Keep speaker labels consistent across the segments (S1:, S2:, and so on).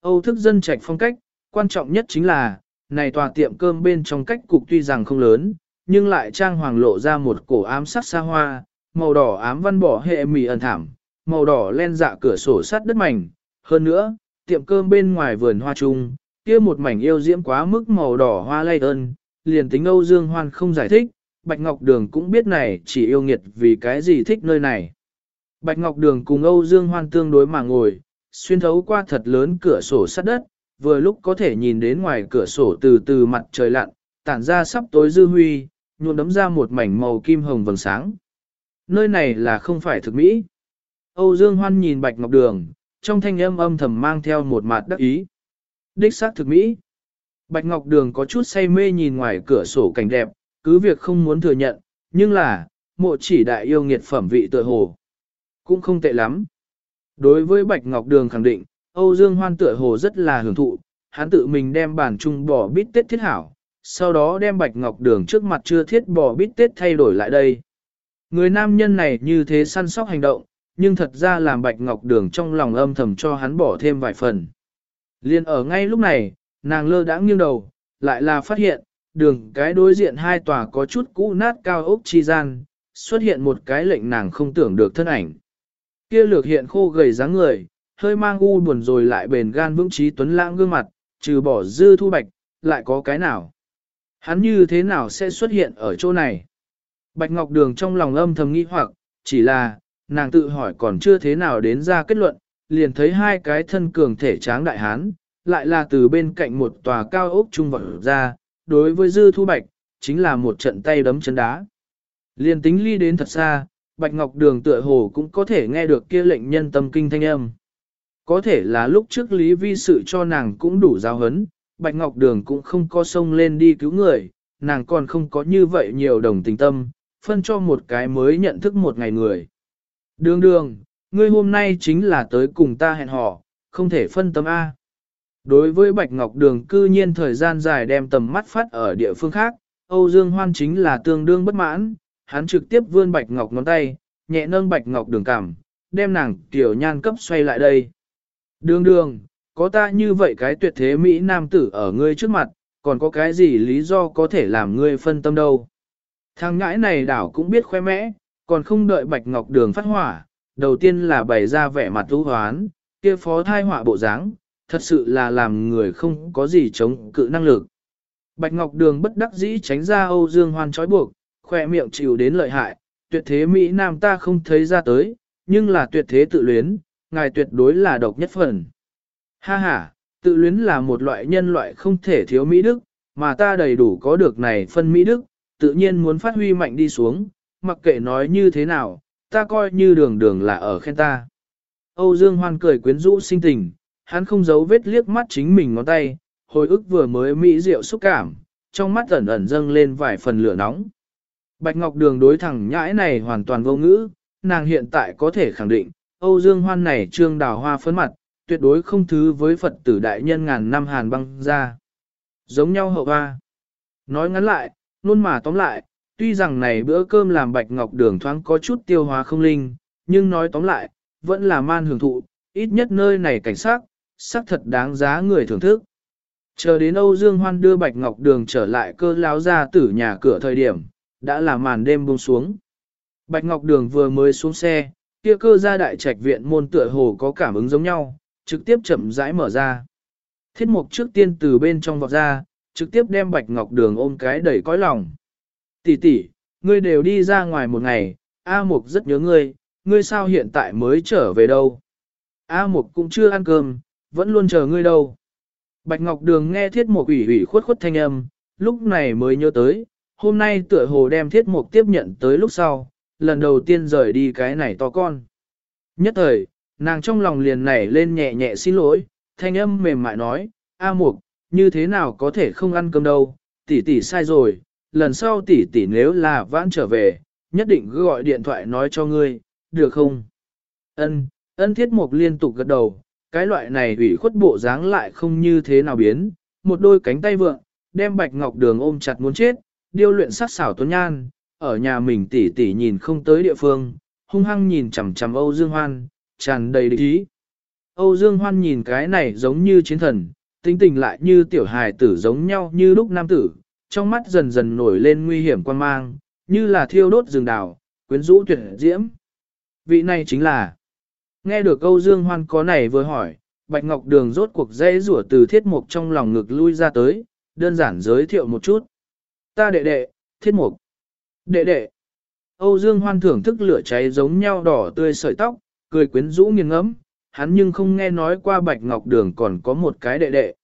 S1: Âu thức dân trạch phong cách, quan trọng nhất chính là, này tòa tiệm cơm bên trong cách cục tuy rằng không lớn, nhưng lại trang hoàng lộ ra một cổ ám sắc xa hoa, màu đỏ ám văn bỏ hệ mì ẩn thảm, màu đỏ len dạ cửa sổ sắt đất mảnh. Hơn nữa, tiệm cơm bên ngoài vườn hoa trung, kia một mảnh yêu diễm quá mức màu đỏ hoa lay ơn, liền tính Âu Dương Hoan không giải thích, Bạch Ngọc Đường cũng biết này chỉ yêu nghiệt vì cái gì thích nơi này. Bạch Ngọc Đường cùng Âu Dương Hoan tương đối mà ngồi, xuyên thấu qua thật lớn cửa sổ sắt đất, vừa lúc có thể nhìn đến ngoài cửa sổ từ từ mặt trời lặn, tản ra sắp tối dư huy, nhuộm đấm ra một mảnh màu kim hồng vầng sáng. Nơi này là không phải thực mỹ. Âu Dương Hoan nhìn Bạch Ngọc Đường, trong thanh âm âm thầm mang theo một mặt đắc ý. Đích xác thực mỹ. Bạch Ngọc Đường có chút say mê nhìn ngoài cửa sổ cảnh đẹp, cứ việc không muốn thừa nhận, nhưng là, mộ chỉ đại yêu nghiệt phẩm vị tựa hồ. Cũng không tệ lắm. Đối với Bạch Ngọc Đường khẳng định, Âu Dương Hoan tựa hồ rất là hưởng thụ, hắn tự mình đem bản trung bò bít tết thiết hảo, sau đó đem Bạch Ngọc Đường trước mặt chưa thiết bò bít tết thay đổi lại đây. Người nam nhân này như thế săn sóc hành động, nhưng thật ra làm Bạch Ngọc Đường trong lòng âm thầm cho hắn bỏ thêm vài phần. Liên ở ngay lúc này, nàng lơ đã nghiêng đầu, lại là phát hiện, đường cái đối diện hai tòa có chút cũ nát cao ốc chi gian, xuất hiện một cái lệnh nàng không tưởng được thân ảnh. Kia lược hiện khô gầy dáng người, hơi mang u buồn rồi lại bền gan vững trí tuấn lãng gương mặt, trừ bỏ dư thu bạch, lại có cái nào. Hắn như thế nào sẽ xuất hiện ở chỗ này? Bạch Ngọc Đường trong lòng âm thầm nghĩ hoặc, chỉ là, nàng tự hỏi còn chưa thế nào đến ra kết luận, liền thấy hai cái thân cường thể tráng đại hán, lại là từ bên cạnh một tòa cao ốc trung vật ra, đối với Dư Thu Bạch, chính là một trận tay đấm chân đá. Liền tính ly đến thật xa, Bạch Ngọc Đường tựa hồ cũng có thể nghe được kia lệnh nhân tâm kinh thanh âm. Có thể là lúc trước Lý Vi sự cho nàng cũng đủ giáo hấn, Bạch Ngọc Đường cũng không có sông lên đi cứu người, nàng còn không có như vậy nhiều đồng tình tâm, phân cho một cái mới nhận thức một ngày người. Đường đường, ngươi hôm nay chính là tới cùng ta hẹn hò, không thể phân tâm A. Đối với Bạch Ngọc Đường cư nhiên thời gian dài đem tầm mắt phát ở địa phương khác, Âu Dương Hoan chính là tương đương bất mãn, hắn trực tiếp vươn Bạch Ngọc ngón tay, nhẹ nâng Bạch Ngọc Đường cảm, đem nàng tiểu nhan cấp xoay lại đây. Đường đường, có ta như vậy cái tuyệt thế Mỹ Nam tử ở ngươi trước mặt, còn có cái gì lý do có thể làm ngươi phân tâm đâu. Thằng ngãi này đảo cũng biết khoe mẽ, còn không đợi Bạch Ngọc Đường phát hỏa, đầu tiên là bày ra vẻ mặt ưu hoán, kia phó thai họa bộ dáng, thật sự là làm người không có gì chống cự năng lực. Bạch Ngọc Đường bất đắc dĩ tránh ra Âu Dương Hoan trói buộc, khỏe miệng chịu đến lợi hại, tuyệt thế Mỹ Nam ta không thấy ra tới, nhưng là tuyệt thế tự luyến, ngài tuyệt đối là độc nhất phần. Ha ha, tự luyến là một loại nhân loại không thể thiếu Mỹ Đức, mà ta đầy đủ có được này phân Mỹ Đức, tự nhiên muốn phát huy mạnh đi xuống, mặc kệ nói như thế nào, ta coi như đường đường là ở khen ta. Âu Dương Hoan cười quyến rũ sinh tình, hắn không giấu vết liếc mắt chính mình ngón tay, hồi ức vừa mới mỹ diệu xúc cảm, trong mắt ẩn ẩn dâng lên vài phần lửa nóng. Bạch Ngọc Đường đối thẳng nhãi này hoàn toàn vô ngữ, nàng hiện tại có thể khẳng định, Âu Dương Hoan này trương đào hoa phấn mặt, tuyệt đối không thứ với Phật tử đại nhân ngàn năm hàn băng ra. Giống nhau hậu hoa. Nói ngắn lại, luôn mà tóm lại, tuy rằng này bữa cơm làm Bạch Ngọc Đường thoáng có chút tiêu hóa không linh, nhưng nói tóm lại, vẫn là man hưởng thụ, ít nhất nơi này cảnh sát, sắc thật đáng giá người thưởng thức. Chờ đến Âu Dương Hoan đưa Bạch Ngọc Đường trở lại cơ láo ra tử nhà cửa thời điểm, đã là màn đêm buông xuống. Bạch Ngọc Đường vừa mới xuống xe, kia cơ gia đại trạch viện môn tựa hồ có cảm ứng giống nhau, trực tiếp chậm rãi mở ra. Thiết mục trước tiên từ bên trong vọt ra, trực tiếp đem Bạch Ngọc Đường ôm cái đẩy cõi lòng. Tỷ tỷ, ngươi đều đi ra ngoài một ngày, A Mục rất nhớ ngươi, ngươi sao hiện tại mới trở về đâu? A Mục cũng chưa ăn cơm, vẫn luôn chờ ngươi đâu. Bạch Ngọc Đường nghe thiết mục ủy ủy khuất khuất thanh âm, lúc này mới nhớ tới, hôm nay tựa hồ đem thiết mục tiếp nhận tới lúc sau, lần đầu tiên rời đi cái này to con. Nhất thời, nàng trong lòng liền nảy lên nhẹ nhẹ xin lỗi, thanh âm mềm mại nói, A Mục, như thế nào có thể không ăn cơm đâu, tỷ tỷ sai rồi, lần sau tỷ tỷ nếu là vãn trở về, nhất định gọi điện thoại nói cho ngươi, được không? Ân, ân thiết mục liên tục gật đầu, cái loại này ủy khuất bộ dáng lại không như thế nào biến, một đôi cánh tay vượng, đem bạch ngọc đường ôm chặt muốn chết, điêu luyện sát xảo tuấn nhan, ở nhà mình tỉ tỉ nhìn không tới địa phương, hung hăng nhìn chằm chằm Âu Dương Hoan, tràn đầy địch ý. Âu Dương Hoan nhìn cái này giống như chiến thần, tính tình lại như tiểu hài tử giống nhau như lúc nam tử, trong mắt dần dần nổi lên nguy hiểm quan mang, như là thiêu đốt rừng đào, quyến rũ tuyệt diễm. Vị này chính là, nghe được Âu Dương Hoan có này vừa hỏi, Bạch Ngọc Đường rốt cuộc dễ rủa từ thiết mục trong lòng ngực lui ra tới, đơn giản giới thiệu một chút. Ta đệ đệ, thiết mục. Đệ đệ. Âu Dương Hoan thưởng thức lửa cháy giống nhau đỏ tươi sợi tóc, cười quyến rũ nghiêng ngẫm, hắn nhưng không nghe nói qua Bạch Ngọc Đường còn có một cái đệ đệ.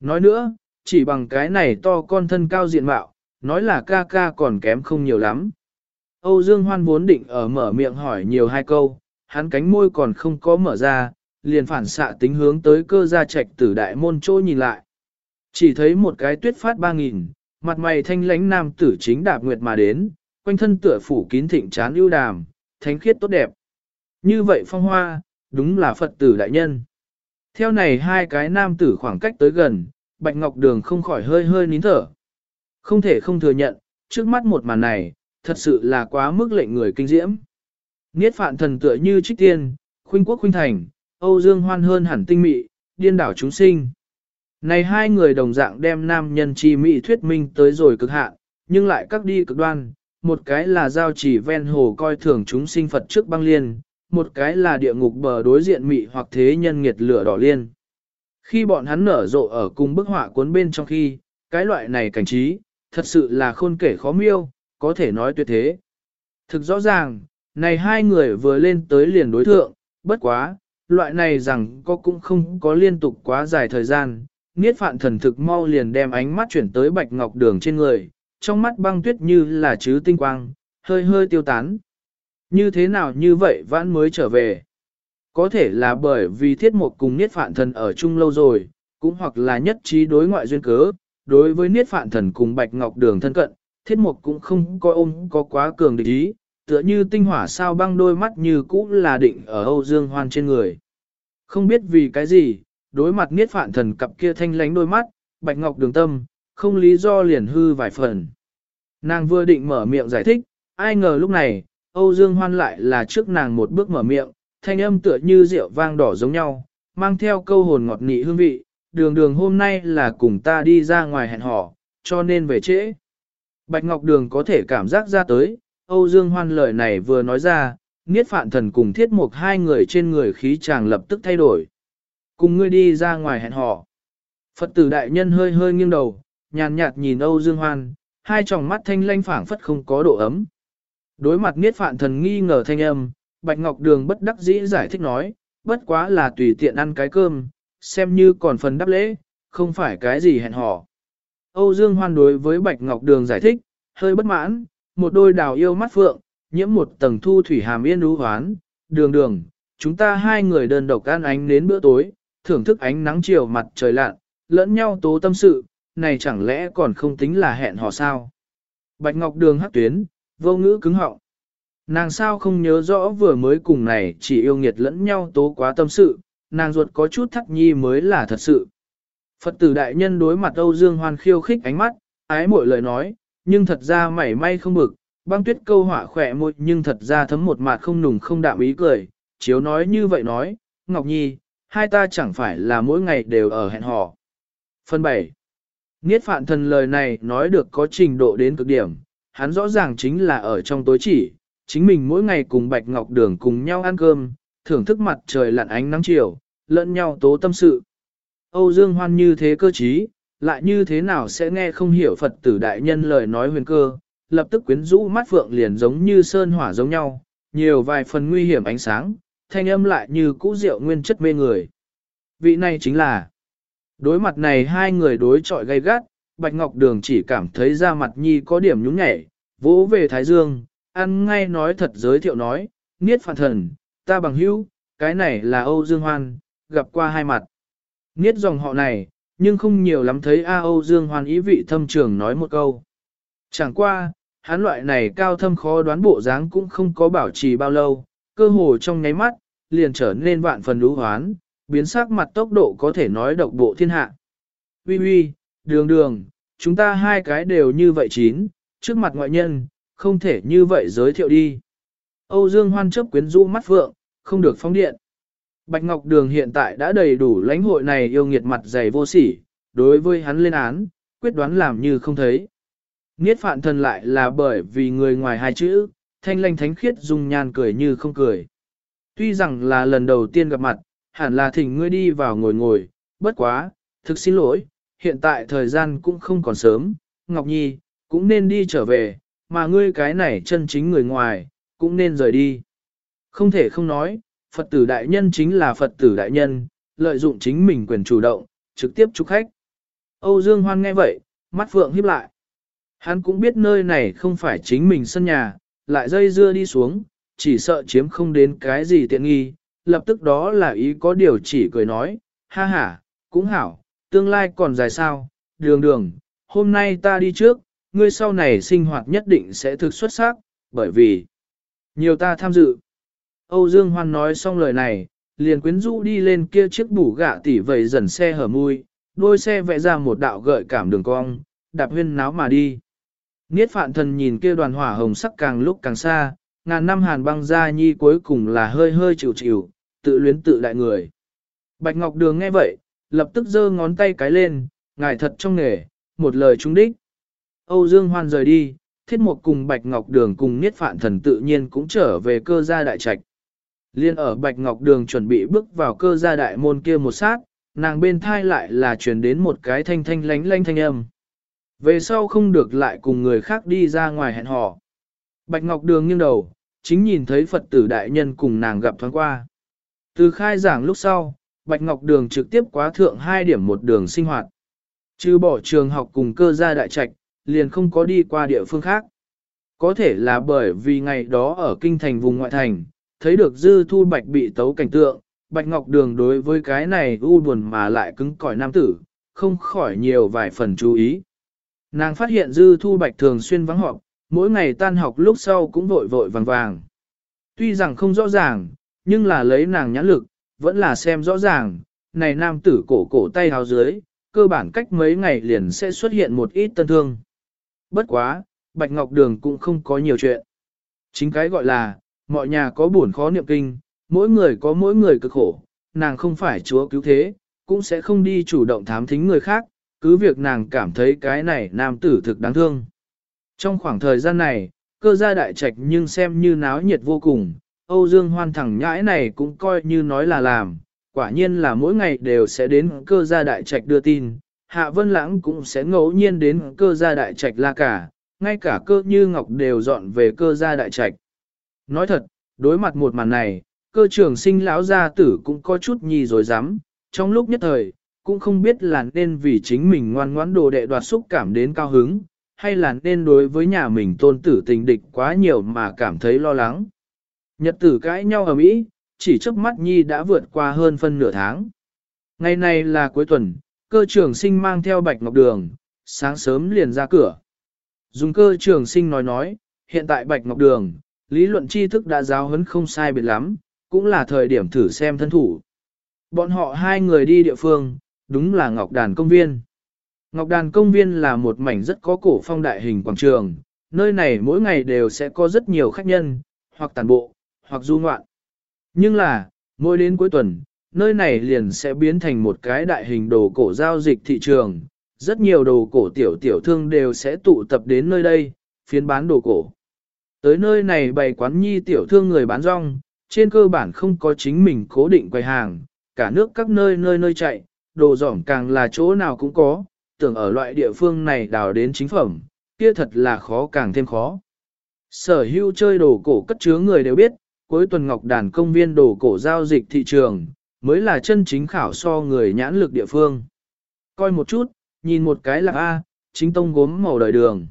S1: Nói nữa, chỉ bằng cái này to con thân cao diện mạo, nói là ca ca còn kém không nhiều lắm. Âu Dương Hoan vốn định ở mở miệng hỏi nhiều hai câu, hắn cánh môi còn không có mở ra, liền phản xạ tính hướng tới cơ gia trạch tử đại môn trôi nhìn lại. Chỉ thấy một cái tuyết phát ba nghìn, mặt mày thanh lãnh nam tử chính đạp nguyệt mà đến, quanh thân tựa phủ kín thịnh chán ưu đàm, thánh khiết tốt đẹp. Như vậy phong hoa, đúng là Phật tử đại nhân. Theo này hai cái nam tử khoảng cách tới gần, Bạch Ngọc Đường không khỏi hơi hơi nín thở. Không thể không thừa nhận, trước mắt một màn này, thật sự là quá mức lệnh người kinh diễm. Niết phạn thần tựa như trích tiên, khuynh quốc khuynh thành, Âu Dương hoan hơn hẳn tinh mị, điên đảo chúng sinh. Này hai người đồng dạng đem nam nhân chi mỹ thuyết minh tới rồi cực hạn, nhưng lại các đi cực đoan, một cái là giao chỉ ven hồ coi thường chúng sinh Phật trước băng liên, một cái là địa ngục bờ đối diện mị hoặc thế nhân nghiệt lửa đỏ liên. Khi bọn hắn nở rộ ở cùng bức họa cuốn bên trong khi, cái loại này cảnh trí, thật sự là khôn kể khó miêu, có thể nói tuyệt thế. Thực rõ ràng, này hai người vừa lên tới liền đối thượng, bất quá, loại này rằng có cũng không có liên tục quá dài thời gian. Niết phạn thần thực mau liền đem ánh mắt chuyển tới bạch ngọc đường trên người, trong mắt băng tuyết như là chứ tinh quang, hơi hơi tiêu tán. Như thế nào như vậy vãn mới trở về? Có thể là bởi vì thiết mục cùng niết phạn thần ở chung lâu rồi, cũng hoặc là nhất trí đối ngoại duyên cớ, đối với niết phạn thần cùng bạch ngọc đường thân cận, thiết mục cũng không coi ôm có quá cường địch ý, tựa như tinh hỏa sao băng đôi mắt như cũ là định ở Âu Dương Hoan trên người. Không biết vì cái gì, đối mặt niết phạn thần cặp kia thanh lánh đôi mắt, bạch ngọc đường tâm, không lý do liền hư vài phần. Nàng vừa định mở miệng giải thích, ai ngờ lúc này, Âu Dương Hoan lại là trước nàng một bước mở miệng, thanh âm tựa như rượu vang đỏ giống nhau, mang theo câu hồn ngọt nị hương vị, đường đường hôm nay là cùng ta đi ra ngoài hẹn hò, cho nên về trễ. Bạch Ngọc Đường có thể cảm giác ra tới, Âu Dương Hoan lời này vừa nói ra, Niết Phạn Thần cùng Thiết Mục hai người trên người khí chàng lập tức thay đổi. Cùng ngươi đi ra ngoài hẹn hò. Phật tử đại nhân hơi hơi nghiêng đầu, nhàn nhạt nhìn Âu Dương Hoan, hai tròng mắt thanh lanh phảng phất không có độ ấm. Đối mặt Niết Phạn Thần nghi ngờ thanh âm, Bạch Ngọc Đường bất đắc dĩ giải thích nói, bất quá là tùy tiện ăn cái cơm, xem như còn phần đáp lễ, không phải cái gì hẹn hò. Âu Dương Hoan đối với Bạch Ngọc Đường giải thích, hơi bất mãn, một đôi đào yêu mắt phượng, nhiễm một tầng thu thủy hàm yên đú hoán, đường đường, chúng ta hai người đơn độc ăn ánh đến bữa tối, thưởng thức ánh nắng chiều mặt trời lạn, lẫn nhau tố tâm sự, này chẳng lẽ còn không tính là hẹn hò sao? Bạch Ngọc Đường hắc tuyến, vô ngữ cứng họng. Nàng sao không nhớ rõ vừa mới cùng này chỉ yêu nghiệt lẫn nhau tố quá tâm sự, nàng ruột có chút thắt nhi mới là thật sự. Phật tử đại nhân đối mặt Âu Dương Hoan khiêu khích ánh mắt, ái mỗi lời nói, nhưng thật ra mảy may không bực, băng tuyết câu hỏa khỏe môi nhưng thật ra thấm một mặt không nùng không đạm ý cười, chiếu nói như vậy nói, Ngọc Nhi, hai ta chẳng phải là mỗi ngày đều ở hẹn hò. Phần 7. Niết phạn thần lời này nói được có trình độ đến cực điểm, hắn rõ ràng chính là ở trong tối chỉ, chính mình mỗi ngày cùng Bạch Ngọc Đường cùng nhau ăn cơm, thưởng thức mặt trời lặn ánh nắng chiều, lẫn nhau tố tâm sự. Âu Dương Hoan như thế cơ trí, lại như thế nào sẽ nghe không hiểu Phật tử đại nhân lời nói huyền cơ, lập tức quyến rũ mắt phượng liền giống như sơn hỏa giống nhau, nhiều vài phần nguy hiểm ánh sáng, thanh âm lại như cũ rượu nguyên chất mê người. Vị này chính là, đối mặt này hai người đối chọi gay gắt, Bạch Ngọc Đường chỉ cảm thấy da mặt nhi có điểm nhúng nhảy, vỗ về Thái Dương, ăn ngay nói thật giới thiệu nói, Niết Phạn Thần, ta bằng hữu, cái này là Âu Dương Hoan, gặp qua hai mặt. Niết dòng họ này, nhưng không nhiều lắm thấy A Âu Dương Hoan ý vị thâm trường nói một câu. Chẳng qua, hắn loại này cao thâm khó đoán bộ dáng cũng không có bảo trì bao lâu, cơ hồ trong nháy mắt, liền trở nên vạn phần lũ hoán, biến sắc mặt tốc độ có thể nói độc bộ thiên hạ. huy huy đường đường, chúng ta hai cái đều như vậy chín, trước mặt ngoại nhân, không thể như vậy giới thiệu đi. Âu Dương Hoan chấp quyến rũ mắt vượng không được phóng điện. Bạch Ngọc Đường hiện tại đã đầy đủ lãnh hội này yêu nghiệt mặt dày vô sỉ, đối với hắn lên án, quyết đoán làm như không thấy. Niết phạn thần lại là bởi vì người ngoài hai chữ, thanh lanh thánh khiết dùng nhan cười như không cười. Tuy rằng là lần đầu tiên gặp mặt, hẳn là thỉnh ngươi đi vào ngồi ngồi, bất quá, thực xin lỗi, hiện tại thời gian cũng không còn sớm, Ngọc Nhi, cũng nên đi trở về, mà ngươi cái này chân chính người ngoài, cũng nên rời đi. Không thể không nói, Phật tử đại nhân chính là Phật tử đại nhân, lợi dụng chính mình quyền chủ động, trực tiếp chúc khách. Âu Dương Hoan nghe vậy, mắt phượng híp lại. Hắn cũng biết nơi này không phải chính mình sân nhà, lại dây dưa đi xuống, chỉ sợ chiếm không đến cái gì tiện nghi, lập tức đó là ý có điều chỉ cười nói, ha ha, cũng hảo, tương lai còn dài sao, đường đường, hôm nay ta đi trước, ngươi sau này sinh hoạt nhất định sẽ thực xuất sắc, bởi vì nhiều ta tham dự. Âu Dương Hoan nói xong lời này, liền quyến rũ đi lên kia chiếc bủ gạ tỉ vầy dần xe hở mui, đôi xe vẽ ra một đạo gợi cảm đường cong, đạp huyên náo mà đi. Niết phạn thần nhìn kia đoàn hỏa hồng sắc càng lúc càng xa, ngàn năm hàn băng gia nhi cuối cùng là hơi hơi chịu chịu, tự luyến tự đại người. Bạch Ngọc Đường nghe vậy, lập tức giơ ngón tay cái lên, ngài thật trong nghề, một lời trúng đích. Âu Dương Hoan rời đi, thiết mục cùng Bạch Ngọc Đường cùng Niết Phạn Thần tự nhiên cũng trở về cơ gia đại trạch. Liên ở Bạch Ngọc Đường chuẩn bị bước vào cơ gia đại môn kia một sát, nàng bên thai lại là truyền đến một cái thanh thanh lánh lánh thanh âm. Về sau không được lại cùng người khác đi ra ngoài hẹn hò. Bạch Ngọc Đường nghiêng đầu, chính nhìn thấy Phật tử đại nhân cùng nàng gặp thoáng qua. Từ khai giảng lúc sau, Bạch Ngọc Đường trực tiếp quá thượng hai điểm một đường sinh hoạt. Trừ bỏ trường học cùng cơ gia đại trạch, liền không có đi qua địa phương khác. Có thể là bởi vì ngày đó ở kinh thành vùng ngoại thành, thấy được dư thu bạch bị tấu cảnh tượng, Bạch Ngọc Đường đối với cái này u buồn mà lại cứng cỏi nam tử, không khỏi nhiều vài phần chú ý. Nàng phát hiện dư thu bạch thường xuyên vắng họp, mỗi ngày tan học lúc sau cũng vội vội vàng vàng. Tuy rằng không rõ ràng, nhưng là lấy nàng nhãn lực, vẫn là xem rõ ràng, này nam tử cổ cổ tay hào dưới, cơ bản cách mấy ngày liền sẽ xuất hiện một ít tân thương. Bất quá, Bạch Ngọc Đường cũng không có nhiều chuyện. Chính cái gọi là, mọi nhà có buồn khó niệm kinh, mỗi người có mỗi người cực khổ, nàng không phải chúa cứu thế, cũng sẽ không đi chủ động thám thính người khác, cứ việc nàng cảm thấy cái này nam tử thực đáng thương. Trong khoảng thời gian này, cơ gia đại trạch nhưng xem như náo nhiệt vô cùng, Âu Dương Hoan thẳng nhãi này cũng coi như nói là làm, quả nhiên là mỗi ngày đều sẽ đến cơ gia đại trạch đưa tin, Hạ Vân Lãng cũng sẽ ngẫu nhiên đến cơ gia đại trạch la cả, ngay cả cơ như ngọc đều dọn về cơ gia đại trạch. Nói thật, đối mặt một màn này, cơ trưởng sinh lão gia tử cũng có chút nhì rồi dám, trong lúc nhất thời, cũng không biết là nên vì chính mình ngoan ngoãn đồ đệ đoạt xúc cảm đến cao hứng, hay là nên đối với nhà mình tôn tử tình địch quá nhiều mà cảm thấy lo lắng. Nhật tử cãi nhau ở Mỹ, chỉ trước mắt Nhi đã vượt qua hơn phân nửa tháng. Ngày này là cuối tuần, cơ trưởng sinh mang theo bạch ngọc đường, sáng sớm liền ra cửa. Dùng cơ trưởng sinh nói nói, hiện tại bạch ngọc đường, lý luận tri thức đã giáo huấn không sai biệt lắm, cũng là thời điểm thử xem thân thủ. Bọn họ hai người đi địa phương, đúng là Ngọc Đàn Công Viên. Ngọc Đàn Công Viên là một mảnh rất có cổ phong đại hình quảng trường, nơi này mỗi ngày đều sẽ có rất nhiều khách nhân, hoặc tàn bộ, hoặc du ngoạn. Nhưng là, mỗi đến cuối tuần, nơi này liền sẽ biến thành một cái đại hình đồ cổ giao dịch thị trường. Rất nhiều đồ cổ tiểu tiểu thương đều sẽ tụ tập đến nơi đây, phiến bán đồ cổ. Tới nơi này bày quán nhi tiểu thương người bán rong, trên cơ bản không có chính mình cố định quầy hàng, cả nước các nơi nơi nơi chạy, đồ dỏm càng là chỗ nào cũng có, tưởng ở loại địa phương này đào đến chính phẩm, kia thật là khó càng thêm khó. Sở hữu chơi đồ cổ cất chứa người đều biết, cuối tuần ngọc đàn công viên đồ cổ giao dịch thị trường, mới là chân chính khảo so người nhãn lực địa phương. Coi một chút, nhìn một cái là A, chính tông gốm màu đời đường.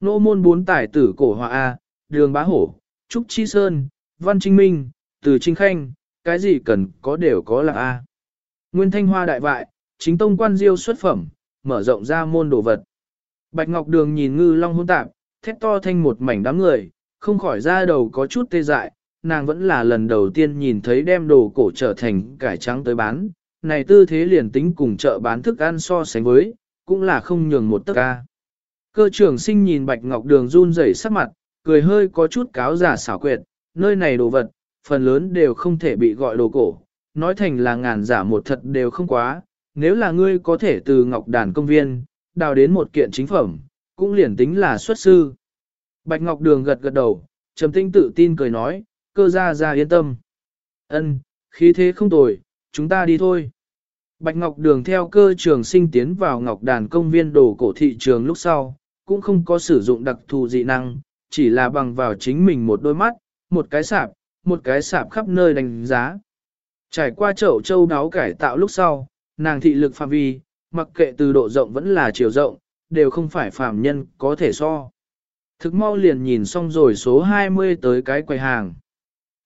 S1: Nô môn bốn tải tử cổ hòa A, đường bá hổ, trúc chi sơn, văn trinh minh, từ trinh khanh, cái gì cần có đều có là A. Nguyên thanh hoa đại vại, chính tông quan diêu xuất phẩm, mở rộng ra môn đồ vật. Bạch Ngọc Đường nhìn ngư long hôn tạp, thét to thanh một mảnh đám người, không khỏi ra đầu có chút tê dại, nàng vẫn là lần đầu tiên nhìn thấy đem đồ cổ trở thành cải trắng tới bán, này tư thế liền tính cùng chợ bán thức ăn so sánh với, cũng là không nhường một tấc ca. Cơ trưởng sinh nhìn Bạch Ngọc Đường run rẩy sắc mặt, cười hơi có chút cáo giả xảo quyệt, nơi này đồ vật, phần lớn đều không thể bị gọi đồ cổ, nói thành là ngàn giả một thật đều không quá, nếu là ngươi có thể từ ngọc đàn công viên, đào đến một kiện chính phẩm, cũng liền tính là xuất sư. Bạch Ngọc Đường gật gật đầu, trầm tinh tự tin cười nói, cơ gia gia yên tâm. Ân, khí thế không tồi, chúng ta đi thôi. Bạch Ngọc Đường theo cơ trường sinh tiến vào Ngọc Đàn công viên đồ cổ thị trường lúc sau, cũng không có sử dụng đặc thù dị năng, chỉ là bằng vào chính mình một đôi mắt, một cái sạp, một cái sạp khắp nơi đánh giá. Trải qua chậu châu đáo cải tạo lúc sau, nàng thị lực phạm vi, mặc kệ từ độ rộng vẫn là chiều rộng, đều không phải phàm nhân có thể so. Thực mau liền nhìn xong rồi số 20 tới cái quầy hàng.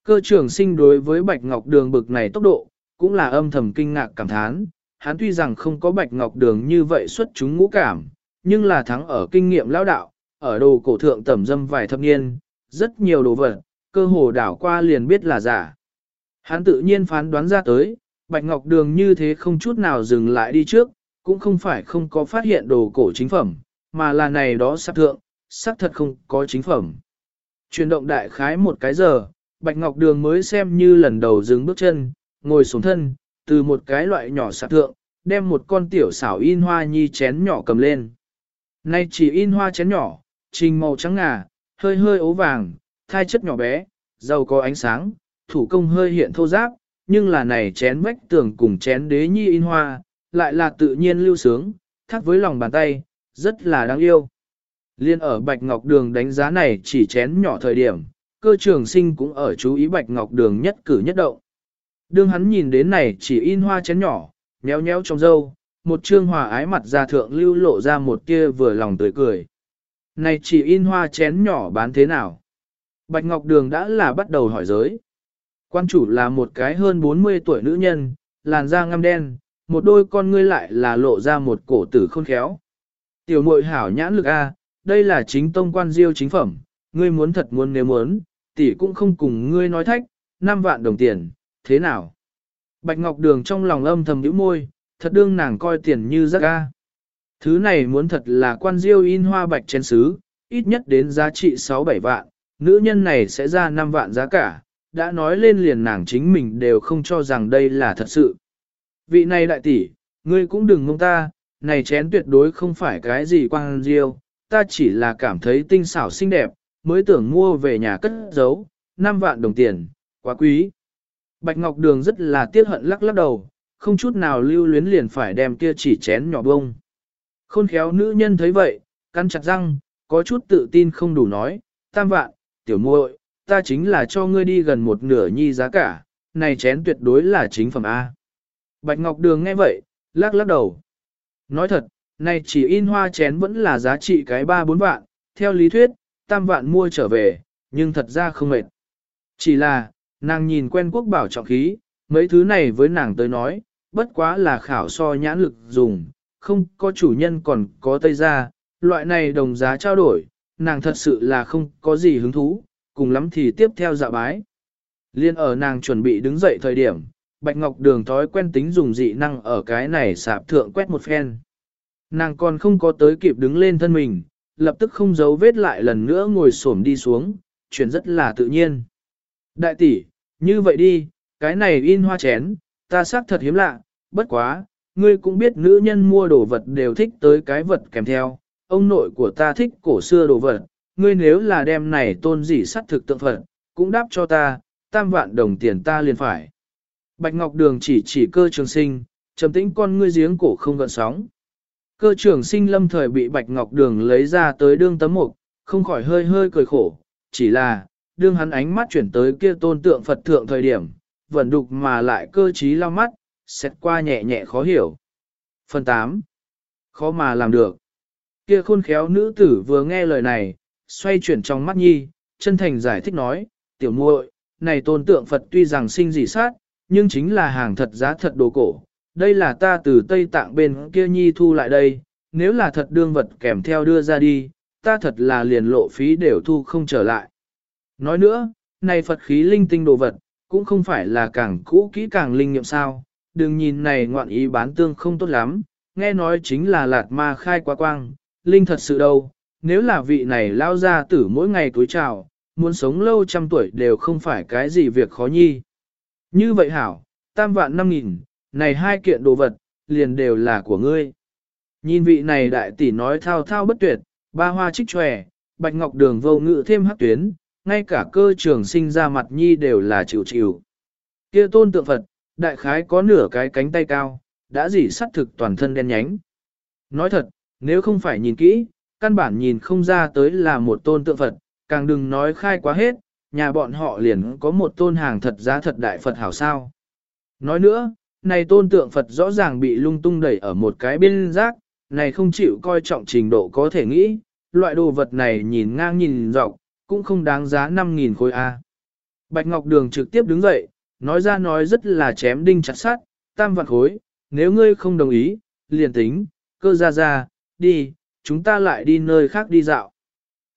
S1: Cơ trưởng sinh đối với Bạch Ngọc Đường bực này tốc độ, cũng là âm thầm kinh ngạc cảm thán. Hắn tuy rằng không có Bạch Ngọc Đường như vậy xuất chúng ngũ cảm, nhưng là thắng ở kinh nghiệm lão đạo, ở đồ cổ thượng tẩm dâm vài thập niên, rất nhiều đồ vật, cơ hồ đảo qua liền biết là giả. Hắn tự nhiên phán đoán ra tới, Bạch Ngọc Đường như thế không chút nào dừng lại đi trước, cũng không phải không có phát hiện đồ cổ chính phẩm, mà là này đó sắp thượng, sắc thật không có chính phẩm. Chuyển động đại khái một cái giờ, Bạch Ngọc Đường mới xem như lần đầu dừng bước chân, ngồi xuống thân, từ một cái loại nhỏ sạp thượng, đem một con tiểu xảo in hoa nhi chén nhỏ cầm lên. Nay chỉ in hoa chén nhỏ, trình màu trắng ngà, hơi hơi ố vàng, thai chất nhỏ bé, giàu có ánh sáng, thủ công hơi hiện thô giáp, nhưng là này chén vách tường cùng chén đế nhi in hoa, lại là tự nhiên lưu sướng, thắt với lòng bàn tay, rất là đáng yêu. Liên ở Bạch Ngọc Đường đánh giá này chỉ chén nhỏ thời điểm, cơ trường sinh cũng ở chú ý Bạch Ngọc Đường nhất cử nhất động. Đương hắn nhìn đến này chỉ in hoa chén nhỏ, nhéo nhéo trong dâu, một trương hòa ái mặt ra thượng lưu lộ ra một kia vừa lòng tươi cười. Này chỉ in hoa chén nhỏ bán thế nào? Bạch Ngọc Đường đã là bắt đầu hỏi giới. Quan chủ là một cái hơn 40 tuổi nữ nhân, làn da ngăm đen, một đôi con ngươi lại là lộ ra một cổ tử khôn khéo. Tiểu muội hảo nhãn lực A, đây là chính tông quan diêu chính phẩm, ngươi muốn thật muốn nếu muốn, tỷ cũng không cùng ngươi nói thách, 5 vạn đồng tiền, thế nào? Bạch Ngọc Đường trong lòng âm thầm nhíu môi, thật đương nàng coi tiền như rác A. Thứ này muốn thật là quan diêu in hoa bạch chén sứ, ít nhất đến giá trị 6-7 vạn, nữ nhân này sẽ ra 5 vạn giá cả, đã nói lên liền nàng chính mình đều không cho rằng đây là thật sự. Vị này đại tỷ, ngươi cũng đừng mong ta, này chén tuyệt đối không phải cái gì quang diêu, ta chỉ là cảm thấy tinh xảo xinh đẹp, mới tưởng mua về nhà cất giấu, 5 vạn đồng tiền, quá quý. Bạch Ngọc Đường rất là tiếc hận lắc lắc đầu, không chút nào lưu luyến liền phải đem kia chỉ chén nhỏ bông. Khôn khéo nữ nhân thấy vậy, căn chặt răng, có chút tự tin không đủ nói, tam vạn, tiểu muội, ta chính là cho ngươi đi gần một nửa nhi giá cả, này chén tuyệt đối là chính phẩm A. Bạch Ngọc Đường nghe vậy, lắc lắc đầu. Nói thật, này chỉ in hoa chén vẫn là giá trị cái ba bốn vạn, theo lý thuyết, tam vạn mua trở về, nhưng thật ra không mệt. Chỉ là, nàng nhìn quen quốc bảo trọng khí, mấy thứ này với nàng tới nói, bất quá là khảo so nhãn lực dùng, không có chủ nhân còn có tây gia, loại này đồng giá trao đổi, nàng thật sự là không có gì hứng thú, cùng lắm thì tiếp theo dạ bái. Liên ở nàng chuẩn bị đứng dậy thời điểm, Bạch Ngọc Đường thói quen tính dùng dị năng ở cái này sạp thượng quét một phen. Nàng còn không có tới kịp đứng lên thân mình, lập tức không giấu vết lại lần nữa ngồi xổm đi xuống, chuyện rất là tự nhiên. Đại tỷ, như vậy đi, cái này in hoa chén, ta xác thật hiếm lạ, bất quá, ngươi cũng biết nữ nhân mua đồ vật đều thích tới cái vật kèm theo, ông nội của ta thích cổ xưa đồ vật, ngươi nếu là đem này tôn dị sắt thực tượng phật, cũng đáp cho ta, tam vạn đồng tiền ta liền phải. Bạch Ngọc Đường chỉ chỉ cơ trường sinh, trầm tĩnh con ngươi giếng cổ không gợn sóng. Cơ trường sinh lâm thời bị Bạch Ngọc Đường lấy ra tới đương tấm mục, không khỏi hơi hơi cười khổ, chỉ là, đương hắn ánh mắt chuyển tới kia tôn tượng Phật thượng thời điểm, vẫn đục mà lại cơ trí lao mắt, xét qua nhẹ nhẹ khó hiểu. Phần 8. Khó mà làm được. Kia khôn khéo nữ tử vừa nghe lời này, xoay chuyển trong mắt nhi, chân thành giải thích nói, tiểu muội, này tôn tượng Phật tuy rằng sinh dị sát, nhưng chính là hàng thật giá thật đồ cổ. Đây là ta từ Tây Tạng bên kia nhi thu lại đây, nếu là thật đương vật kèm theo đưa ra đi, ta thật là liền lộ phí đều thu không trở lại. Nói nữa, này Phật khí linh tinh đồ vật, cũng không phải là càng cũ kỹ càng linh nghiệm sao, đừng nhìn này ngoạn ý bán tương không tốt lắm, nghe nói chính là lạt ma khai quá quang, linh thật sự đâu, nếu là vị này lao ra tử mỗi ngày túi trào, muốn sống lâu trăm tuổi đều không phải cái gì việc khó nhi. Như vậy hảo, tam vạn năm nghìn, này hai kiện đồ vật, liền đều là của ngươi. Nhìn vị này đại tỷ nói thao thao bất tuyệt, ba hoa trích tròe, bạch ngọc đường vô ngự thêm hắc tuyến, ngay cả cơ trường sinh ra mặt nhi đều là chịu chịu. Kia tôn tượng Phật, đại khái có nửa cái cánh tay cao, đã dỉ sắt thực toàn thân đen nhánh. Nói thật, nếu không phải nhìn kỹ, căn bản nhìn không ra tới là một tôn tượng Phật, càng đừng nói khai quá hết, nhà bọn họ liền có một tôn hàng thật giá thật đại Phật hảo sao. Nói nữa, này tôn tượng Phật rõ ràng bị lung tung đẩy ở một cái bên rác, này không chịu coi trọng trình độ có thể nghĩ, loại đồ vật này nhìn ngang nhìn dọc, cũng không đáng giá 5.000 khối A. Bạch Ngọc Đường trực tiếp đứng dậy, nói ra nói rất là chém đinh chặt sát, tam vạn khối, nếu ngươi không đồng ý, liền tính, cơ ra ra, đi, chúng ta lại đi nơi khác đi dạo.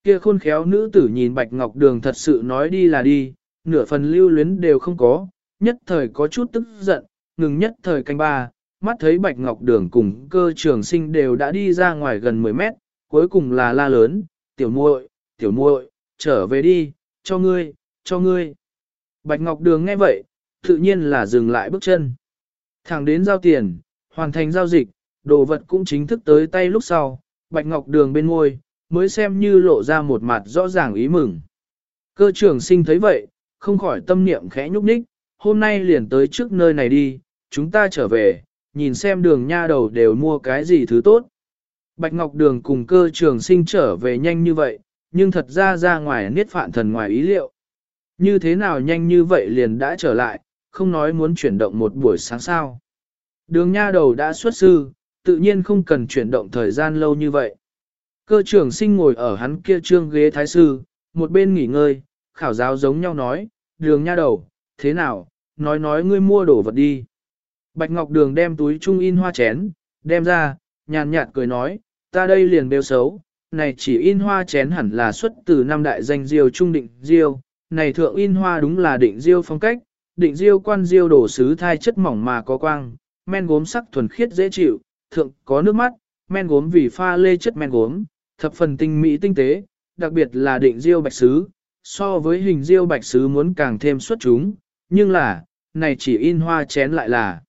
S1: Kia khôn khéo nữ tử nhìn Bạch Ngọc Đường thật sự nói đi là đi, nửa phần lưu luyến đều không có, nhất thời có chút tức giận, ngừng nhất thời canh ba, mắt thấy Bạch Ngọc Đường cùng cơ trường sinh đều đã đi ra ngoài gần 10 mét, cuối cùng là la lớn, tiểu muội, tiểu muội, trở về đi, cho ngươi, cho ngươi. Bạch Ngọc Đường nghe vậy, tự nhiên là dừng lại bước chân. Thẳng đến giao tiền, hoàn thành giao dịch, đồ vật cũng chính thức tới tay lúc sau, Bạch Ngọc Đường bên môi, mới xem như lộ ra một mặt rõ ràng ý mừng. Cơ trưởng sinh thấy vậy, không khỏi tâm niệm khẽ nhúc nhích, hôm nay liền tới trước nơi này đi, chúng ta trở về, nhìn xem đường nha đầu đều mua cái gì thứ tốt. Bạch Ngọc Đường cùng cơ trường sinh trở về nhanh như vậy, nhưng thật ra ra ngoài niết phạn thần ngoài ý liệu. Như thế nào nhanh như vậy liền đã trở lại, không nói muốn chuyển động một buổi sáng sao. Đường nha đầu đã xuất sư, tự nhiên không cần chuyển động thời gian lâu như vậy. Cơ trưởng sinh ngồi ở hắn kia trương ghế thái sư, một bên nghỉ ngơi, khảo giáo giống nhau nói, đường nha đầu, thế nào, nói nói ngươi mua đồ vật đi. Bạch Ngọc Đường đem túi trung in hoa chén, đem ra, nhàn nhạt cười nói, ta đây liền bêu xấu, này chỉ in hoa chén hẳn là xuất từ năm đại danh diêu trung định diêu, này thượng in hoa đúng là định diêu phong cách, định diêu quan diêu đổ sứ thai chất mỏng mà có quang, men gốm sắc thuần khiết dễ chịu, thượng có nước mắt, men gốm vì pha lê chất men gốm, thập phần tinh mỹ tinh tế, đặc biệt là định diêu bạch sứ, so với hình diêu bạch sứ muốn càng thêm xuất chúng, nhưng là, này chỉ in hoa chén lại là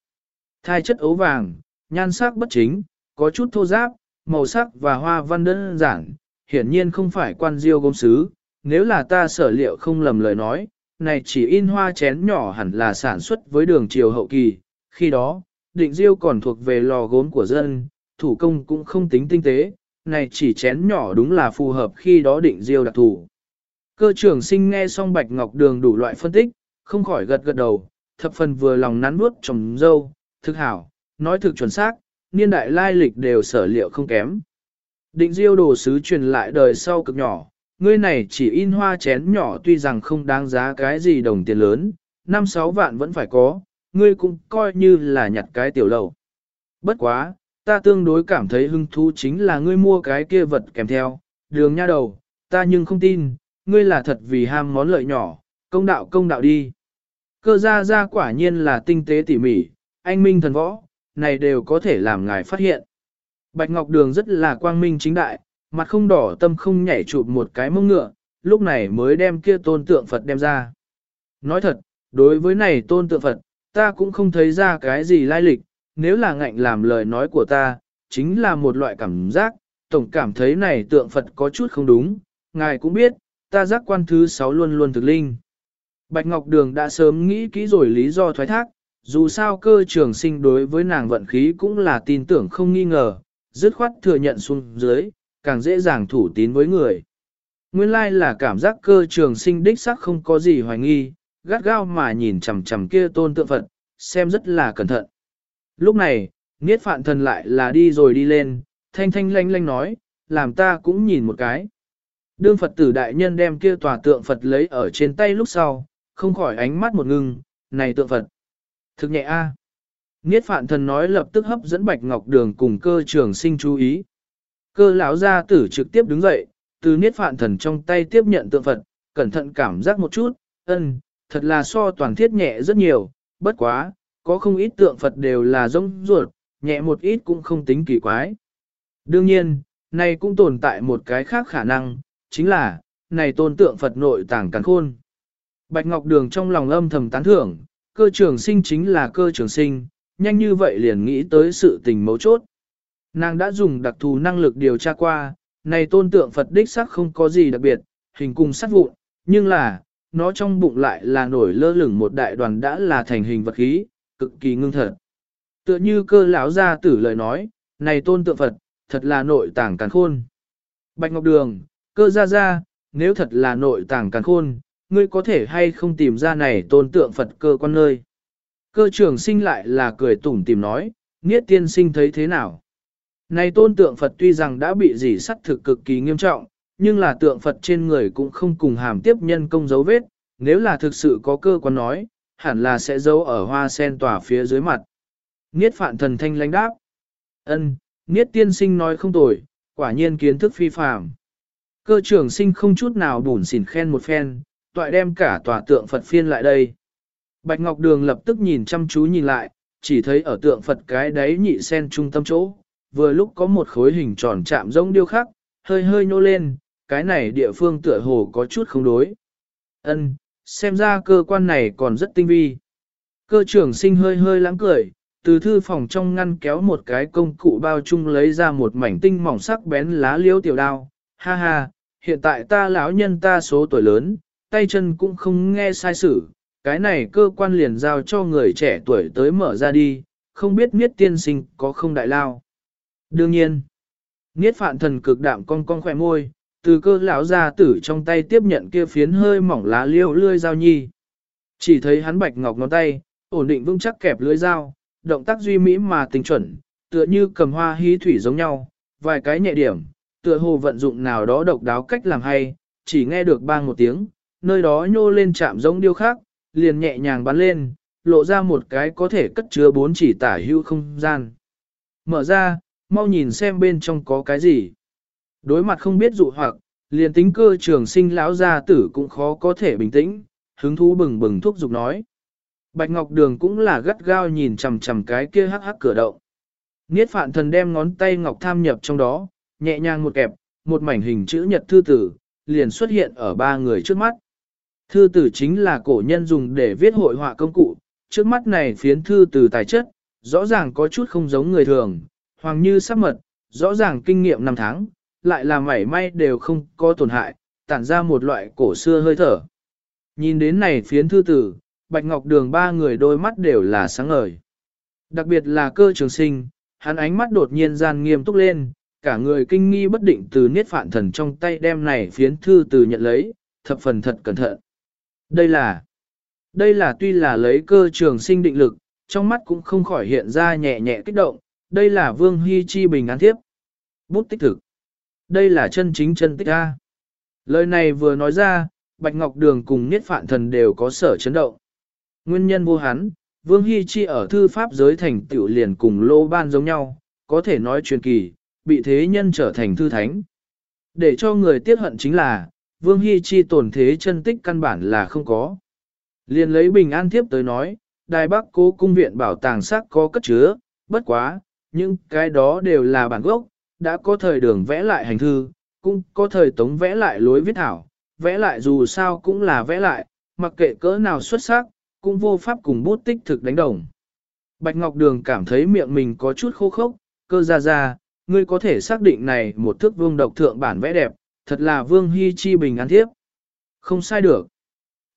S1: thai chất ấu vàng, nhan sắc bất chính, có chút thô giáp, màu sắc và hoa văn đơn giản, hiển nhiên không phải quan diêu gốm sứ, nếu là ta sở liệu không lầm lời nói, này chỉ in hoa chén nhỏ hẳn là sản xuất với đường triều hậu kỳ, khi đó, định diêu còn thuộc về lò gốm của dân, thủ công cũng không tính tinh tế, này chỉ chén nhỏ đúng là phù hợp khi đó định diêu đặc thủ. Cơ trưởng sinh nghe xong bạch ngọc đường đủ loại phân tích, không khỏi gật gật đầu, thập phần vừa lòng nắn nuốt trồng dâu, thực hảo, nói thực chuẩn xác, niên đại lai lịch đều sở liệu không kém. Định diêu đồ sứ truyền lại đời sau cực nhỏ, ngươi này chỉ in hoa chén nhỏ tuy rằng không đáng giá cái gì đồng tiền lớn, 5-6 vạn vẫn phải có, ngươi cũng coi như là nhặt cái tiểu lầu. Bất quá, ta tương đối cảm thấy hứng thú chính là ngươi mua cái kia vật kèm theo, đường nha đầu, ta nhưng không tin, ngươi là thật vì ham món lợi nhỏ, công đạo công đạo đi. Cơ gia gia quả nhiên là tinh tế tỉ mỉ, anh minh thần võ, này đều có thể làm ngài phát hiện. Bạch Ngọc Đường rất là quang minh chính đại, mặt không đỏ tâm không nhảy chụp một cái mông ngựa, lúc này mới đem kia tôn tượng Phật đem ra. Nói thật, đối với này tôn tượng Phật, ta cũng không thấy ra cái gì lai lịch, nếu là ngạnh làm lời nói của ta, chính là một loại cảm giác, tổng cảm thấy này tượng Phật có chút không đúng, ngài cũng biết, ta giác quan thứ sáu luôn luôn thực linh. Bạch Ngọc Đường đã sớm nghĩ kỹ rồi lý do thoái thác, dù sao cơ trường sinh đối với nàng vận khí cũng là tin tưởng không nghi ngờ, dứt khoát thừa nhận xuống dưới, càng dễ dàng thủ tín với người. Nguyên lai là cảm giác cơ trường sinh đích sắc không có gì hoài nghi, gắt gao mà nhìn chằm chằm kia tôn tượng Phật, xem rất là cẩn thận. Lúc này, Niết Phạn Thần lại là đi rồi đi lên, thanh thanh lanh lanh nói, làm ta cũng nhìn một cái. Đương Phật tử đại nhân đem kia tòa tượng Phật lấy ở trên tay lúc sau, không khỏi ánh mắt một ngưng, này tượng Phật. Thực nhẹ a. Niết Phạn Thần nói lập tức hấp dẫn Bạch Ngọc Đường cùng cơ trường sinh chú ý. Cơ lão gia tử trực tiếp đứng dậy, từ Niết Phạn Thần trong tay tiếp nhận tượng Phật, cẩn thận cảm giác một chút, ân, thật là so toàn thiết nhẹ rất nhiều, bất quá, có không ít tượng Phật đều là rông ruột, nhẹ một ít cũng không tính kỳ quái. Đương nhiên, này cũng tồn tại một cái khác khả năng, chính là, này tôn tượng Phật nội tàng càn khôn. Bạch Ngọc Đường trong lòng âm thầm tán thưởng, cơ trường sinh chính là cơ trường sinh, nhanh như vậy liền nghĩ tới sự tình mấu chốt. Nàng đã dùng đặc thù năng lực điều tra qua, này tôn tượng Phật đích sắc không có gì đặc biệt, hình cùng sát vụn, nhưng là, nó trong bụng lại là nổi lơ lửng một đại đoàn đã là thành hình vật khí, cực kỳ ngưng thật. Tựa như cơ lão gia tử lời nói, này tôn tượng Phật, thật là nội tàng càn khôn. Bạch Ngọc Đường, cơ gia gia, nếu thật là nội tàng càn khôn, ngươi có thể hay không tìm ra này tôn tượng Phật cơ quan nơi. Cơ trưởng sinh lại là cười tủm tìm nói, Niết tiên sinh thấy thế nào? Này tôn tượng Phật tuy rằng đã bị dỉ sắt thực cực kỳ nghiêm trọng, nhưng là tượng Phật trên người cũng không cùng hàm tiếp nhân công dấu vết, nếu là thực sự có cơ quan nói, hẳn là sẽ giấu ở hoa sen tỏa phía dưới mặt. Niết phạn thần thanh lãnh đáp. ân Niết tiên sinh nói không tồi, quả nhiên kiến thức phi phàm. Cơ trưởng sinh không chút nào bùn xỉn khen một phen, toại đem cả tòa tượng Phật phiên lại đây. Bạch Ngọc Đường lập tức nhìn chăm chú nhìn lại, chỉ thấy ở tượng Phật cái đáy nhị sen trung tâm chỗ, vừa lúc có một khối hình tròn chạm giống điêu khắc, hơi hơi nhô lên, cái này địa phương tựa hồ có chút không đối. Ân, xem ra cơ quan này còn rất tinh vi. Cơ trưởng sinh hơi hơi lãng cười, từ thư phòng trong ngăn kéo một cái công cụ bao chung lấy ra một mảnh tinh mỏng sắc bén lá liễu tiểu đao. Ha ha, hiện tại ta lão nhân ta số tuổi lớn, tay chân cũng không nghe sai sử, cái này cơ quan liền giao cho người trẻ tuổi tới mở ra đi, không biết miết tiên sinh có không đại lao. Đương nhiên, Niết phạn thần cực đạm cong cong khỏe môi, từ cơ lão gia tử trong tay tiếp nhận kia phiến hơi mỏng lá liêu lươi dao nhi. Chỉ thấy hắn bạch ngọc ngón tay, ổn định vững chắc kẹp lưỡi dao, động tác duy mỹ mà tình chuẩn, tựa như cầm hoa hí thủy giống nhau, vài cái nhẹ điểm, tựa hồ vận dụng nào đó độc đáo cách làm hay, chỉ nghe được bang một tiếng, nơi đó nhô lên chạm giống điêu khác, liền nhẹ nhàng bắn lên, lộ ra một cái có thể cất chứa bốn chỉ tả hữu không gian. Mở ra, mau nhìn xem bên trong có cái gì. Đối mặt không biết dụ hoặc, liền tính cơ trường sinh lão gia tử cũng khó có thể bình tĩnh, hứng thú bừng bừng thúc giục nói. Bạch Ngọc Đường cũng là gắt gao nhìn chằm chằm cái kia hắc hắc cửa động. Niết phạn thần đem ngón tay ngọc tham nhập trong đó, nhẹ nhàng một kẹp, một mảnh hình chữ nhật thư tử, liền xuất hiện ở ba người trước mắt. Thư tử chính là cổ nhân dùng để viết hội họa công cụ, trước mắt này phiến thư từ tài chất, rõ ràng có chút không giống người thường, hoàng như sắp mật, rõ ràng kinh nghiệm năm tháng, lại là mảy may đều không có tổn hại, tản ra một loại cổ xưa hơi thở. Nhìn đến này phiến thư tử, Bạch Ngọc Đường ba người đôi mắt đều là sáng ngời. Đặc biệt là cơ trường sinh, hắn ánh mắt đột nhiên gian nghiêm túc lên, cả người kinh nghi bất định từ niết phạn thần trong tay đem này phiến thư từ nhận lấy, thập phần thật cẩn thận. Đây là, đây là tuy là lấy cơ trường sinh định lực, trong mắt cũng không khỏi hiện ra nhẹ nhẹ kích động, đây là Vương Hy Chi bình án thiếp. Bút tích thực. Đây là chân chính chân tích A. Lời này vừa nói ra, Bạch Ngọc Đường cùng Niết Phạn Thần đều có sở chấn động. Nguyên nhân vô hắn, Vương Hy Chi ở thư pháp giới thành tiểu liền cùng lô ban giống nhau, có thể nói truyền kỳ, bị thế nhân trở thành thư thánh. Để cho người tiếc hận chính là, Vương Hy Chi tổn thế chân tích căn bản là không có. Liền lấy bình an thiếp tới nói, Đài Bắc cố cung viện bảo tàng sắc có cất chứa, bất quá, những cái đó đều là bản gốc, đã có thời đường vẽ lại hành thư, cũng có thời tống vẽ lại lối viết thảo, vẽ lại dù sao cũng là vẽ lại, mặc kệ cỡ nào xuất sắc, cũng vô pháp cùng bút tích thực đánh đồng. Bạch Ngọc Đường cảm thấy miệng mình có chút khô khốc, cơ ra ra, ngươi có thể xác định này một thước vương độc thượng bản vẽ đẹp, thật là vương hy chi bình an thiếp. Không sai được.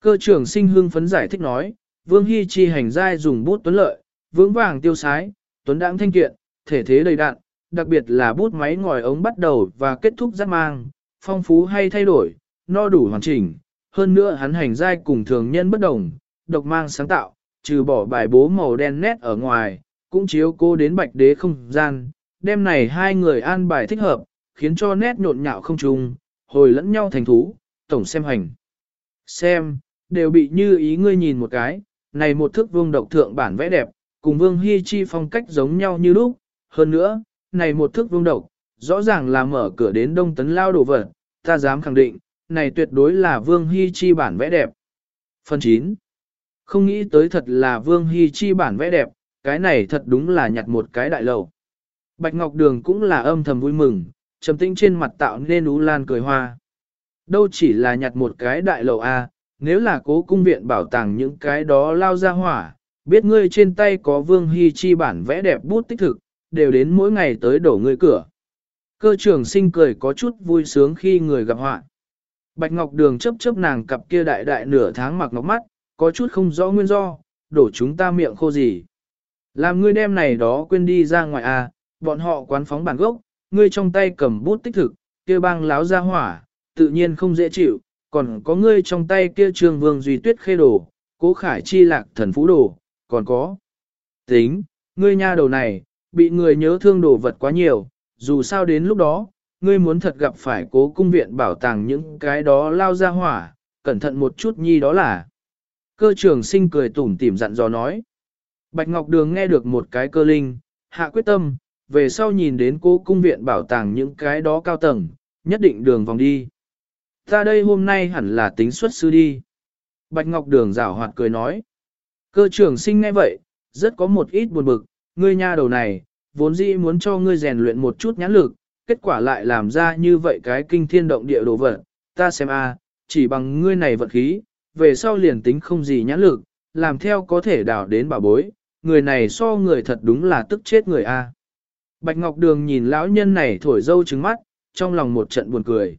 S1: Cơ trưởng sinh hương phấn giải thích nói, vương hy chi hành giai dùng bút tuấn lợi, vững vàng tiêu sái, tuấn đãng thanh kiện, thể thế đầy đạn, đặc biệt là bút máy ngòi ống bắt đầu và kết thúc giác mang, phong phú hay thay đổi, no đủ hoàn chỉnh. Hơn nữa hắn hành giai cùng thường nhân bất đồng, độc mang sáng tạo, trừ bỏ bài bố màu đen nét ở ngoài, cũng chiếu cô đến bạch đế không gian, đêm này hai người an bài thích hợp, khiến cho nét nhộn nhạo không trùng, hồi lẫn nhau thành thú, tổng xem hành. Xem, đều bị như ý ngươi nhìn một cái, này một thước vương độc thượng bản vẽ đẹp, cùng vương hy chi phong cách giống nhau như lúc, hơn nữa, này một thước vương độc, rõ ràng là mở cửa đến đông tấn lao đồ vật, ta dám khẳng định, này tuyệt đối là vương hy chi bản vẽ đẹp. Phần 9. Không nghĩ tới thật là vương hy chi bản vẽ đẹp, cái này thật đúng là nhặt một cái đại lầu. Bạch Ngọc Đường cũng là âm thầm vui mừng, trầm tĩnh trên mặt tạo nên ú lan cười hoa. Đâu chỉ là nhặt một cái đại lầu A, nếu là cố cung viện bảo tàng những cái đó lao ra hỏa, biết ngươi trên tay có vương hy chi bản vẽ đẹp bút tích thực, đều đến mỗi ngày tới đổ ngươi cửa. Cơ trưởng sinh cười có chút vui sướng khi người gặp họa. Bạch Ngọc Đường chấp chấp nàng cặp kia đại đại nửa tháng mặc ngọc mắt, có chút không rõ nguyên do, đổ chúng ta miệng khô gì. Làm ngươi đem này đó quên đi ra ngoài à, bọn họ quán phóng bản gốc, ngươi trong tay cầm bút tích thực, kia băng láo ra hỏa, tự nhiên không dễ chịu, còn có ngươi trong tay kia trường vương duy tuyết khê đồ, cố khải chi lạc thần phú đồ, còn có. Tính, ngươi nha đầu này, bị người nhớ thương đồ vật quá nhiều, dù sao đến lúc đó, ngươi muốn thật gặp phải cố cung viện bảo tàng những cái đó lao ra hỏa, cẩn thận một chút nhi đó là. Cơ trưởng sinh cười tủm tỉm dặn dò nói. Bạch Ngọc Đường nghe được một cái cơ linh, hạ quyết tâm, về sau nhìn đến cố cung viện bảo tàng những cái đó cao tầng, nhất định đường vòng đi. Ta đây hôm nay hẳn là tính xuất sư đi. Bạch Ngọc Đường rảo hoạt cười nói. Cơ trưởng sinh nghe vậy, rất có một ít buồn bực, ngươi nha đầu này, vốn dĩ muốn cho ngươi rèn luyện một chút nhãn lực, kết quả lại làm ra như vậy cái kinh thiên động địa đồ vật, ta xem a, chỉ bằng ngươi này vật khí, về sau liền tính không gì nhãn lực, làm theo có thể đào đến bà bối, người này so người thật đúng là tức chết người a. Bạch Ngọc Đường nhìn lão nhân này thổi dâu trứng mắt, trong lòng một trận buồn cười.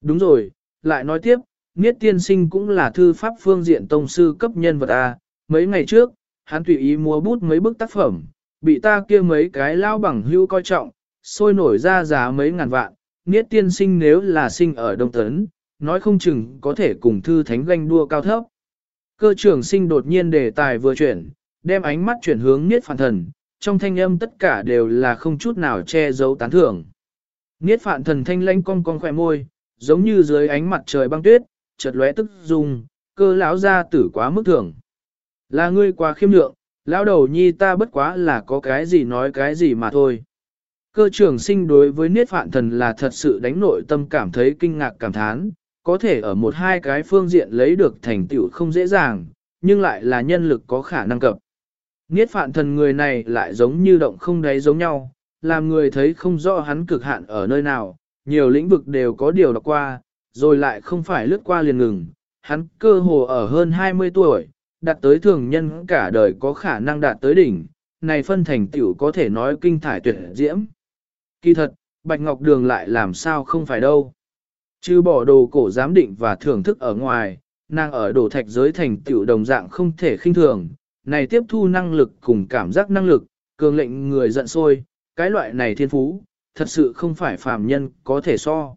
S1: Đúng rồi, lại nói tiếp, Niết tiên sinh cũng là thư pháp phương diện tông sư cấp nhân vật A, mấy ngày trước, hắn tùy ý mua bút mấy bức tác phẩm, bị ta kia mấy cái lao bằng hưu coi trọng, sôi nổi ra giá mấy ngàn vạn, Niết tiên sinh nếu là sinh ở Đông Tấn, nói không chừng có thể cùng thư thánh ganh đua cao thấp. Cơ trưởng sinh đột nhiên đề tài vừa chuyển, đem ánh mắt chuyển hướng Niết phản thần, trong thanh âm tất cả đều là không chút nào che giấu tán thưởng. Niết phản thần thanh lãnh cong cong khỏe môi, giống như dưới ánh mặt trời băng tuyết, chợt lóe tức dùng, cơ lão ra tử quá mức thưởng. Là ngươi quá khiêm lượng, lão đầu nhi ta bất quá là có cái gì nói cái gì mà thôi. Cơ trưởng sinh đối với niết phạn thần là thật sự đánh nội tâm cảm thấy kinh ngạc cảm thán, có thể ở một hai cái phương diện lấy được thành tựu không dễ dàng, nhưng lại là nhân lực có khả năng cập. Niết phạn thần người này lại giống như động không đáy giống nhau, làm người thấy không rõ hắn cực hạn ở nơi nào, nhiều lĩnh vực đều có điều đọc qua, rồi lại không phải lướt qua liền ngừng. Hắn cơ hồ ở hơn 20 tuổi, đạt tới thường nhân cả đời có khả năng đạt tới đỉnh, này phân thành tiểu có thể nói kinh thải tuyệt diễm. Kỳ thật, Bạch Ngọc Đường lại làm sao không phải đâu. Chứ bỏ đồ cổ giám định và thưởng thức ở ngoài, nàng ở đồ thạch giới thành tiểu đồng dạng không thể khinh thường, này tiếp thu năng lực cùng cảm giác năng lực, cường lệnh người giận sôi, cái loại này thiên phú, thật sự không phải phàm nhân có thể so.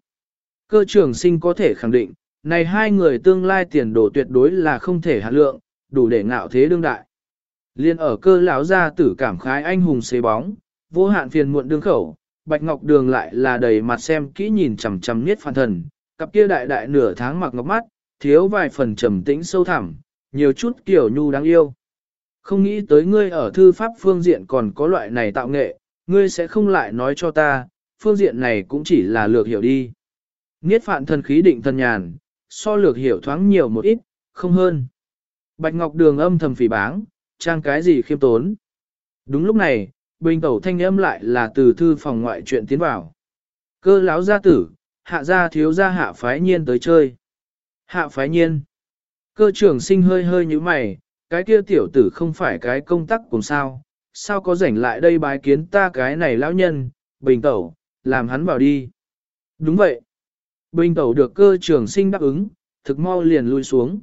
S1: Cơ trưởng sinh có thể khẳng định, này hai người tương lai tiền đồ tuyệt đối là không thể hạ lượng, đủ để ngạo thế đương đại. Liên ở cơ lão gia tử cảm khái anh hùng xế bóng, vô hạn phiền muộn đương khẩu, bạch ngọc đường lại là đầy mặt xem kỹ nhìn chằm chằm niết phản thần, cặp kia đại đại nửa tháng mặc ngọc mắt, thiếu vài phần trầm tĩnh sâu thẳm, nhiều chút kiểu nhu đáng yêu. Không nghĩ tới ngươi ở thư pháp phương diện còn có loại này tạo nghệ, ngươi sẽ không lại nói cho ta, phương diện này cũng chỉ là lược hiểu đi. Niết phạn thần khí định thần nhàn, so lược hiểu thoáng nhiều một ít, không hơn. Bạch Ngọc Đường âm thầm phỉ báng, trang cái gì khiêm tốn. Đúng lúc này, bình tẩu thanh âm lại là từ thư phòng ngoại chuyện tiến vào. Cơ lão gia tử, hạ gia thiếu gia hạ phái nhiên tới chơi. Hạ phái nhiên. Cơ trưởng sinh hơi hơi như mày, cái kia tiểu tử không phải cái công tắc cùng sao, sao có rảnh lại đây bái kiến ta cái này lão nhân, bình tẩu, làm hắn vào đi. Đúng vậy. Bình tẩu được cơ trưởng sinh đáp ứng, thực mau liền lui xuống.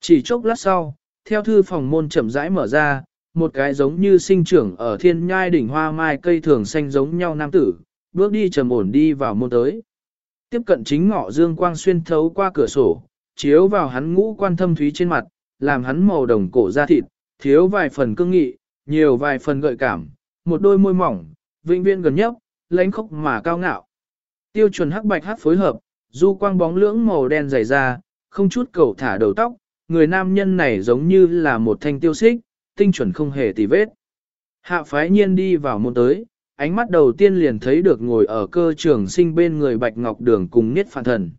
S1: Chỉ chốc lát sau, theo thư phòng môn chậm rãi mở ra, một cái giống như sinh trưởng ở thiên nhai đỉnh hoa mai cây thường xanh giống nhau nam tử, bước đi trầm ổn đi vào môn tới. Tiếp cận chính ngọ dương quang xuyên thấu qua cửa sổ, chiếu vào hắn ngũ quan thâm thúy trên mặt, làm hắn màu đồng cổ da thịt, thiếu vài phần cương nghị, nhiều vài phần gợi cảm, một đôi môi mỏng, vĩnh viên gần nhấp, lãnh khốc mà cao ngạo. Tiêu chuẩn hắc bạch hắc phối hợp, du quang bóng lưỡng màu đen dày ra, không chút cầu thả đầu tóc, người nam nhân này giống như là một thanh tiêu xích, tinh chuẩn không hề tì vết. Hạ phái nhiên đi vào môn tới, ánh mắt đầu tiên liền thấy được ngồi ở cơ trường sinh bên người bạch ngọc đường cùng niết phản thần.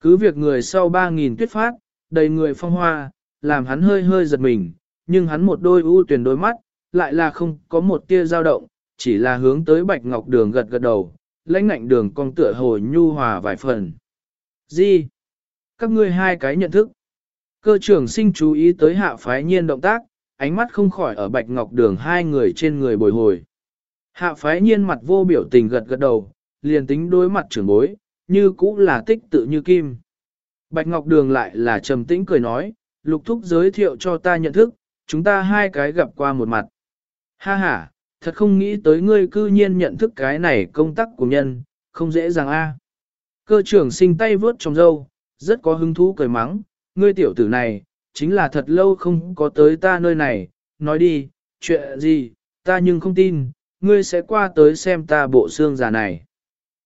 S1: Cứ việc người sau ba nghìn tuyết phát, đầy người phong hoa, làm hắn hơi hơi giật mình, nhưng hắn một đôi ưu tuyển đôi mắt, lại là không có một tia dao động, chỉ là hướng tới bạch ngọc đường gật gật đầu, lãnh ngạnh đường cong tựa hồi nhu hòa vài phần. Gì? Các ngươi hai cái nhận thức. Cơ trưởng sinh chú ý tới hạ phái nhiên động tác, ánh mắt không khỏi ở bạch ngọc đường hai người trên người bồi hồi. Hạ phái nhiên mặt vô biểu tình gật gật đầu, liền tính đối mặt trưởng bối, như cũ là tích tự như kim. Bạch Ngọc Đường lại là trầm tĩnh cười nói, lục thúc giới thiệu cho ta nhận thức, chúng ta hai cái gặp qua một mặt. Ha ha, thật không nghĩ tới ngươi cư nhiên nhận thức cái này công tác của nhân, không dễ dàng a. Cơ trưởng sinh tay vướt trong râu, rất có hứng thú cười mắng, ngươi tiểu tử này, chính là thật lâu không có tới ta nơi này, nói đi, chuyện gì, ta nhưng không tin, ngươi sẽ qua tới xem ta bộ xương già này.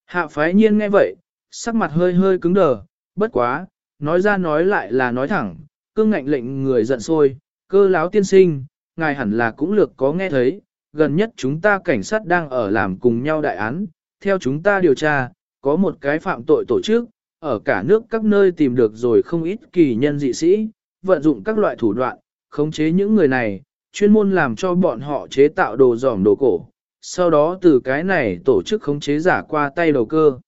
S1: Hạ phái nhiên nghe vậy, sắc mặt hơi hơi cứng đờ, bất quá, nói ra nói lại là nói thẳng, cương ngạnh lệnh người giận sôi, cơ láo tiên sinh, ngài hẳn là cũng lược có nghe thấy, gần nhất chúng ta cảnh sát đang ở làm cùng nhau đại án, theo chúng ta điều tra, có một cái phạm tội tổ chức, ở cả nước các nơi tìm được rồi không ít kỳ nhân dị sĩ, vận dụng các loại thủ đoạn, khống chế những người này, chuyên môn làm cho bọn họ chế tạo đồ giỏm đồ cổ, sau đó từ cái này tổ chức khống chế giả qua tay đầu cơ.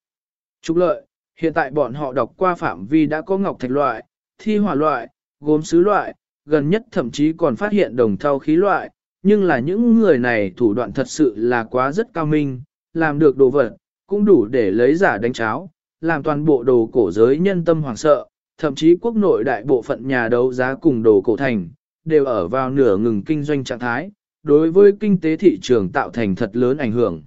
S1: Trục lợi, hiện tại bọn họ đọc qua phạm vi đã có ngọc thạch loại, thi hỏa loại, gốm sứ loại, gần nhất thậm chí còn phát hiện đồng thau khí loại, nhưng là những người này thủ đoạn thật sự là quá rất cao minh, làm được đồ vật, cũng đủ để lấy giả đánh cháo, làm toàn bộ đồ cổ giới nhân tâm hoảng sợ, thậm chí quốc nội đại bộ phận nhà đấu giá cùng đồ cổ thành, đều ở vào nửa ngừng kinh doanh trạng thái, đối với kinh tế thị trường tạo thành thật lớn ảnh hưởng.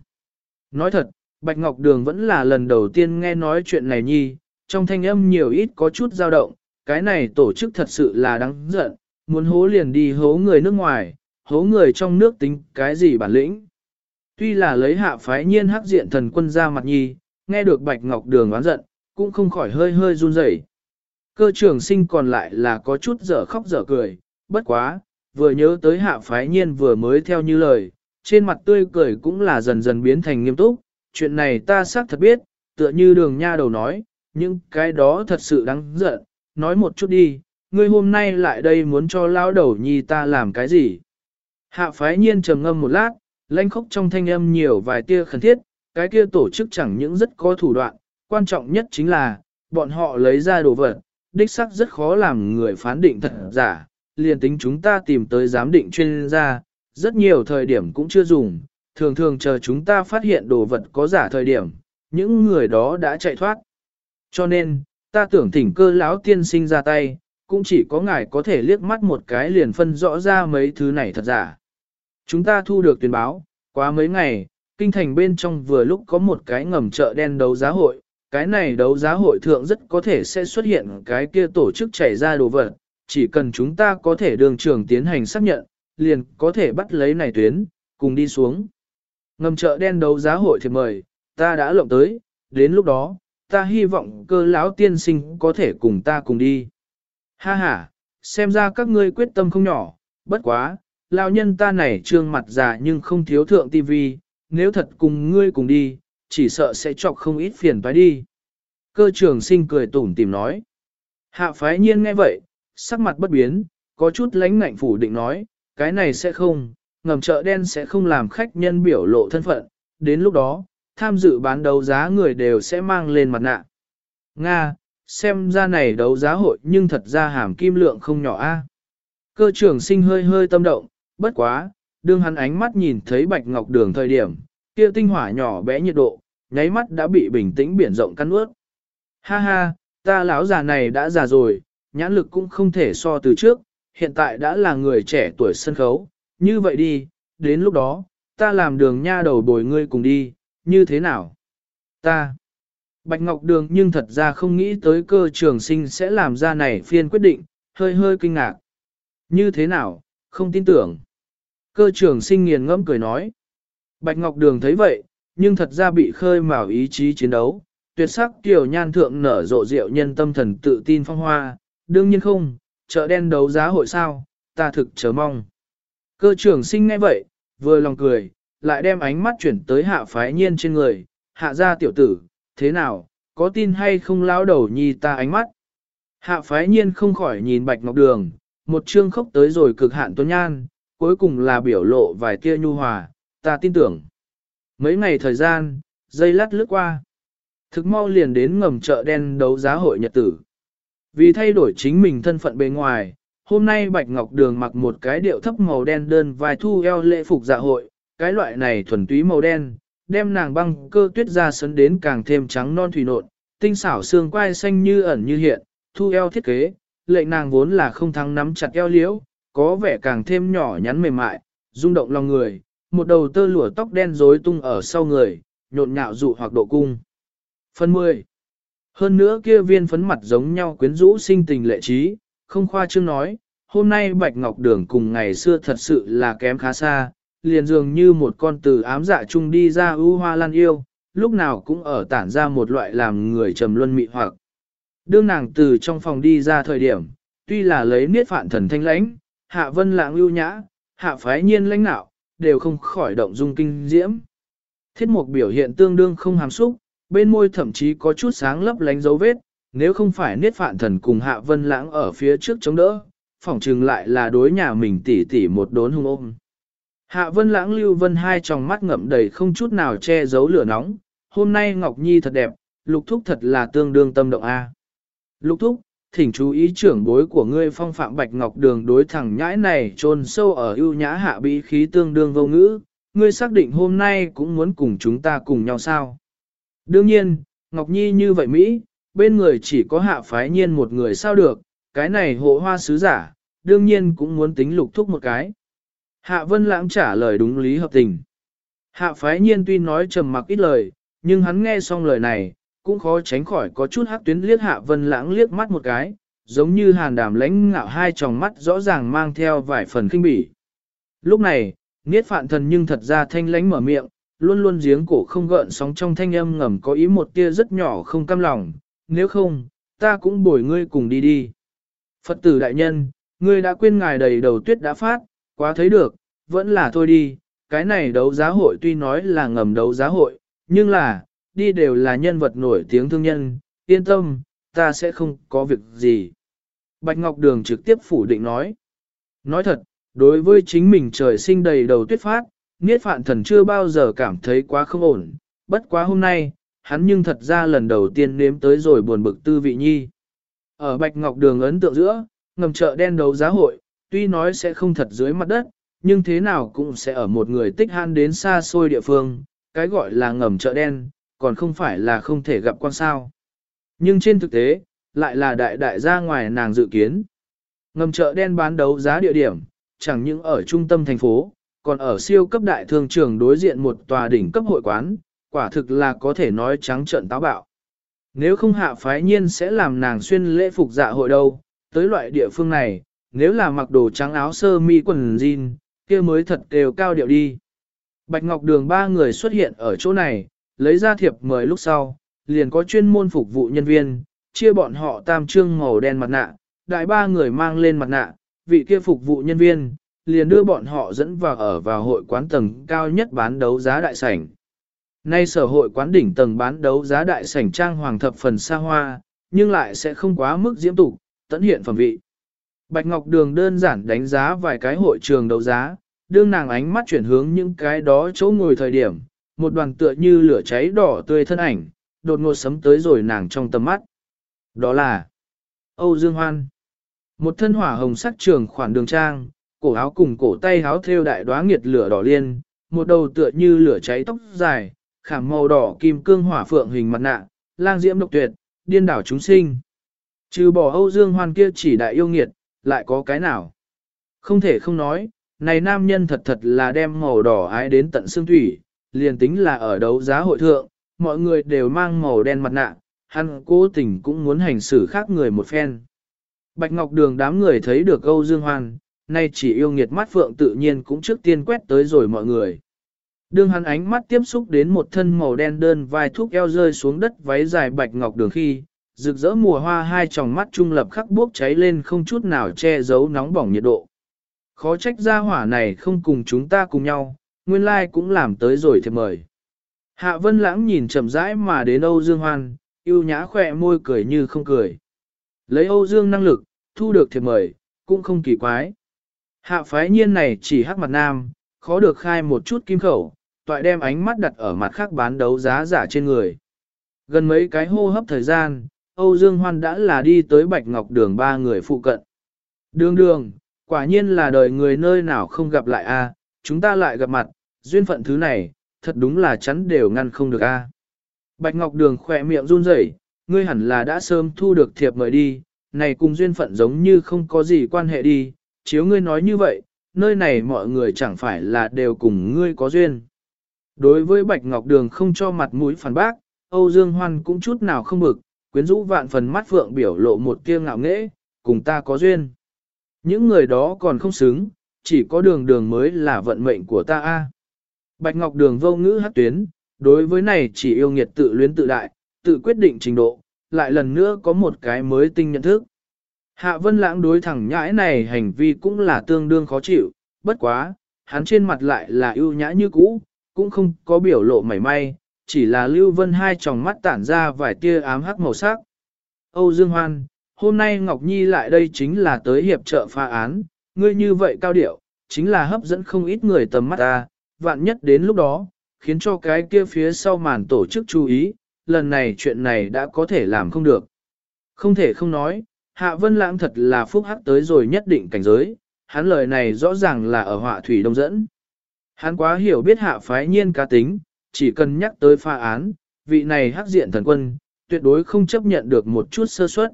S1: Nói thật, Bạch Ngọc Đường vẫn là lần đầu tiên nghe nói chuyện này nhi, trong thanh âm nhiều ít có chút dao động, cái này tổ chức thật sự là đáng giận, muốn hố liền đi hố người nước ngoài, hố người trong nước tính cái gì bản lĩnh. Tuy là lấy hạ phái nhiên hắc diện thần quân ra mặt nhi, nghe được Bạch Ngọc Đường oán giận, cũng không khỏi hơi hơi run rẩy. Cơ trưởng sinh còn lại là có chút dở khóc dở cười, bất quá, vừa nhớ tới hạ phái nhiên vừa mới theo như lời, trên mặt tươi cười cũng là dần dần biến thành nghiêm túc, chuyện này ta xác thật biết, tựa như đường nha đầu nói, nhưng cái đó thật sự đáng giận, nói một chút đi, ngươi hôm nay lại đây muốn cho lão đầu nhi ta làm cái gì? Hạ phái nhiên trầm ngâm một lát, lãnh khóc trong thanh âm nhiều vài tia khẩn thiết, cái kia tổ chức chẳng những rất có thủ đoạn, quan trọng nhất chính là, bọn họ lấy ra đồ vật, đích xác rất khó làm người phán định thật giả, liền tính chúng ta tìm tới giám định chuyên gia, rất nhiều thời điểm cũng chưa dùng, thường thường chờ chúng ta phát hiện đồ vật có giả thời điểm, những người đó đã chạy thoát. Cho nên, ta tưởng thỉnh cơ lão tiên sinh ra tay, cũng chỉ có ngài có thể liếc mắt một cái liền phân rõ ra mấy thứ này thật giả. Chúng ta thu được tuyên báo, quá mấy ngày, kinh thành bên trong vừa lúc có một cái ngầm chợ đen đấu giá hội, cái này đấu giá hội thượng rất có thể sẽ xuất hiện cái kia tổ chức chảy ra đồ vật, chỉ cần chúng ta có thể đường trường tiến hành xác nhận, liền có thể bắt lấy này tuyến, cùng đi xuống. Ngầm chợ đen đấu giá hội thì mời, ta đã lộng tới, đến lúc đó, ta hy vọng cơ lão tiên sinh có thể cùng ta cùng đi. Ha ha, xem ra các ngươi quyết tâm không nhỏ, bất quá, lão nhân ta này trương mặt già nhưng không thiếu thượng tivi, nếu thật cùng ngươi cùng đi, chỉ sợ sẽ chọc không ít phiền phải đi. Cơ trưởng sinh cười tủm tìm nói. Hạ phái nhiên nghe vậy, sắc mặt bất biến, có chút lãnh ngạnh phủ định nói, cái này sẽ không, ngầm chợ đen sẽ không làm khách nhân biểu lộ thân phận, đến lúc đó, tham dự bán đấu giá người đều sẽ mang lên mặt nạ. Nga, xem ra này đấu giá hội nhưng thật ra hàm kim lượng không nhỏ a. Cơ trưởng sinh hơi hơi tâm động, bất quá, đương hắn ánh mắt nhìn thấy bạch ngọc đường thời điểm, kia tinh hỏa nhỏ bé nhiệt độ, nháy mắt đã bị bình tĩnh biển rộng căn ướt. Ha ha, ta lão già này đã già rồi, nhãn lực cũng không thể so từ trước, hiện tại đã là người trẻ tuổi sân khấu, như vậy đi, đến lúc đó, ta làm đường nha đầu bồi ngươi cùng đi, như thế nào? Ta. Bạch Ngọc Đường nhưng thật ra không nghĩ tới cơ trường sinh sẽ làm ra này phiên quyết định, hơi hơi kinh ngạc. Như thế nào, không tin tưởng. Cơ trường sinh nghiền ngẫm cười nói. Bạch Ngọc Đường thấy vậy, nhưng thật ra bị khơi mào ý chí chiến đấu, tuyệt sắc tiểu nhan thượng nở rộ rượu nhân tâm thần tự tin phong hoa, đương nhiên không, chợ đen đấu giá hội sao, ta thực chờ mong. Cơ trưởng sinh ngay vậy, vừa lòng cười, lại đem ánh mắt chuyển tới hạ phái nhiên trên người, hạ ra tiểu tử, thế nào, có tin hay không lão đầu nhi ta ánh mắt. Hạ phái nhiên không khỏi nhìn bạch ngọc đường, một chương khốc tới rồi cực hạn tuấn nhan, cuối cùng là biểu lộ vài tia nhu hòa, ta tin tưởng. Mấy ngày thời gian, dây lát lướt qua. Thực mau liền đến ngầm chợ đen đấu giá hội nhật tử. Vì thay đổi chính mình thân phận bề ngoài, hôm nay Bạch Ngọc Đường mặc một cái điệu thấp màu đen đơn vai thu eo lễ phục dạ hội, cái loại này thuần túy màu đen, đem nàng băng cơ tuyết ra sấn đến càng thêm trắng non thủy nộn, tinh xảo xương quai xanh như ẩn như hiện, thu eo thiết kế, lệnh nàng vốn là không thắng nắm chặt eo liễu, có vẻ càng thêm nhỏ nhắn mềm mại, rung động lòng người, một đầu tơ lụa tóc đen rối tung ở sau người, nhộn nhạo dụ hoặc độ cung. Phần 10. Hơn nữa kia viên phấn mặt giống nhau quyến rũ sinh tình lệ trí, không khoa trương nói, hôm nay Bạch Ngọc Đường cùng ngày xưa thật sự là kém khá xa, liền dường như một con từ ám dạ chung đi ra ưu hoa lan yêu, lúc nào cũng ở tản ra một loại làm người trầm luân mị hoặc. Đương nàng từ trong phòng đi ra thời điểm, tuy là lấy niết phạn thần thanh lãnh, hạ vân lãng lưu nhã, hạ phái nhiên lãnh nạo, đều không khỏi động dung kinh diễm. Thiết mục biểu hiện tương đương không hàm xúc, bên môi thậm chí có chút sáng lấp lánh dấu vết, nếu không phải niết phạn thần cùng hạ vân lãng ở phía trước chống đỡ, phỏng chừng lại là đối nhà mình tỉ tỉ một đốn hung ôm. Hạ vân lãng lưu vân hai tròng mắt ngậm đầy không chút nào che giấu lửa nóng, hôm nay Ngọc Nhi thật đẹp, lục thúc thật là tương đương tâm động A. Lục thúc, thỉnh chú ý trưởng bối của ngươi phong phạm bạch ngọc đường đối thẳng nhãi này trôn sâu ở ưu nhã hạ bí khí tương đương vô ngữ, ngươi xác định hôm nay cũng muốn cùng chúng ta cùng nhau sao. Đương nhiên, Ngọc Nhi như vậy Mỹ, bên người chỉ có hạ phái nhiên một người sao được, cái này hộ hoa sứ giả, đương nhiên cũng muốn tính lục thúc một cái. Hạ Vân Lãng trả lời đúng lý hợp tình. Hạ phái nhiên tuy nói trầm mặc ít lời, nhưng hắn nghe xong lời này, cũng khó tránh khỏi có chút hắc tuyến liếc Hạ Vân Lãng liếc mắt một cái, giống như hàn đàm lãnh ngạo hai tròng mắt rõ ràng mang theo vài phần kinh bỉ. Lúc này, Niết Phạn Thần nhưng thật ra thanh lãnh mở miệng, luôn luôn giếng cổ không gợn sóng trong thanh âm ngầm có ý một tia rất nhỏ không cam lòng, nếu không, ta cũng bồi ngươi cùng đi đi. Phật tử đại nhân, ngươi đã quên ngài đầy đầu tuyết đã phát, quá thấy được, vẫn là thôi đi, cái này đấu giá hội tuy nói là ngầm đấu giá hội, nhưng là, đi đều là nhân vật nổi tiếng thương nhân, yên tâm, ta sẽ không có việc gì. Bạch Ngọc Đường trực tiếp phủ định nói. Nói thật, đối với chính mình trời sinh đầy đầu tuyết phát, Niết Phạn Thần chưa bao giờ cảm thấy quá không ổn, bất quá hôm nay, hắn nhưng thật ra lần đầu tiên nếm tới rồi buồn bực tư vị nhi. Ở Bạch Ngọc Đường ấn tượng giữa, ngầm chợ đen đấu giá hội, tuy nói sẽ không thật dưới mặt đất, nhưng thế nào cũng sẽ ở một người tích han đến xa xôi địa phương, cái gọi là ngầm chợ đen, còn không phải là không thể gặp quan sao. Nhưng trên thực tế, lại là đại đại ra ngoài nàng dự kiến. Ngầm chợ đen bán đấu giá địa điểm, chẳng những ở trung tâm thành phố, còn ở siêu cấp đại thương trường đối diện một tòa đỉnh cấp hội quán, quả thực là có thể nói trắng trợn táo bạo. Nếu không hạ phái nhiên sẽ làm nàng xuyên lễ phục dạ hội đâu, tới loại địa phương này, nếu là mặc đồ trắng áo sơ mi quần jean, kia mới thật đều cao điệu đi. Bạch Ngọc Đường ba người xuất hiện ở chỗ này, lấy ra thiệp mời lúc sau, liền có chuyên môn phục vụ nhân viên, chia bọn họ tam trương màu đen mặt nạ, đại ba người mang lên mặt nạ, vị kia phục vụ nhân viên, liền đưa bọn họ dẫn vào ở vào hội quán tầng cao nhất bán đấu giá đại sảnh. Nay sở hội quán đỉnh tầng bán đấu giá đại sảnh trang hoàng thập phần xa hoa, nhưng lại sẽ không quá mức diễm tục, tận hiện phẩm vị. Bạch Ngọc Đường đơn giản đánh giá vài cái hội trường đấu giá, đương nàng ánh mắt chuyển hướng những cái đó chỗ ngồi thời điểm, một đoàn tựa như lửa cháy đỏ tươi thân ảnh, đột ngột sấm tới rồi nàng trong tầm mắt. Đó là Âu Dương Hoan. Một thân hỏa hồng sắc trường khoản đường trang, cổ áo cùng cổ tay áo thêu đại đóa nghiệt lửa đỏ liên, một đầu tựa như lửa cháy tóc dài, khảm màu đỏ kim cương hỏa phượng hình mặt nạ, lang diễm độc tuyệt, điên đảo chúng sinh. Trừ bỏ Âu Dương Hoan kia chỉ đại yêu nghiệt, lại có cái nào? Không thể không nói, này nam nhân thật thật là đem màu đỏ ái đến tận xương thủy, liền tính là ở đấu giá hội thượng, mọi người đều mang màu đen mặt nạ, hắn cố tình cũng muốn hành xử khác người một phen. Bạch Ngọc Đường đám người thấy được Âu Dương Hoan, nay chỉ yêu nghiệt mắt phượng tự nhiên cũng trước tiên quét tới rồi mọi người. Đương hắn ánh mắt tiếp xúc đến một thân màu đen đơn vai thuốc eo rơi xuống đất váy dài Bạch Ngọc Đường khi, rực rỡ mùa hoa hai tròng mắt trung lập khắc bốc cháy lên không chút nào che giấu nóng bỏng nhiệt độ. Khó trách gia hỏa này không cùng chúng ta cùng nhau, nguyên lai like cũng làm tới rồi thì mời. Hạ Vân Lãng nhìn chậm rãi mà đến Âu Dương Hoan, yêu nhã khỏe môi cười như không cười. Lấy Âu Dương năng lực, thu được thiệp mời, cũng không kỳ quái. Hạ phái nhiên này chỉ hắc mặt nam, khó được khai một chút kim khẩu, toại đem ánh mắt đặt ở mặt khác bán đấu giá giả trên người. Gần mấy cái hô hấp thời gian, Âu Dương Hoan đã là đi tới Bạch Ngọc Đường ba người phụ cận. Đường đường, quả nhiên là đời người nơi nào không gặp lại a, chúng ta lại gặp mặt, duyên phận thứ này, thật đúng là chắn đều ngăn không được a. Bạch Ngọc Đường khỏe miệng run rẩy, ngươi hẳn là đã sớm thu được thiệp mời đi, này cùng duyên phận giống như không có gì quan hệ đi, chiếu ngươi nói như vậy, nơi này mọi người chẳng phải là đều cùng ngươi có duyên. Đối với Bạch Ngọc Đường không cho mặt mũi phản bác, Âu Dương Hoan cũng chút nào không bực, quyến rũ vạn phần mắt phượng biểu lộ một tia ngạo nghễ, cùng ta có duyên. Những người đó còn không xứng, chỉ có đường đường mới là vận mệnh của ta a. Bạch Ngọc Đường vô ngữ hát tuyến, đối với này chỉ yêu nghiệt tự luyến tự đại, tự quyết định trình độ, lại lần nữa có một cái mới tinh nhận thức. Hạ Vân Lãng đối thẳng nhãi này hành vi cũng là tương đương khó chịu, bất quá, hắn trên mặt lại là ưu nhã như cũ, cũng không có biểu lộ mảy may, chỉ là Lưu Vân hai tròng mắt tản ra vài tia ám hắc màu sắc. Âu Dương Hoan, hôm nay Ngọc Nhi lại đây chính là tới hiệp trợ pha án, ngươi như vậy cao điệu, chính là hấp dẫn không ít người tầm mắt ta, vạn nhất đến lúc đó, khiến cho cái kia phía sau màn tổ chức chú ý, lần này chuyện này đã có thể làm không được. Không thể không nói, Hạ Vân Lãng thật là phúc hắc tới rồi nhất định cảnh giới, hắn lời này rõ ràng là ở họa thủy đông dẫn. Hắn quá hiểu biết hạ phái nhiên cá tính, chỉ cần nhắc tới pha án, vị này hắc diện thần quân, tuyệt đối không chấp nhận được một chút sơ suất.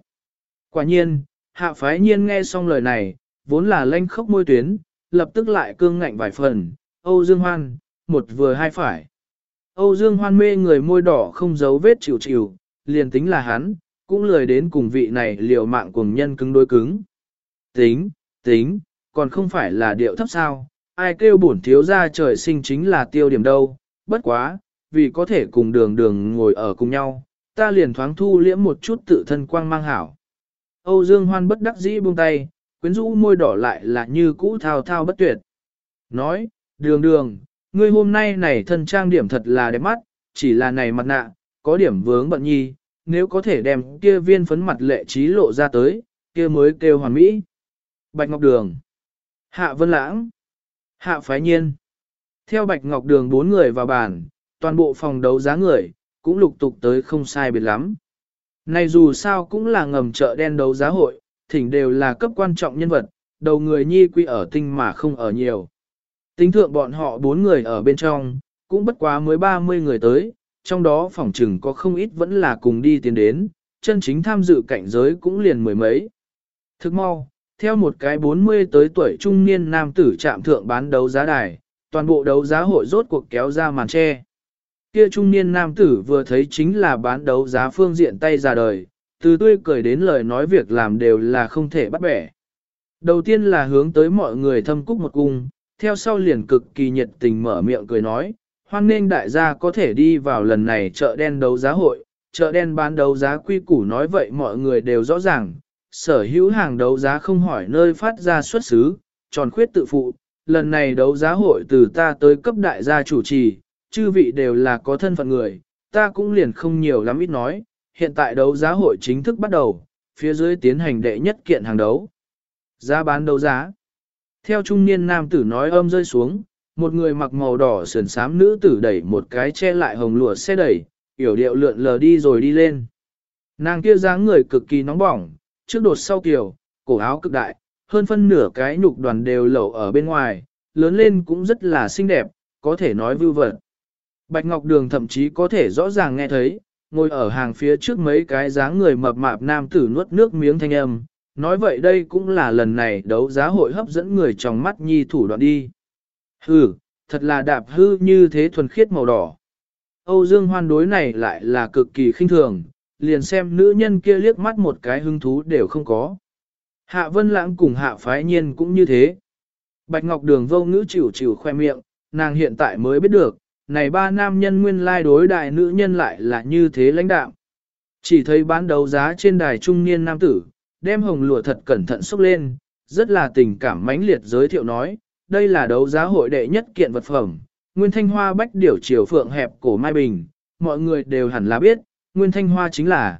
S1: Quả nhiên, hạ phái nhiên nghe xong lời này, vốn là lanh khốc môi tuyến, lập tức lại cương ngạnh vài phần, Âu Dương Hoan, một vừa hai phải. Âu Dương Hoan mê người môi đỏ không giấu vết chịu chịu, liền tính là hắn, cũng lười đến cùng vị này liều mạng cùng nhân cứng đối cứng. Tính, tính, còn không phải là điệu thấp sao, ai kêu bổn thiếu ra trời sinh chính là tiêu điểm đâu, bất quá, vì có thể cùng đường đường ngồi ở cùng nhau, ta liền thoáng thu liễm một chút tự thân quang mang hảo. Âu Dương Hoan bất đắc dĩ buông tay, quyến rũ môi đỏ lại là như cũ thao thao bất tuyệt. Nói, đường đường, ngươi hôm nay này thân trang điểm thật là đẹp mắt, chỉ là này mặt nạ, có điểm vướng bận nhi, nếu có thể đem kia viên phấn mặt lệ trí lộ ra tới, kia mới kêu hoàn mỹ. Bạch Ngọc Đường Hạ Vân Lãng Hạ Phái Nhiên Theo Bạch Ngọc Đường bốn người vào bàn, toàn bộ phòng đấu giá người, cũng lục tục tới không sai biệt lắm. Này dù sao cũng là ngầm chợ đen đấu giá hội, thỉnh đều là cấp quan trọng nhân vật, đầu người nhi quy ở tinh mà không ở nhiều. Tính thượng bọn họ bốn người ở bên trong, cũng bất quá mới 30 người tới, trong đó phòng trừng có không ít vẫn là cùng đi tiến đến, chân chính tham dự cảnh giới cũng liền mười mấy. Thức mau, theo một cái 40 tới tuổi trung niên nam tử chạm thượng bán đấu giá đài, toàn bộ đấu giá hội rốt cuộc kéo ra màn che. Kia trung niên nam tử vừa thấy chính là bán đấu giá phương diện tay ra đời, từ tươi cười đến lời nói việc làm đều là không thể bắt bẻ. Đầu tiên là hướng tới mọi người thâm cúc một cung, theo sau liền cực kỳ nhiệt tình mở miệng cười nói, hoan nên đại gia có thể đi vào lần này chợ đen đấu giá hội, chợ đen bán đấu giá quy củ nói vậy mọi người đều rõ ràng, sở hữu hàng đấu giá không hỏi nơi phát ra xuất xứ, tròn khuyết tự phụ, lần này đấu giá hội từ ta tới cấp đại gia chủ trì, chư vị đều là có thân phận người, ta cũng liền không nhiều lắm ít nói, hiện tại đấu giá hội chính thức bắt đầu, phía dưới tiến hành đệ nhất kiện hàng đấu. Giá bán đấu giá. Theo trung niên nam tử nói âm rơi xuống, một người mặc màu đỏ sườn xám nữ tử đẩy một cái che lại hồng lụa xe đẩy, yểu điệu lượn lờ đi rồi đi lên. Nàng kia dáng người cực kỳ nóng bỏng, trước đột sau kiểu, cổ áo cực đại, hơn phân nửa cái nhục đoàn đều lẩu ở bên ngoài, lớn lên cũng rất là xinh đẹp, có thể nói vưu vật. Bạch Ngọc Đường thậm chí có thể rõ ràng nghe thấy, ngồi ở hàng phía trước mấy cái dáng người mập mạp nam tử nuốt nước miếng thanh âm, nói vậy đây cũng là lần này đấu giá hội hấp dẫn người trong mắt nhi thủ đoạn đi. Hừ, thật là đạp hư như thế thuần khiết màu đỏ. Âu Dương Hoan đối này lại là cực kỳ khinh thường, liền xem nữ nhân kia liếc mắt một cái hứng thú đều không có. Hạ Vân Lãng cùng Hạ Phái Nhiên cũng như thế. Bạch Ngọc Đường vô ngữ chịu chịu khoe miệng, nàng hiện tại mới biết được, này ba nam nhân nguyên lai đối đại nữ nhân lại là như thế lãnh đạo. Chỉ thấy bán đấu giá trên đài trung niên nam tử, đem hồng lụa thật cẩn thận xúc lên, rất là tình cảm mãnh liệt giới thiệu nói, đây là đấu giá hội đệ nhất kiện vật phẩm, Nguyên Thanh Hoa bách điểu chiều phượng hẹp cổ Mai Bình, mọi người đều hẳn là biết, Nguyên Thanh Hoa chính là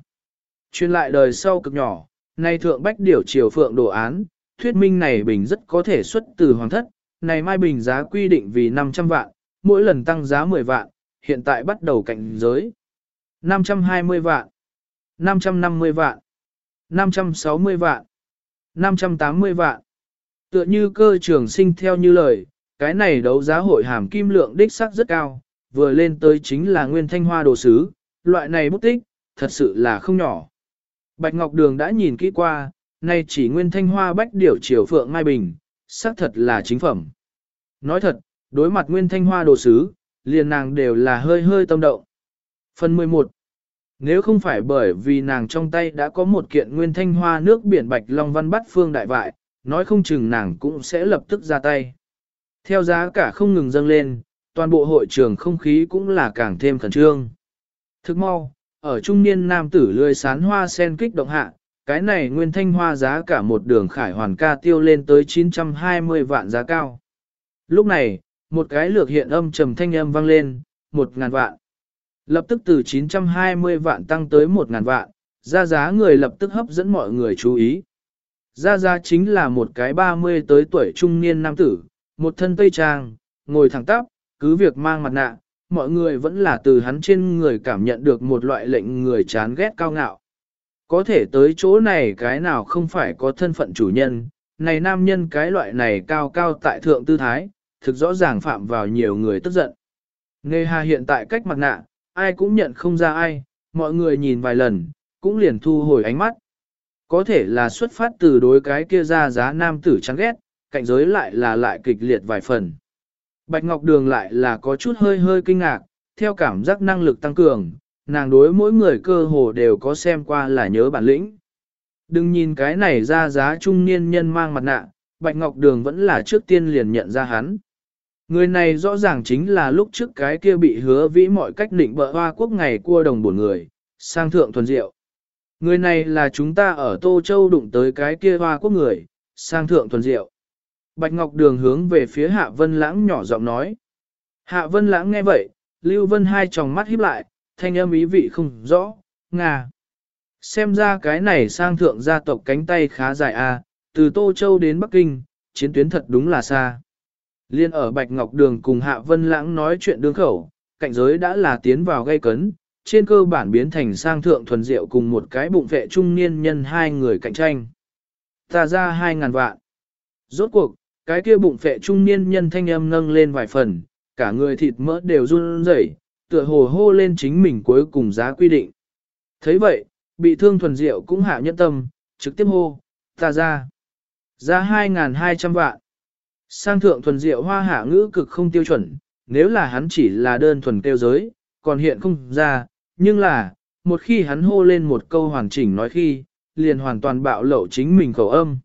S1: truyền lại đời sau cực nhỏ, nay thượng bách điểu chiều phượng đồ án, thuyết minh này bình rất có thể xuất từ hoàng thất, này Mai Bình giá quy định vì 500 vạn, mỗi lần tăng giá 10 vạn, hiện tại bắt đầu cạnh giới. 520 vạn. 550 vạn, 560 vạn, 580 vạn. Tựa như cơ trường sinh theo như lời, cái này đấu giá hội hàm kim lượng đích sắc rất cao, vừa lên tới chính là nguyên thanh hoa đồ sứ, loại này bút tích, thật sự là không nhỏ. Bạch Ngọc Đường đã nhìn kỹ qua, nay chỉ nguyên thanh hoa bách điểu triều phượng mai bình, xác thật là chính phẩm. Nói thật, đối mặt nguyên thanh hoa đồ sứ, liền nàng đều là hơi hơi tâm động. Phần 11 Nếu không phải bởi vì nàng trong tay đã có một kiện nguyên thanh hoa nước biển bạch long văn bắt phương đại vại, nói không chừng nàng cũng sẽ lập tức ra tay. Theo giá cả không ngừng dâng lên, toàn bộ hội trường không khí cũng là càng thêm khẩn trương. Thức mau, ở trung niên nam tử lươi sán hoa sen kích động hạ, cái này nguyên thanh hoa giá cả một đường khải hoàn ca tiêu lên tới 920 vạn giá cao. Lúc này, một cái lược hiện âm trầm thanh âm vang lên, một ngàn vạn. Lập tức từ 920 vạn tăng tới một ngàn vạn, ra giá người lập tức hấp dẫn mọi người chú ý. Ra giá chính là một cái 30 tới tuổi trung niên nam tử, một thân tây trang, ngồi thẳng tắp, cứ việc mang mặt nạ, mọi người vẫn là từ hắn trên người cảm nhận được một loại lệnh người chán ghét cao ngạo. Có thể tới chỗ này cái nào không phải có thân phận chủ nhân, này nam nhân cái loại này cao cao tại thượng tư thái, thực rõ ràng phạm vào nhiều người tức giận. Nghe hà hiện tại cách mặt nạ, ai cũng nhận không ra ai, mọi người nhìn vài lần, cũng liền thu hồi ánh mắt. Có thể là xuất phát từ đối cái kia ra giá nam tử chán ghét, cạnh giới lại là lại kịch liệt vài phần. Bạch Ngọc Đường lại là có chút hơi hơi kinh ngạc, theo cảm giác năng lực tăng cường, nàng đối mỗi người cơ hồ đều có xem qua là nhớ bản lĩnh. Đừng nhìn cái này ra giá trung niên nhân mang mặt nạ, Bạch Ngọc Đường vẫn là trước tiên liền nhận ra hắn. Người này rõ ràng chính là lúc trước cái kia bị hứa vĩ mọi cách định bợ hoa quốc ngày cua đồng bổn người, sang thượng thuần diệu. Người này là chúng ta ở Tô Châu đụng tới cái kia hoa quốc người, sang thượng thuần diệu. Bạch Ngọc Đường hướng về phía Hạ Vân Lãng nhỏ giọng nói. Hạ Vân Lãng nghe vậy, Lưu Vân hai tròng mắt híp lại, thanh âm ý vị không rõ, ngà. Xem ra cái này sang thượng gia tộc cánh tay khá dài a, từ Tô Châu đến Bắc Kinh, chiến tuyến thật đúng là xa. Liên ở Bạch Ngọc Đường cùng Hạ Vân Lãng nói chuyện đương khẩu, cạnh giới đã là tiến vào gây cấn, trên cơ bản biến thành sang thượng thuần diệu cùng một cái bụng vệ trung niên nhân hai người cạnh tranh. Ta ra hai ngàn vạn. Rốt cuộc, cái kia bụng phệ trung niên nhân thanh âm nâng lên vài phần, cả người thịt mỡ đều run rẩy, tựa hồ hô lên chính mình cuối cùng giá quy định. thấy vậy, bị thương thuần diệu cũng hạ nhẫn tâm, trực tiếp hô, ta ra. Ra 2.200 vạn. Sang thượng thuần diệu hoa hạ ngữ cực không tiêu chuẩn, nếu là hắn chỉ là đơn thuần tiêu giới, còn hiện không ra, nhưng là, một khi hắn hô lên một câu hoàn chỉnh nói khi, liền hoàn toàn bạo lậu chính mình khẩu âm.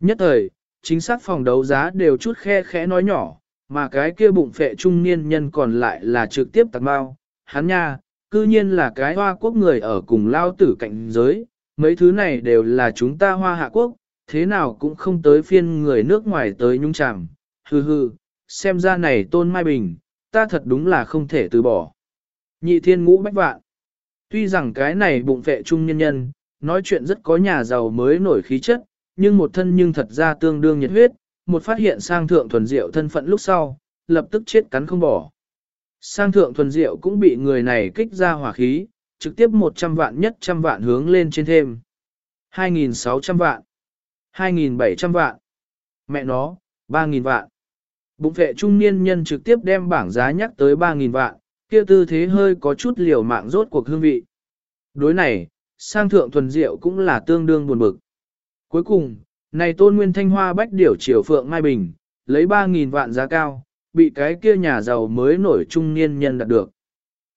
S1: Nhất thời, chính xác phòng đấu giá đều chút khe khẽ nói nhỏ, mà cái kia bụng phệ trung niên nhân còn lại là trực tiếp tạc bao. Hắn nha, cư nhiên là cái hoa quốc người ở cùng lao tử cạnh giới, mấy thứ này đều là chúng ta hoa hạ quốc, thế nào cũng không tới phiên người nước ngoài tới nhung chẳng Hừ hừ, xem ra này tôn mai bình, ta thật đúng là không thể từ bỏ. Nhị thiên ngũ bách vạn. Tuy rằng cái này bụng vệ trung nhân nhân, nói chuyện rất có nhà giàu mới nổi khí chất, nhưng một thân nhưng thật ra tương đương nhiệt huyết, một phát hiện sang thượng thuần diệu thân phận lúc sau, lập tức chết cắn không bỏ. Sang thượng thuần diệu cũng bị người này kích ra hỏa khí, trực tiếp 100 vạn nhất trăm vạn hướng lên trên thêm. 2.600 vạn, 2.700 vạn, mẹ nó, 3.000 vạn. Bụng vệ trung niên nhân trực tiếp đem bảng giá nhắc tới 3.000 vạn, kia tư thế hơi có chút liều mạng rốt cuộc hương vị. Đối này, sang thượng thuần diệu cũng là tương đương buồn bực. Cuối cùng, này tôn nguyên thanh hoa bách điểu triều phượng mai bình, lấy 3.000 vạn giá cao, bị cái kia nhà giàu mới nổi trung niên nhân đạt được.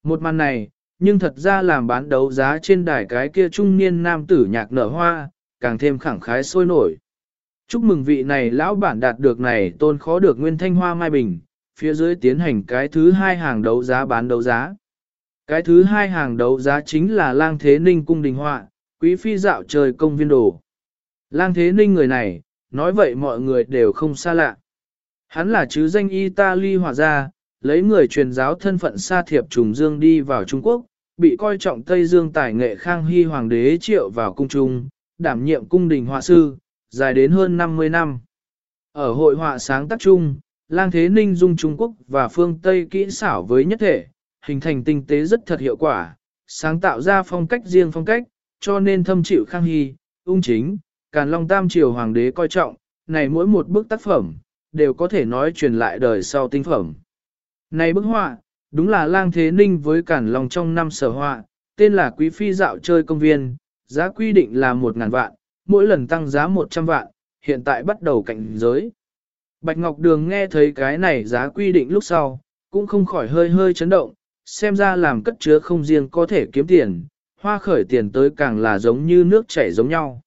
S1: Một màn này, nhưng thật ra làm bán đấu giá trên đài cái kia trung niên nam tử nhạc nở hoa, càng thêm khẳng khái sôi nổi. Chúc mừng vị này lão bản đạt được này tôn khó được nguyên thanh hoa mai bình, phía dưới tiến hành cái thứ hai hàng đấu giá bán đấu giá. Cái thứ hai hàng đấu giá chính là lang thế ninh cung đình họa, quý phi dạo trời công viên đồ. Lang thế ninh người này, nói vậy mọi người đều không xa lạ. Hắn là chứ danh Italy hòa gia, lấy người truyền giáo thân phận xa thiệp trùng dương đi vào Trung Quốc, bị coi trọng Tây Dương tài nghệ Khang Hy Hoàng đế triệu vào cung trung, đảm nhiệm cung đình họa sư, dài đến hơn 50 năm. Ở hội họa sáng tác chung, Lang Thế Ninh dung Trung Quốc và phương Tây kỹ xảo với nhất thể, hình thành tinh tế rất thật hiệu quả, sáng tạo ra phong cách riêng phong cách, cho nên thâm chịu khang hy, ung chính, càn long tam triều hoàng đế coi trọng, này mỗi một bức tác phẩm, đều có thể nói truyền lại đời sau tinh phẩm. Này bức họa, đúng là lang thế ninh với càn long trong năm sở họa, tên là quý phi dạo chơi công viên, giá quy định là 1.000 vạn, mỗi lần tăng giá 100 vạn, hiện tại bắt đầu cạnh giới. Bạch Ngọc Đường nghe thấy cái này giá quy định lúc sau, cũng không khỏi hơi hơi chấn động, xem ra làm cất chứa không riêng có thể kiếm tiền, hoa khởi tiền tới càng là giống như nước chảy giống nhau.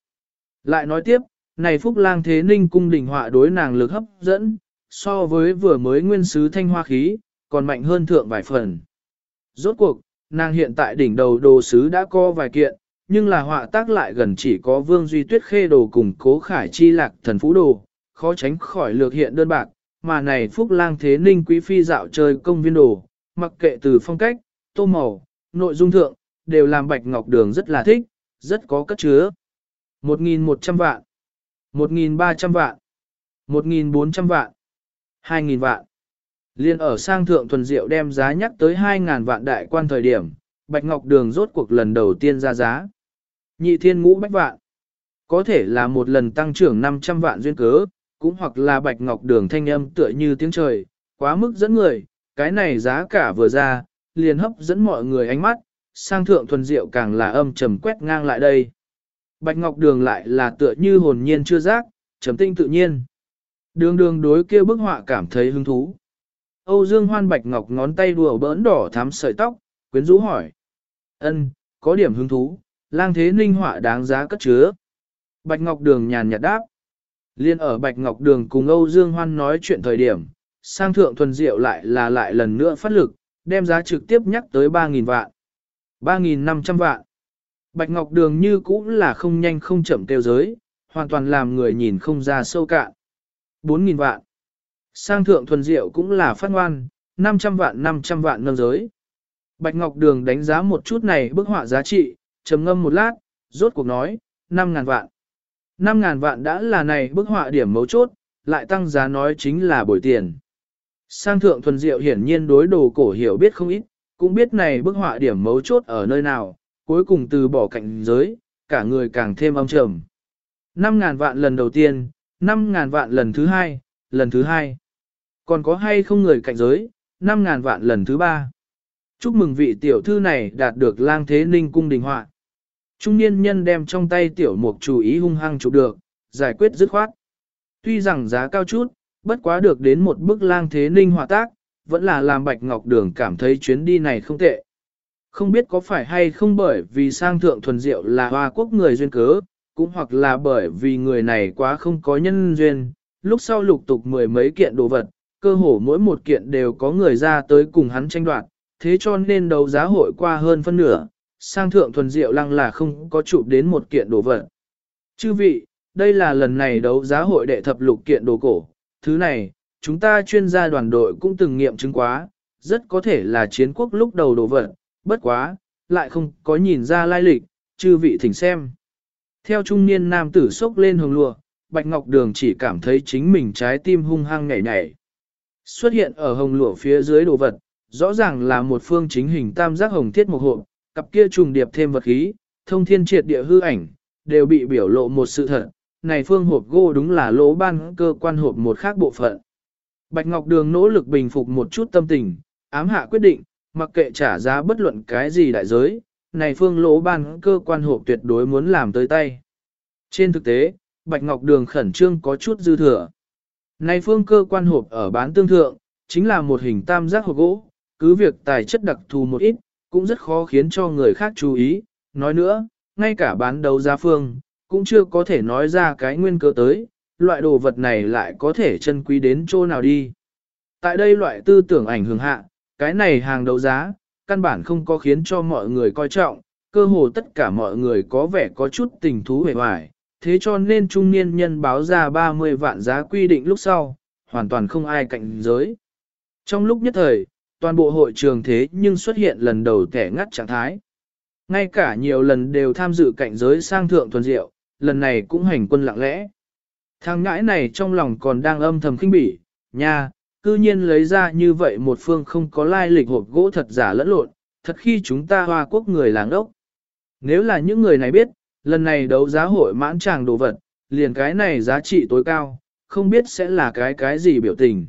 S1: Lại nói tiếp, này Phúc Lang Thế Ninh cung đình họa đối nàng lực hấp dẫn, so với vừa mới nguyên sứ thanh hoa khí, còn mạnh hơn thượng vài phần. Rốt cuộc, nàng hiện tại đỉnh đầu đồ sứ đã có vài kiện, nhưng là họa tác lại gần chỉ có vương duy tuyết khê đồ cùng cố khải chi lạc thần phú đồ, khó tránh khỏi lược hiện đơn bạc, mà này Phúc Lang Thế Ninh quý phi dạo chơi công viên đồ, mặc kệ từ phong cách, tô màu, nội dung thượng, đều làm Bạch Ngọc Đường rất là thích, rất có cất chứa. 1.100 vạn, 1.300 vạn, 1.400 vạn, 2.000 vạn. Liên ở sang thượng thuần diệu đem giá nhắc tới 2.000 vạn đại quan thời điểm, Bạch Ngọc Đường rốt cuộc lần đầu tiên ra giá. Nhị thiên ngũ bách vạn. Có thể là một lần tăng trưởng 500 vạn duyên cớ, cũng hoặc là Bạch Ngọc Đường thanh âm tựa như tiếng trời, quá mức dẫn người, cái này giá cả vừa ra, liền hấp dẫn mọi người ánh mắt, sang thượng thuần diệu càng là âm trầm quét ngang lại đây. Bạch Ngọc Đường lại là tựa như hồn nhiên chưa giác, trầm tinh tự nhiên. Đường đường đối kia bức họa cảm thấy hứng thú. Âu Dương Hoan Bạch Ngọc ngón tay đùa bỡn đỏ thắm sợi tóc, quyến rũ hỏi. ân có điểm hứng thú, lang thế ninh họa đáng giá cất chứa. Bạch Ngọc Đường nhàn nhạt đáp. Liên ở Bạch Ngọc Đường cùng Âu Dương Hoan nói chuyện thời điểm, sang thượng thuần diệu lại là lại lần nữa phát lực, đem giá trực tiếp nhắc tới 3.000 vạn. 3.500 vạn. Bạch Ngọc Đường như cũng là không nhanh không chậm tiêu giới, hoàn toàn làm người nhìn không ra sâu cạn. 4.000 vạn. Sang thượng thuần diệu cũng là phát ngoan, 500 vạn 500 vạn nâng giới. Bạch Ngọc Đường đánh giá một chút này bức họa giá trị, trầm ngâm một lát, rốt cuộc nói, 5.000 vạn. 5.000 vạn đã là này bức họa điểm mấu chốt, lại tăng giá nói chính là bồi tiền. Sang thượng thuần diệu hiển nhiên đối đồ cổ hiểu biết không ít, cũng biết này bức họa điểm mấu chốt ở nơi nào, cuối cùng từ bỏ cạnh giới, cả người càng thêm âm trầm. 5.000 vạn lần đầu tiên, 5.000 vạn lần thứ hai, lần thứ hai. Còn có hay không người cạnh giới, 5.000 vạn lần thứ ba. Chúc mừng vị tiểu thư này đạt được lang thế ninh cung đình họa. Trung niên nhân đem trong tay tiểu mục chủ ý hung hăng chụp được, giải quyết dứt khoát. Tuy rằng giá cao chút, bất quá được đến một bức lang thế ninh hòa tác, vẫn là làm Bạch Ngọc Đường cảm thấy chuyến đi này không tệ. Không biết có phải hay không bởi vì sang thượng thuần diệu là hoa quốc người duyên cớ, cũng hoặc là bởi vì người này quá không có nhân duyên, lúc sau lục tục mười mấy kiện đồ vật, cơ hồ mỗi một kiện đều có người ra tới cùng hắn tranh đoạt, thế cho nên đấu giá hội qua hơn phân nửa, sang thượng thuần diệu lăng là không có chụp đến một kiện đồ vật. Chư vị, đây là lần này đấu giá hội đệ thập lục kiện đồ cổ, thứ này, chúng ta chuyên gia đoàn đội cũng từng nghiệm chứng quá, rất có thể là chiến quốc lúc đầu đồ vật, bất quá, lại không có nhìn ra lai lịch, chư vị thỉnh xem. Theo trung niên nam tử sốc lên hồng lụa, Bạch Ngọc Đường chỉ cảm thấy chính mình trái tim hung hăng nhảy nhảy. Xuất hiện ở hồng lụa phía dưới đồ vật, rõ ràng là một phương chính hình tam giác hồng thiết một hộp, cặp kia trùng điệp thêm vật khí, thông thiên triệt địa hư ảnh, đều bị biểu lộ một sự thật. Này phương hộp gỗ đúng là lỗ ban cơ quan hộp một khác bộ phận. Bạch Ngọc Đường nỗ lực bình phục một chút tâm tình, ám hạ quyết định, mặc kệ trả giá bất luận cái gì đại giới, này phương lỗ ban cơ quan hộp tuyệt đối muốn làm tới tay. Trên thực tế, Bạch Ngọc Đường khẩn trương có chút dư thừa. Này phương cơ quan hộp ở bán tương thượng, chính là một hình tam giác hộp gỗ, cứ việc tài chất đặc thù một ít, cũng rất khó khiến cho người khác chú ý. Nói nữa, ngay cả bán đấu giá phương, cũng chưa có thể nói ra cái nguyên cơ tới, loại đồ vật này lại có thể chân quý đến chỗ nào đi. Tại đây loại tư tưởng ảnh hưởng hạ, cái này hàng đấu giá, căn bản không có khiến cho mọi người coi trọng, cơ hồ tất cả mọi người có vẻ có chút tình thú hề hoài, thế cho nên trung niên nhân báo ra 30 vạn giá quy định lúc sau, hoàn toàn không ai cạnh giới. Trong lúc nhất thời, toàn bộ hội trường thế nhưng xuất hiện lần đầu kẻ ngắt trạng thái. Ngay cả nhiều lần đều tham dự cạnh giới sang thượng thuần diệu, lần này cũng hành quân lặng lẽ. Thằng ngãi này trong lòng còn đang âm thầm khinh bỉ, nha, cư nhiên lấy ra như vậy một phương không có lai lịch hộp gỗ thật giả lẫn lộn, thật khi chúng ta hoa quốc người làng ốc. Nếu là những người này biết, lần này đấu giá hội mãn tràng đồ vật, liền cái này giá trị tối cao, không biết sẽ là cái cái gì biểu tình.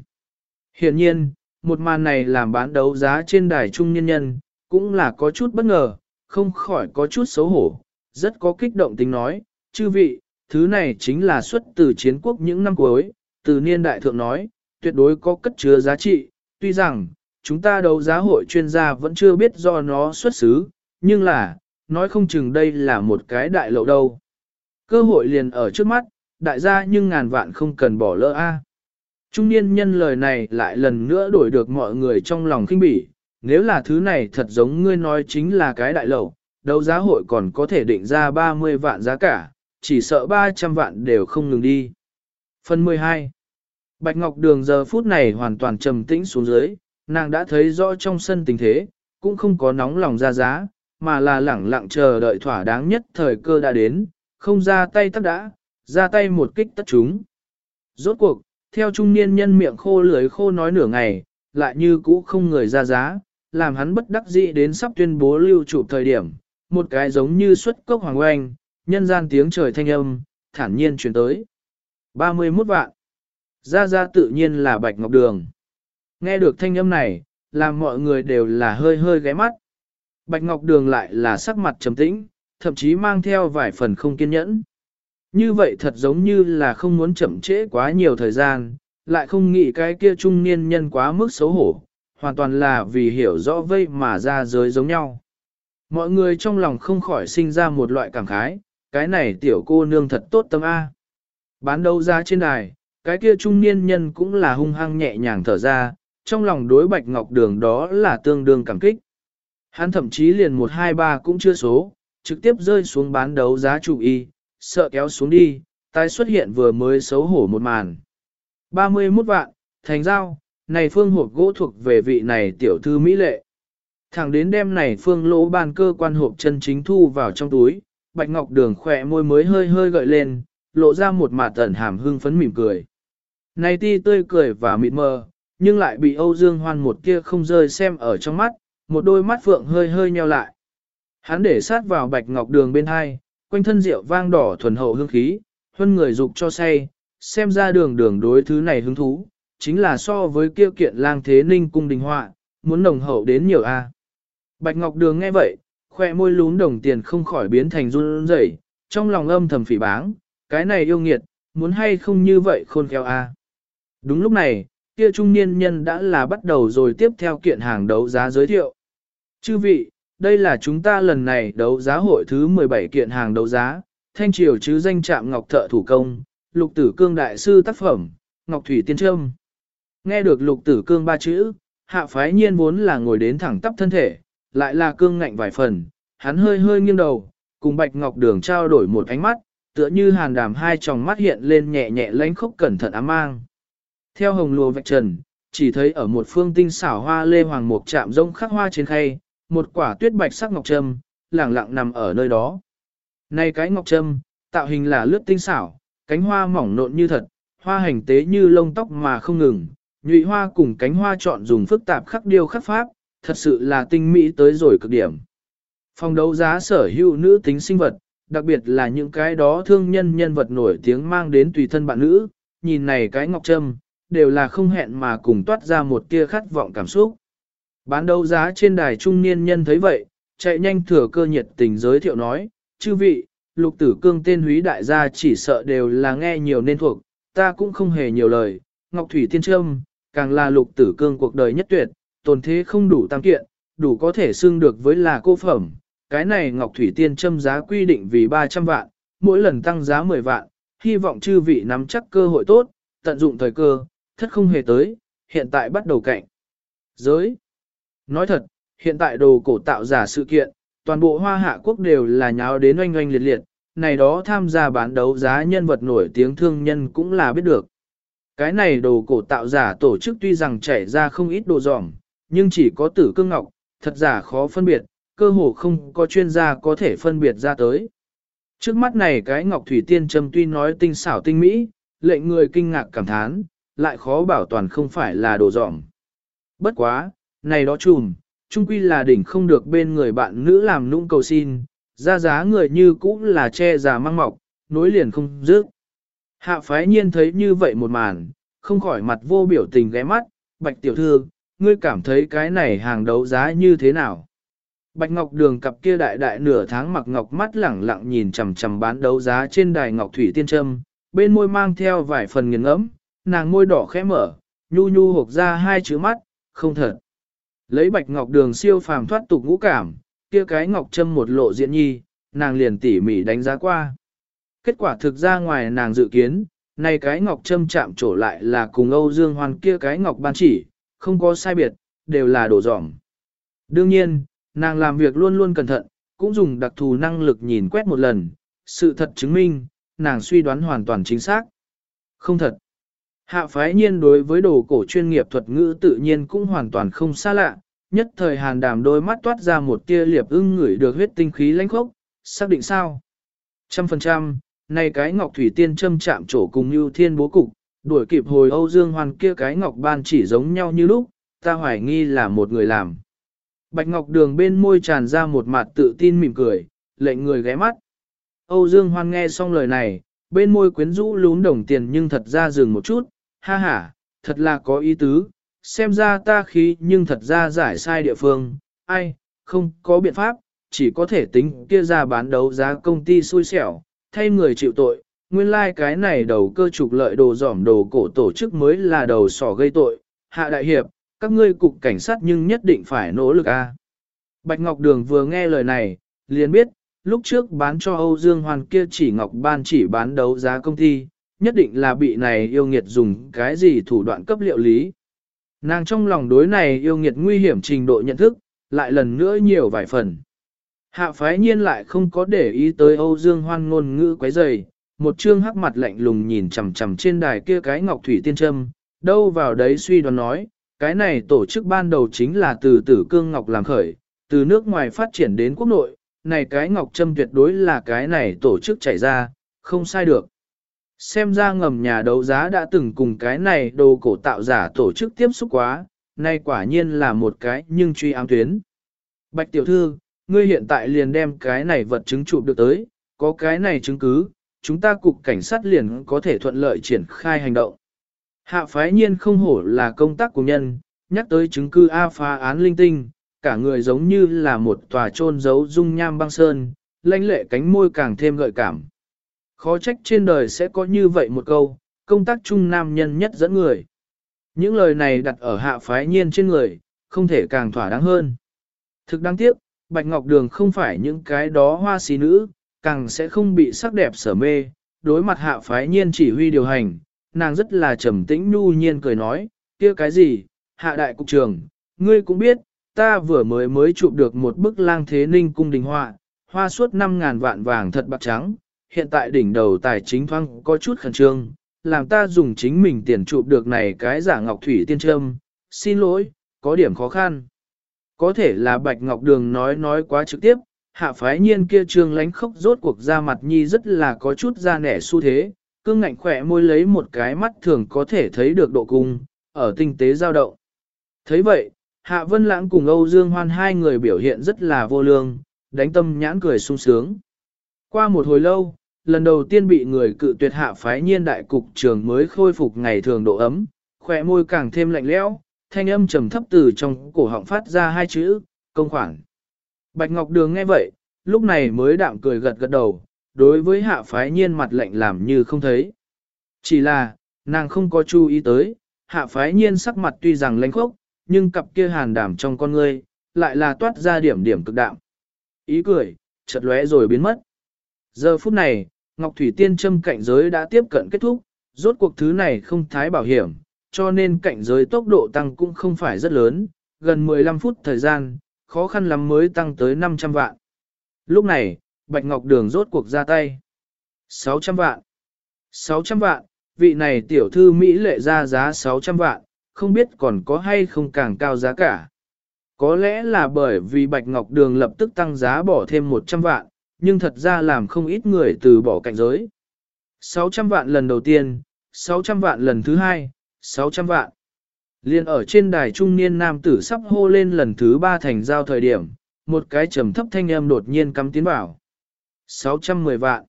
S1: Hiện nhiên, một màn này làm bán đấu giá trên đài trung nhân nhân, cũng là có chút bất ngờ, không khỏi có chút xấu hổ, rất có kích động tính nói, chư vị, thứ này chính là xuất từ chiến quốc những năm cuối, từ niên đại thượng nói, tuyệt đối có cất chứa giá trị, tuy rằng, chúng ta đấu giá hội chuyên gia vẫn chưa biết do nó xuất xứ, nhưng là, nói không chừng đây là một cái đại lậu đâu. Cơ hội liền ở trước mắt, đại gia nhưng ngàn vạn không cần bỏ lỡ a. Trung niên nhân lời này lại lần nữa đổi được mọi người trong lòng khinh bỉ, nếu là thứ này thật giống ngươi nói chính là cái đại lậu, đấu giá hội còn có thể định ra 30 vạn giá cả, chỉ sợ 300 vạn đều không ngừng đi. Phần 12 Bạch Ngọc Đường giờ phút này hoàn toàn trầm tĩnh xuống dưới, nàng đã thấy rõ trong sân tình thế, cũng không có nóng lòng ra giá, mà là lẳng lặng chờ đợi thỏa đáng nhất thời cơ đã đến, không ra tay tắt đã, ra tay một kích tất chúng. Rốt cuộc, theo trung niên nhân miệng khô lưới khô nói nửa ngày, lại như cũ không người ra giá, làm hắn bất đắc dĩ đến sắp tuyên bố lưu trụ thời điểm, một cái giống như xuất cốc hoàng oanh, nhân gian tiếng trời thanh âm, thản nhiên truyền tới. 31 vạn. Ra ra tự nhiên là Bạch Ngọc Đường. Nghe được thanh âm này, làm mọi người đều là hơi hơi ghé mắt. Bạch Ngọc Đường lại là sắc mặt trầm tĩnh, thậm chí mang theo vài phần không kiên nhẫn. Như vậy thật giống như là không muốn chậm trễ quá nhiều thời gian, lại không nghĩ cái kia trung niên nhân quá mức xấu hổ, hoàn toàn là vì hiểu rõ vây mà ra giới giống nhau. Mọi người trong lòng không khỏi sinh ra một loại cảm khái, cái này tiểu cô nương thật tốt tâm A. Bán đấu ra trên đài, cái kia trung niên nhân cũng là hung hăng nhẹ nhàng thở ra, trong lòng đối bạch ngọc đường đó là tương đương cảm kích. Hắn thậm chí liền 123 cũng chưa số, trực tiếp rơi xuống bán đấu giá chủ y, sợ kéo xuống đi, tái xuất hiện vừa mới xấu hổ một màn. 31 vạn, thành giao, này phương hộp gỗ thuộc về vị này tiểu thư Mỹ lệ. Thẳng đến đêm này phương lỗ ban cơ quan hộp chân chính thu vào trong túi, bạch ngọc đường khỏe môi mới hơi hơi gợi lên, lộ ra một mặt tẩn hàm hưng phấn mỉm cười. Này ti tươi cười và mịt mờ, nhưng lại bị Âu Dương Hoan một kia không rơi xem ở trong mắt, một đôi mắt phượng hơi hơi nheo lại. Hắn để sát vào bạch ngọc đường bên hai, quanh thân rượu vang đỏ thuần hậu hương khí, huân người dục cho say, xem ra đường đường đối thứ này hứng thú, chính là so với kia kiện lang thế ninh cung đình họa, muốn nồng hậu đến nhiều a. Bạch Ngọc Đường nghe vậy, khoe môi lún đồng tiền không khỏi biến thành run rẩy, trong lòng âm thầm phỉ báng, cái này yêu nghiệt, muốn hay không như vậy khôn khéo a. Đúng lúc này, kia trung niên nhân đã là bắt đầu rồi tiếp theo kiện hàng đấu giá giới thiệu. Chư vị, đây là chúng ta lần này đấu giá hội thứ 17 kiện hàng đấu giá, thanh triều chứ danh trạm ngọc thợ thủ công, lục tử cương đại sư tác phẩm, ngọc thủy tiên trâm. Nghe được lục tử cương ba chữ, hạ phái nhiên vốn là ngồi đến thẳng tắp thân thể, lại là cương ngạnh vài phần, hắn hơi hơi nghiêng đầu, cùng bạch ngọc đường trao đổi một ánh mắt, tựa như hàn đàm hai tròng mắt hiện lên nhẹ nhẹ lánh khúc cẩn thận ám mang. Theo hồng lùa vạch trần, chỉ thấy ở một phương tinh xảo hoa lê hoàng mục chạm rông khắc hoa trên khay, một quả tuyết bạch sắc ngọc trâm, lẳng lặng nằm ở nơi đó. Này cái ngọc trâm, tạo hình là lướt tinh xảo, cánh hoa mỏng nộn như thật, hoa hành tế như lông tóc mà không ngừng, nhụy hoa cùng cánh hoa chọn dùng phức tạp khắc điêu khắc pháp, thật sự là tinh mỹ tới rồi cực điểm. Phòng đấu giá sở hữu nữ tính sinh vật, đặc biệt là những cái đó thương nhân nhân vật nổi tiếng mang đến tùy thân bạn nữ, nhìn này cái ngọc trâm, đều là không hẹn mà cùng toát ra một tia khát vọng cảm xúc. Bán đấu giá trên đài trung niên nhân thấy vậy, chạy nhanh thừa cơ nhiệt tình giới thiệu nói, chư vị, lục tử cương tên húy đại gia chỉ sợ đều là nghe nhiều nên thuộc, ta cũng không hề nhiều lời, Ngọc Thủy Tiên Trâm, càng là lục tử cương cuộc đời nhất tuyệt, tồn thế không đủ tam kiện, đủ có thể xưng được với là cô phẩm. Cái này Ngọc Thủy Tiên Trâm giá quy định vì 300 vạn, mỗi lần tăng giá 10 vạn, hy vọng chư vị nắm chắc cơ hội tốt, tận dụng thời cơ, thất không hề tới, hiện tại bắt đầu cạnh. Giới Nói thật, hiện tại đồ cổ tạo giả sự kiện, toàn bộ hoa hạ quốc đều là nháo đến oanh oanh liệt liệt, này đó tham gia bán đấu giá nhân vật nổi tiếng thương nhân cũng là biết được. Cái này đồ cổ tạo giả tổ chức tuy rằng chảy ra không ít đồ dỏm, nhưng chỉ có tử cương ngọc, thật giả khó phân biệt, cơ hồ không có chuyên gia có thể phân biệt ra tới. Trước mắt này cái ngọc thủy tiên trầm tuy nói tinh xảo tinh mỹ, lệnh người kinh ngạc cảm thán, lại khó bảo toàn không phải là đồ dỏm. Bất quá, này đó chùm, chung quy là đỉnh không được bên người bạn nữ làm nũng cầu xin, ra giá người như cũng là che già mang mọc, nối liền không dứt. Hạ phái nhiên thấy như vậy một màn, không khỏi mặt vô biểu tình ghé mắt, bạch tiểu thư, ngươi cảm thấy cái này hàng đấu giá như thế nào? Bạch Ngọc Đường cặp kia đại đại nửa tháng mặc ngọc mắt lẳng lặng nhìn chằm chằm bán đấu giá trên đài ngọc thủy tiên trâm, bên môi mang theo vài phần nghiền ngẫm, nàng môi đỏ khẽ mở, nhu nhu hộc ra hai chữ mắt, không thật. Lấy Bạch Ngọc Đường siêu phàm thoát tục ngũ cảm, kia cái ngọc châm một lộ diện nhi, nàng liền tỉ mỉ đánh giá qua. Kết quả thực ra ngoài nàng dự kiến, này cái ngọc châm chạm trổ lại là cùng Âu Dương Hoan kia cái ngọc ban chỉ, không có sai biệt, đều là đổ dỏng. Đương nhiên, nàng làm việc luôn luôn cẩn thận, cũng dùng đặc thù năng lực nhìn quét một lần, sự thật chứng minh, nàng suy đoán hoàn toàn chính xác. Không thật. Hạ phái nhiên đối với đồ cổ chuyên nghiệp thuật ngữ tự nhiên cũng hoàn toàn không xa lạ, nhất thời hàn đàm đôi mắt toát ra một tia liệp ưng ngửi được huyết tinh khí lãnh khốc, xác định sao? Trăm phần trăm, này cái ngọc thủy tiên châm chạm chỗ cùng như thiên bố cục, đuổi kịp hồi Âu Dương Hoàn kia cái ngọc ban chỉ giống nhau như lúc, ta hoài nghi là một người làm. Bạch Ngọc Đường bên môi tràn ra một mặt tự tin mỉm cười, lệnh người ghé mắt. Âu Dương Hoan nghe xong lời này, bên môi quyến rũ lún đồng tiền nhưng thật ra dừng một chút, ha ha, thật là có ý tứ, xem ra ta khí nhưng thật ra giải sai địa phương, ai, không có biện pháp, chỉ có thể tính kia ra bán đấu giá công ty xui xẻo, thay người chịu tội, nguyên lai like cái này đầu cơ trục lợi đồ giỏm đồ cổ tổ chức mới là đầu sỏ gây tội, hạ đại hiệp, các ngươi cục cảnh sát nhưng nhất định phải nỗ lực a. Bạch Ngọc Đường vừa nghe lời này, liền biết, lúc trước bán cho Âu Dương Hoàn kia chỉ Ngọc Ban chỉ bán đấu giá công ty, nhất định là bị này yêu nghiệt dùng cái gì thủ đoạn cấp liệu lý. Nàng trong lòng đối này yêu nghiệt nguy hiểm trình độ nhận thức, lại lần nữa nhiều vài phần. Hạ phái nhiên lại không có để ý tới Âu Dương Hoan ngôn ngữ quấy rầy, một trương hắc mặt lạnh lùng nhìn chằm chằm trên đài kia cái ngọc thủy tiên trâm, đâu vào đấy suy đoán nói, cái này tổ chức ban đầu chính là từ tử cương ngọc làm khởi, từ nước ngoài phát triển đến quốc nội, này cái ngọc trâm tuyệt đối là cái này tổ chức chảy ra, không sai được. Xem ra ngầm nhà đấu giá đã từng cùng cái này đồ cổ tạo giả tổ chức tiếp xúc quá, nay quả nhiên là một cái nhưng truy ám tuyến. Bạch tiểu thư, ngươi hiện tại liền đem cái này vật chứng chụp được tới, có cái này chứng cứ, chúng ta cục cảnh sát liền có thể thuận lợi triển khai hành động. Hạ phái nhiên không hổ là công tác của nhân, nhắc tới chứng cứ A phá án linh tinh, cả người giống như là một tòa trôn giấu dung nham băng sơn, lãnh lệ cánh môi càng thêm gợi cảm. Khó trách trên đời sẽ có như vậy một câu, công tác chung nam nhân nhất dẫn người. Những lời này đặt ở hạ phái nhiên trên người, không thể càng thỏa đáng hơn. Thực đáng tiếc, Bạch Ngọc Đường không phải những cái đó hoa xí nữ, càng sẽ không bị sắc đẹp sở mê. Đối mặt hạ phái nhiên chỉ huy điều hành, nàng rất là trầm tĩnh nhu nhiên cười nói, kia cái gì, hạ đại cục trường, ngươi cũng biết, ta vừa mới mới chụp được một bức lang thế ninh cung đình họa, hoa suốt 5.000 vạn vàng thật bạc trắng, hiện tại đỉnh đầu tài chính thoang có chút khẩn trương, làm ta dùng chính mình tiền chụp được này cái giả ngọc thủy tiên trâm, xin lỗi, có điểm khó khăn. Có thể là Bạch Ngọc Đường nói nói quá trực tiếp, hạ phái nhiên kia trương lánh khốc rốt cuộc ra mặt nhi rất là có chút da nẻ xu thế, cương ngạnh khỏe môi lấy một cái mắt thường có thể thấy được độ cung, ở tinh tế giao động. thấy vậy, Hạ Vân Lãng cùng Âu Dương Hoan hai người biểu hiện rất là vô lương, đánh tâm nhãn cười sung sướng. Qua một hồi lâu, lần đầu tiên bị người cự tuyệt hạ phái nhiên đại cục trường mới khôi phục ngày thường độ ấm, khỏe môi càng thêm lạnh lẽo, thanh âm trầm thấp từ trong cổ họng phát ra hai chữ, công khoản. Bạch Ngọc Đường nghe vậy, lúc này mới đạm cười gật gật đầu, đối với hạ phái nhiên mặt lạnh làm như không thấy. Chỉ là, nàng không có chú ý tới, hạ phái nhiên sắc mặt tuy rằng lãnh khốc, nhưng cặp kia hàn đảm trong con ngươi, lại là toát ra điểm điểm cực đạm. Ý cười, chợt lóe rồi biến mất. Giờ phút này, Ngọc Thủy Tiên châm cạnh giới đã tiếp cận kết thúc, rốt cuộc thứ này không thái bảo hiểm, cho nên cạnh giới tốc độ tăng cũng không phải rất lớn, gần 15 phút thời gian, khó khăn lắm mới tăng tới 500 vạn. Lúc này, Bạch Ngọc Đường rốt cuộc ra tay. 600 vạn. 600 vạn, vị này tiểu thư Mỹ lệ ra giá 600 vạn, không biết còn có hay không càng cao giá cả. Có lẽ là bởi vì Bạch Ngọc Đường lập tức tăng giá bỏ thêm 100 vạn, nhưng thật ra làm không ít người từ bỏ cảnh giới. 600 vạn lần đầu tiên, 600 vạn lần thứ hai, 600 vạn. Liên ở trên đài trung niên nam tử sắp hô lên lần thứ ba thành giao thời điểm, một cái trầm thấp thanh âm đột nhiên cắm tiến vào. 610 vạn.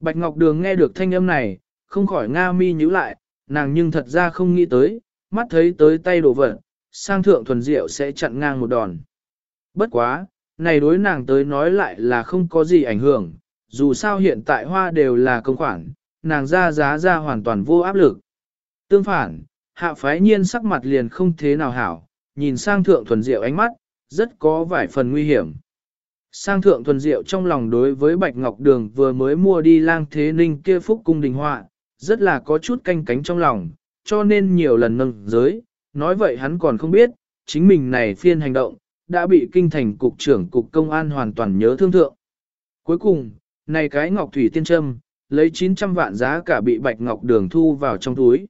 S1: Bạch Ngọc Đường nghe được thanh âm này, không khỏi nga mi nhíu lại, nàng nhưng thật ra không nghĩ tới, mắt thấy tới tay đổ vật, sang thượng thuần diệu sẽ chặn ngang một đòn. Bất quá, này đối nàng tới nói lại là không có gì ảnh hưởng, dù sao hiện tại hoa đều là công khoản, nàng ra giá ra hoàn toàn vô áp lực. Tương phản, hạ phái nhiên sắc mặt liền không thế nào hảo, nhìn sang thượng thuần diệu ánh mắt, rất có vài phần nguy hiểm. Sang thượng thuần diệu trong lòng đối với Bạch Ngọc Đường vừa mới mua đi lang thế ninh kia phúc cung đình họa, rất là có chút canh cánh trong lòng, cho nên nhiều lần nâng giới, nói vậy hắn còn không biết, chính mình này phiên hành động, đã bị kinh thành cục trưởng cục công an hoàn toàn nhớ thương thượng. Cuối cùng, này cái Ngọc Thủy Tiên Trâm, lấy 900 vạn giá cả bị Bạch Ngọc Đường thu vào trong túi.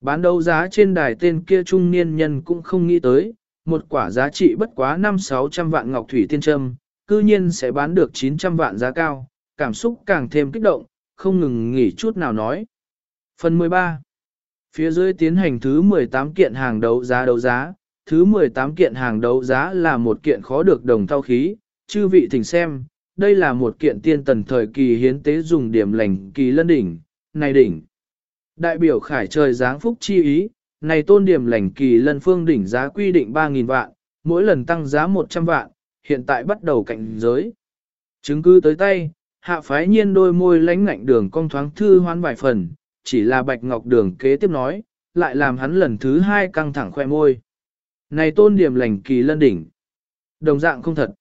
S1: Bán đấu giá trên đài tên kia trung niên nhân cũng không nghĩ tới, một quả giá trị bất quá 5-600 vạn Ngọc Thủy Tiên Trâm, cư nhiên sẽ bán được 900 vạn giá cao, cảm xúc càng thêm kích động, không ngừng nghỉ chút nào nói. Phần 13 Phía dưới tiến hành thứ 18 kiện hàng đấu giá đấu giá, thứ 18 kiện hàng đấu giá là một kiện khó được đồng thao khí, chư vị thỉnh xem, đây là một kiện tiên tần thời kỳ hiến tế dùng điểm lành kỳ lân đỉnh, này đỉnh. Đại biểu khải trời giáng phúc chi ý, này tôn điểm lành kỳ lân phương đỉnh giá quy định 3.000 vạn, mỗi lần tăng giá 100 vạn, hiện tại bắt đầu cạnh giới. Chứng cứ tới tay, hạ phái nhiên đôi môi lánh ngạnh đường cong thoáng thư hoán vài phần, chỉ là bạch ngọc đường kế tiếp nói, lại làm hắn lần thứ hai căng thẳng khoe môi. Này tôn điểm lành kỳ lân đỉnh. Đồng dạng không thật.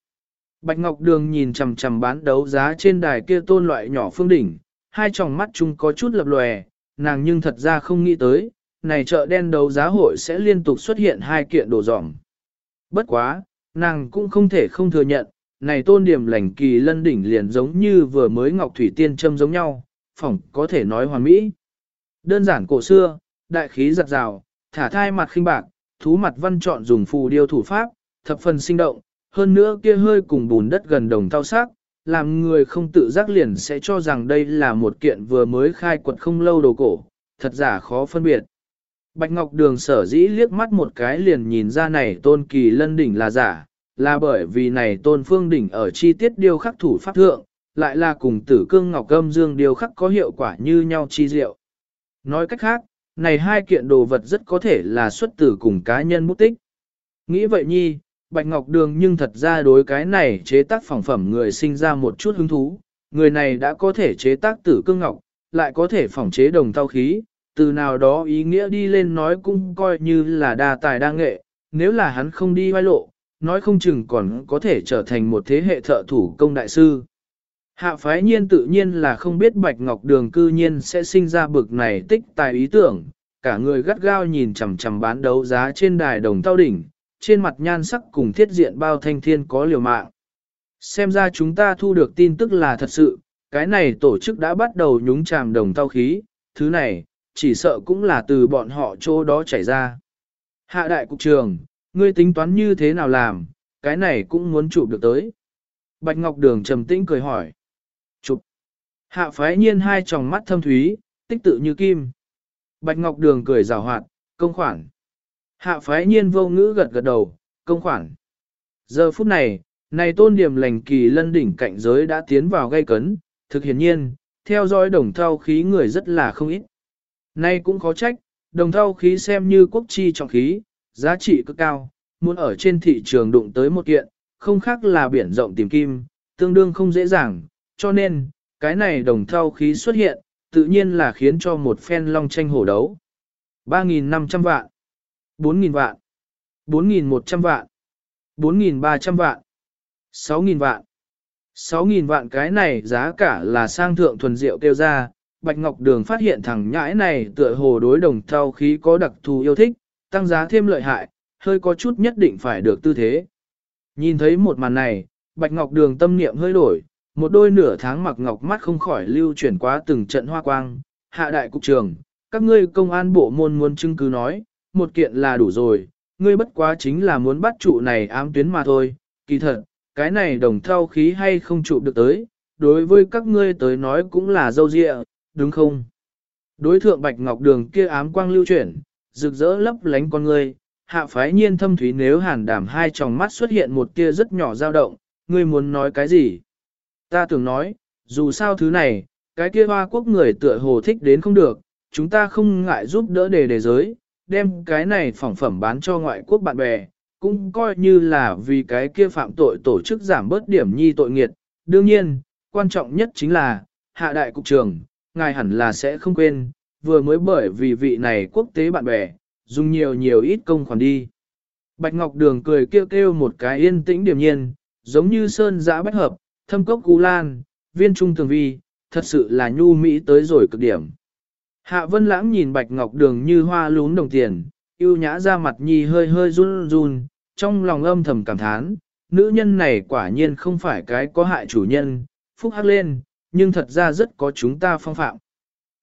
S1: Bạch Ngọc Đường nhìn chằm chằm bán đấu giá trên đài kia tôn loại nhỏ phương đỉnh, hai tròng mắt chung có chút lập lòe, nàng nhưng thật ra không nghĩ tới, này chợ đen đấu giá hội sẽ liên tục xuất hiện hai kiện đồ dỏng. Bất quá, nàng cũng không thể không thừa nhận, này tôn điểm lành kỳ lân đỉnh liền giống như vừa mới Ngọc Thủy Tiên châm giống nhau, phỏng có thể nói hoàn mỹ. Đơn giản cổ xưa, đại khí giặt rào, thả thai mặt khinh bạc, thú mặt văn chọn dùng phù điêu thủ pháp, thập phần sinh động, hơn nữa kia hơi cùng bùn đất gần đồng tao sắc, làm người không tự giác liền sẽ cho rằng đây là một kiện vừa mới khai quật không lâu đồ cổ, thật giả khó phân biệt. Bạch Ngọc Đường sở dĩ liếc mắt một cái liền nhìn ra này tôn kỳ lân đỉnh là giả, là bởi vì này tôn phương đỉnh ở chi tiết điêu khắc thủ pháp thượng, lại là cùng tử cương ngọc âm dương điêu khắc có hiệu quả như nhau chi diệu. Nói cách khác, này hai kiện đồ vật rất có thể là xuất tử cùng cá nhân mục tích. Nghĩ vậy nhi, Bạch Ngọc Đường nhưng thật ra đối cái này chế tác phỏng phẩm người sinh ra một chút hứng thú. Người này đã có thể chế tác tử cương ngọc, lại có thể phỏng chế đồng thao khí, từ nào đó ý nghĩa đi lên nói cũng coi như là đa tài đa nghệ, nếu là hắn không đi vai lộ, nói không chừng còn có thể trở thành một thế hệ thợ thủ công đại sư. Hạ phái nhiên tự nhiên là không biết Bạch Ngọc Đường cư nhiên sẽ sinh ra bực này tích tài ý tưởng, cả người gắt gao nhìn chằm chằm bán đấu giá trên đài đồng tao đỉnh, trên mặt nhan sắc cùng thiết diện bao thanh thiên có liều mạng. Xem ra chúng ta thu được tin tức là thật sự, cái này tổ chức đã bắt đầu nhúng chàm đồng tao khí, thứ này, chỉ sợ cũng là từ bọn họ chỗ đó chảy ra. Hạ đại cục trường, ngươi tính toán như thế nào làm, cái này cũng muốn chụp được tới. Bạch Ngọc Đường trầm tĩnh cười hỏi. Hạ phái nhiên hai tròng mắt thâm thúy, tích tự như kim. Bạch Ngọc Đường cười rào hoạt, công khoản. Hạ phái nhiên vô ngữ gật gật đầu, công khoản. Giờ phút này, này tôn điểm lành kỳ lân đỉnh cạnh giới đã tiến vào gây cấn, thực hiển nhiên, theo dõi đồng thao khí người rất là không ít. Nay cũng khó trách, đồng thao khí xem như quốc chi trọng khí, giá trị cực cao, muốn ở trên thị trường đụng tới một kiện, không khác là biển rộng tìm kim, tương đương không dễ dàng, cho nên, cái này đồng thao khí xuất hiện, tự nhiên là khiến cho một phen long tranh hổ đấu. 3.500 vạn, 4.000 vạn, 4.100 vạn, 4.300 vạn, 6.000 vạn. 6.000 vạn cái này giá cả là sang thượng thuần diệu kêu ra, Bạch Ngọc Đường phát hiện thằng nhãi này tựa hồ đối đồng thao khí có đặc thù yêu thích, tăng giá thêm lợi hại, hơi có chút nhất định phải được tư thế. Nhìn thấy một màn này, Bạch Ngọc Đường tâm niệm hơi đổi, một đôi nửa tháng mặc ngọc mắt không khỏi lưu chuyển qua từng trận hoa quang, hạ đại cục trường, các ngươi công an bộ môn muốn chứng cứ nói, một kiện là đủ rồi, ngươi bất quá chính là muốn bắt trụ này ám tuyến mà thôi, kỳ thật, cái này đồng thao khí hay không trụ được tới, đối với các ngươi tới nói cũng là dâu dịa, đúng không? Đối thượng Bạch Ngọc Đường kia ám quang lưu chuyển, rực rỡ lấp lánh con ngươi, hạ phái nhiên thâm thúy nếu hàn đảm hai tròng mắt xuất hiện một tia rất nhỏ dao động, ngươi muốn nói cái gì? Ta tưởng nói, Dù sao thứ này, cái kia hoa quốc người tựa hồ thích đến không được, chúng ta không ngại giúp đỡ đề đề giới, đem cái này phỏng phẩm bán cho ngoại quốc bạn bè, cũng coi như là vì cái kia phạm tội tổ chức giảm bớt điểm nhi tội nghiệt. Đương nhiên, quan trọng nhất chính là, hạ đại cục trưởng, ngài hẳn là sẽ không quên, vừa mới bởi vì vị này quốc tế bạn bè, dùng nhiều nhiều ít công khoản đi. Bạch Ngọc Đường cười kêu kêu một cái yên tĩnh điềm nhiên, giống như sơn giã bách hợp, thâm cốc cú lan, viên trung tường vi, thật sự là nhu mỹ tới rồi cực điểm. Hạ Vân Lãng nhìn Bạch Ngọc Đường như hoa lún đồng tiền, yêu nhã ra mặt nhi hơi hơi run run, trong lòng âm thầm cảm thán, nữ nhân này quả nhiên không phải cái có hại chủ nhân, phúc hắc lên, nhưng thật ra rất có chúng ta phong phạm.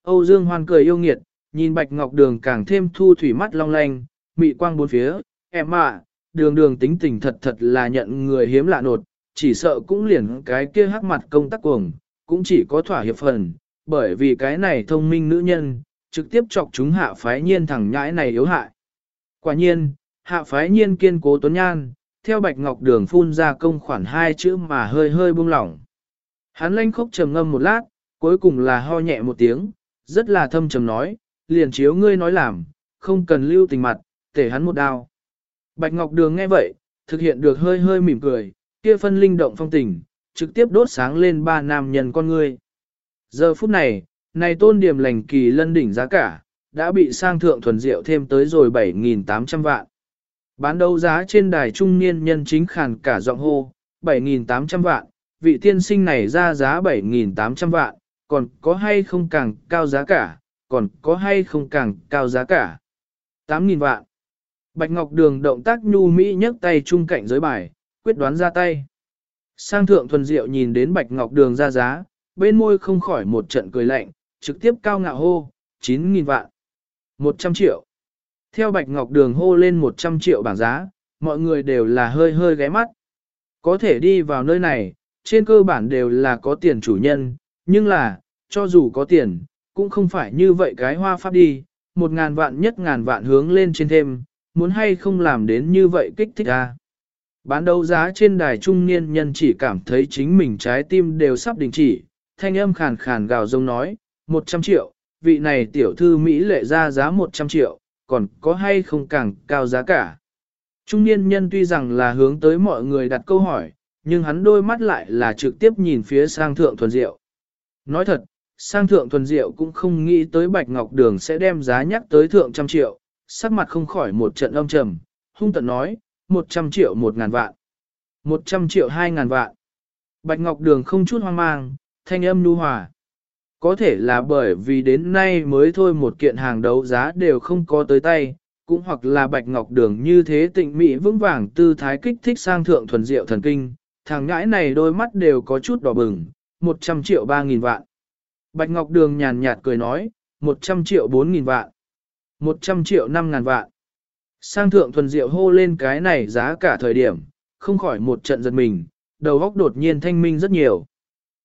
S1: Âu Dương Hoan cười yêu nghiệt, nhìn Bạch Ngọc Đường càng thêm thu thủy mắt long lanh, mị quang bốn phía, em ạ, đường đường tính tình thật thật là nhận người hiếm lạ nột, chỉ sợ cũng liền cái kia hắc mặt công tác cuồng, cũng chỉ có thỏa hiệp phần, bởi vì cái này thông minh nữ nhân, trực tiếp chọc chúng hạ phái nhiên thằng nhãi này yếu hại. Quả nhiên, hạ phái nhiên kiên cố tuấn nhan, theo bạch ngọc đường phun ra công khoản hai chữ mà hơi hơi buông lỏng. Hắn lanh khốc trầm ngâm một lát, cuối cùng là ho nhẹ một tiếng, rất là thâm trầm nói, liền chiếu ngươi nói làm, không cần lưu tình mặt, tể hắn một đao. Bạch Ngọc Đường nghe vậy, thực hiện được hơi hơi mỉm cười, kia phân linh động phong tình, trực tiếp đốt sáng lên ba nam nhân con ngươi. Giờ phút này, này tôn điểm lành kỳ lân đỉnh giá cả, đã bị sang thượng thuần diệu thêm tới rồi 7.800 vạn. Bán đấu giá trên đài trung niên nhân chính khàn cả giọng hô, 7.800 vạn, vị tiên sinh này ra giá 7.800 vạn, còn có hay không càng cao giá cả, còn có hay không càng cao giá cả. 8.000 vạn. Bạch Ngọc Đường động tác nhu mỹ nhấc tay trung cạnh giới bài, quyết đoán ra tay. Sang thượng thuần diệu nhìn đến Bạch Ngọc Đường ra giá, bên môi không khỏi một trận cười lạnh, trực tiếp cao ngạo hô, 9.000 vạn. 100 triệu. Theo Bạch Ngọc Đường hô lên 100 triệu bảng giá, mọi người đều là hơi hơi ghé mắt. Có thể đi vào nơi này, trên cơ bản đều là có tiền chủ nhân, nhưng là, cho dù có tiền, cũng không phải như vậy cái hoa pháp đi, một ngàn vạn nhất ngàn vạn hướng lên trên thêm, muốn hay không làm đến như vậy kích thích ra. Bán đấu giá trên đài trung niên nhân chỉ cảm thấy chính mình trái tim đều sắp đình chỉ, thanh âm khàn khàn gào rông nói, 100 triệu, vị này tiểu thư Mỹ lệ ra giá 100 triệu, còn có hay không càng cao giá cả. Trung niên nhân tuy rằng là hướng tới mọi người đặt câu hỏi, nhưng hắn đôi mắt lại là trực tiếp nhìn phía sang thượng thuần diệu. Nói thật, sang thượng thuần diệu cũng không nghĩ tới Bạch Ngọc Đường sẽ đem giá nhắc tới thượng trăm triệu, sắc mặt không khỏi một trận âm trầm, hung tận nói, 100 triệu 1 ngàn vạn, 100 triệu 2 ngàn vạn. Bạch Ngọc Đường không chút hoang mang, thanh âm nu hòa. Có thể là bởi vì đến nay mới thôi một kiện hàng đấu giá đều không có tới tay, cũng hoặc là Bạch Ngọc Đường như thế tịnh mỹ vững vàng tư thái kích thích sang thượng thuần diệu thần kinh, thằng ngãi này đôi mắt đều có chút đỏ bừng, 100 triệu 3.000 vạn. Bạch Ngọc Đường nhàn nhạt cười nói, 100 triệu 4.000 vạn, 100 triệu 5.000 vạn. Sang thượng thuần diệu hô lên cái này giá cả thời điểm, không khỏi một trận giật mình, đầu óc đột nhiên thanh minh rất nhiều.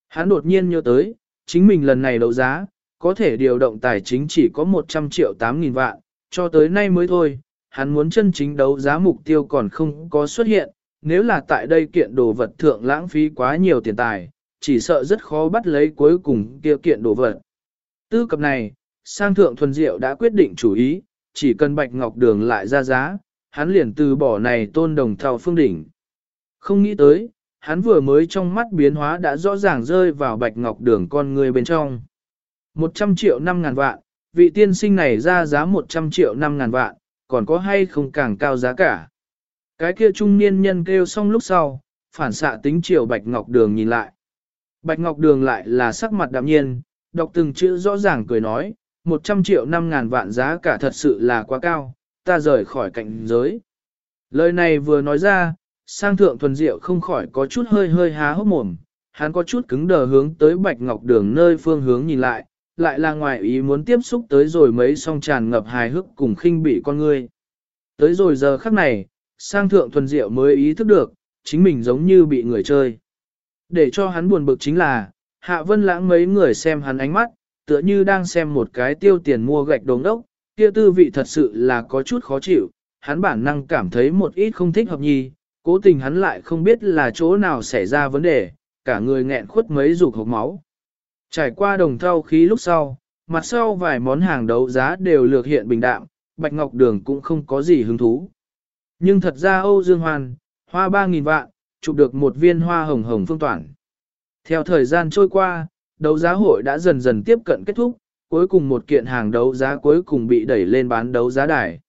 S1: Hắn đột nhiên nhớ tới, chính mình lần này đấu giá, có thể điều động tài chính chỉ có 100 triệu 8 nghìn vạn, cho tới nay mới thôi, hắn muốn chân chính đấu giá mục tiêu còn không có xuất hiện, nếu là tại đây kiện đồ vật thượng lãng phí quá nhiều tiền tài, chỉ sợ rất khó bắt lấy cuối cùng kia kiện đồ vật. Tư cập này, sang thượng thuần diệu đã quyết định chủ ý, chỉ cần bạch ngọc đường lại ra giá, hắn liền từ bỏ này tôn đồng thao phương đỉnh. Không nghĩ tới, hắn vừa mới trong mắt biến hóa đã rõ ràng rơi vào bạch ngọc đường con người bên trong. 100 triệu 5 ngàn vạn, vị tiên sinh này ra giá 100 triệu 5 ngàn vạn, còn có hay không càng cao giá cả. Cái kia trung niên nhân kêu xong lúc sau, phản xạ tính triệu bạch ngọc đường nhìn lại. Bạch ngọc đường lại là sắc mặt đạm nhiên, đọc từng chữ rõ ràng cười nói, 100 triệu 5 ngàn vạn giá cả thật sự là quá cao, ta rời khỏi cạnh giới. Lời này vừa nói ra, sang thượng thuần diệu không khỏi có chút hơi hơi há hốc mồm, hắn có chút cứng đờ hướng tới bạch ngọc đường nơi phương hướng nhìn lại, lại là ngoài ý muốn tiếp xúc tới rồi mấy song tràn ngập hài hước cùng khinh bị con ngươi. Tới rồi giờ khắc này, sang thượng thuần diệu mới ý thức được, chính mình giống như bị người chơi. Để cho hắn buồn bực chính là, hạ vân lãng mấy người xem hắn ánh mắt, tựa như đang xem một cái tiêu tiền mua gạch đống đốc, kia tư vị thật sự là có chút khó chịu, hắn bản năng cảm thấy một ít không thích hợp nhi, cố tình hắn lại không biết là chỗ nào xảy ra vấn đề, cả người nghẹn khuất mấy dục hộc máu, Trải qua đồng thau khí lúc sau, mặt sau vài món hàng đấu giá đều lược hiện bình đạm, Bạch Ngọc Đường cũng không có gì hứng thú. Nhưng thật ra Âu Dương Hoàn, hoa 3.000 vạn, chụp được một viên hoa hồng hồng phương toàn. Theo thời gian trôi qua, đấu giá hội đã dần dần tiếp cận kết thúc, cuối cùng một kiện hàng đấu giá cuối cùng bị đẩy lên bán đấu giá đài.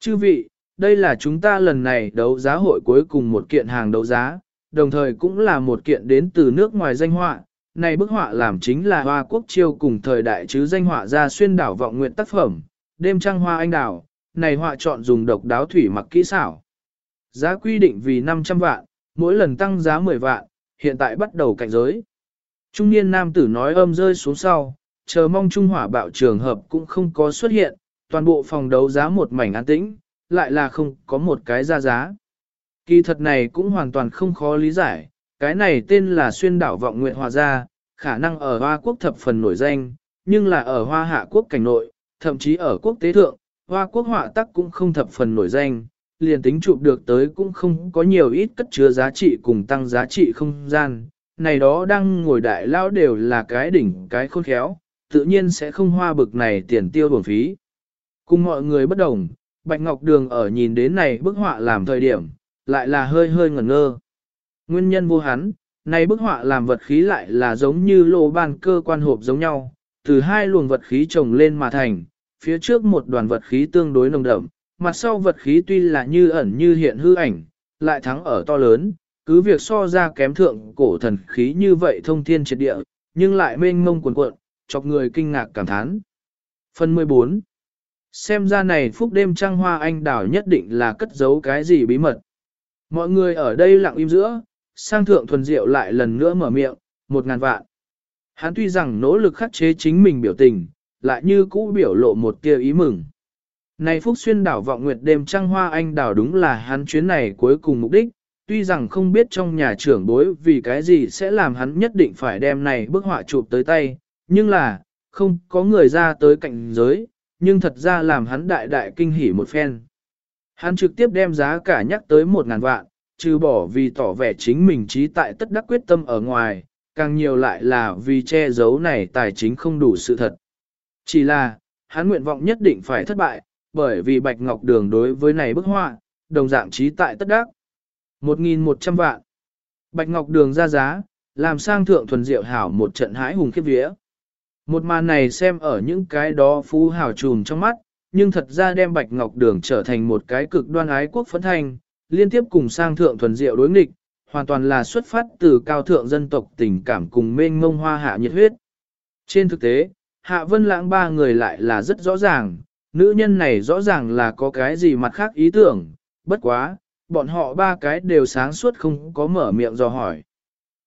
S1: Chư vị, đây là chúng ta lần này đấu giá hội cuối cùng một kiện hàng đấu giá, đồng thời cũng là một kiện đến từ nước ngoài danh họa. Này bức họa làm chính là hoa quốc chiêu cùng thời đại chứ danh họa ra xuyên đảo vọng nguyện tác phẩm, đêm trăng hoa anh đảo, này họa chọn dùng độc đáo thủy mặc kỹ xảo. Giá quy định vì 500 vạn, mỗi lần tăng giá 10 vạn, hiện tại bắt đầu cạnh giới. Trung niên nam tử nói âm rơi xuống sau, chờ mong trung hỏa bạo trường hợp cũng không có xuất hiện, toàn bộ phòng đấu giá một mảnh an tĩnh, lại là không có một cái ra giá. Kỳ thật này cũng hoàn toàn không khó lý giải, cái này tên là xuyên đảo vọng nguyện hòa gia, khả năng ở Hoa Quốc thập phần nổi danh, nhưng là ở Hoa Hạ Quốc cảnh nội, thậm chí ở quốc tế thượng, Hoa Quốc họa tắc cũng không thập phần nổi danh, liền tính chụp được tới cũng không có nhiều ít cất chứa giá trị cùng tăng giá trị không gian. Này đó đang ngồi đại lao đều là cái đỉnh cái khôn khéo, tự nhiên sẽ không hoa bực này tiền tiêu bổng phí. Cùng mọi người bất đồng, Bạch Ngọc Đường ở nhìn đến này bức họa làm thời điểm, lại là hơi hơi ngẩn ngơ. Nguyên nhân vô hắn, này bức họa làm vật khí lại là giống như lô ban cơ quan hộp giống nhau, từ hai luồng vật khí chồng lên mà thành, phía trước một đoàn vật khí tương đối nồng đậm, mặt sau vật khí tuy là như ẩn như hiện hư ảnh, lại thắng ở to lớn, cứ việc so ra kém thượng cổ thần khí như vậy thông thiên triệt địa, nhưng lại mênh mông cuồn cuộn, chọc người kinh ngạc cảm thán. Phần 14 Xem ra này phúc đêm trăng hoa anh đảo nhất định là cất giấu cái gì bí mật. Mọi người ở đây lặng im giữa, sang thượng thuần diệu lại lần nữa mở miệng, một ngàn vạn. Hắn tuy rằng nỗ lực khắc chế chính mình biểu tình, lại như cũ biểu lộ một tia ý mừng. Này Phúc Xuyên đảo vọng nguyệt đêm trăng hoa anh đảo đúng là hắn chuyến này cuối cùng mục đích, tuy rằng không biết trong nhà trưởng bối vì cái gì sẽ làm hắn nhất định phải đem này bức họa chụp tới tay, nhưng là, không có người ra tới cạnh giới, nhưng thật ra làm hắn đại đại kinh hỉ một phen. Hắn trực tiếp đem giá cả nhắc tới một ngàn vạn, trừ bỏ vì tỏ vẻ chính mình trí tại tất đắc quyết tâm ở ngoài, càng nhiều lại là vì che giấu này tài chính không đủ sự thật. Chỉ là, hắn nguyện vọng nhất định phải thất bại, bởi vì Bạch Ngọc Đường đối với này bức họa, đồng dạng trí tại tất đắc. 1.100 vạn. Bạch Ngọc Đường ra giá, làm sang thượng thuần diệu hảo một trận hãi hùng khiếp vía. Một màn này xem ở những cái đó phú hào trùm trong mắt, nhưng thật ra đem Bạch Ngọc Đường trở thành một cái cực đoan ái quốc phấn thành liên tiếp cùng sang thượng thuần diệu đối nghịch, hoàn toàn là xuất phát từ cao thượng dân tộc tình cảm cùng mênh mông hoa hạ nhiệt huyết. Trên thực tế, Hạ Vân Lãng ba người lại là rất rõ ràng, nữ nhân này rõ ràng là có cái gì mặt khác ý tưởng, bất quá, bọn họ ba cái đều sáng suốt không có mở miệng dò hỏi.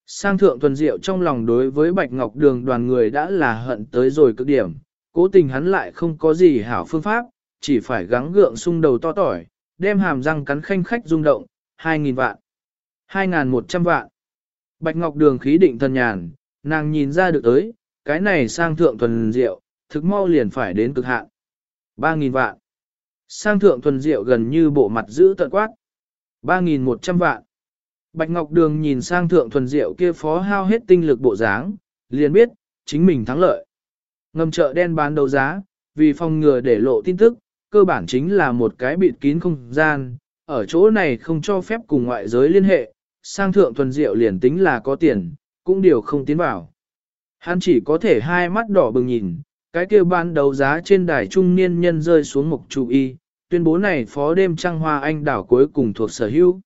S1: Sang thượng tuần diệu trong lòng đối với Bạch Ngọc Đường đoàn người đã là hận tới rồi cực điểm, cố tình hắn lại không có gì hảo phương pháp, chỉ phải gắng gượng sung đầu to tỏi, đem hàm răng cắn khanh khách rung động, 2.000 vạn, 2.100 vạn. Bạch Ngọc Đường khí định thần nhàn, nàng nhìn ra được tới, cái này sang thượng tuần diệu, thực mau liền phải đến cực hạn. 3.000 vạn. Sang thượng tuần diệu gần như bộ mặt giữ tận quát. 3.100 vạn. Bạch Ngọc Đường nhìn sang thượng thuần diệu kia phó hao hết tinh lực bộ dáng, liền biết, chính mình thắng lợi. Ngầm chợ đen bán đấu giá, vì phòng ngừa để lộ tin tức, cơ bản chính là một cái bịt kín không gian, ở chỗ này không cho phép cùng ngoại giới liên hệ, sang thượng thuần diệu liền tính là có tiền, cũng điều không tiến vào. Hắn chỉ có thể hai mắt đỏ bừng nhìn, cái kia bán đấu giá trên đài trung niên nhân rơi xuống một chú y, tuyên bố này phó đêm trăng hoa anh đảo cuối cùng thuộc sở hữu.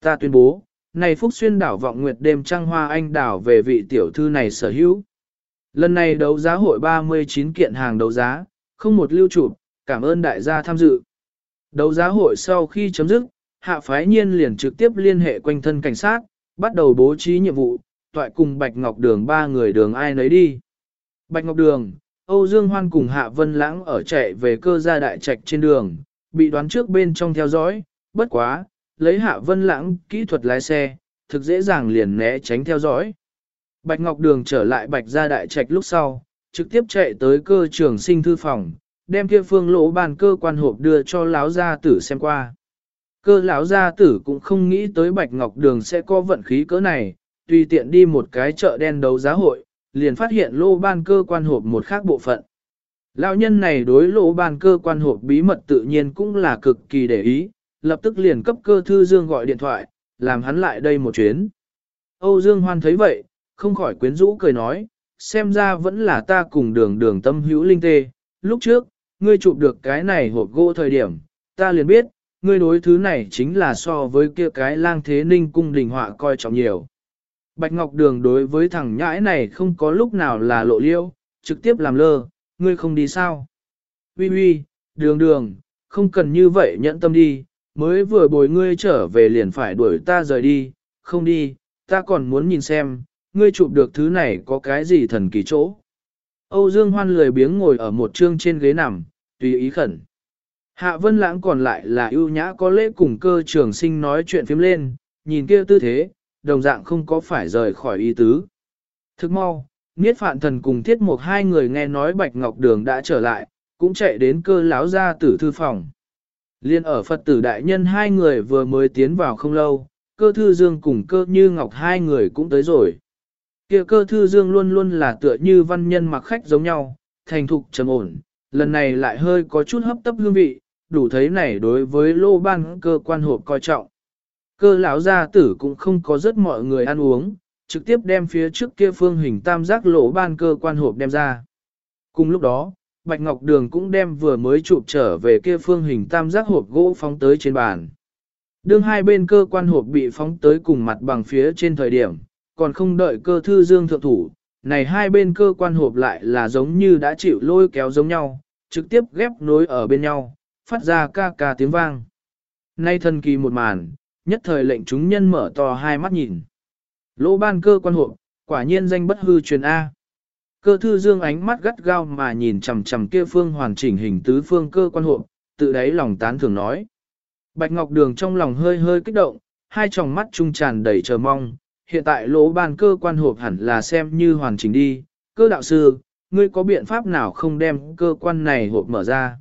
S1: Ta tuyên bố, này Phúc Xuyên đảo vọng nguyệt đêm trăng hoa anh đảo về vị tiểu thư này sở hữu. Lần này đấu giá hội 39 kiện hàng đấu giá, không một lưu chụp, cảm ơn đại gia tham dự. Đấu giá hội sau khi chấm dứt, hạ phái nhiên liền trực tiếp liên hệ quanh thân cảnh sát, bắt đầu bố trí nhiệm vụ, toại cùng Bạch Ngọc Đường ba người đường ai nấy đi. Bạch Ngọc Đường, Âu Dương Hoan cùng Hạ Vân Lãng ở chạy về cơ gia đại trạch trên đường, bị đoán trước bên trong theo dõi, bất quá, lấy Hạ Vân Lãng kỹ thuật lái xe, thực dễ dàng liền né tránh theo dõi. Bạch Ngọc Đường trở lại Bạch gia đại trạch lúc sau, trực tiếp chạy tới cơ trường sinh thư phòng, đem kia phương lỗ bàn cơ quan hộp đưa cho lão gia tử xem qua. Cơ lão gia tử cũng không nghĩ tới Bạch Ngọc Đường sẽ có vận khí cỡ này, tùy tiện đi một cái chợ đen đấu giá hội, liền phát hiện lô ban cơ quan hộp một khác bộ phận. Lão nhân này đối lô ban cơ quan hộp bí mật tự nhiên cũng là cực kỳ để ý, lập tức liền cấp cơ thư Dương gọi điện thoại, làm hắn lại đây một chuyến. Âu Dương Hoan thấy vậy, không khỏi quyến rũ cười nói, xem ra vẫn là ta cùng đường đường tâm hữu linh tê. Lúc trước, ngươi chụp được cái này hộp gỗ thời điểm, ta liền biết, ngươi đối thứ này chính là so với kia cái lang thế ninh cung đình họa coi trọng nhiều. Bạch Ngọc Đường đối với thằng nhãi này không có lúc nào là lộ liêu, trực tiếp làm lơ, ngươi không đi sao. Huy huy, đường đường, không cần như vậy nhẫn tâm đi, mới vừa bồi ngươi trở về liền phải đuổi ta rời đi, không đi, ta còn muốn nhìn xem, ngươi chụp được thứ này có cái gì thần kỳ chỗ. Âu Dương Hoan lười biếng ngồi ở một trương trên ghế nằm, tùy ý khẩn. Hạ Vân Lãng còn lại là ưu nhã có lễ cùng cơ trường sinh nói chuyện phím lên, nhìn kia tư thế, đồng dạng không có phải rời khỏi ý tứ. Thức mau, Niết Phạn Thần cùng Thiết Mục hai người nghe nói Bạch Ngọc Đường đã trở lại, cũng chạy đến cơ láo ra tử thư phòng. Liên ở Phật tử đại nhân hai người vừa mới tiến vào không lâu, cơ thư dương cùng cơ như ngọc hai người cũng tới rồi. Kia cơ thư dương luôn luôn là tựa như văn nhân mặc khách giống nhau, thành thục trầm ổn, lần này lại hơi có chút hấp tấp hương vị, đủ thấy này đối với lô ban cơ quan hộp coi trọng. Cơ lão gia tử cũng không có rất mọi người ăn uống, trực tiếp đem phía trước kia phương hình tam giác lỗ ban cơ quan hộp đem ra. Cùng lúc đó, Bạch Ngọc Đường cũng đem vừa mới chụp trở về kia phương hình tam giác hộp gỗ phóng tới trên bàn. Đương hai bên cơ quan hộp bị phóng tới cùng mặt bằng phía trên thời điểm, còn không đợi cơ thư dương thượng thủ, này hai bên cơ quan hộp lại là giống như đã chịu lôi kéo giống nhau, trực tiếp ghép nối ở bên nhau, phát ra ca ca tiếng vang. Nay thần kỳ một màn, nhất thời lệnh chúng nhân mở to hai mắt nhìn. Lỗ ban cơ quan hộp, quả nhiên danh bất hư truyền A. Cơ thư dương ánh mắt gắt gao mà nhìn chằm chằm kia phương hoàn chỉnh hình tứ phương cơ quan hộp, tự đáy lòng tán thường nói. Bạch Ngọc Đường trong lòng hơi hơi kích động, hai tròng mắt trung tràn đầy chờ mong, hiện tại lỗ ban cơ quan hộp hẳn là xem như hoàn chỉnh đi, cơ đạo sư, ngươi có biện pháp nào không đem cơ quan này hộp mở ra.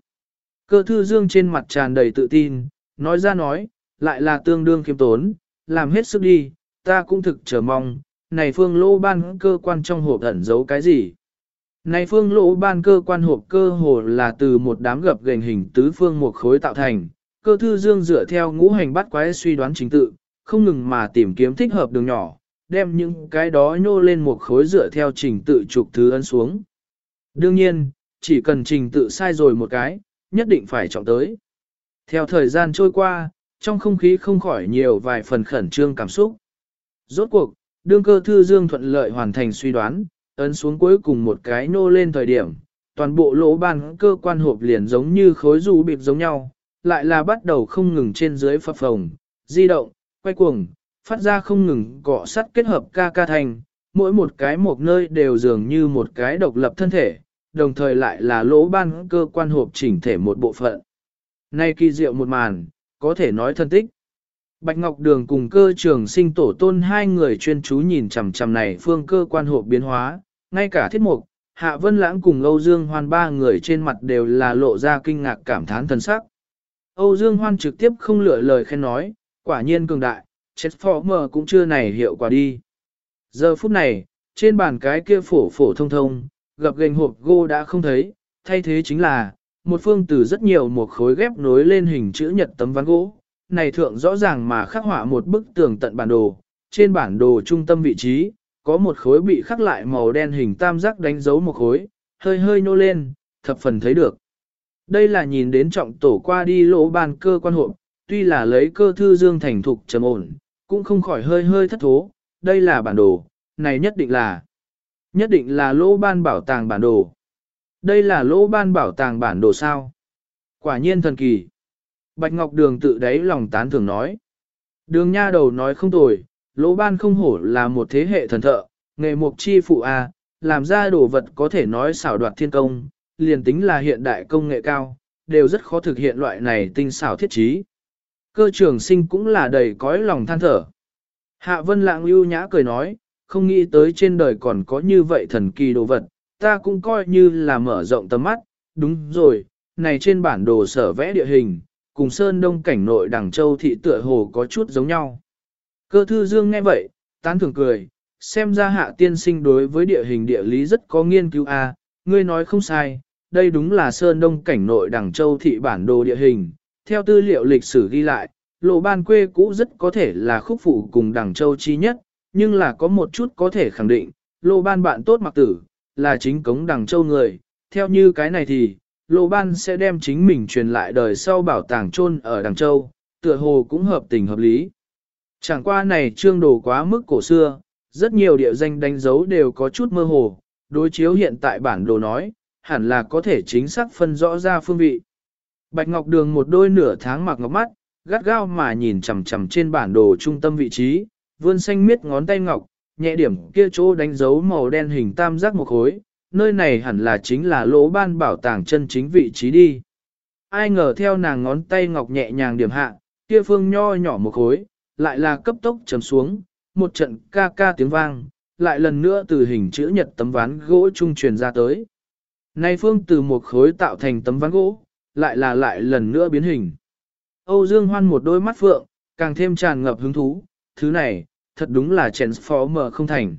S1: Cơ thư dương trên mặt tràn đầy tự tin, nói ra nói, lại là tương đương khiêm tốn, làm hết sức đi, ta cũng thực chờ mong, này phương lỗ ban cơ quan trong hộp ẩn giấu cái gì. Này phương lỗ ban cơ quan hộp cơ hồ là từ một đám gập gành hình tứ phương một khối tạo thành, cơ thư dương dựa theo ngũ hành bắt quái suy đoán chính tự, không ngừng mà tìm kiếm thích hợp đường nhỏ, đem những cái đó nhô lên một khối dựa theo trình tự trục thứ ấn xuống. Đương nhiên, chỉ cần trình tự sai rồi một cái, nhất định phải trọng tới. Theo thời gian trôi qua, trong không khí không khỏi nhiều vài phần khẩn trương cảm xúc. Rốt cuộc, đương cơ thư dương thuận lợi hoàn thành suy đoán, ấn xuống cuối cùng một cái nô lên thời điểm, toàn bộ lỗ ban cơ quan hộp liền giống như khối dù bịp giống nhau, lại là bắt đầu không ngừng trên dưới phập phồng, di động, quay cuồng, phát ra không ngừng cọ sắt kết hợp ca ca thành, mỗi một cái một nơi đều dường như một cái độc lập thân thể, đồng thời lại là lỗ ban cơ quan hộp chỉnh thể một bộ phận. Nay kỳ diệu một màn, có thể nói thân tích. Bạch Ngọc Đường cùng cơ trường sinh tổ tôn hai người chuyên chú nhìn chằm chằm này phương cơ quan hộp biến hóa, ngay cả thiết mục, Hạ Vân Lãng cùng Âu Dương Hoan ba người trên mặt đều là lộ ra kinh ngạc cảm thán thần sắc. Âu Dương Hoan trực tiếp không lựa lời khen nói, quả nhiên cường đại, chết phó mờ cũng chưa này hiệu quả đi. Giờ phút này, trên bàn cái kia phổ phổ thông thông, gặp gành hộp gô đã không thấy, thay thế chính là, một phương từ rất nhiều một khối ghép nối lên hình chữ nhật tấm ván gỗ. Này thượng rõ ràng mà khắc họa một bức tường tận bản đồ, trên bản đồ trung tâm vị trí, có một khối bị khắc lại màu đen hình tam giác đánh dấu một khối, hơi hơi nô lên, thập phần thấy được. Đây là nhìn đến trọng tổ qua đi lỗ bàn cơ quan hộp, tuy là lấy cơ thư dương thành thục trầm ổn, cũng không khỏi hơi hơi thất thố, đây là bản đồ, này nhất định là, nhất định là lỗ ban bảo tàng bản đồ. Đây là lỗ ban bảo tàng bản đồ sao? Quả nhiên thần kỳ. Bạch Ngọc Đường tự đáy lòng tán thường nói. Đường nha đầu nói không tồi, lỗ ban không hổ là một thế hệ thần thợ, nghề mục chi phụ A, làm ra đồ vật có thể nói xảo đoạt thiên công, liền tính là hiện đại công nghệ cao, đều rất khó thực hiện loại này tinh xảo thiết trí. Cơ trường sinh cũng là đầy cõi lòng than thở. Hạ vân lạng lưu nhã cười nói, không nghĩ tới trên đời còn có như vậy thần kỳ đồ vật, ta cũng coi như là mở rộng tầm mắt, đúng rồi, này trên bản đồ sở vẽ địa hình, cùng sơn đông cảnh nội đằng châu thị tựa hồ có chút giống nhau. Cơ thư dương nghe vậy, tán thưởng cười, xem ra hạ tiên sinh đối với địa hình địa lý rất có nghiên cứu a. ngươi nói không sai, đây đúng là Sơn Đông cảnh nội Đằng Châu thị bản đồ địa hình, theo tư liệu lịch sử ghi lại, lộ ban quê cũ rất có thể là khúc phụ cùng Đằng Châu chi nhất, nhưng là có một chút có thể khẳng định, lộ ban bạn tốt mặc tử, là chính cống Đằng Châu người, theo như cái này thì, Lô ban sẽ đem chính mình truyền lại đời sau bảo tàng chôn ở Đằng Châu, tựa hồ cũng hợp tình hợp lý. Chẳng qua này trương đồ quá mức cổ xưa, rất nhiều địa danh đánh dấu đều có chút mơ hồ, đối chiếu hiện tại bản đồ nói, hẳn là có thể chính xác phân rõ ra phương vị. Bạch Ngọc Đường một đôi nửa tháng mặc ngọc mắt, gắt gao mà nhìn chằm chằm trên bản đồ trung tâm vị trí, vươn xanh miết ngón tay ngọc, nhẹ điểm kia chỗ đánh dấu màu đen hình tam giác một khối, nơi này hẳn là chính là lỗ ban bảo tàng chân chính vị trí đi. Ai ngờ theo nàng ngón tay ngọc nhẹ nhàng điểm hạ, kia phương nho nhỏ một khối, lại là cấp tốc chấm xuống, một trận ca ca tiếng vang, lại lần nữa từ hình chữ nhật tấm ván gỗ trung truyền ra tới. Nay phương từ một khối tạo thành tấm ván gỗ, lại là lại lần nữa biến hình. Âu Dương Hoan một đôi mắt phượng, càng thêm tràn ngập hứng thú, thứ này, thật đúng là Transformer không thành.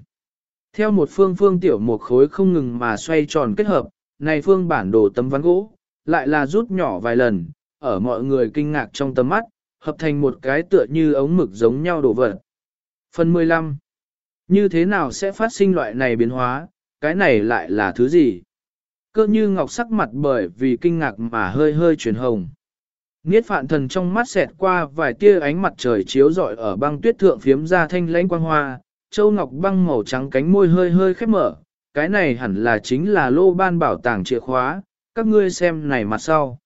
S1: Theo một phương phương tiểu một khối không ngừng mà xoay tròn kết hợp, này phương bản đồ tấm ván gỗ, lại là rút nhỏ vài lần, ở mọi người kinh ngạc trong tầm mắt, hợp thành một cái tựa như ống mực giống nhau đổ vật. Phần 15. Như thế nào sẽ phát sinh loại này biến hóa, cái này lại là thứ gì? Cơ như ngọc sắc mặt bởi vì kinh ngạc mà hơi hơi chuyển hồng. Niết phạn thần trong mắt xẹt qua vài tia ánh mặt trời chiếu rọi ở băng tuyết thượng phiếm ra thanh lãnh quang hoa, châu ngọc băng màu trắng cánh môi hơi hơi khép mở, cái này hẳn là chính là lô ban bảo tàng chìa khóa, các ngươi xem này mặt sau.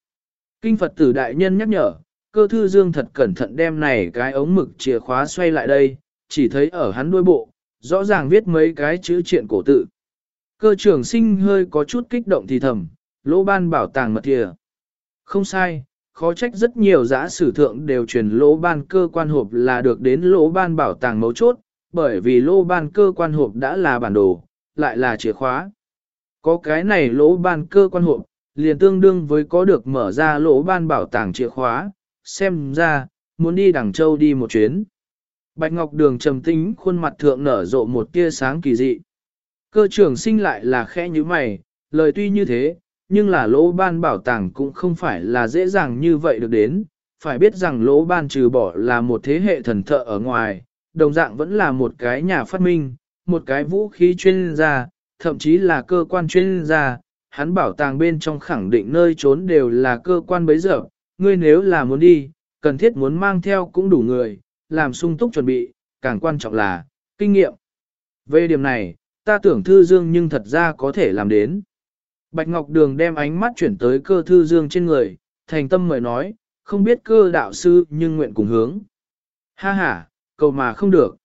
S1: Kinh Phật tử đại nhân nhắc nhở, cơ thư dương thật cẩn thận đem này cái ống mực chìa khóa xoay lại đây, chỉ thấy ở hắn đuôi bộ, rõ ràng viết mấy cái chữ truyện cổ tự. Cơ trưởng sinh hơi có chút kích động thì thầm, lỗ ban bảo tàng mật thìa. Không sai, khó trách rất nhiều giã sử thượng đều truyền lỗ ban cơ quan hộp là được đến lỗ ban bảo tàng mấu chốt, bởi vì lỗ ban cơ quan hộp đã là bản đồ, lại là chìa khóa. Có cái này lỗ ban cơ quan hộp, liền tương đương với có được mở ra lỗ ban bảo tàng chìa khóa, xem ra, muốn đi đằng châu đi một chuyến. Bạch Ngọc Đường trầm tính khuôn mặt thượng nở rộ một tia sáng kỳ dị. Cơ trưởng sinh lại là khẽ như mày, lời tuy như thế, nhưng là lỗ ban bảo tàng cũng không phải là dễ dàng như vậy được đến. Phải biết rằng lỗ ban trừ bỏ là một thế hệ thần thợ ở ngoài, đồng dạng vẫn là một cái nhà phát minh, một cái vũ khí chuyên gia, thậm chí là cơ quan chuyên gia. Hắn bảo tàng bên trong khẳng định nơi trốn đều là cơ quan bấy giờ, ngươi nếu là muốn đi, cần thiết muốn mang theo cũng đủ người, làm sung túc chuẩn bị, càng quan trọng là, kinh nghiệm. Về điểm này, ta tưởng Thư Dương nhưng thật ra có thể làm đến. Bạch Ngọc Đường đem ánh mắt chuyển tới cơ Thư Dương trên người, thành tâm mời nói, không biết cơ đạo sư nhưng nguyện cùng hướng. Ha ha, cầu mà không được.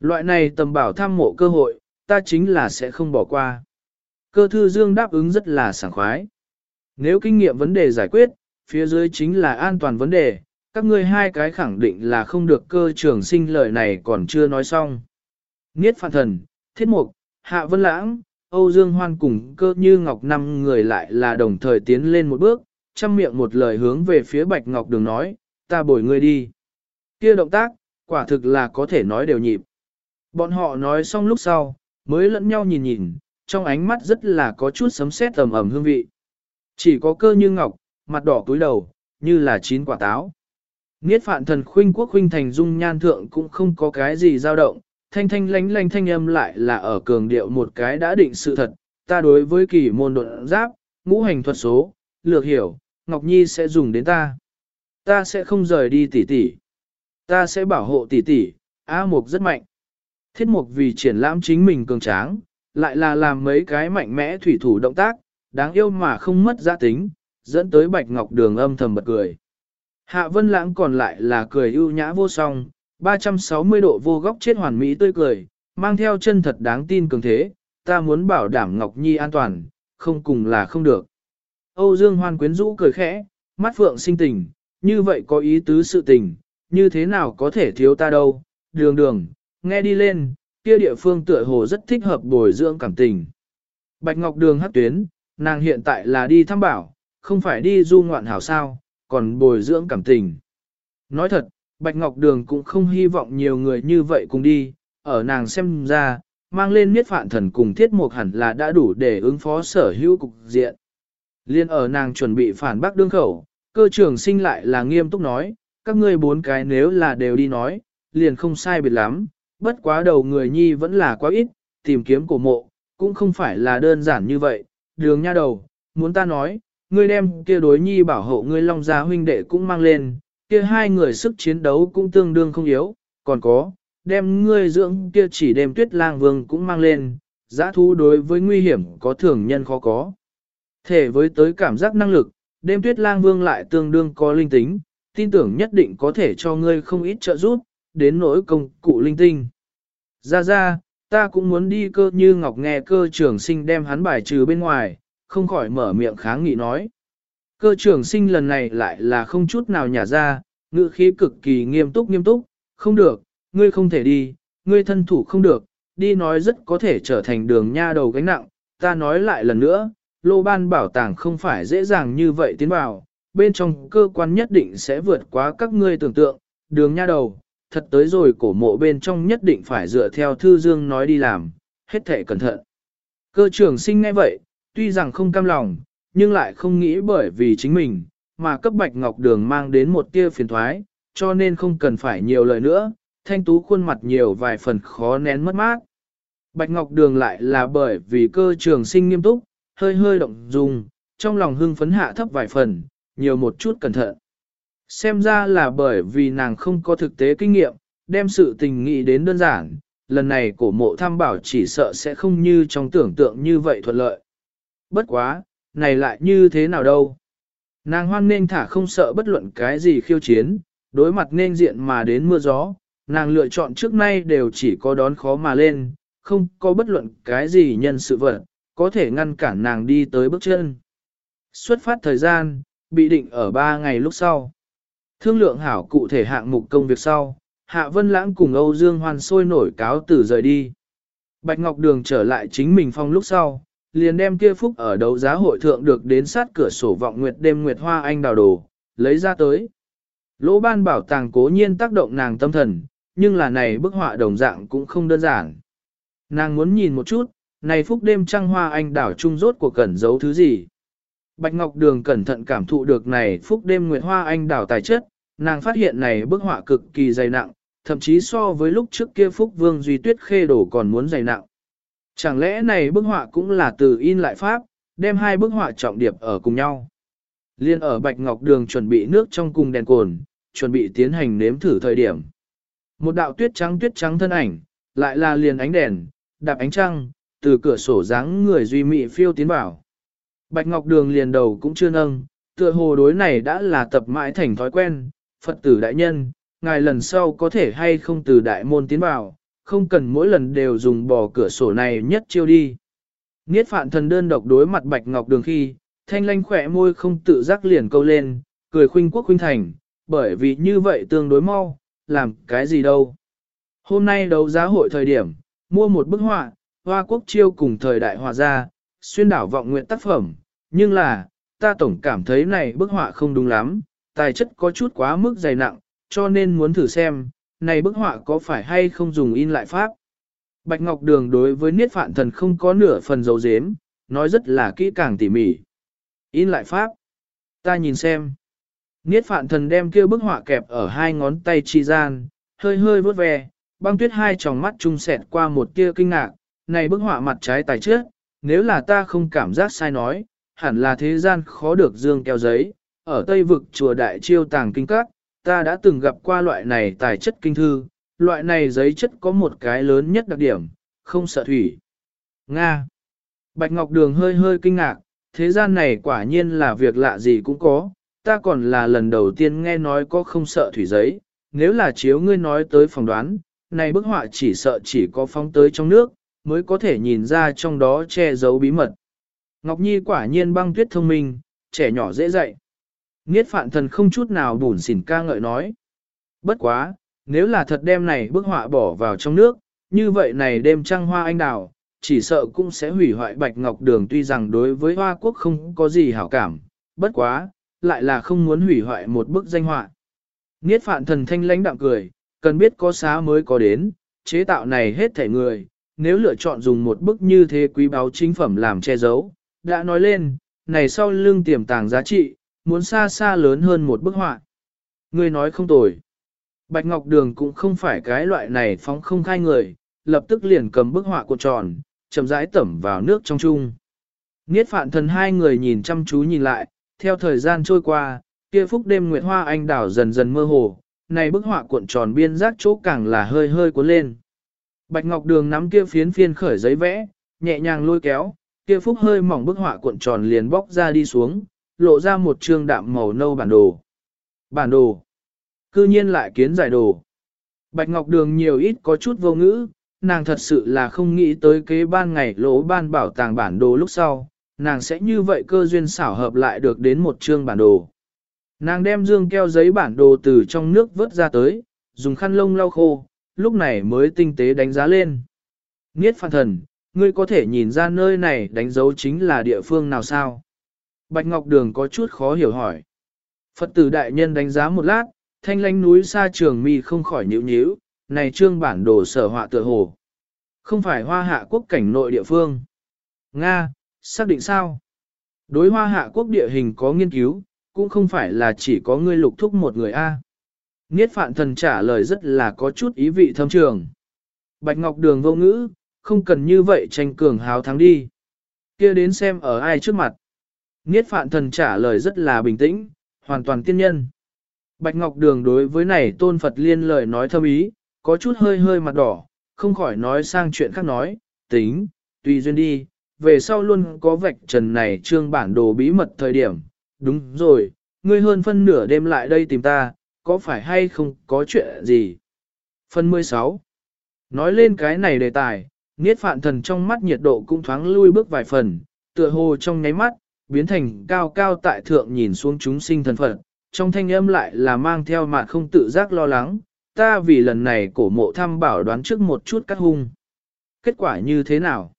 S1: Loại này tầm bảo tham mộ cơ hội, ta chính là sẽ không bỏ qua. Cơ Thư Dương đáp ứng rất là sảng khoái. Nếu kinh nghiệm vấn đề giải quyết, phía dưới chính là an toàn vấn đề, các ngươi hai cái khẳng định là không được cơ trường sinh lời này còn chưa nói xong. Niết phản thần, thiết mục, hạ vân lãng, Âu Dương Hoan cùng cơ như ngọc năm người lại là đồng thời tiến lên một bước, chăm miệng một lời hướng về phía bạch ngọc đường nói, ta bồi ngươi đi. Kia động tác, quả thực là có thể nói đều nhịp. Bọn họ nói xong lúc sau, mới lẫn nhau nhìn nhìn, trong ánh mắt rất là có chút sấm sét tầm ẩm hương vị. Chỉ có cơ như ngọc, mặt đỏ cúi đầu, như là chín quả táo. Niết phạn thần khuynh quốc khuynh thành dung nhan thượng cũng không có cái gì dao động, thanh thanh lánh lánh thanh âm lại là ở cường điệu một cái đã định sự thật, ta đối với kỳ môn độn giáp, ngũ hành thuật số, lược hiểu, Ngọc Nhi sẽ dùng đến ta. Ta sẽ không rời đi tỷ tỷ. Ta sẽ bảo hộ tỷ tỷ, A Mục rất mạnh. Thiết Mục vì triển lãm chính mình cường tráng, lại là làm mấy cái mạnh mẽ thủy thủ động tác, đáng yêu mà không mất giá tính, dẫn tới Bạch Ngọc Đường âm thầm bật cười. Hạ Vân Lãng còn lại là cười ưu nhã vô song, 360 độ vô góc chết hoàn mỹ tươi cười, mang theo chân thật đáng tin cường thế, ta muốn bảo đảm Ngọc Nhi an toàn, không cùng là không được. Âu Dương Hoan quyến rũ cười khẽ, mắt phượng sinh tình, như vậy có ý tứ sự tình, như thế nào có thể thiếu ta đâu, đường đường, nghe đi lên, kia địa phương tựa hồ rất thích hợp bồi dưỡng cảm tình. Bạch Ngọc Đường hắc tuyến, nàng hiện tại là đi thăm bảo, không phải đi du ngoạn hảo sao, còn bồi dưỡng cảm tình. Nói thật, Bạch Ngọc Đường cũng không hy vọng nhiều người như vậy cùng đi, ở nàng xem ra, mang lên miết phạn thần cùng thiết mục hẳn là đã đủ để ứng phó sở hữu cục diện. Liên ở nàng chuẩn bị phản bác đương khẩu, cơ trưởng sinh lại là nghiêm túc nói, các ngươi bốn cái nếu là đều đi nói, liền không sai biệt lắm, bất quá đầu người nhi vẫn là quá ít, tìm kiếm cổ mộ, cũng không phải là đơn giản như vậy, đường nha đầu, muốn ta nói, ngươi đem kia đối nhi bảo hộ ngươi long gia huynh đệ cũng mang lên, kia hai người sức chiến đấu cũng tương đương không yếu, còn có, đem ngươi dưỡng kia chỉ đem tuyết lang vương cũng mang lên, giã thú đối với nguy hiểm có thường nhân khó có. Thể với tới cảm giác năng lực, đêm tuyết lang vương lại tương đương có linh tính, tin tưởng nhất định có thể cho ngươi không ít trợ giúp, đến nỗi công cụ linh tinh. Ra ra, ta cũng muốn đi cơ như ngọc nghe cơ trưởng sinh đem hắn bài trừ bên ngoài, không khỏi mở miệng kháng nghị nói. Cơ trưởng sinh lần này lại là không chút nào nhả ra, ngữ khí cực kỳ nghiêm túc nghiêm túc, không được, ngươi không thể đi, ngươi thân thủ không được, đi nói rất có thể trở thành đường nha đầu gánh nặng, ta nói lại lần nữa, lô ban bảo tàng không phải dễ dàng như vậy tiến vào, bên trong cơ quan nhất định sẽ vượt quá các ngươi tưởng tượng, đường nha đầu, thật tới rồi cổ mộ bên trong nhất định phải dựa theo thư dương nói đi làm, hết thể cẩn thận. Cơ trưởng sinh ngay vậy, tuy rằng không cam lòng, nhưng lại không nghĩ bởi vì chính mình, mà cấp bạch ngọc đường mang đến một tia phiền thoái, cho nên không cần phải nhiều lời nữa, thanh tú khuôn mặt nhiều vài phần khó nén mất mát. Bạch ngọc đường lại là bởi vì cơ trường sinh nghiêm túc, hơi hơi động dung, trong lòng hưng phấn hạ thấp vài phần, nhiều một chút cẩn thận. Xem ra là bởi vì nàng không có thực tế kinh nghiệm, đem sự tình nghĩ đến đơn giản, lần này cổ mộ tham bảo chỉ sợ sẽ không như trong tưởng tượng như vậy thuận lợi. Bất quá, này lại như thế nào đâu. Nàng hoan nên thả không sợ bất luận cái gì khiêu chiến, đối mặt nên diện mà đến mưa gió, nàng lựa chọn trước nay đều chỉ có đón khó mà lên, không có bất luận cái gì nhân sự vật, có thể ngăn cản nàng đi tới bước chân. Xuất phát thời gian, bị định ở 3 ngày lúc sau. Thương lượng hảo cụ thể hạng mục công việc sau, Hạ Vân Lãng cùng Âu Dương Hoan sôi nổi cáo từ rời đi. Bạch Ngọc Đường trở lại chính mình phong lúc sau, liền đem kia phúc ở đấu giá hội thượng được đến sát cửa sổ vọng nguyệt đêm nguyệt hoa anh đào đồ, lấy ra tới. Lỗ ban bảo tàng cố nhiên tác động nàng tâm thần, nhưng là này bức họa đồng dạng cũng không đơn giản. Nàng muốn nhìn một chút, này phúc đêm trăng hoa anh đảo trung rốt của cẩn giấu thứ gì. Bạch Ngọc Đường cẩn thận cảm thụ được này phúc đêm nguyệt hoa anh đảo tài chất, nàng phát hiện này bức họa cực kỳ dày nặng, thậm chí so với lúc trước kia phúc vương duy tuyết khê đổ còn muốn dày nặng. Chẳng lẽ này bức họa cũng là từ in lại pháp, đem hai bức họa trọng điệp ở cùng nhau. Liên ở Bạch Ngọc Đường chuẩn bị nước trong cùng đèn cồn, chuẩn bị tiến hành nếm thử thời điểm. Một đạo tuyết trắng tuyết trắng thân ảnh, lại là liền ánh đèn, đạp ánh trăng, từ cửa sổ dáng người duy mị phiêu tiến vào. Bạch Ngọc Đường liền đầu cũng chưa nâng, tựa hồ đối này đã là tập mãi thành thói quen, Phật tử đại nhân, ngài lần sau có thể hay không từ đại môn tiến vào, không cần mỗi lần đều dùng bò cửa sổ này nhất chiêu đi. Niết phạn thần đơn độc đối mặt Bạch Ngọc Đường khi, thanh lanh khỏe môi không tự giác liền câu lên, cười khuynh quốc khuynh thành, bởi vì như vậy tương đối mau, làm cái gì đâu. Hôm nay đấu giá hội thời điểm, mua một bức họa, hoa quốc chiêu cùng thời đại hòa ra, xuyên đảo vọng nguyện tác phẩm, nhưng là, ta tổng cảm thấy này bức họa không đúng lắm, tài chất có chút quá mức dày nặng, cho nên muốn thử xem, này bức họa có phải hay không dùng in lại pháp. Bạch Ngọc Đường đối với Niết Phạn Thần không có nửa phần dấu dếm, nói rất là kỹ càng tỉ mỉ. In lại pháp. Ta nhìn xem. Niết Phạn Thần đem kia bức họa kẹp ở hai ngón tay chi gian, hơi hơi vớt ve, băng tuyết hai tròng mắt trung sẹt qua một tia kinh ngạc, này bức họa mặt trái tài trước, nếu là ta không cảm giác sai nói, hẳn là thế gian khó được dương keo giấy, ở Tây vực chùa Đại Chiêu Tàng Kinh Các, ta đã từng gặp qua loại này tài chất kinh thư, loại này giấy chất có một cái lớn nhất đặc điểm, không sợ thủy. Nga Bạch Ngọc Đường hơi hơi kinh ngạc, thế gian này quả nhiên là việc lạ gì cũng có, ta còn là lần đầu tiên nghe nói có không sợ thủy giấy, nếu là chiếu ngươi nói tới phỏng đoán, này bức họa chỉ sợ chỉ có phóng tới trong nước, mới có thể nhìn ra trong đó che giấu bí mật. Ngọc Nhi quả nhiên băng tuyết thông minh, trẻ nhỏ dễ dạy. Niết phạn thần không chút nào bùn xỉn ca ngợi nói. Bất quá, nếu là thật đem này bức họa bỏ vào trong nước, như vậy này đêm trăng hoa anh đào, chỉ sợ cũng sẽ hủy hoại bạch ngọc đường tuy rằng đối với hoa quốc không có gì hảo cảm, bất quá, lại là không muốn hủy hoại một bức danh họa. Niết phạn thần thanh lãnh đạm cười, cần biết có xá mới có đến, chế tạo này hết thể người, nếu lựa chọn dùng một bức như thế quý báu chính phẩm làm che giấu, đã nói lên, này sau lưng tiềm tàng giá trị, muốn xa xa lớn hơn một bức họa. Ngươi nói không tồi. Bạch Ngọc Đường cũng không phải cái loại này phóng không khai người, lập tức liền cầm bức họa cuộn tròn, chậm rãi tẩm vào nước trong chung. Niết phạn thần hai người nhìn chăm chú nhìn lại, theo thời gian trôi qua, kia phúc đêm nguyệt hoa anh đảo dần dần mơ hồ, này bức họa cuộn tròn biên giác chỗ càng là hơi hơi cuốn lên. Bạch Ngọc Đường nắm kia phiến phiên khởi giấy vẽ, nhẹ nhàng lôi kéo, kia phúc hơi mỏng bức họa cuộn tròn liền bóc ra đi xuống, lộ ra một trương đạm màu nâu bản đồ. Bản đồ. Cư nhiên lại kiến giải đồ. Bạch Ngọc Đường nhiều ít có chút vô ngữ, nàng thật sự là không nghĩ tới kế ban ngày lỗ ban bảo tàng bản đồ lúc sau, nàng sẽ như vậy cơ duyên xảo hợp lại được đến một chương bản đồ. Nàng đem dương keo giấy bản đồ từ trong nước vớt ra tới, dùng khăn lông lau khô, lúc này mới tinh tế đánh giá lên. Niết phản thần, ngươi có thể nhìn ra nơi này đánh dấu chính là địa phương nào sao? Bạch Ngọc Đường có chút khó hiểu hỏi. Phật tử đại nhân đánh giá một lát, thanh lánh núi xa trường mi không khỏi nhíu nhíu, này trương bản đồ sở họa tựa hồ. Không phải hoa hạ quốc cảnh nội địa phương. Nga, xác định sao? Đối hoa hạ quốc địa hình có nghiên cứu, cũng không phải là chỉ có ngươi lục thúc một người A. Niết phạn thần trả lời rất là có chút ý vị thâm trường. Bạch Ngọc Đường vô ngữ, không cần như vậy tranh cường hào thắng đi. kia đến xem ở ai trước mặt. Niết phạn thần trả lời rất là bình tĩnh, hoàn toàn tiên nhân. Bạch Ngọc Đường đối với này tôn Phật liên lời nói thâm ý, có chút hơi hơi mặt đỏ, không khỏi nói sang chuyện khác nói, tính, tùy duyên đi, về sau luôn có vạch trần này trương bản đồ bí mật thời điểm, đúng rồi, ngươi hơn phân nửa đêm lại đây tìm ta, có phải hay không có chuyện gì? Phần 16 Nói lên cái này đề tài, Niết phạn thần trong mắt nhiệt độ cũng thoáng lui bước vài phần, tựa hồ trong nháy mắt, biến thành cao cao tại thượng nhìn xuống chúng sinh thần phật, trong thanh âm lại là mang theo mà không tự giác lo lắng, ta vì lần này cổ mộ thăm bảo đoán trước một chút cắt hung. Kết quả như thế nào?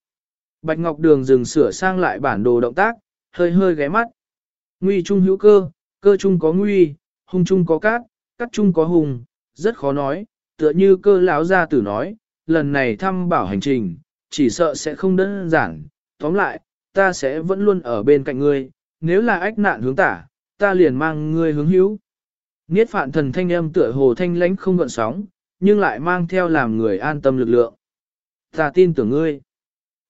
S1: Bạch Ngọc Đường dừng sửa sang lại bản đồ động tác, hơi hơi ghé mắt. Nguy trung hữu cơ, cơ trung có nguy, hung trung có cát, cát trung có hùng, rất khó nói, tựa như cơ lão gia tử nói, lần này thăm bảo hành trình, chỉ sợ sẽ không đơn giản. Tóm lại, ta sẽ vẫn luôn ở bên cạnh ngươi, nếu là ách nạn hướng tả, ta liền mang ngươi hướng hữu. Niết phạn thần thanh âm tựa hồ thanh lãnh không gợn sóng, nhưng lại mang theo làm người an tâm lực lượng. Ta tin tưởng ngươi.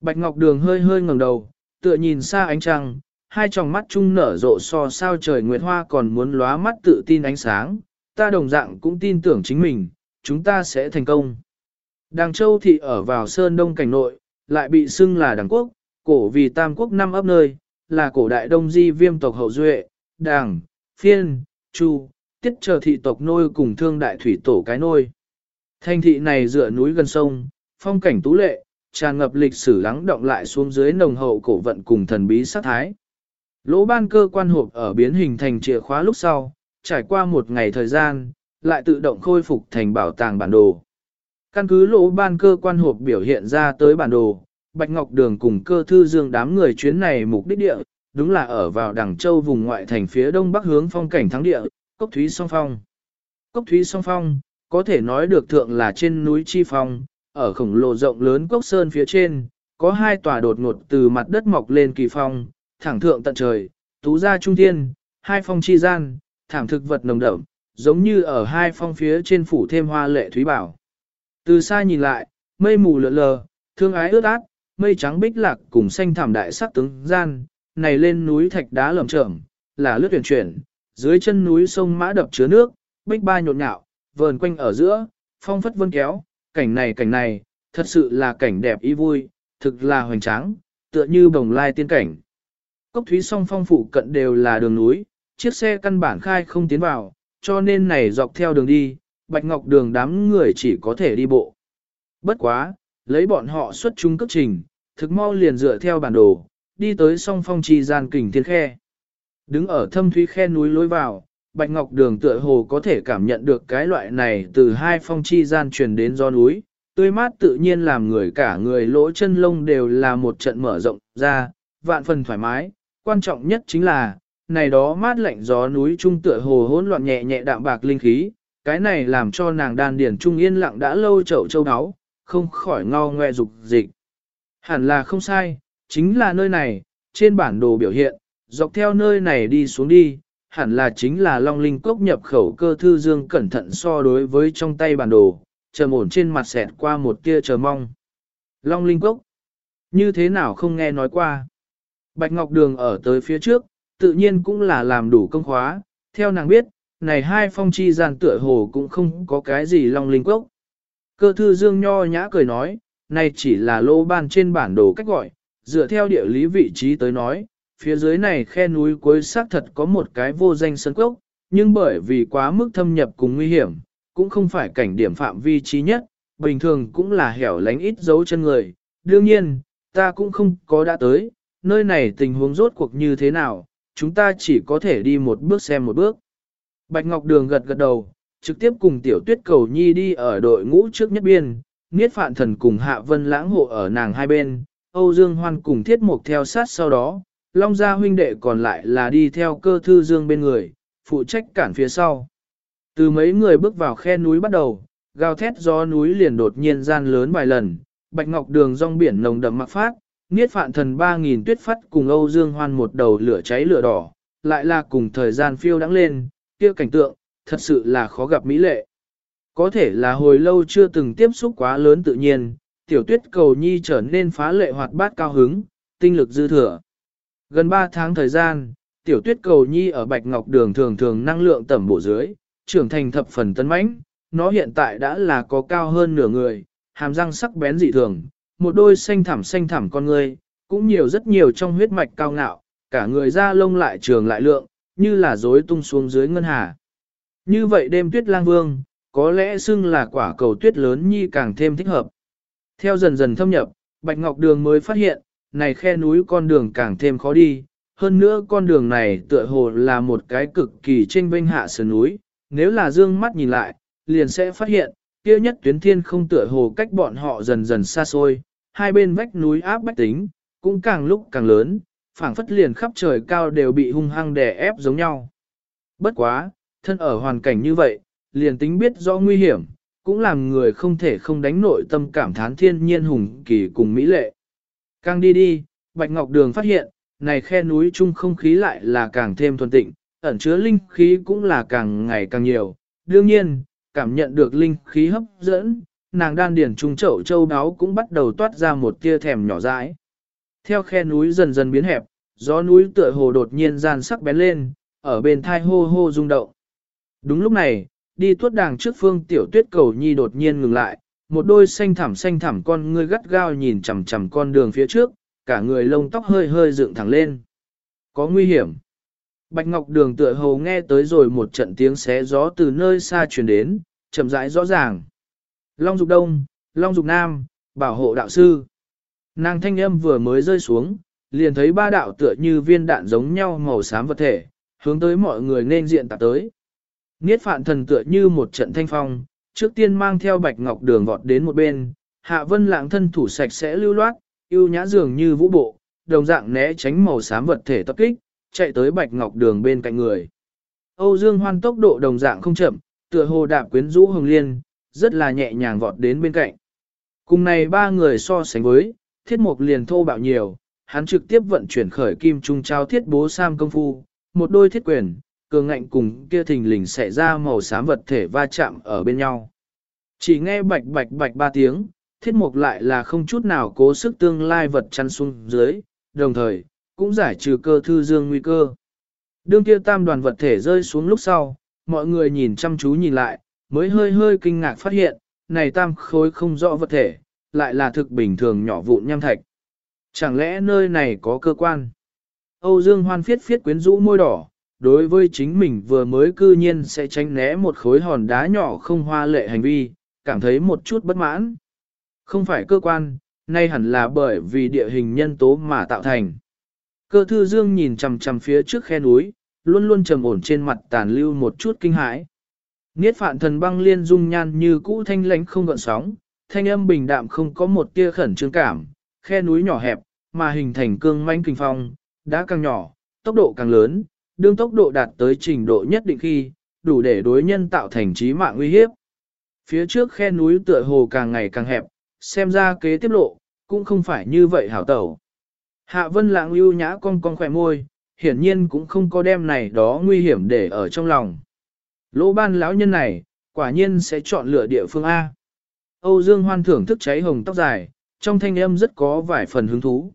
S1: Bạch Ngọc Đường hơi hơi ngẩng đầu, tựa nhìn xa ánh trăng, hai tròng mắt chung nở rộ so sao trời nguyệt hoa còn muốn lóa mắt tự tin ánh sáng. Ta đồng dạng cũng tin tưởng chính mình, chúng ta sẽ thành công. Đàng Châu thị ở vào Sơn Đông cảnh nội, lại bị xưng là Đàng Quốc, cổ vì Tam Quốc năm ấp nơi, là cổ đại Đông Di viêm tộc hậu duệ, đảng, Phiên, Chu, tiết chờ thị tộc nôi cùng thương đại thủy tổ cái nôi. Thanh thị này dựa núi gần sông, phong cảnh tú lệ, tràn ngập lịch sử lắng động lại xuống dưới nồng hậu cổ vận cùng thần bí sát thái. Lỗ ban cơ quan hộp ở biến hình thành chìa khóa lúc sau, trải qua một ngày thời gian, lại tự động khôi phục thành bảo tàng bản đồ. Căn cứ lỗ ban cơ quan hộp biểu hiện ra tới bản đồ, Bạch Ngọc Đường cùng cơ thư dương đám người chuyến này mục đích địa, đúng là ở vào đằng châu vùng ngoại thành phía đông bắc hướng phong cảnh thắng địa, Cốc Thúy Song Phong. Cốc Thúy Song Phong, có thể nói được thượng là trên núi Chi Phong, ở khổng lồ rộng lớn Cốc Sơn phía trên, có hai tòa đột ngột từ mặt đất mọc lên kỳ phong, thẳng thượng tận trời, tú ra trung thiên, hai phong chi gian, thảm thực vật nồng đậm, giống như ở hai phong phía trên phủ thêm hoa lệ thúy bảo. Từ xa nhìn lại, mây mù lờ lờ, thương ái ướt át, mây trắng bích lạc cùng xanh thảm đại sắc tướng gian, này lên núi thạch đá lởm chởm, là lướt tuyển chuyển, dưới chân núi sông mã đập chứa nước, bích ba nhộn nhạo, vờn quanh ở giữa, phong phất vân kéo, cảnh này cảnh này, thật sự là cảnh đẹp y vui, thực là hoành tráng, tựa như bồng lai tiên cảnh. Cốc thúy song phong phụ cận đều là đường núi, chiếc xe căn bản khai không tiến vào, cho nên này dọc theo đường đi, bạch ngọc đường đám người chỉ có thể đi bộ. Bất quá, lấy bọn họ xuất chúng cấp trình, thực mau liền dựa theo bản đồ, đi tới song phong trì gian kình thiên khe. Đứng ở thâm thúy khe núi lối vào, Bạch Ngọc Đường tựa hồ có thể cảm nhận được cái loại này từ hai phong chi gian truyền đến do núi, tươi mát tự nhiên làm người cả người lỗ chân lông đều là một trận mở rộng ra, vạn phần thoải mái, quan trọng nhất chính là, này đó mát lạnh gió núi trung tựa hồ hỗn loạn nhẹ nhẹ đạm bạc linh khí, cái này làm cho nàng đan điển trung yên lặng đã lâu chậu châu áo, không khỏi ngao ngoe dục dịch. Hẳn là không sai, chính là nơi này, trên bản đồ biểu hiện, dọc theo nơi này đi xuống đi, hẳn là chính là Long Linh Cốc nhập khẩu cơ thư dương cẩn thận so đối với trong tay bản đồ, trầm ổn trên mặt xẹt qua một tia chờ mong. Long Linh Cốc, như thế nào không nghe nói qua. Bạch Ngọc Đường ở tới phía trước, tự nhiên cũng là làm đủ công khóa, theo nàng biết, này hai phong chi gian tựa hồ cũng không có cái gì Long Linh Cốc. Cơ thư dương nho nhã cười nói, này chỉ là lô ban trên bản đồ cách gọi, dựa theo địa lý vị trí tới nói, phía dưới này khe núi cuối xác thật có một cái vô danh sơn cốc, nhưng bởi vì quá mức thâm nhập cùng nguy hiểm, cũng không phải cảnh điểm phạm vi trí nhất, bình thường cũng là hẻo lánh ít dấu chân người. Đương nhiên, ta cũng không có đã tới, nơi này tình huống rốt cuộc như thế nào, chúng ta chỉ có thể đi một bước xem một bước. Bạch Ngọc Đường gật gật đầu, trực tiếp cùng tiểu tuyết cầu nhi đi ở đội ngũ trước nhất biên, Niết Phạn Thần cùng Hạ Vân lãng hộ ở nàng hai bên, Âu Dương Hoan cùng Thiết Mục theo sát sau đó, Long Gia huynh đệ còn lại là đi theo cơ thư Dương bên người, phụ trách cản phía sau. Từ mấy người bước vào khe núi bắt đầu, gào thét gió núi liền đột nhiên gian lớn vài lần, Bạch Ngọc Đường rong biển nồng đậm mặc phát, Niết Phạn Thần 3.000 tuyết phát cùng Âu Dương Hoan một đầu lửa cháy lửa đỏ, lại là cùng thời gian phiêu đắng lên, kia cảnh tượng, thật sự là khó gặp mỹ lệ. Có thể là hồi lâu chưa từng tiếp xúc quá lớn tự nhiên, tiểu tuyết cầu nhi trở nên phá lệ hoạt bát cao hứng, tinh lực dư thừa. Gần 3 tháng thời gian, tiểu tuyết cầu nhi ở Bạch Ngọc Đường thường thường năng lượng tẩm bổ dưới, trưởng thành thập phần tân mãnh, nó hiện tại đã là có cao hơn nửa người, hàm răng sắc bén dị thường, một đôi xanh thẳm xanh thẳm con người, cũng nhiều rất nhiều trong huyết mạch cao ngạo, cả người da lông lại trường lại lượng, như là rối tung xuống dưới ngân hà. Như vậy đêm tuyết lang vương, có lẽ xưng là quả cầu tuyết lớn nhi càng thêm thích hợp. Theo dần dần thâm nhập, Bạch Ngọc Đường mới phát hiện, này khe núi con đường càng thêm khó đi, hơn nữa con đường này tựa hồ là một cái cực kỳ trên vênh hạ sườn núi, nếu là dương mắt nhìn lại, liền sẽ phát hiện, kia nhất tuyến thiên không tựa hồ cách bọn họ dần dần xa xôi, hai bên vách núi áp bách tính, cũng càng lúc càng lớn, phảng phất liền khắp trời cao đều bị hung hăng đè ép giống nhau. Bất quá, thân ở hoàn cảnh như vậy, liền tính biết rõ nguy hiểm, cũng làm người không thể không đánh nội tâm cảm thán thiên nhiên hùng kỳ cùng mỹ lệ. Càng đi đi, Bạch Ngọc Đường phát hiện, này khe núi chung không khí lại là càng thêm thuần tịnh, ẩn chứa linh khí cũng là càng ngày càng nhiều. Đương nhiên, cảm nhận được linh khí hấp dẫn, nàng đan điển trung chậu châu đáo cũng bắt đầu toát ra một tia thèm nhỏ dãi. Theo khe núi dần dần biến hẹp, gió núi tựa hồ đột nhiên gian sắc bén lên, ở bên thai hô hô rung động. Đúng lúc này, đi tuốt đàng trước phương tiểu tuyết cầu nhi đột nhiên ngừng lại, một đôi xanh thẳm xanh thẳm con ngươi gắt gao nhìn chằm chằm con đường phía trước, cả người lông tóc hơi hơi dựng thẳng lên. Có nguy hiểm. Bạch Ngọc Đường tựa hồ nghe tới rồi một trận tiếng xé gió từ nơi xa truyền đến, chậm rãi rõ ràng. Long Dục Đông, Long Dục Nam, bảo hộ đạo sư. Nàng thanh âm vừa mới rơi xuống, liền thấy ba đạo tựa như viên đạn giống nhau màu xám vật thể, hướng tới mọi người nên diện tạp tới. Niết phạn thần tựa như một trận thanh phong, trước tiên mang theo bạch ngọc đường vọt đến một bên, hạ vân lãng thân thủ sạch sẽ lưu loát, yêu nhã dường như vũ bộ, đồng dạng né tránh màu xám vật thể tập kích, chạy tới bạch ngọc đường bên cạnh người. Âu Dương Hoan tốc độ đồng dạng không chậm, tựa hồ đạp quyến rũ hồng liên, rất là nhẹ nhàng vọt đến bên cạnh. Cùng này ba người so sánh với, thiết mục liền thô bạo nhiều, hắn trực tiếp vận chuyển khởi kim trung trao thiết bố sam công phu, một đôi thiết quyền, cường ngạnh cùng kia thình lình xảy ra màu xám vật thể va chạm ở bên nhau. Chỉ nghe bạch bạch bạch ba tiếng, thiết mục lại là không chút nào cố sức tương lai vật chăn xuống dưới, đồng thời, cũng giải trừ cơ thư dương nguy cơ. Đương kia tam đoàn vật thể rơi xuống lúc sau, mọi người nhìn chăm chú nhìn lại, mới hơi hơi kinh ngạc phát hiện, này tam khối không rõ vật thể, lại là thực bình thường nhỏ vụn nham thạch. Chẳng lẽ nơi này có cơ quan? Âu Dương Hoan phiết phiết quyến rũ môi đỏ, đối với chính mình vừa mới cư nhiên sẽ tránh né một khối hòn đá nhỏ không hoa lệ hành vi, cảm thấy một chút bất mãn. Không phải cơ quan, nay hẳn là bởi vì địa hình nhân tố mà tạo thành. Cơ thư dương nhìn chằm chằm phía trước khe núi, luôn luôn trầm ổn trên mặt tàn lưu một chút kinh hãi. Niết phạn thần băng liên dung nhan như cũ thanh lãnh không gợn sóng, thanh âm bình đạm không có một tia khẩn trương cảm, khe núi nhỏ hẹp, mà hình thành cương manh kinh phong, đá càng nhỏ, tốc độ càng lớn, đương tốc độ đạt tới trình độ nhất định khi, đủ để đối nhân tạo thành trí mạng nguy hiếp. Phía trước khe núi tựa hồ càng ngày càng hẹp, xem ra kế tiếp lộ, cũng không phải như vậy hảo tẩu. Hạ vân lãng lưu nhã cong cong khỏe môi, hiển nhiên cũng không có đem này đó nguy hiểm để ở trong lòng. Lỗ ban lão nhân này, quả nhiên sẽ chọn lựa địa phương A. Âu Dương Hoan thưởng thức cháy hồng tóc dài, trong thanh âm rất có vài phần hứng thú.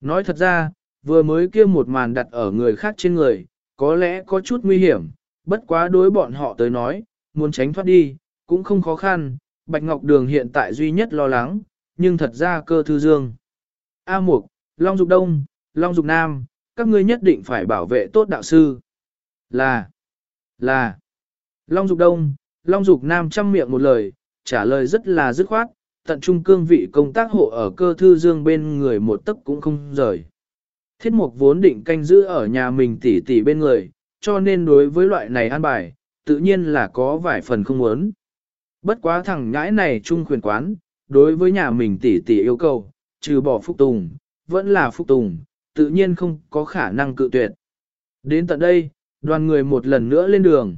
S1: Nói thật ra, vừa mới kia một màn đặt ở người khác trên người, có lẽ có chút nguy hiểm, bất quá đối bọn họ tới nói, muốn tránh thoát đi, cũng không khó khăn, Bạch Ngọc Đường hiện tại duy nhất lo lắng, nhưng thật ra cơ thư dương. A Mục, Long Dục Đông, Long Dục Nam, các ngươi nhất định phải bảo vệ tốt đạo sư. Là, là, Long Dục Đông, Long Dục Nam chăm miệng một lời, trả lời rất là dứt khoát, tận trung cương vị công tác hộ ở cơ thư dương bên người một tấc cũng không rời. Thiết mục vốn định canh giữ ở nhà mình tỉ tỉ bên người, cho nên đối với loại này an bài, tự nhiên là có vài phần không muốn. Bất quá thằng ngãi này trung khuyển quán, đối với nhà mình tỉ tỉ yêu cầu, trừ bỏ phúc tùng, vẫn là phúc tùng, tự nhiên không có khả năng cự tuyệt. Đến tận đây, đoàn người một lần nữa lên đường.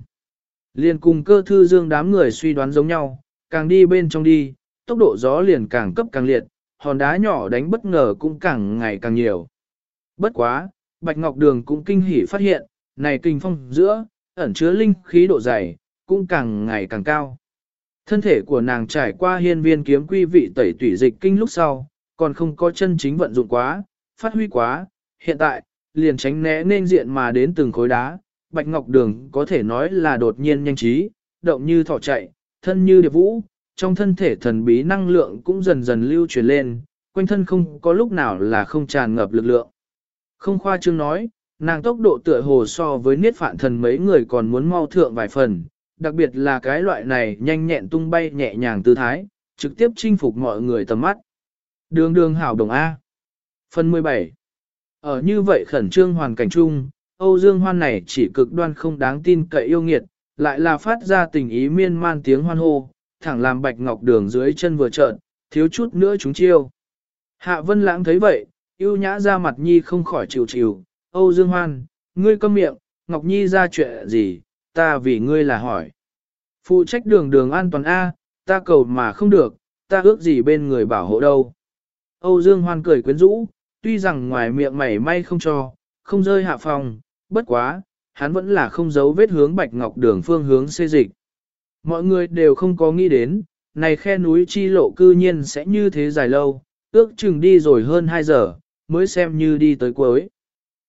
S1: Liền cùng cơ thư dương đám người suy đoán giống nhau, càng đi bên trong đi, tốc độ gió liền càng cấp càng liệt, hòn đá nhỏ đánh bất ngờ cũng càng ngày càng nhiều. Bất quá, Bạch Ngọc Đường cũng kinh hỉ phát hiện, này kinh phong giữa, ẩn chứa linh khí độ dày, cũng càng ngày càng cao. Thân thể của nàng trải qua hiên viên kiếm quy vị tẩy tủy dịch kinh lúc sau, còn không có chân chính vận dụng quá, phát huy quá, hiện tại, liền tránh né nên diện mà đến từng khối đá, Bạch Ngọc Đường có thể nói là đột nhiên nhanh trí, động như thỏ chạy, thân như điệp vũ, trong thân thể thần bí năng lượng cũng dần dần lưu truyền lên, quanh thân không có lúc nào là không tràn ngập lực lượng. Không khoa trương nói, nàng tốc độ tựa hồ so với niết phạn thần mấy người còn muốn mau thượng vài phần, đặc biệt là cái loại này nhanh nhẹn tung bay nhẹ nhàng tư thái, trực tiếp chinh phục mọi người tầm mắt. Đường đường hảo đồng A. Phần 17 Ở như vậy khẩn trương hoàn cảnh chung, Âu Dương Hoan này chỉ cực đoan không đáng tin cậy yêu nghiệt, lại là phát ra tình ý miên man tiếng hoan hô, thẳng làm bạch ngọc đường dưới chân vừa trợn, thiếu chút nữa chúng chiêu. Hạ Vân Lãng thấy vậy, yêu nhã ra mặt nhi không khỏi chịu chịu, Âu Dương Hoan, ngươi câm miệng, Ngọc Nhi ra chuyện gì, ta vì ngươi là hỏi. Phụ trách đường đường an toàn A, ta cầu mà không được, ta ước gì bên người bảo hộ đâu. Âu Dương Hoan cười quyến rũ, tuy rằng ngoài miệng mảy may không cho, không rơi hạ phòng, bất quá, hắn vẫn là không giấu vết hướng Bạch Ngọc đường phương hướng xê dịch. Mọi người đều không có nghĩ đến, này khe núi chi lộ cư nhiên sẽ như thế dài lâu, ước chừng đi rồi hơn 2 giờ, mới xem như đi tới cuối.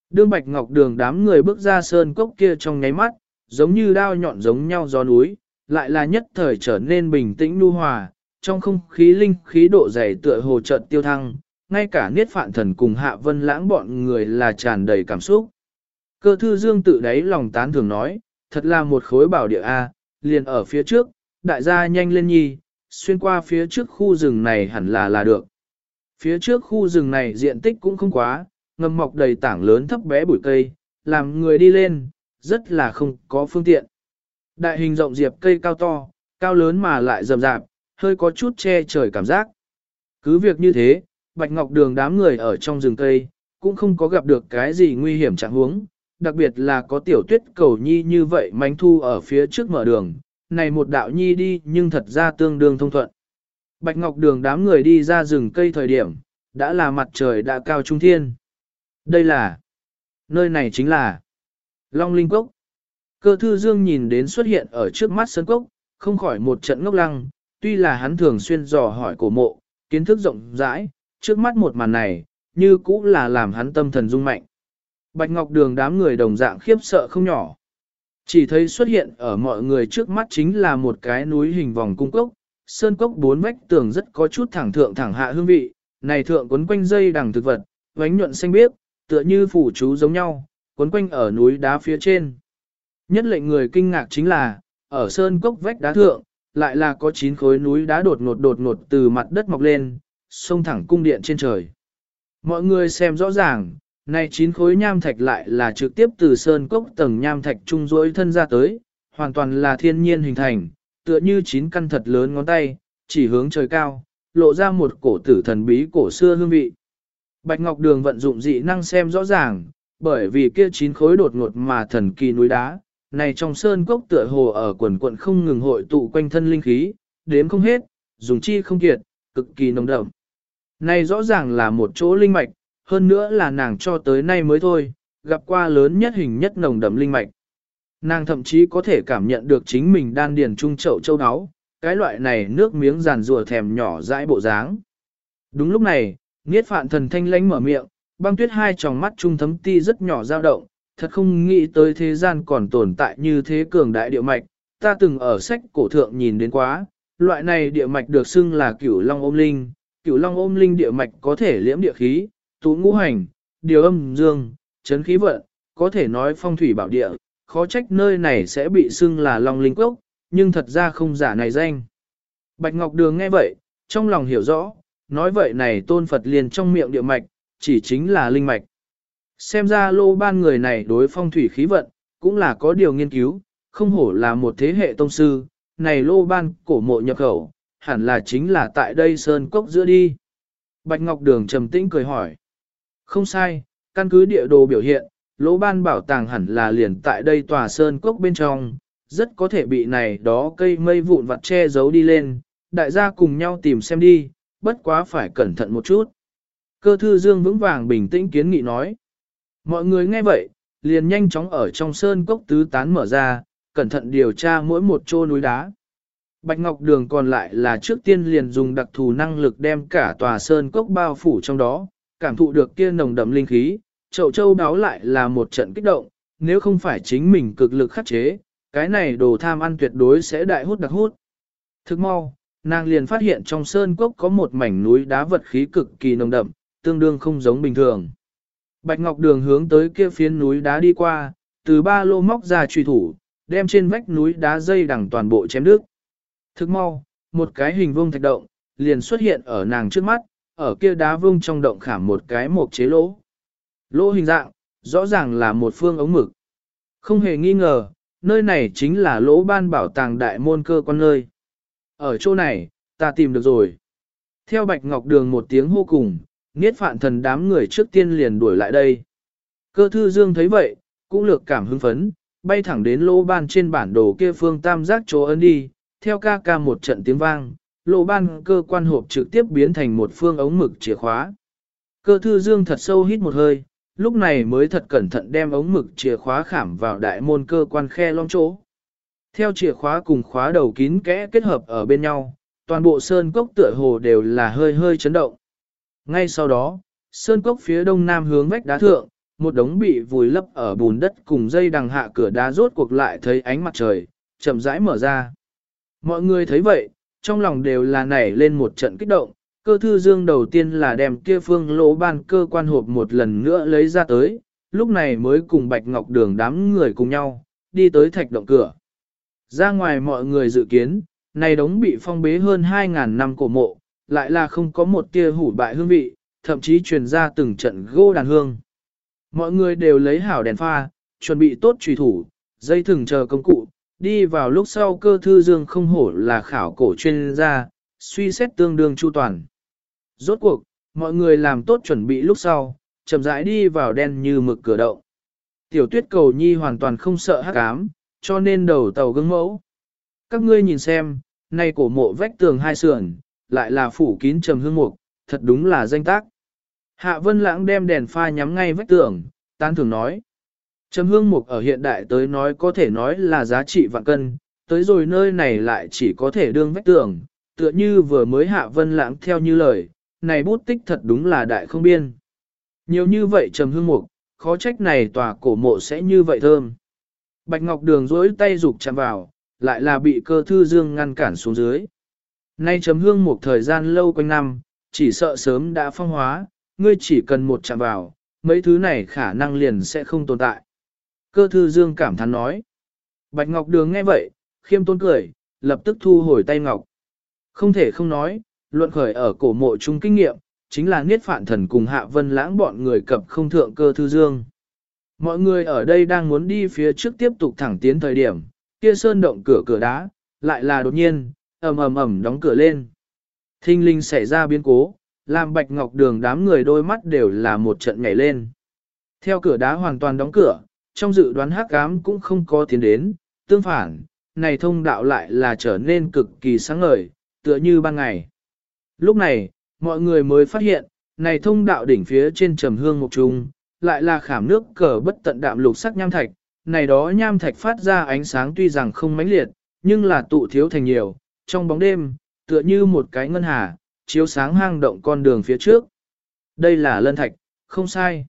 S1: Đương Bạch Ngọc đường đám người bước ra sơn cốc kia trong nháy mắt, giống như đao nhọn giống nhau gió núi, lại là nhất thời trở nên bình tĩnh nu hòa, trong không khí linh khí độ dày tựa hồ trận tiêu thăng, ngay cả niết phạn thần cùng hạ vân lãng bọn người là tràn đầy cảm xúc. Cơ thư dương tự đáy lòng tán thường nói, thật là một khối bảo địa A, liền ở phía trước, đại gia nhanh lên nhi, xuyên qua phía trước khu rừng này hẳn là là được. Phía trước khu rừng này diện tích cũng không quá, ngầm mọc đầy tảng lớn thấp bé bụi cây, làm người đi lên, rất là không có phương tiện. Đại hình rộng diệp cây cao to, cao lớn mà lại rậm rạp, hơi có chút che trời cảm giác. Cứ việc như thế, Bạch Ngọc Đường đám người ở trong rừng cây, cũng không có gặp được cái gì nguy hiểm trạng huống, đặc biệt là có tiểu tuyết cầu nhi như vậy mánh thu ở phía trước mở đường, này một đạo nhi đi nhưng thật ra tương đương thông thuận. Bạch Ngọc Đường đám người đi ra rừng cây thời điểm, đã là mặt trời đã cao trung thiên. Đây là, nơi này chính là Long Linh Cốc. Cơ thư dương nhìn đến xuất hiện ở trước mắt sân cốc, không khỏi một trận ngốc lăng, tuy là hắn thường xuyên dò hỏi cổ mộ, kiến thức rộng rãi, trước mắt một màn này, như cũng là làm hắn tâm thần rung mạnh. Bạch Ngọc Đường đám người đồng dạng khiếp sợ không nhỏ. Chỉ thấy xuất hiện ở mọi người trước mắt chính là một cái núi hình vòng cung cốc, sơn cốc bốn vách tường rất có chút thẳng thượng thẳng hạ hương vị, này thượng quấn quanh dây đằng thực vật, vánh nhuận xanh biếc, tựa như phủ chú giống nhau, quấn quanh ở núi đá phía trên. Nhất lệnh người kinh ngạc chính là, ở sơn cốc vách đá thượng, lại là có chín khối núi đá đột ngột đột ngột từ mặt đất mọc lên, sông thẳng cung điện trên trời. Mọi người xem rõ ràng, này chín khối nham thạch lại là trực tiếp từ sơn cốc tầng nham thạch trung rỗi thân ra tới, hoàn toàn là thiên nhiên hình thành, tựa như chín căn thật lớn ngón tay, chỉ hướng trời cao, lộ ra một cổ tử thần bí cổ xưa hương vị. Bạch Ngọc Đường vận dụng dị năng xem rõ ràng, bởi vì kia chín khối đột ngột mà thần kỳ núi đá, này trong sơn cốc tựa hồ ở quần quận không ngừng hội tụ quanh thân linh khí, đếm không hết, dùng chi không kiệt, cực kỳ nồng đậm. Này rõ ràng là một chỗ linh mạch, hơn nữa là nàng cho tới nay mới thôi, gặp qua lớn nhất hình nhất nồng đậm linh mạch. Nàng thậm chí có thể cảm nhận được chính mình đan điền trung chậu châu áo, cái loại này nước miếng giàn rùa thèm nhỏ dãi bộ dáng. Đúng lúc này, Niết Phạn Thần thanh lãnh mở miệng, băng tuyết hai tròng mắt trung thấm ti rất nhỏ dao động, thật không nghĩ tới thế gian còn tồn tại như thế cường đại địa mạch, ta từng ở sách cổ thượng nhìn đến quá, loại này địa mạch được xưng là cửu long ôm linh, cửu long ôm linh địa mạch có thể liễm địa khí, tú ngũ hành, điều âm dương, chấn khí vận, có thể nói phong thủy bảo địa, khó trách nơi này sẽ bị xưng là long linh quốc, nhưng thật ra không giả này danh. Bạch Ngọc Đường nghe vậy, trong lòng hiểu rõ, nói vậy này tôn Phật liền trong miệng địa mạch, chỉ chính là linh mạch. Xem ra lô ban người này đối phong thủy khí vận, cũng là có điều nghiên cứu, không hổ là một thế hệ tông sư, này lô ban cổ mộ nhập khẩu, hẳn là chính là tại đây sơn cốc giữa đi. Bạch Ngọc Đường trầm tĩnh cười hỏi. Không sai, căn cứ địa đồ biểu hiện, lỗ ban bảo tàng hẳn là liền tại đây tòa sơn cốc bên trong, rất có thể bị này đó cây mây vụn vặt che giấu đi lên, đại gia cùng nhau tìm xem đi, bất quá phải cẩn thận một chút. Cơ thư dương vững vàng bình tĩnh kiến nghị nói. Mọi người nghe vậy, liền nhanh chóng ở trong sơn cốc tứ tán mở ra, cẩn thận điều tra mỗi một chỗ núi đá. Bạch Ngọc Đường còn lại là trước tiên liền dùng đặc thù năng lực đem cả tòa sơn cốc bao phủ trong đó, cảm thụ được kia nồng đậm linh khí, chậu châu đáo lại là một trận kích động, nếu không phải chính mình cực lực khắc chế, cái này đồ tham ăn tuyệt đối sẽ đại hút đặc hút. Thức mau, nàng liền phát hiện trong sơn cốc có một mảnh núi đá vật khí cực kỳ nồng đậm, tương đương không giống bình thường. Bạch Ngọc Đường hướng tới kia phiến núi đá đi qua, từ ba lô móc ra truy thủ, đem trên vách núi đá dây đằng toàn bộ chém đứt. Thức mau, một cái hình vuông thạch động, liền xuất hiện ở nàng trước mắt, ở kia đá vuông trong động khảm một cái mộc chế lỗ. Lỗ hình dạng, rõ ràng là một phương ống mực. Không hề nghi ngờ, nơi này chính là lỗ ban bảo tàng đại môn cơ quan nơi. Ở chỗ này, ta tìm được rồi. Theo Bạch Ngọc Đường một tiếng hô cùng, niết phạn thần đám người trước tiên liền đuổi lại đây. Cơ thư dương thấy vậy, cũng lược cảm hứng phấn, bay thẳng đến lỗ ban trên bản đồ kia phương tam giác chỗ ấn đi, theo ca ca một trận tiếng vang, lỗ ban cơ quan hộp trực tiếp biến thành một phương ống mực chìa khóa. Cơ thư dương thật sâu hít một hơi, lúc này mới thật cẩn thận đem ống mực chìa khóa khảm vào đại môn cơ quan khe long chỗ. Theo chìa khóa cùng khóa đầu kín kẽ kết hợp ở bên nhau, toàn bộ sơn cốc tựa hồ đều là hơi hơi chấn động. Ngay sau đó, sơn cốc phía đông nam hướng vách đá thượng, một đống bị vùi lấp ở bùn đất cùng dây đằng hạ cửa đá rốt cuộc lại thấy ánh mặt trời, chậm rãi mở ra. Mọi người thấy vậy, trong lòng đều là nảy lên một trận kích động, cơ thư dương đầu tiên là đem kia phương lỗ ban cơ quan hộp một lần nữa lấy ra tới, lúc này mới cùng Bạch Ngọc Đường đám người cùng nhau, đi tới thạch động cửa. Ra ngoài mọi người dự kiến, này đống bị phong bế hơn 2.000 năm cổ mộ, lại là không có một tia hủ bại hương vị, thậm chí truyền ra từng trận gô đàn hương. Mọi người đều lấy hảo đèn pha, chuẩn bị tốt trùy thủ, dây thừng chờ công cụ, đi vào lúc sau cơ thư dương không hổ là khảo cổ chuyên gia, suy xét tương đương chu toàn. Rốt cuộc, mọi người làm tốt chuẩn bị lúc sau, chậm rãi đi vào đen như mực cửa động. Tiểu tuyết cầu nhi hoàn toàn không sợ hắc ám, cho nên đầu tàu gương mẫu. Các ngươi nhìn xem, nay cổ mộ vách tường hai sườn, lại là phủ kín trầm hương mục, thật đúng là danh tác. Hạ Vân Lãng đem đèn pha nhắm ngay vách tường, tan thường nói. Trầm hương mục ở hiện đại tới nói có thể nói là giá trị vạn cân, tới rồi nơi này lại chỉ có thể đương vách tường, tựa như vừa mới Hạ Vân Lãng theo như lời, này bút tích thật đúng là đại không biên. Nhiều như vậy trầm hương mục, khó trách này tòa cổ mộ sẽ như vậy thơm. Bạch Ngọc Đường dối tay rụt chạm vào, lại là bị cơ thư dương ngăn cản xuống dưới. Nay chấm hương một thời gian lâu quanh năm, chỉ sợ sớm đã phong hóa, ngươi chỉ cần một chạm vào, mấy thứ này khả năng liền sẽ không tồn tại. Cơ thư dương cảm thán nói. Bạch Ngọc Đường nghe vậy, khiêm tôn cười, lập tức thu hồi tay Ngọc. Không thể không nói, luận khởi ở cổ mộ chung kinh nghiệm, chính là Niết Phạn Thần cùng Hạ Vân Lãng bọn người cập không thượng cơ thư dương. Mọi người ở đây đang muốn đi phía trước tiếp tục thẳng tiến thời điểm, kia sơn động cửa cửa đá, lại là đột nhiên, ầm ầm ầm đóng cửa lên. Thinh linh xảy ra biến cố, làm bạch ngọc đường đám người đôi mắt đều là một trận nhảy lên. Theo cửa đá hoàn toàn đóng cửa, trong dự đoán hắc ám cũng không có tiến đến, tương phản, này thông đạo lại là trở nên cực kỳ sáng ngời, tựa như ban ngày. Lúc này, mọi người mới phát hiện, này thông đạo đỉnh phía trên trầm hương mục trung, lại là khảm nước cờ bất tận đạm lục sắc nham thạch, này đó nham thạch phát ra ánh sáng tuy rằng không mãnh liệt, nhưng là tụ thiếu thành nhiều, trong bóng đêm, tựa như một cái ngân hà, chiếu sáng hang động con đường phía trước. Đây là lân thạch, không sai.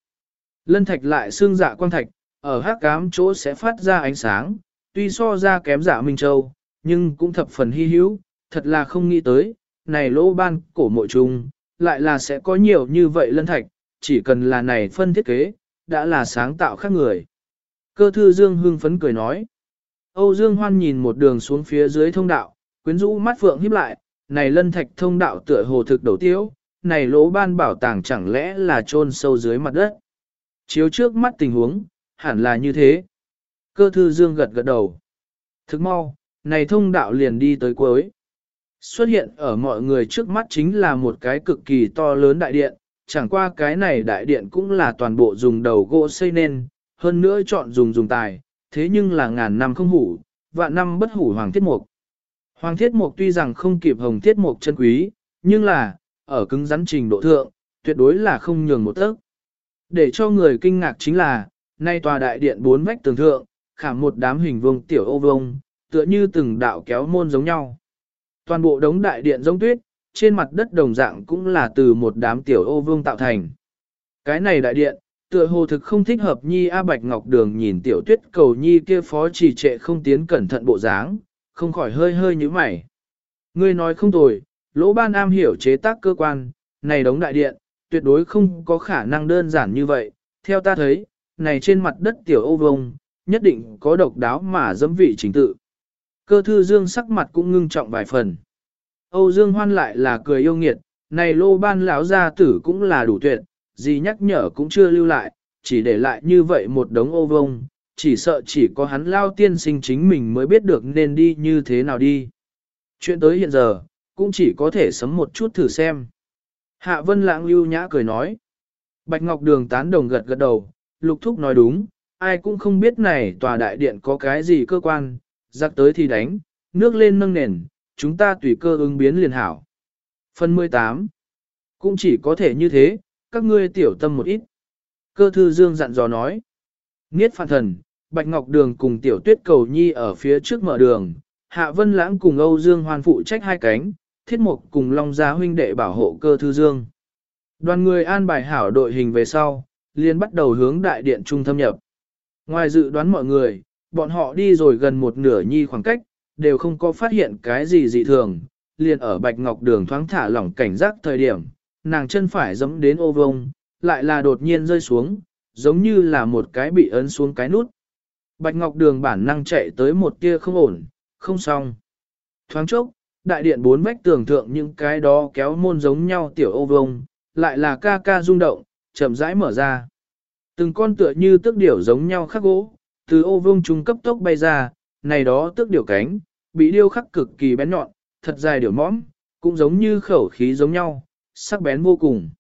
S1: Lân thạch lại xương dạ quang thạch, ở hắc cám chỗ sẽ phát ra ánh sáng, tuy so ra kém dạ Minh Châu, nhưng cũng thập phần hy hữu, thật là không nghĩ tới, này lỗ ban cổ mộ trung lại là sẽ có nhiều như vậy lân thạch, chỉ cần là này phân thiết kế, đã là sáng tạo khác người. Cơ thư Dương hưng phấn cười nói. Âu Dương Hoan nhìn một đường xuống phía dưới thông đạo, quyến rũ mắt phượng híp lại, này lân thạch thông đạo tựa hồ thực đầu tiếu, này lỗ ban bảo tàng chẳng lẽ là chôn sâu dưới mặt đất. Chiếu trước mắt tình huống, hẳn là như thế. Cơ thư Dương gật gật đầu. Thức mau, này thông đạo liền đi tới cuối. Xuất hiện ở mọi người trước mắt chính là một cái cực kỳ to lớn đại điện, chẳng qua cái này đại điện cũng là toàn bộ dùng đầu gỗ xây nên, hơn nữa chọn dùng dùng tài, thế nhưng là ngàn năm không hủ, vạn năm bất hủ hoàng thiết mục. Hoàng thiết mục tuy rằng không kịp hồng thiết mục chân quý, nhưng là, ở cứng rắn trình độ thượng, tuyệt đối là không nhường một tấc. Để cho người kinh ngạc chính là, nay tòa đại điện bốn vách tường thượng, khảm một đám hình vuông tiểu ô vuông, tựa như từng đạo kéo môn giống nhau. Toàn bộ đống đại điện giống tuyết, trên mặt đất đồng dạng cũng là từ một đám tiểu ô vương tạo thành. Cái này đại điện, tựa hồ thực không thích hợp nhi A Bạch Ngọc Đường nhìn tiểu tuyết cầu nhi kia phó chỉ trệ không tiến cẩn thận bộ dáng, không khỏi hơi hơi như mày. Ngươi nói không tồi, lỗ ban am hiểu chế tác cơ quan, này đống đại điện, tuyệt đối không có khả năng đơn giản như vậy. Theo ta thấy, này trên mặt đất tiểu ô vông, nhất định có độc đáo mà dẫm vị chính tự. Cơ thư dương sắc mặt cũng ngưng trọng vài phần. Âu Dương Hoan lại là cười yêu nghiệt, này lô ban lão gia tử cũng là đủ tuyệt, gì nhắc nhở cũng chưa lưu lại, chỉ để lại như vậy một đống ô vông, chỉ sợ chỉ có hắn lao tiên sinh chính mình mới biết được nên đi như thế nào đi. Chuyện tới hiện giờ, cũng chỉ có thể sấm một chút thử xem. Hạ Vân Lãng lưu nhã cười nói. Bạch Ngọc Đường tán đồng gật gật đầu, Lục Thúc nói đúng, ai cũng không biết này tòa đại điện có cái gì cơ quan, giặc tới thì đánh, nước lên nâng nền, chúng ta tùy cơ ứng biến liền hảo. Phần 18 Cũng chỉ có thể như thế, các ngươi tiểu tâm một ít. Cơ thư dương dặn dò nói. Niết phản thần, Bạch Ngọc Đường cùng tiểu tuyết cầu nhi ở phía trước mở đường, Hạ Vân Lãng cùng Âu Dương Hoan phụ trách hai cánh, thiết mục cùng Long Gia huynh đệ bảo hộ cơ thư dương. Đoàn người an bài hảo đội hình về sau, liền bắt đầu hướng đại điện trung thâm nhập. Ngoài dự đoán mọi người, bọn họ đi rồi gần một nửa nhi khoảng cách, đều không có phát hiện cái gì dị thường, liền ở Bạch Ngọc Đường thoáng thả lỏng cảnh giác thời điểm, nàng chân phải giẫm đến ô vông, lại là đột nhiên rơi xuống, giống như là một cái bị ấn xuống cái nút. Bạch Ngọc Đường bản năng chạy tới một tia không ổn, không xong. Thoáng chốc, đại điện bốn vách tường thượng những cái đó kéo môn giống nhau tiểu ô vông, lại là ca ca rung động, chậm rãi mở ra. Từng con tựa như tước điểu giống nhau khắc gỗ, từ ô Vương trung cấp tốc bay ra, này đó tước điểu cánh, bị điêu khắc cực kỳ bén nhọn, thật dài điểu mõm, cũng giống như khẩu khí giống nhau, sắc bén vô cùng.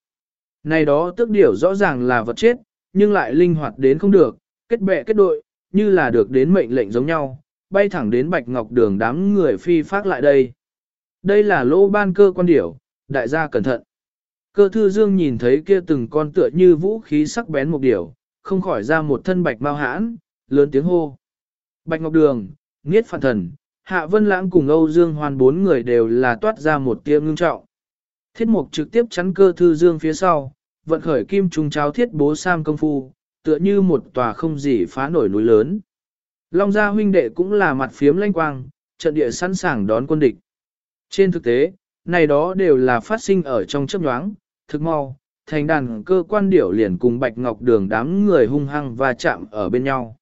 S1: Này đó tước điểu rõ ràng là vật chết, nhưng lại linh hoạt đến không được, kết bè kết đội, như là được đến mệnh lệnh giống nhau, bay thẳng đến bạch ngọc đường đám người phi phát lại đây. Đây là lô ban cơ quan điểu, đại gia cẩn thận. Cơ thư dương nhìn thấy kia từng con tựa như vũ khí sắc bén một điểu, không khỏi ra một thân bạch mau hãn, lớn tiếng hô. Bạch Ngọc Đường, Niết Phản Thần, Hạ Vân Lãng cùng Âu Dương Hoan bốn người đều là toát ra một tia ngưng trọng. Thiết mục trực tiếp chắn cơ thư dương phía sau, vận khởi kim trùng cháo thiết bố sam công phu, tựa như một tòa không gì phá nổi núi lớn. Long gia huynh đệ cũng là mặt phiếm lanh quang, trận địa sẵn sàng đón quân địch. Trên thực tế, này đó đều là phát sinh ở trong chấp nhoáng, thực mau, thành đàn cơ quan điểu liền cùng Bạch Ngọc Đường đám người hung hăng và chạm ở bên nhau.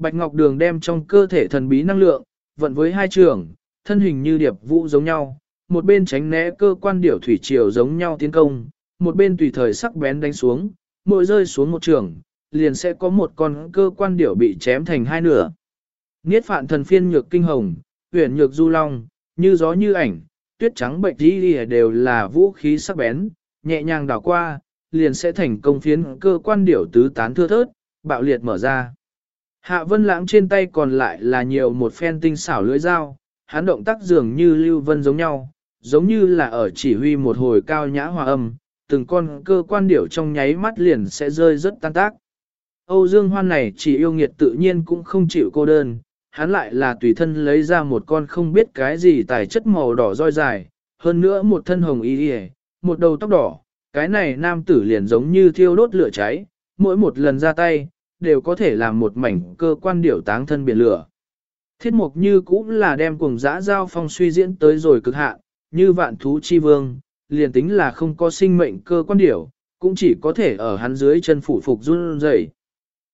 S1: Bạch Ngọc Đường đem trong cơ thể thần bí năng lượng, vận với hai trường, thân hình như điệp vũ giống nhau, một bên tránh né cơ quan điểu thủy triều giống nhau tiến công, một bên tùy thời sắc bén đánh xuống, mỗi rơi xuống một trường, liền sẽ có một con cơ quan điểu bị chém thành hai nửa. Niết phạn thần phiên nhược kinh hồng, huyền nhược du long, như gió như ảnh, tuyết trắng bệnh đi đều là vũ khí sắc bén, nhẹ nhàng đảo qua, liền sẽ thành công phiến cơ quan điểu tứ tán thưa thớt, bạo liệt mở ra. Hạ vân lãng trên tay còn lại là nhiều một phen tinh xảo lưỡi dao, hắn động tác dường như lưu vân giống nhau, giống như là ở chỉ huy một hồi cao nhã hòa âm, từng con cơ quan điểu trong nháy mắt liền sẽ rơi rất tan tác. Âu Dương Hoan này chỉ yêu nghiệt tự nhiên cũng không chịu cô đơn, hắn lại là tùy thân lấy ra một con không biết cái gì tài chất màu đỏ roi dài, hơn nữa một thân hồng y y, một đầu tóc đỏ, cái này nam tử liền giống như thiêu đốt lửa cháy, mỗi một lần ra tay, đều có thể làm một mảnh cơ quan điểu táng thân biển lửa. Thiết mục như cũng là đem cùng giã giao phong suy diễn tới rồi cực hạn, như vạn thú chi vương, liền tính là không có sinh mệnh cơ quan điểu, cũng chỉ có thể ở hắn dưới chân phủ phục run rẩy.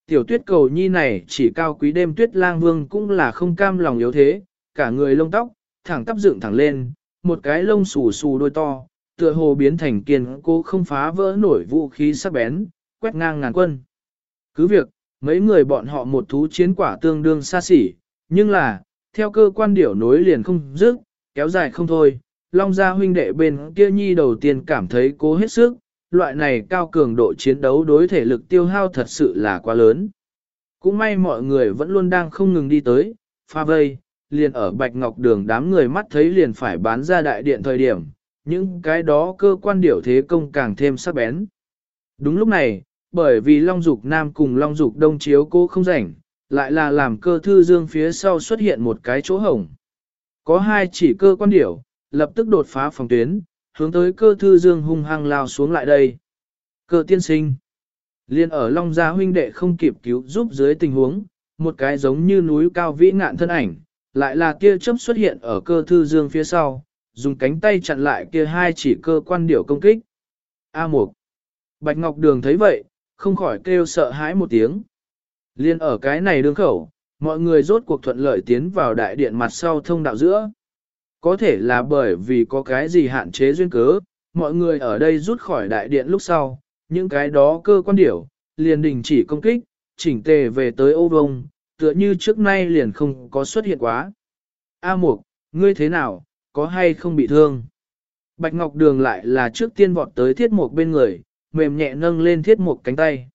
S1: Tiểu tuyết cầu nhi này chỉ cao quý đêm tuyết lang vương cũng là không cam lòng yếu thế, cả người lông tóc, thẳng tắp dựng thẳng lên, một cái lông xù xù đôi to, tựa hồ biến thành kiên cố không phá vỡ nổi vũ khí sắc bén, quét ngang ngàn quân. Cứ việc, mấy người bọn họ một thú chiến quả tương đương xa xỉ, nhưng là, theo cơ quan điểu nối liền không dứt, kéo dài không thôi, Long Gia huynh đệ bên kia nhi đầu tiên cảm thấy cố hết sức, loại này cao cường độ chiến đấu đối thể lực tiêu hao thật sự là quá lớn. Cũng may mọi người vẫn luôn đang không ngừng đi tới, pha vây, liền ở Bạch Ngọc Đường đám người mắt thấy liền phải bán ra đại điện thời điểm, những cái đó cơ quan điểu thế công càng thêm sắc bén. Đúng lúc này, bởi vì Long Dục Nam cùng Long Dục Đông chiếu cô không rảnh, lại là làm cơ thư dương phía sau xuất hiện một cái chỗ hổng. Có hai chỉ cơ quan điểu, lập tức đột phá phòng tuyến, hướng tới cơ thư dương hung hăng lao xuống lại đây. Cơ tiên sinh. Liên ở Long Gia huynh đệ không kịp cứu giúp dưới tình huống, một cái giống như núi cao vĩ ngạn thân ảnh, lại là kia chớp xuất hiện ở cơ thư dương phía sau, dùng cánh tay chặn lại kia hai chỉ cơ quan điểu công kích. A1. Bạch Ngọc Đường thấy vậy, không khỏi kêu sợ hãi một tiếng. Liên ở cái này đường khẩu, mọi người rốt cuộc thuận lợi tiến vào đại điện mặt sau thông đạo giữa. Có thể là bởi vì có cái gì hạn chế duyên cớ, mọi người ở đây rút khỏi đại điện lúc sau, những cái đó cơ quan điểu, liền đình chỉ công kích, chỉnh tề về tới ô vông, tựa như trước nay liền không có xuất hiện quá. A Mục, ngươi thế nào, có hay không bị thương? Bạch Ngọc Đường lại là trước tiên vọt tới thiết mục bên người, mềm nhẹ nâng lên thiết một cánh tay.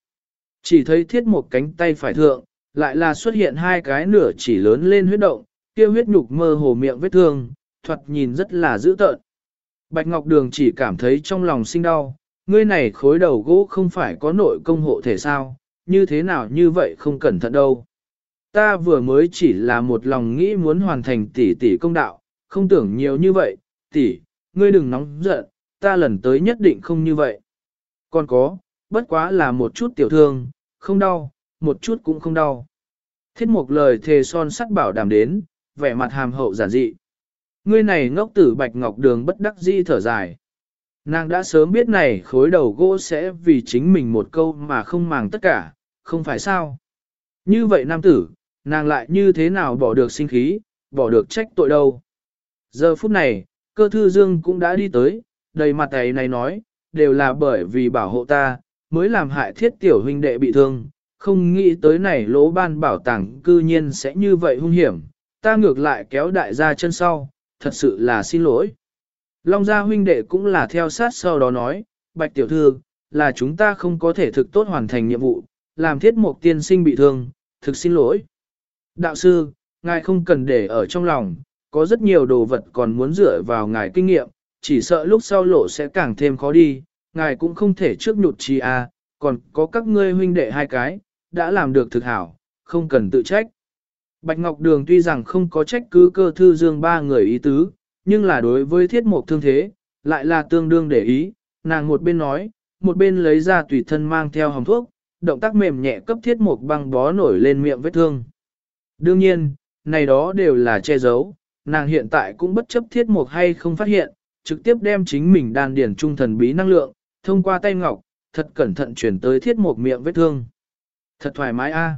S1: Chỉ thấy thiết một cánh tay phải thượng, lại là xuất hiện hai cái nửa chỉ lớn lên huyết động, kia huyết nhục mơ hồ miệng vết thương, thoạt nhìn rất là dữ tợn. Bạch Ngọc Đường chỉ cảm thấy trong lòng sinh đau, ngươi này khối đầu gỗ không phải có nội công hộ thể sao, như thế nào như vậy không cẩn thận đâu. Ta vừa mới chỉ là một lòng nghĩ muốn hoàn thành tỷ tỷ công đạo, không tưởng nhiều như vậy, tỷ, ngươi đừng nóng giận, ta lần tới nhất định không như vậy. Còn có, bất quá là một chút tiểu thương, không đau, một chút cũng không đau. Thiết một lời thề son sắt bảo đảm đến, vẻ mặt hàm hậu giản dị. Ngươi này ngốc tử bạch ngọc đường bất đắc di thở dài. Nàng đã sớm biết này khối đầu gỗ sẽ vì chính mình một câu mà không màng tất cả, không phải sao. Như vậy nam tử, nàng lại như thế nào bỏ được sinh khí, bỏ được trách tội đâu. Giờ phút này, cơ thư dương cũng đã đi tới, đầy mặt ấy này nói, đều là bởi vì bảo hộ ta, mới làm hại thiết tiểu huynh đệ bị thương, không nghĩ tới này lỗ ban bảo tàng cư nhiên sẽ như vậy hung hiểm, ta ngược lại kéo đại gia chân sau, thật sự là xin lỗi. Long gia huynh đệ cũng là theo sát sau đó nói, bạch tiểu thư, là chúng ta không có thể thực tốt hoàn thành nhiệm vụ, làm thiết mục tiên sinh bị thương, thực xin lỗi. Đạo sư, ngài không cần để ở trong lòng, có rất nhiều đồ vật còn muốn dựa vào ngài kinh nghiệm, chỉ sợ lúc sau lộ sẽ càng thêm khó đi, ngài cũng không thể trước nhụt chi à, còn có các ngươi huynh đệ hai cái, đã làm được thực hảo, không cần tự trách. Bạch Ngọc Đường tuy rằng không có trách cứ cơ thư dương ba người ý tứ, nhưng là đối với thiết mục thương thế, lại là tương đương để ý, nàng một bên nói, một bên lấy ra tùy thân mang theo hồng thuốc, động tác mềm nhẹ cấp thiết mục băng bó nổi lên miệng vết thương. Đương nhiên, này đó đều là che giấu, nàng hiện tại cũng bất chấp thiết mục hay không phát hiện, trực tiếp đem chính mình đan điển trung thần bí năng lượng, thông qua tay ngọc, thật cẩn thận chuyển tới thiết mục miệng vết thương. Thật thoải mái a.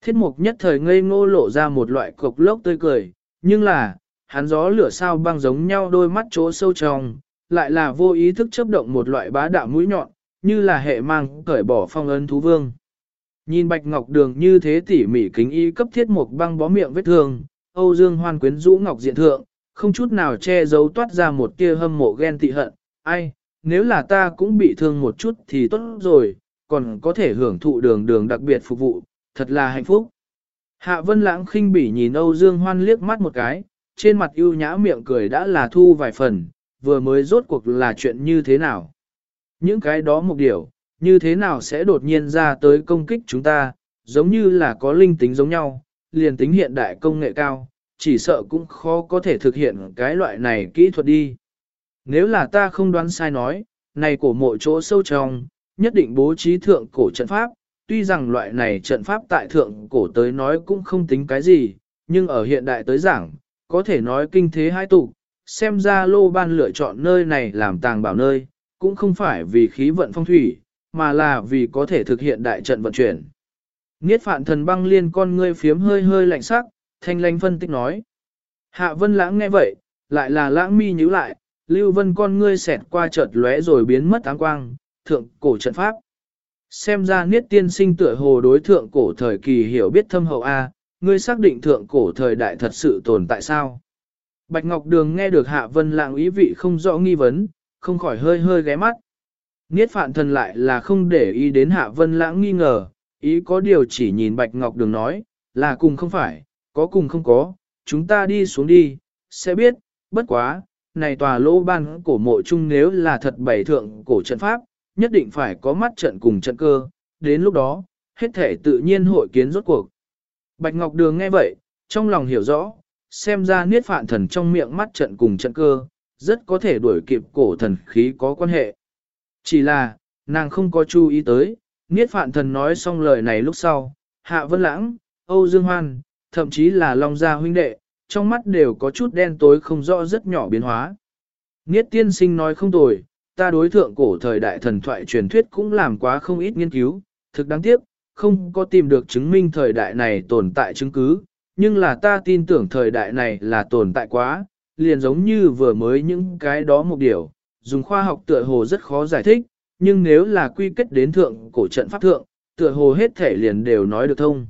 S1: Thiết mục nhất thời ngây ngô lộ ra một loại cục lốc tươi cười, nhưng là, hắn gió lửa sao băng giống nhau đôi mắt chỗ sâu trong, lại là vô ý thức chấp động một loại bá đạo mũi nhọn, như là hệ mang cởi bỏ phong ấn thú vương. Nhìn bạch ngọc đường như thế tỉ mỉ kính y cấp thiết mục băng bó miệng vết thương, Âu Dương Hoan quyến rũ ngọc diện thượng, không chút nào che giấu toát ra một tia hâm mộ ghen tị hận, ai, nếu là ta cũng bị thương một chút thì tốt rồi, còn có thể hưởng thụ đường đường đặc biệt phục vụ, thật là hạnh phúc. Hạ Vân Lãng khinh bỉ nhìn Âu Dương Hoan liếc mắt một cái, trên mặt ưu nhã miệng cười đã là thu vài phần, vừa mới rốt cuộc là chuyện như thế nào. Những cái đó một điều, như thế nào sẽ đột nhiên ra tới công kích chúng ta, giống như là có linh tính giống nhau, liền tính hiện đại công nghệ cao, chỉ sợ cũng khó có thể thực hiện cái loại này kỹ thuật đi. Nếu là ta không đoán sai nói, này cổ mộ chỗ sâu trong, nhất định bố trí thượng cổ trận pháp, tuy rằng loại này trận pháp tại thượng cổ tới nói cũng không tính cái gì, nhưng ở hiện đại tới giảng, có thể nói kinh thế hai tụ, xem ra lô ban lựa chọn nơi này làm tàng bảo nơi, cũng không phải vì khí vận phong thủy, mà là vì có thể thực hiện đại trận vận chuyển. Niết phạn thần băng liên con ngươi phiếm hơi hơi lạnh sắc, thanh lanh phân tích nói. Hạ vân lãng nghe vậy, lại là lãng mi nhíu lại, lưu vân con ngươi xẹt qua chợt lóe rồi biến mất áng quang, thượng cổ trận pháp. Xem ra niết tiên sinh tựa hồ đối thượng cổ thời kỳ hiểu biết thâm hậu A, ngươi xác định thượng cổ thời đại thật sự tồn tại sao? Bạch Ngọc Đường nghe được Hạ Vân Lãng ý vị không rõ nghi vấn, không khỏi hơi hơi ghé mắt. Niết phạn thần lại là không để ý đến Hạ Vân Lãng nghi ngờ, ý có điều chỉ nhìn Bạch Ngọc Đường nói, là cùng không phải, có cùng không có, chúng ta đi xuống đi, sẽ biết, bất quá, này tòa lỗ ban cổ mộ chung nếu là thật bảy thượng cổ trận pháp, nhất định phải có mắt trận cùng trận cơ, đến lúc đó, hết thể tự nhiên hội kiến rốt cuộc. Bạch Ngọc Đường nghe vậy, trong lòng hiểu rõ, xem ra niết phạn thần trong miệng mắt trận cùng trận cơ, rất có thể đuổi kịp cổ thần khí có quan hệ. Chỉ là, nàng không có chú ý tới, niết phạn thần nói xong lời này lúc sau, Hạ Vân Lãng, Âu Dương Hoan, thậm chí là Long Gia huynh đệ, trong mắt đều có chút đen tối không rõ rất nhỏ biến hóa. Niết tiên sinh nói không tồi, ta đối thượng cổ thời đại thần thoại truyền thuyết cũng làm quá không ít nghiên cứu, thực đáng tiếc, không có tìm được chứng minh thời đại này tồn tại chứng cứ, nhưng là ta tin tưởng thời đại này là tồn tại quá, liền giống như vừa mới những cái đó một điều, dùng khoa học tựa hồ rất khó giải thích, nhưng nếu là quy kết đến thượng cổ trận pháp thượng, tựa hồ hết thể liền đều nói được thông.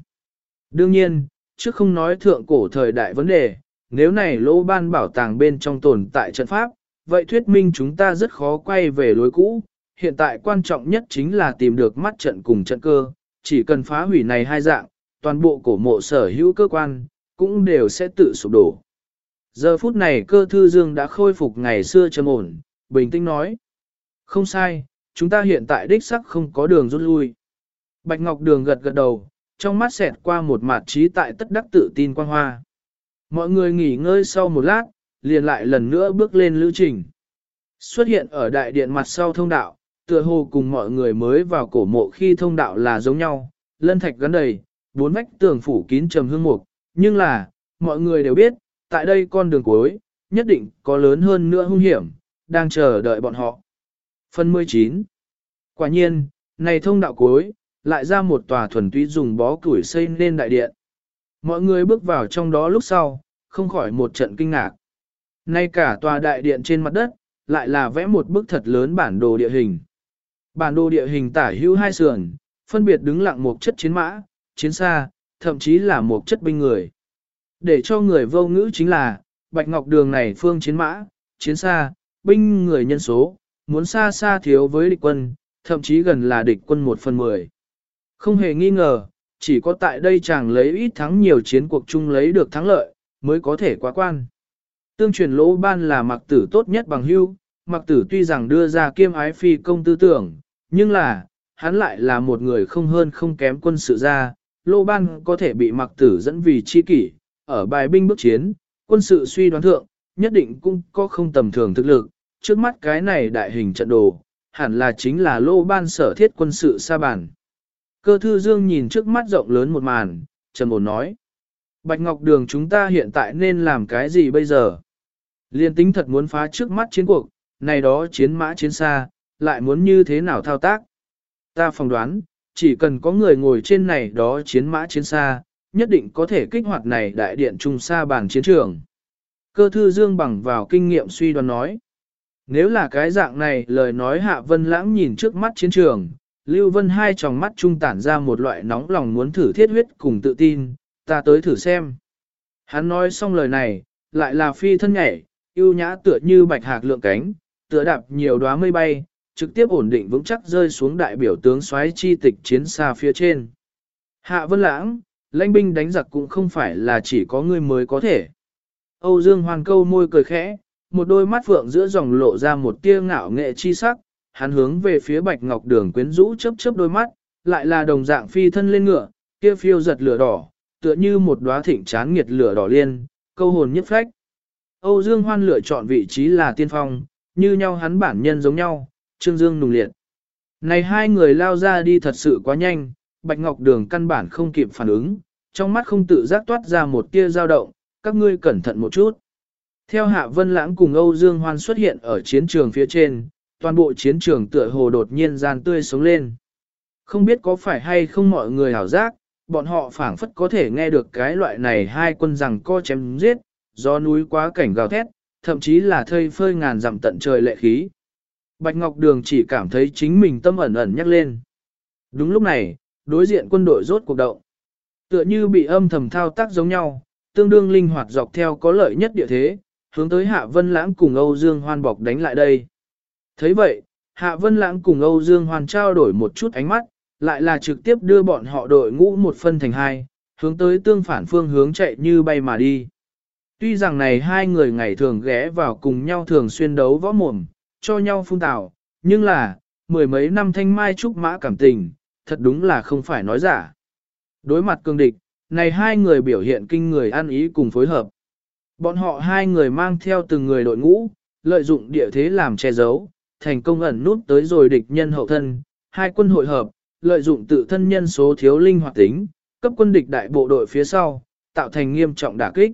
S1: Đương nhiên, chứ không nói thượng cổ thời đại vấn đề, nếu này lỗ ban bảo tàng bên trong tồn tại trận pháp, vậy thuyết minh chúng ta rất khó quay về lối cũ. Hiện tại quan trọng nhất chính là tìm được mắt trận cùng trận cơ, chỉ cần phá hủy này hai dạng, toàn bộ cổ mộ sở hữu cơ quan, cũng đều sẽ tự sụp đổ. Giờ phút này cơ thư dương đã khôi phục ngày xưa trầm ổn, bình tĩnh nói. Không sai, chúng ta hiện tại đích sắc không có đường rút lui. Bạch Ngọc Đường gật gật đầu, trong mắt xẹt qua một mặt trí tại tất đắc tự tin quang hoa. Mọi người nghỉ ngơi sau một lát, liền lại lần nữa bước lên lữ trình. Xuất hiện ở đại điện mặt sau thông đạo, tựa hồ cùng mọi người mới vào cổ mộ khi thông đạo là giống nhau, lân thạch gắn đầy, bốn vách tường phủ kín trầm hương mục, nhưng là, mọi người đều biết, tại đây con đường cuối, nhất định có lớn hơn nữa hung hiểm, đang chờ đợi bọn họ. Phần 19 Quả nhiên, này thông đạo cuối, lại ra một tòa thuần túy dùng bó củi xây nên đại điện. Mọi người bước vào trong đó lúc sau, không khỏi một trận kinh ngạc. Nay cả tòa đại điện trên mặt đất, lại là vẽ một bức thật lớn bản đồ địa hình. Bản đồ địa hình tả hữu hai sườn, phân biệt đứng lặng một chất chiến mã, chiến xa, thậm chí là một chất binh người. Để cho người vô ngữ chính là, Bạch Ngọc Đường này phương chiến mã, chiến xa, binh người nhân số, muốn xa xa thiếu với địch quân, thậm chí gần là địch quân một phần mười. Không hề nghi ngờ, chỉ có tại đây chàng lấy ít thắng nhiều chiến cuộc chung lấy được thắng lợi, mới có thể quá quan. Tương truyền lỗ ban là mặc tử tốt nhất bằng hưu, mặc tử tuy rằng đưa ra kiêm ái phi công tư tưởng, nhưng là, hắn lại là một người không hơn không kém quân sự ra, lỗ ban có thể bị mặc tử dẫn vì chi kỷ, ở bài binh bước chiến, quân sự suy đoán thượng, nhất định cũng có không tầm thường thực lực, trước mắt cái này đại hình trận đồ, hẳn là chính là lô ban sở thiết quân sự sa bản. Cơ thư dương nhìn trước mắt rộng lớn một màn, trầm ổn nói. Bạch Ngọc Đường chúng ta hiện tại nên làm cái gì bây giờ? Liên tính thật muốn phá trước mắt chiến cuộc, này đó chiến mã chiến xa, lại muốn như thế nào thao tác? Ta phỏng đoán, chỉ cần có người ngồi trên này đó chiến mã chiến xa, nhất định có thể kích hoạt này đại điện trung xa bàn chiến trường. Cơ thư dương bằng vào kinh nghiệm suy đoán nói. Nếu là cái dạng này lời nói Hạ Vân Lãng nhìn trước mắt chiến trường, Lưu Vân hai tròng mắt trung tản ra một loại nóng lòng muốn thử thiết huyết cùng tự tin, ta tới thử xem. Hắn nói xong lời này, lại là phi thân nhảy, yêu nhã tựa như bạch hạc lượng cánh, tựa đạp nhiều đóa mây bay, trực tiếp ổn định vững chắc rơi xuống đại biểu tướng soái chi tịch chiến xa phía trên. Hạ Vân Lãng, lãnh binh đánh giặc cũng không phải là chỉ có người mới có thể. Âu Dương Hoàn câu môi cười khẽ, một đôi mắt phượng giữa dòng lộ ra một tia ngạo nghệ chi sắc, hắn hướng về phía bạch ngọc đường quyến rũ chớp chớp đôi mắt, lại là đồng dạng phi thân lên ngựa, kia phiêu giật lửa đỏ, tựa như một đóa thịnh chán nghiệt lửa đỏ liên, câu hồn nhất phách. Âu Dương Hoan lựa chọn vị trí là tiên phong, như nhau hắn bản nhân giống nhau, Trương Dương nùng liệt. Này hai người lao ra đi thật sự quá nhanh, Bạch Ngọc Đường căn bản không kịp phản ứng, trong mắt không tự giác toát ra một tia dao động, các ngươi cẩn thận một chút. Theo Hạ Vân Lãng cùng Âu Dương Hoan xuất hiện ở chiến trường phía trên, toàn bộ chiến trường tựa hồ đột nhiên gian tươi sống lên. Không biết có phải hay không mọi người hảo giác, bọn họ phảng phất có thể nghe được cái loại này hai quân rằng co chém giết, do núi quá cảnh gào thét, thậm chí là thây phơi ngàn dặm tận trời lệ khí. Bạch Ngọc Đường chỉ cảm thấy chính mình tâm ẩn ẩn nhắc lên. Đúng lúc này, đối diện quân đội rốt cuộc động. Tựa như bị âm thầm thao tác giống nhau, tương đương linh hoạt dọc theo có lợi nhất địa thế, hướng tới Hạ Vân Lãng cùng Âu Dương Hoan bọc đánh lại đây thấy vậy, Hạ Vân Lãng cùng Âu Dương hoàn trao đổi một chút ánh mắt, lại là trực tiếp đưa bọn họ đội ngũ một phân thành hai, hướng tới tương phản phương hướng chạy như bay mà đi. Tuy rằng này hai người ngày thường ghé vào cùng nhau thường xuyên đấu võ mồm, cho nhau phun tào, nhưng là, mười mấy năm thanh mai trúc mã cảm tình, thật đúng là không phải nói giả. Đối mặt cương địch, này hai người biểu hiện kinh người ăn ý cùng phối hợp. Bọn họ hai người mang theo từng người đội ngũ, lợi dụng địa thế làm che giấu, thành công ẩn nút tới rồi địch nhân hậu thân, hai quân hội hợp, lợi dụng tự thân nhân số thiếu linh hoạt tính, cấp quân địch đại bộ đội phía sau, tạo thành nghiêm trọng đả kích.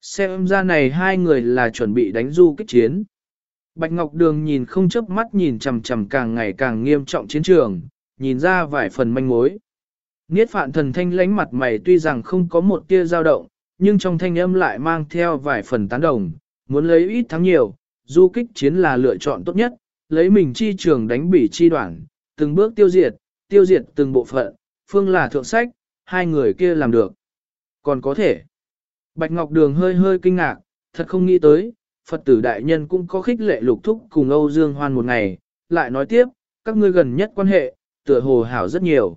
S1: Xem ra này hai người là chuẩn bị đánh du kích chiến. Bạch Ngọc Đường nhìn không chớp mắt nhìn chằm chằm càng ngày càng nghiêm trọng chiến trường, nhìn ra vài phần manh mối. Niết phạn thần thanh lánh mặt mày tuy rằng không có một tia dao động, nhưng trong thanh âm lại mang theo vài phần tán đồng, muốn lấy ít thắng nhiều, du kích chiến là lựa chọn tốt nhất, lấy mình chi trường đánh bỉ chi đoạn, từng bước tiêu diệt, tiêu diệt từng bộ phận, phương là thượng sách, hai người kia làm được. Còn có thể, Bạch Ngọc Đường hơi hơi kinh ngạc, thật không nghĩ tới, Phật tử đại nhân cũng có khích lệ lục thúc cùng Âu Dương Hoan một ngày, lại nói tiếp, các ngươi gần nhất quan hệ, tựa hồ hảo rất nhiều.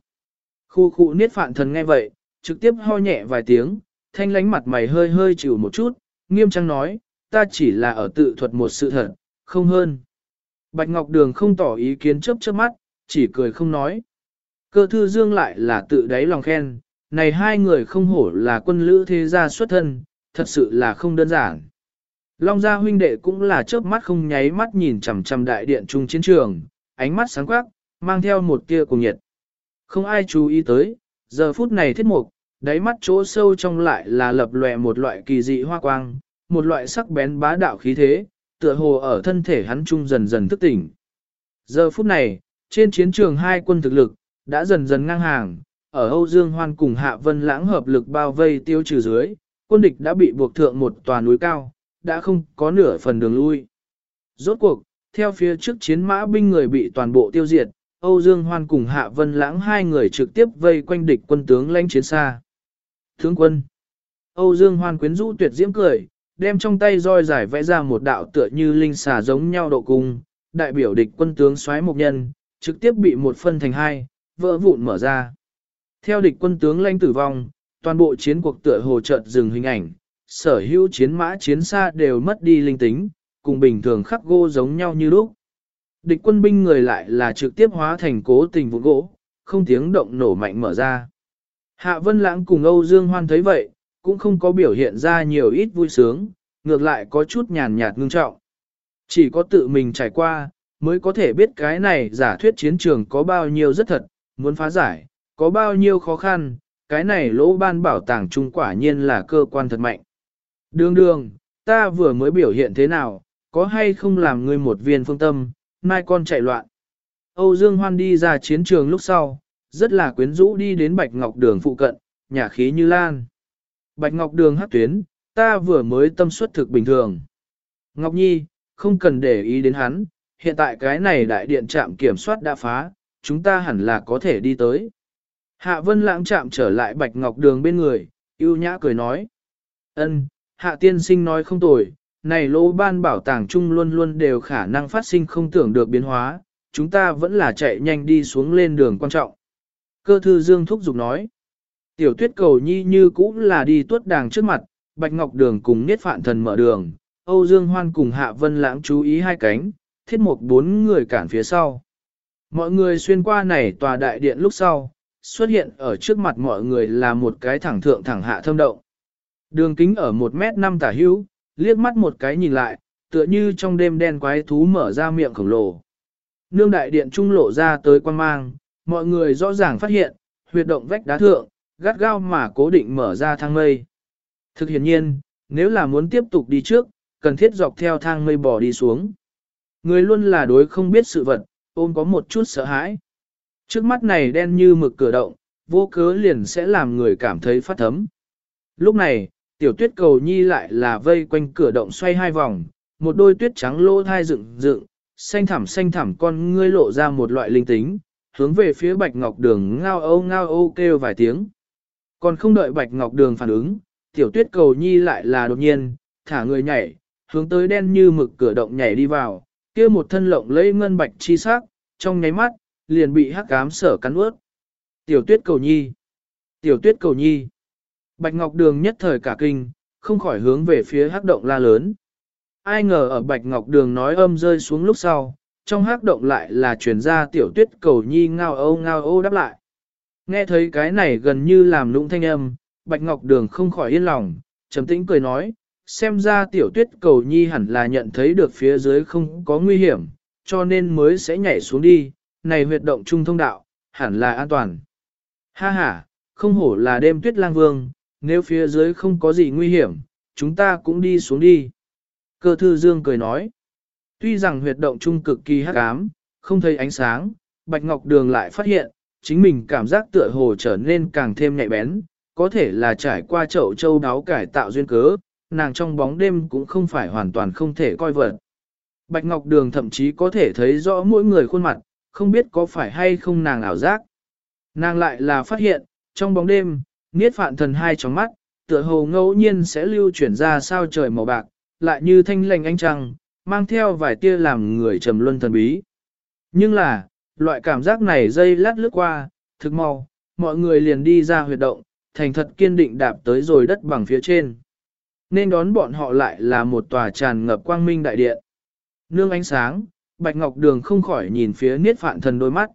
S1: Khu khu niết phạn thần nghe vậy, trực tiếp ho nhẹ vài tiếng, thanh lánh mặt mày hơi hơi chịu một chút, nghiêm trang nói, ta chỉ là ở tự thuật một sự thật, không hơn. Bạch Ngọc Đường không tỏ ý kiến chớp chớp mắt, chỉ cười không nói. Cơ thư dương lại là tự đáy lòng khen, này hai người không hổ là quân lữ thế gia xuất thân, thật sự là không đơn giản. Long gia huynh đệ cũng là chớp mắt không nháy mắt nhìn chằm chằm đại điện trung chiến trường, ánh mắt sáng quắc, mang theo một tia cùng nhiệt. Không ai chú ý tới, giờ phút này thiết mục, đáy mắt chỗ sâu trong lại là lập lòe một loại kỳ dị hoa quang, một loại sắc bén bá đạo khí thế, tựa hồ ở thân thể hắn trung dần dần thức tỉnh. Giờ phút này, trên chiến trường hai quân thực lực, đã dần dần ngang hàng, ở Âu Dương Hoan cùng Hạ Vân Lãng hợp lực bao vây tiêu trừ dưới, quân địch đã bị buộc thượng một tòa núi cao, đã không có nửa phần đường lui. Rốt cuộc, theo phía trước chiến mã binh người bị toàn bộ tiêu diệt, Âu Dương Hoan cùng Hạ Vân Lãng hai người trực tiếp vây quanh địch quân tướng lãnh chiến xa. Tướng quân Âu Dương Hoan quyến rũ tuyệt diễm cười, đem trong tay roi giải vẽ ra một đạo tựa như linh xà giống nhau độ cung, đại biểu địch quân tướng xoáy một nhân, trực tiếp bị một phân thành hai, vỡ vụn mở ra. Theo địch quân tướng lãnh tử vong, toàn bộ chiến cuộc tựa hồ chợt dừng hình ảnh, sở hữu chiến mã chiến xa đều mất đi linh tính, cùng bình thường khắc gỗ giống nhau như lúc. Địch quân binh người lại là trực tiếp hóa thành cố tình vụ gỗ, không tiếng động nổ mạnh mở ra. Hạ Vân Lãng cùng Âu Dương Hoan thấy vậy, cũng không có biểu hiện ra nhiều ít vui sướng, ngược lại có chút nhàn nhạt ngưng trọng. Chỉ có tự mình trải qua, mới có thể biết cái này giả thuyết chiến trường có bao nhiêu rất thật, muốn phá giải, có bao nhiêu khó khăn, cái này lỗ ban bảo tàng trung quả nhiên là cơ quan thật mạnh. Đường đường, ta vừa mới biểu hiện thế nào, có hay không làm ngươi một viên phương tâm, mai con chạy loạn. Âu Dương Hoan đi ra chiến trường lúc sau, rất là quyến rũ đi đến Bạch Ngọc Đường phụ cận, nhà khí như lan. Bạch Ngọc Đường hát tuyến, ta vừa mới tâm suất thực bình thường. Ngọc Nhi, không cần để ý đến hắn, hiện tại cái này đại điện trạm kiểm soát đã phá, chúng ta hẳn là có thể đi tới. Hạ Vân Lãng chạm trở lại Bạch Ngọc Đường bên người, yêu nhã cười nói. ân Hạ Tiên Sinh nói không tồi, này lỗ ban bảo tàng chung luôn luôn đều khả năng phát sinh không tưởng được biến hóa, chúng ta vẫn là chạy nhanh đi xuống lên đường quan trọng. Cơ thư Dương thúc giục nói. Tiểu tuyết cầu nhi như cũng là đi tuốt đàng trước mặt, Bạch Ngọc Đường cùng Niết Phạn Thần mở đường, Âu Dương Hoan cùng Hạ Vân Lãng chú ý hai cánh, thiết một bốn người cản phía sau. Mọi người xuyên qua này tòa đại điện lúc sau, xuất hiện ở trước mặt mọi người là một cái thẳng thượng thẳng hạ thâm động. Đường kính ở 1 mét 5 tả hữu, liếc mắt một cái nhìn lại, tựa như trong đêm đen quái thú mở ra miệng khổng lồ. Nương đại điện trung lộ ra tới quan mang, mọi người rõ ràng phát hiện, huyệt động vách đá thượng, gắt gao mà cố định mở ra thang mây. Thực hiện nhiên, nếu là muốn tiếp tục đi trước, cần thiết dọc theo thang mây bò đi xuống. Người luôn là đối không biết sự vật, ôm có một chút sợ hãi. Trước mắt này đen như mực cửa động, vô cớ liền sẽ làm người cảm thấy phát thấm. Lúc này, tiểu tuyết cầu nhi lại là vây quanh cửa động xoay hai vòng, một đôi tuyết trắng lỗ thai dựng dựng, xanh thẳm xanh thẳm con ngươi lộ ra một loại linh tính, hướng về phía bạch ngọc đường ngao âu ngao âu kêu vài tiếng. Còn không đợi bạch ngọc đường phản ứng, tiểu tuyết cầu nhi lại là đột nhiên, thả người nhảy, hướng tới đen như mực cửa động nhảy đi vào, kia một thân lộng lẫy ngân bạch chi sắc, trong nháy mắt, liền bị hắc ám sở cắn ướt. Tiểu tuyết cầu nhi, tiểu tuyết cầu nhi, bạch ngọc đường nhất thời cả kinh, không khỏi hướng về phía hắc động la lớn. Ai ngờ ở bạch ngọc đường nói âm rơi xuống lúc sau, trong hắc động lại là truyền ra tiểu tuyết cầu nhi ngao âu ngao ô đáp lại. Nghe thấy cái này gần như làm lũng thanh âm, bạch ngọc đường không khỏi yên lòng, trầm tĩnh cười nói, xem ra tiểu tuyết cầu nhi hẳn là nhận thấy được phía dưới không có nguy hiểm, cho nên mới sẽ nhảy xuống đi, này huyệt động trung thông đạo, hẳn là an toàn. Ha ha, không hổ là đêm tuyết lang vương, nếu phía dưới không có gì nguy hiểm, chúng ta cũng đi xuống đi. Cơ thư dương cười nói, tuy rằng huyệt động trung cực kỳ hắc ám, không thấy ánh sáng, Bạch Ngọc Đường lại phát hiện, chính mình cảm giác tựa hồ trở nên càng thêm nhạy bén, có thể là trải qua chậu châu đáo cải tạo duyên cớ, nàng trong bóng đêm cũng không phải hoàn toàn không thể coi vật. Bạch Ngọc Đường thậm chí có thể thấy rõ mỗi người khuôn mặt, không biết có phải hay không nàng ảo giác. Nàng lại là phát hiện, trong bóng đêm, niết phạn thần hai tróng mắt, tựa hồ ngẫu nhiên sẽ lưu chuyển ra sao trời màu bạc, lại như thanh lành ánh trăng, mang theo vài tia làm người trầm luân thần bí. Nhưng là, loại cảm giác này dây lát lướt qua, thực mau, mọi người liền đi ra huyệt động, thành thật kiên định đạp tới rồi đất bằng phía trên. Nên đón bọn họ lại là một tòa tràn ngập quang minh đại điện. Nương ánh sáng, Bạch Ngọc Đường không khỏi nhìn phía Niết Phạn Thần đôi mắt.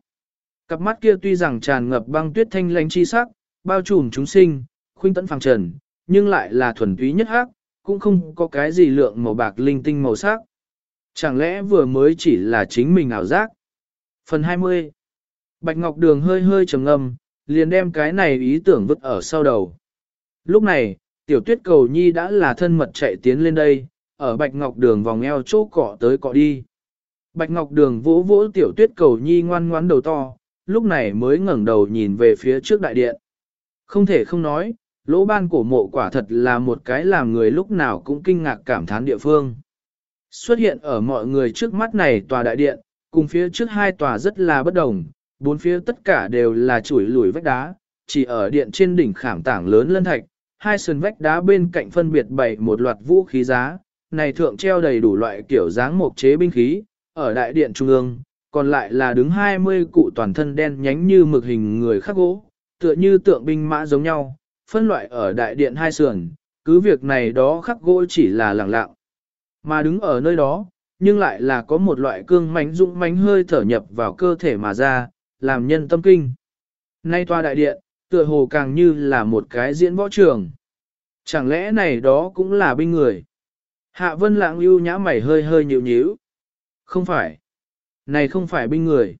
S1: Cặp mắt kia tuy rằng tràn ngập băng tuyết thanh lãnh chi sắc, bao trùm chúng sinh, khuynh tấn phàng trần, nhưng lại là thuần túy nhất hắc, cũng không có cái gì lượng màu bạc linh tinh màu sắc. Chẳng lẽ vừa mới chỉ là chính mình ảo giác? Phần 20 Bạch Ngọc Đường hơi hơi trầm ngâm, liền đem cái này ý tưởng vứt ở sau đầu. Lúc này, tiểu tuyết cầu nhi đã là thân mật chạy tiến lên đây, ở Bạch Ngọc Đường vòng eo chỗ cọ tới cọ đi. Bạch Ngọc Đường vỗ vỗ tiểu tuyết cầu nhi ngoan ngoãn đầu to, lúc này mới ngẩng đầu nhìn về phía trước đại điện. Không thể không nói, lỗ ban cổ mộ quả thật là một cái làm người lúc nào cũng kinh ngạc cảm thán địa phương. Xuất hiện ở mọi người trước mắt này tòa đại điện, cùng phía trước hai tòa rất là bất đồng, bốn phía tất cả đều là chuỗi lùi vách đá, chỉ ở điện trên đỉnh khảm tảng lớn lân thạch, hai sườn vách đá bên cạnh phân biệt bày một loạt vũ khí giá, này thượng treo đầy đủ loại kiểu dáng mộc chế binh khí, ở đại điện trung ương, còn lại là đứng 20 cụ toàn thân đen nhánh như mực hình người khắc gỗ, tựa như tượng binh mã giống nhau, phân loại ở đại điện hai sườn, cứ việc này đó khắc gỗ chỉ là lẳng lặng. Mà đứng ở nơi đó, nhưng lại là có một loại cương mánh dũng mánh hơi thở nhập vào cơ thể mà ra, làm nhân tâm kinh. Nay toa đại điện, tựa hồ càng như là một cái diễn võ trường. Chẳng lẽ này đó cũng là binh người? Hạ vân lãng lưu nhã mày hơi hơi nhịu nhíu. Không phải. Này không phải binh người.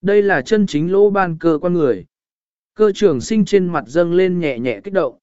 S1: Đây là chân chính lỗ ban cơ quan người. Cơ trưởng sinh trên mặt dâng lên nhẹ nhẹ kích động.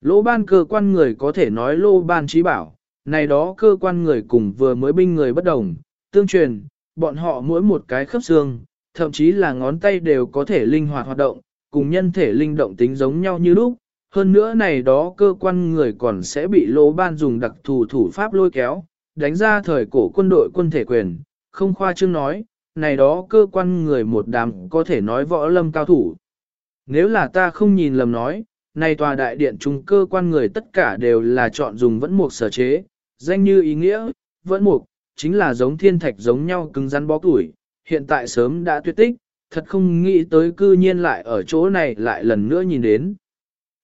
S1: Lỗ ban cơ quan người có thể nói lô ban trí bảo. Này đó cơ quan người cùng vừa mới binh người bất đồng. Tương truyền, bọn họ mỗi một cái khớp xương, thậm chí là ngón tay đều có thể linh hoạt hoạt động, cùng nhân thể linh động tính giống nhau như lúc. Hơn nữa này đó cơ quan người còn sẽ bị lỗ ban dùng đặc thù thủ pháp lôi kéo, đánh ra thời cổ quân đội quân thể quyền, không khoa trương nói, này đó cơ quan người một đám có thể nói võ lâm cao thủ. Nếu là ta không nhìn lầm nói, này tòa đại điện trung cơ quan người tất cả đều là chọn dùng vẫn một sở chế, danh như ý nghĩa, vẫn mục, chính là giống thiên thạch giống nhau cứng rắn bó tuổi, hiện tại sớm đã tuyệt tích, thật không nghĩ tới cư nhiên lại ở chỗ này lại lần nữa nhìn đến.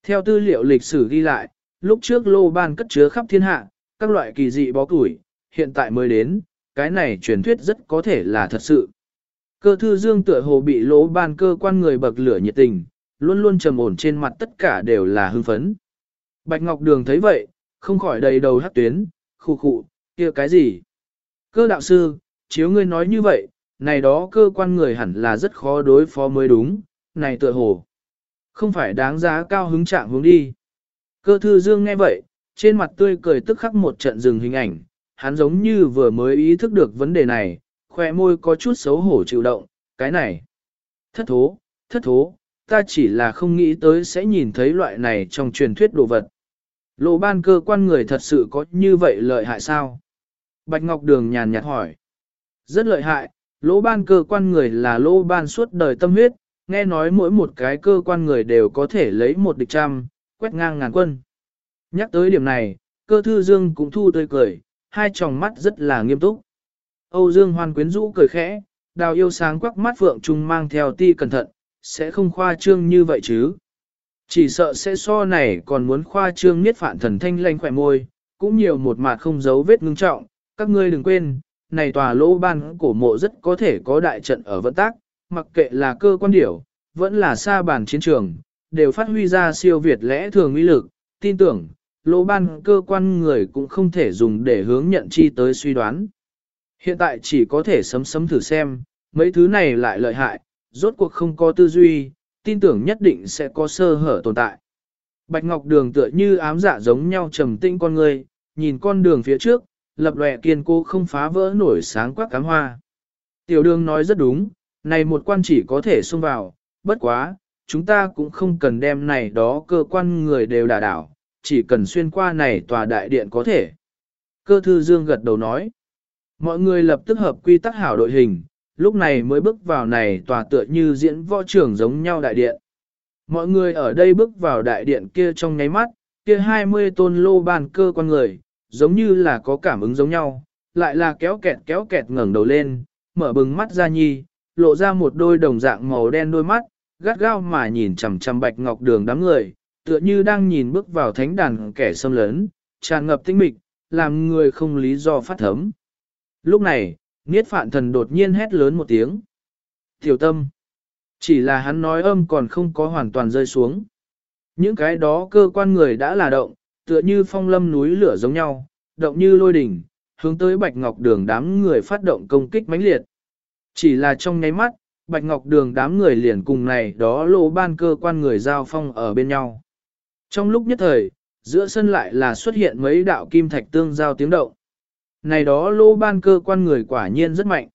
S1: Theo tư liệu lịch sử ghi lại, lúc trước lô ban cất chứa khắp thiên hạ, các loại kỳ dị bó củi, hiện tại mới đến, cái này truyền thuyết rất có thể là thật sự. Cơ thư dương tựa hồ bị lỗ ban cơ quan người bậc lửa nhiệt tình, luôn luôn trầm ổn trên mặt tất cả đều là hưng phấn. Bạch Ngọc Đường thấy vậy, không khỏi đầy đầu hát tuyến, khu khụ, kia cái gì? Cơ đạo sư, chiếu ngươi nói như vậy, này đó cơ quan người hẳn là rất khó đối phó mới đúng, này tựa hồ. Không phải đáng giá cao hứng trạng hướng đi. Cơ thư dương nghe vậy, trên mặt tươi cười tức khắc một trận dừng hình ảnh, hắn giống như vừa mới ý thức được vấn đề này, khoe môi có chút xấu hổ chịu động, cái này. Thất thố, thất thố, ta chỉ là không nghĩ tới sẽ nhìn thấy loại này trong truyền thuyết đồ vật. Lộ ban cơ quan người thật sự có như vậy lợi hại sao? Bạch Ngọc Đường nhàn nhạt hỏi. Rất lợi hại, lỗ ban cơ quan người là lỗ ban suốt đời tâm huyết, nghe nói mỗi một cái cơ quan người đều có thể lấy một địch trăm, quét ngang ngàn quân. Nhắc tới điểm này, cơ thư dương cũng thu tươi cười, hai tròng mắt rất là nghiêm túc. Âu Dương hoan quyến rũ cười khẽ, đào yêu sáng quắc mắt phượng trung mang theo ti cẩn thận, sẽ không khoa trương như vậy chứ. Chỉ sợ sẽ so này còn muốn khoa trương niết phản thần thanh lanh khỏe môi, cũng nhiều một mặt không giấu vết ngưng trọng, các ngươi đừng quên, này tòa lỗ ban cổ mộ rất có thể có đại trận ở vận tác, mặc kệ là cơ quan điểu, vẫn là xa bàn chiến trường, đều phát huy ra siêu việt lẽ thường uy lực, tin tưởng, lỗ ban cơ quan người cũng không thể dùng để hướng nhận chi tới suy đoán. Hiện tại chỉ có thể sấm sấm thử xem, mấy thứ này lại lợi hại, rốt cuộc không có tư duy, tin tưởng nhất định sẽ có sơ hở tồn tại. Bạch Ngọc Đường tựa như ám dạ giống nhau trầm tĩnh con người, nhìn con đường phía trước, lập lòe kiên cố không phá vỡ nổi sáng quắc cám hoa. Tiểu đường nói rất đúng, này một quan chỉ có thể xông vào, bất quá, chúng ta cũng không cần đem này đó cơ quan người đều đả đảo, chỉ cần xuyên qua này tòa đại điện có thể. Cơ thư dương gật đầu nói. Mọi người lập tức hợp quy tắc hảo đội hình, lúc này mới bước vào này tòa tựa như diễn võ trưởng giống nhau đại điện. Mọi người ở đây bước vào đại điện kia trong nháy mắt, kia 20 tôn lô bàn cơ quan người, giống như là có cảm ứng giống nhau, lại là kéo kẹt kéo kẹt ngẩng đầu lên, mở bừng mắt ra nhi, lộ ra một đôi đồng dạng màu đen đôi mắt, gắt gao mà nhìn chằm chằm bạch ngọc đường đám người, tựa như đang nhìn bước vào thánh đàn kẻ xâm lấn, tràn ngập tinh mịch, làm người không lý do phát thấm. Lúc này, Niết Phạn Thần đột nhiên hét lớn một tiếng. Tiểu tâm. Chỉ là hắn nói âm còn không có hoàn toàn rơi xuống. Những cái đó cơ quan người đã là động, tựa như phong lâm núi lửa giống nhau, động như lôi đỉnh, hướng tới Bạch Ngọc Đường đám người phát động công kích mãnh liệt. Chỉ là trong nháy mắt, Bạch Ngọc Đường đám người liền cùng này đó lỗ ban cơ quan người giao phong ở bên nhau. Trong lúc nhất thời, giữa sân lại là xuất hiện mấy đạo kim thạch tương giao tiếng động. Này đó lô ban cơ quan người quả nhiên rất mạnh.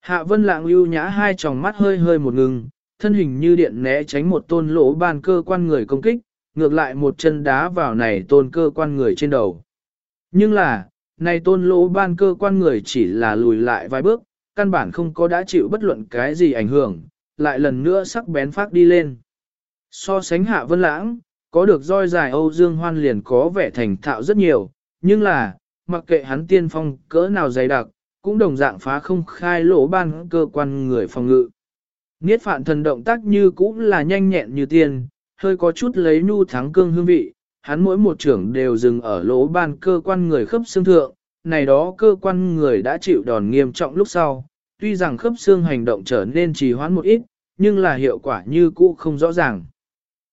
S1: Hạ vân lạng lưu nhã hai tròng mắt hơi hơi một ngừng, thân hình như điện né tránh một tôn lỗ ban cơ quan người công kích, ngược lại một chân đá vào này tôn cơ quan người trên đầu. Nhưng là, này tôn lỗ ban cơ quan người chỉ là lùi lại vài bước, căn bản không có đã chịu bất luận cái gì ảnh hưởng, lại lần nữa sắc bén phát đi lên. So sánh hạ vân lãng, có được roi dài Âu Dương Hoan liền có vẻ thành thạo rất nhiều, nhưng là, mặc kệ hắn tiên phong cỡ nào dày đặc, cũng đồng dạng phá không khai lỗ ban cơ quan người phòng ngự. Niết phạn thần động tác như cũng là nhanh nhẹn như tiên, hơi có chút lấy nhu thắng cương hương vị, hắn mỗi một trưởng đều dừng ở lỗ ban cơ quan người khớp xương thượng, này đó cơ quan người đã chịu đòn nghiêm trọng lúc sau, tuy rằng khớp xương hành động trở nên trì hoãn một ít, nhưng là hiệu quả như cũ không rõ ràng.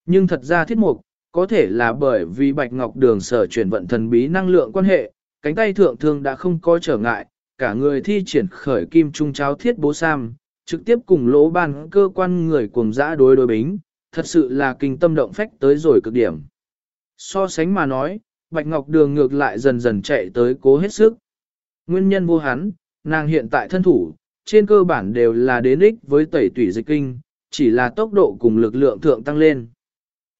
S1: Nhưng thật ra thiết mục, có thể là bởi vì Bạch Ngọc Đường sở chuyển vận thần bí năng lượng quan hệ, cánh tay thượng thương đã không có trở ngại, cả người thi triển khởi kim trung cháo thiết bố sam, trực tiếp cùng lỗ ban cơ quan người cùng dã đối đối bính, thật sự là kinh tâm động phách tới rồi cực điểm. So sánh mà nói, Bạch Ngọc Đường ngược lại dần dần chạy tới cố hết sức. Nguyên nhân vô hắn, nàng hiện tại thân thủ, trên cơ bản đều là đến ích với tẩy tủy dịch kinh, chỉ là tốc độ cùng lực lượng thượng tăng lên.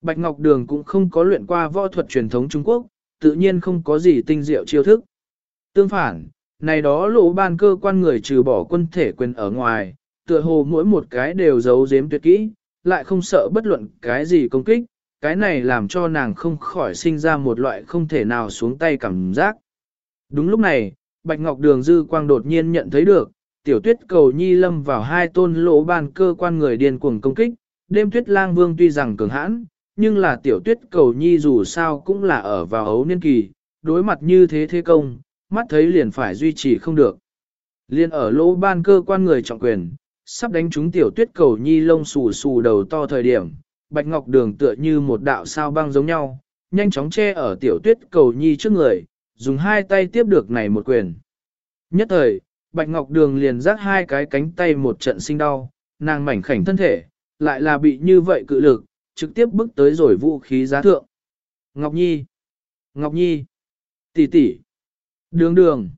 S1: Bạch Ngọc Đường cũng không có luyện qua võ thuật truyền thống Trung Quốc, tự nhiên không có gì tinh diệu chiêu thức. Tương phản, này đó lỗ ban cơ quan người trừ bỏ quân thể quyền ở ngoài, tựa hồ mỗi một cái đều giấu giếm tuyệt kỹ, lại không sợ bất luận cái gì công kích, cái này làm cho nàng không khỏi sinh ra một loại không thể nào xuống tay cảm giác. Đúng lúc này, Bạch Ngọc Đường Dư Quang đột nhiên nhận thấy được, tiểu tuyết cầu nhi lâm vào hai tôn lỗ ban cơ quan người điên cuồng công kích, đêm tuyết lang vương tuy rằng cường hãn, nhưng là tiểu tuyết cầu nhi dù sao cũng là ở vào ấu niên kỳ, đối mặt như thế thế công, mắt thấy liền phải duy trì không được. Liên ở lỗ ban cơ quan người trọng quyền, sắp đánh trúng tiểu tuyết cầu nhi lông xù xù đầu to thời điểm, bạch ngọc đường tựa như một đạo sao băng giống nhau, nhanh chóng che ở tiểu tuyết cầu nhi trước người, dùng hai tay tiếp được này một quyền. Nhất thời, bạch ngọc đường liền rác hai cái cánh tay một trận sinh đau, nàng mảnh khảnh thân thể, lại là bị như vậy cự lực, trực tiếp bước tới rồi vũ khí giá thượng. Ngọc Nhi! Ngọc Nhi! tỷ tỷ, Đường đường!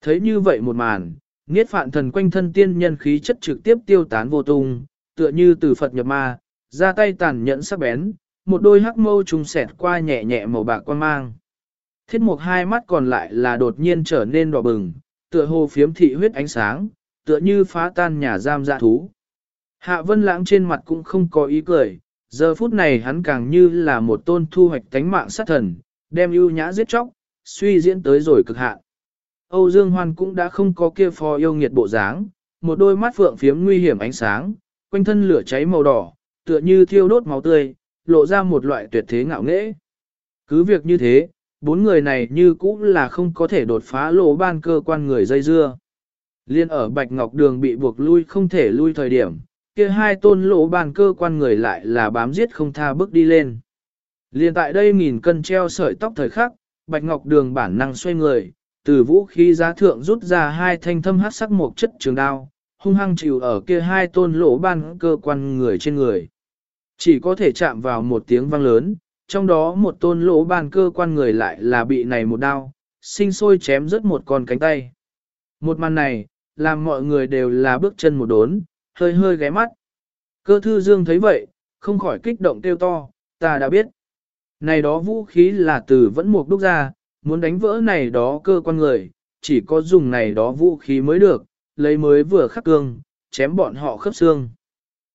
S1: Thấy như vậy một màn, Niết phạn thần quanh thân tiên nhân khí chất trực tiếp tiêu tán vô tung, tựa như từ Phật nhập ma, ra tay tàn nhẫn sắc bén, một đôi hắc mâu trùng xẹt qua nhẹ nhẹ màu bạc quan mang. Thiết mục hai mắt còn lại là đột nhiên trở nên đỏ bừng, tựa hồ phiếm thị huyết ánh sáng, tựa như phá tan nhà giam dạ thú. Hạ vân lãng trên mặt cũng không có ý cười, giờ phút này hắn càng như là một tôn thu hoạch tánh mạng sát thần, đem ưu nhã giết chóc, suy diễn tới rồi cực hạn. Âu Dương Hoan cũng đã không có kia phò yêu nghiệt bộ dáng, một đôi mắt phượng phiếm nguy hiểm ánh sáng, quanh thân lửa cháy màu đỏ, tựa như thiêu đốt máu tươi, lộ ra một loại tuyệt thế ngạo nghễ. Cứ việc như thế, bốn người này như cũng là không có thể đột phá lỗ ban cơ quan người dây dưa. Liên ở Bạch Ngọc Đường bị buộc lui không thể lui thời điểm, kia hai tôn lỗ ban cơ quan người lại là bám giết không tha bước đi lên. Liên tại đây nghìn cân treo sợi tóc thời khắc, Bạch Ngọc Đường bản năng xoay người, từ vũ khí giá thượng rút ra hai thanh thâm hát sắc một chất trường đao, hung hăng chịu ở kia hai tôn lỗ ban cơ quan người trên người. Chỉ có thể chạm vào một tiếng vang lớn, trong đó một tôn lỗ ban cơ quan người lại là bị này một đao, sinh sôi chém rớt một con cánh tay. Một màn này, làm mọi người đều là bước chân một đốn, hơi hơi ghé mắt. Cơ thư dương thấy vậy, không khỏi kích động kêu to, ta đã biết. Này đó vũ khí là từ vẫn mục đúc ra, muốn đánh vỡ này đó cơ quan người, chỉ có dùng này đó vũ khí mới được, lấy mới vừa khắc cương, chém bọn họ khớp xương.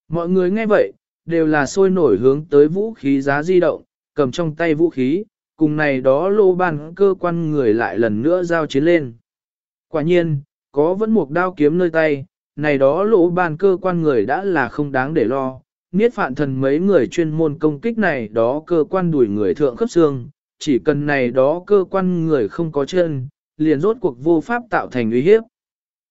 S1: Mọi người nghe vậy, đều là sôi nổi hướng tới vũ khí giá di động, cầm trong tay vũ khí, cùng này đó lô ban cơ quan người lại lần nữa giao chiến lên. Quả nhiên, có vẫn một đao kiếm nơi tay, này đó lỗ ban cơ quan người đã là không đáng để lo. Niết phạn thần mấy người chuyên môn công kích này đó cơ quan đuổi người thượng khớp xương, chỉ cần này đó cơ quan người không có chân, liền rốt cuộc vô pháp tạo thành uy hiếp.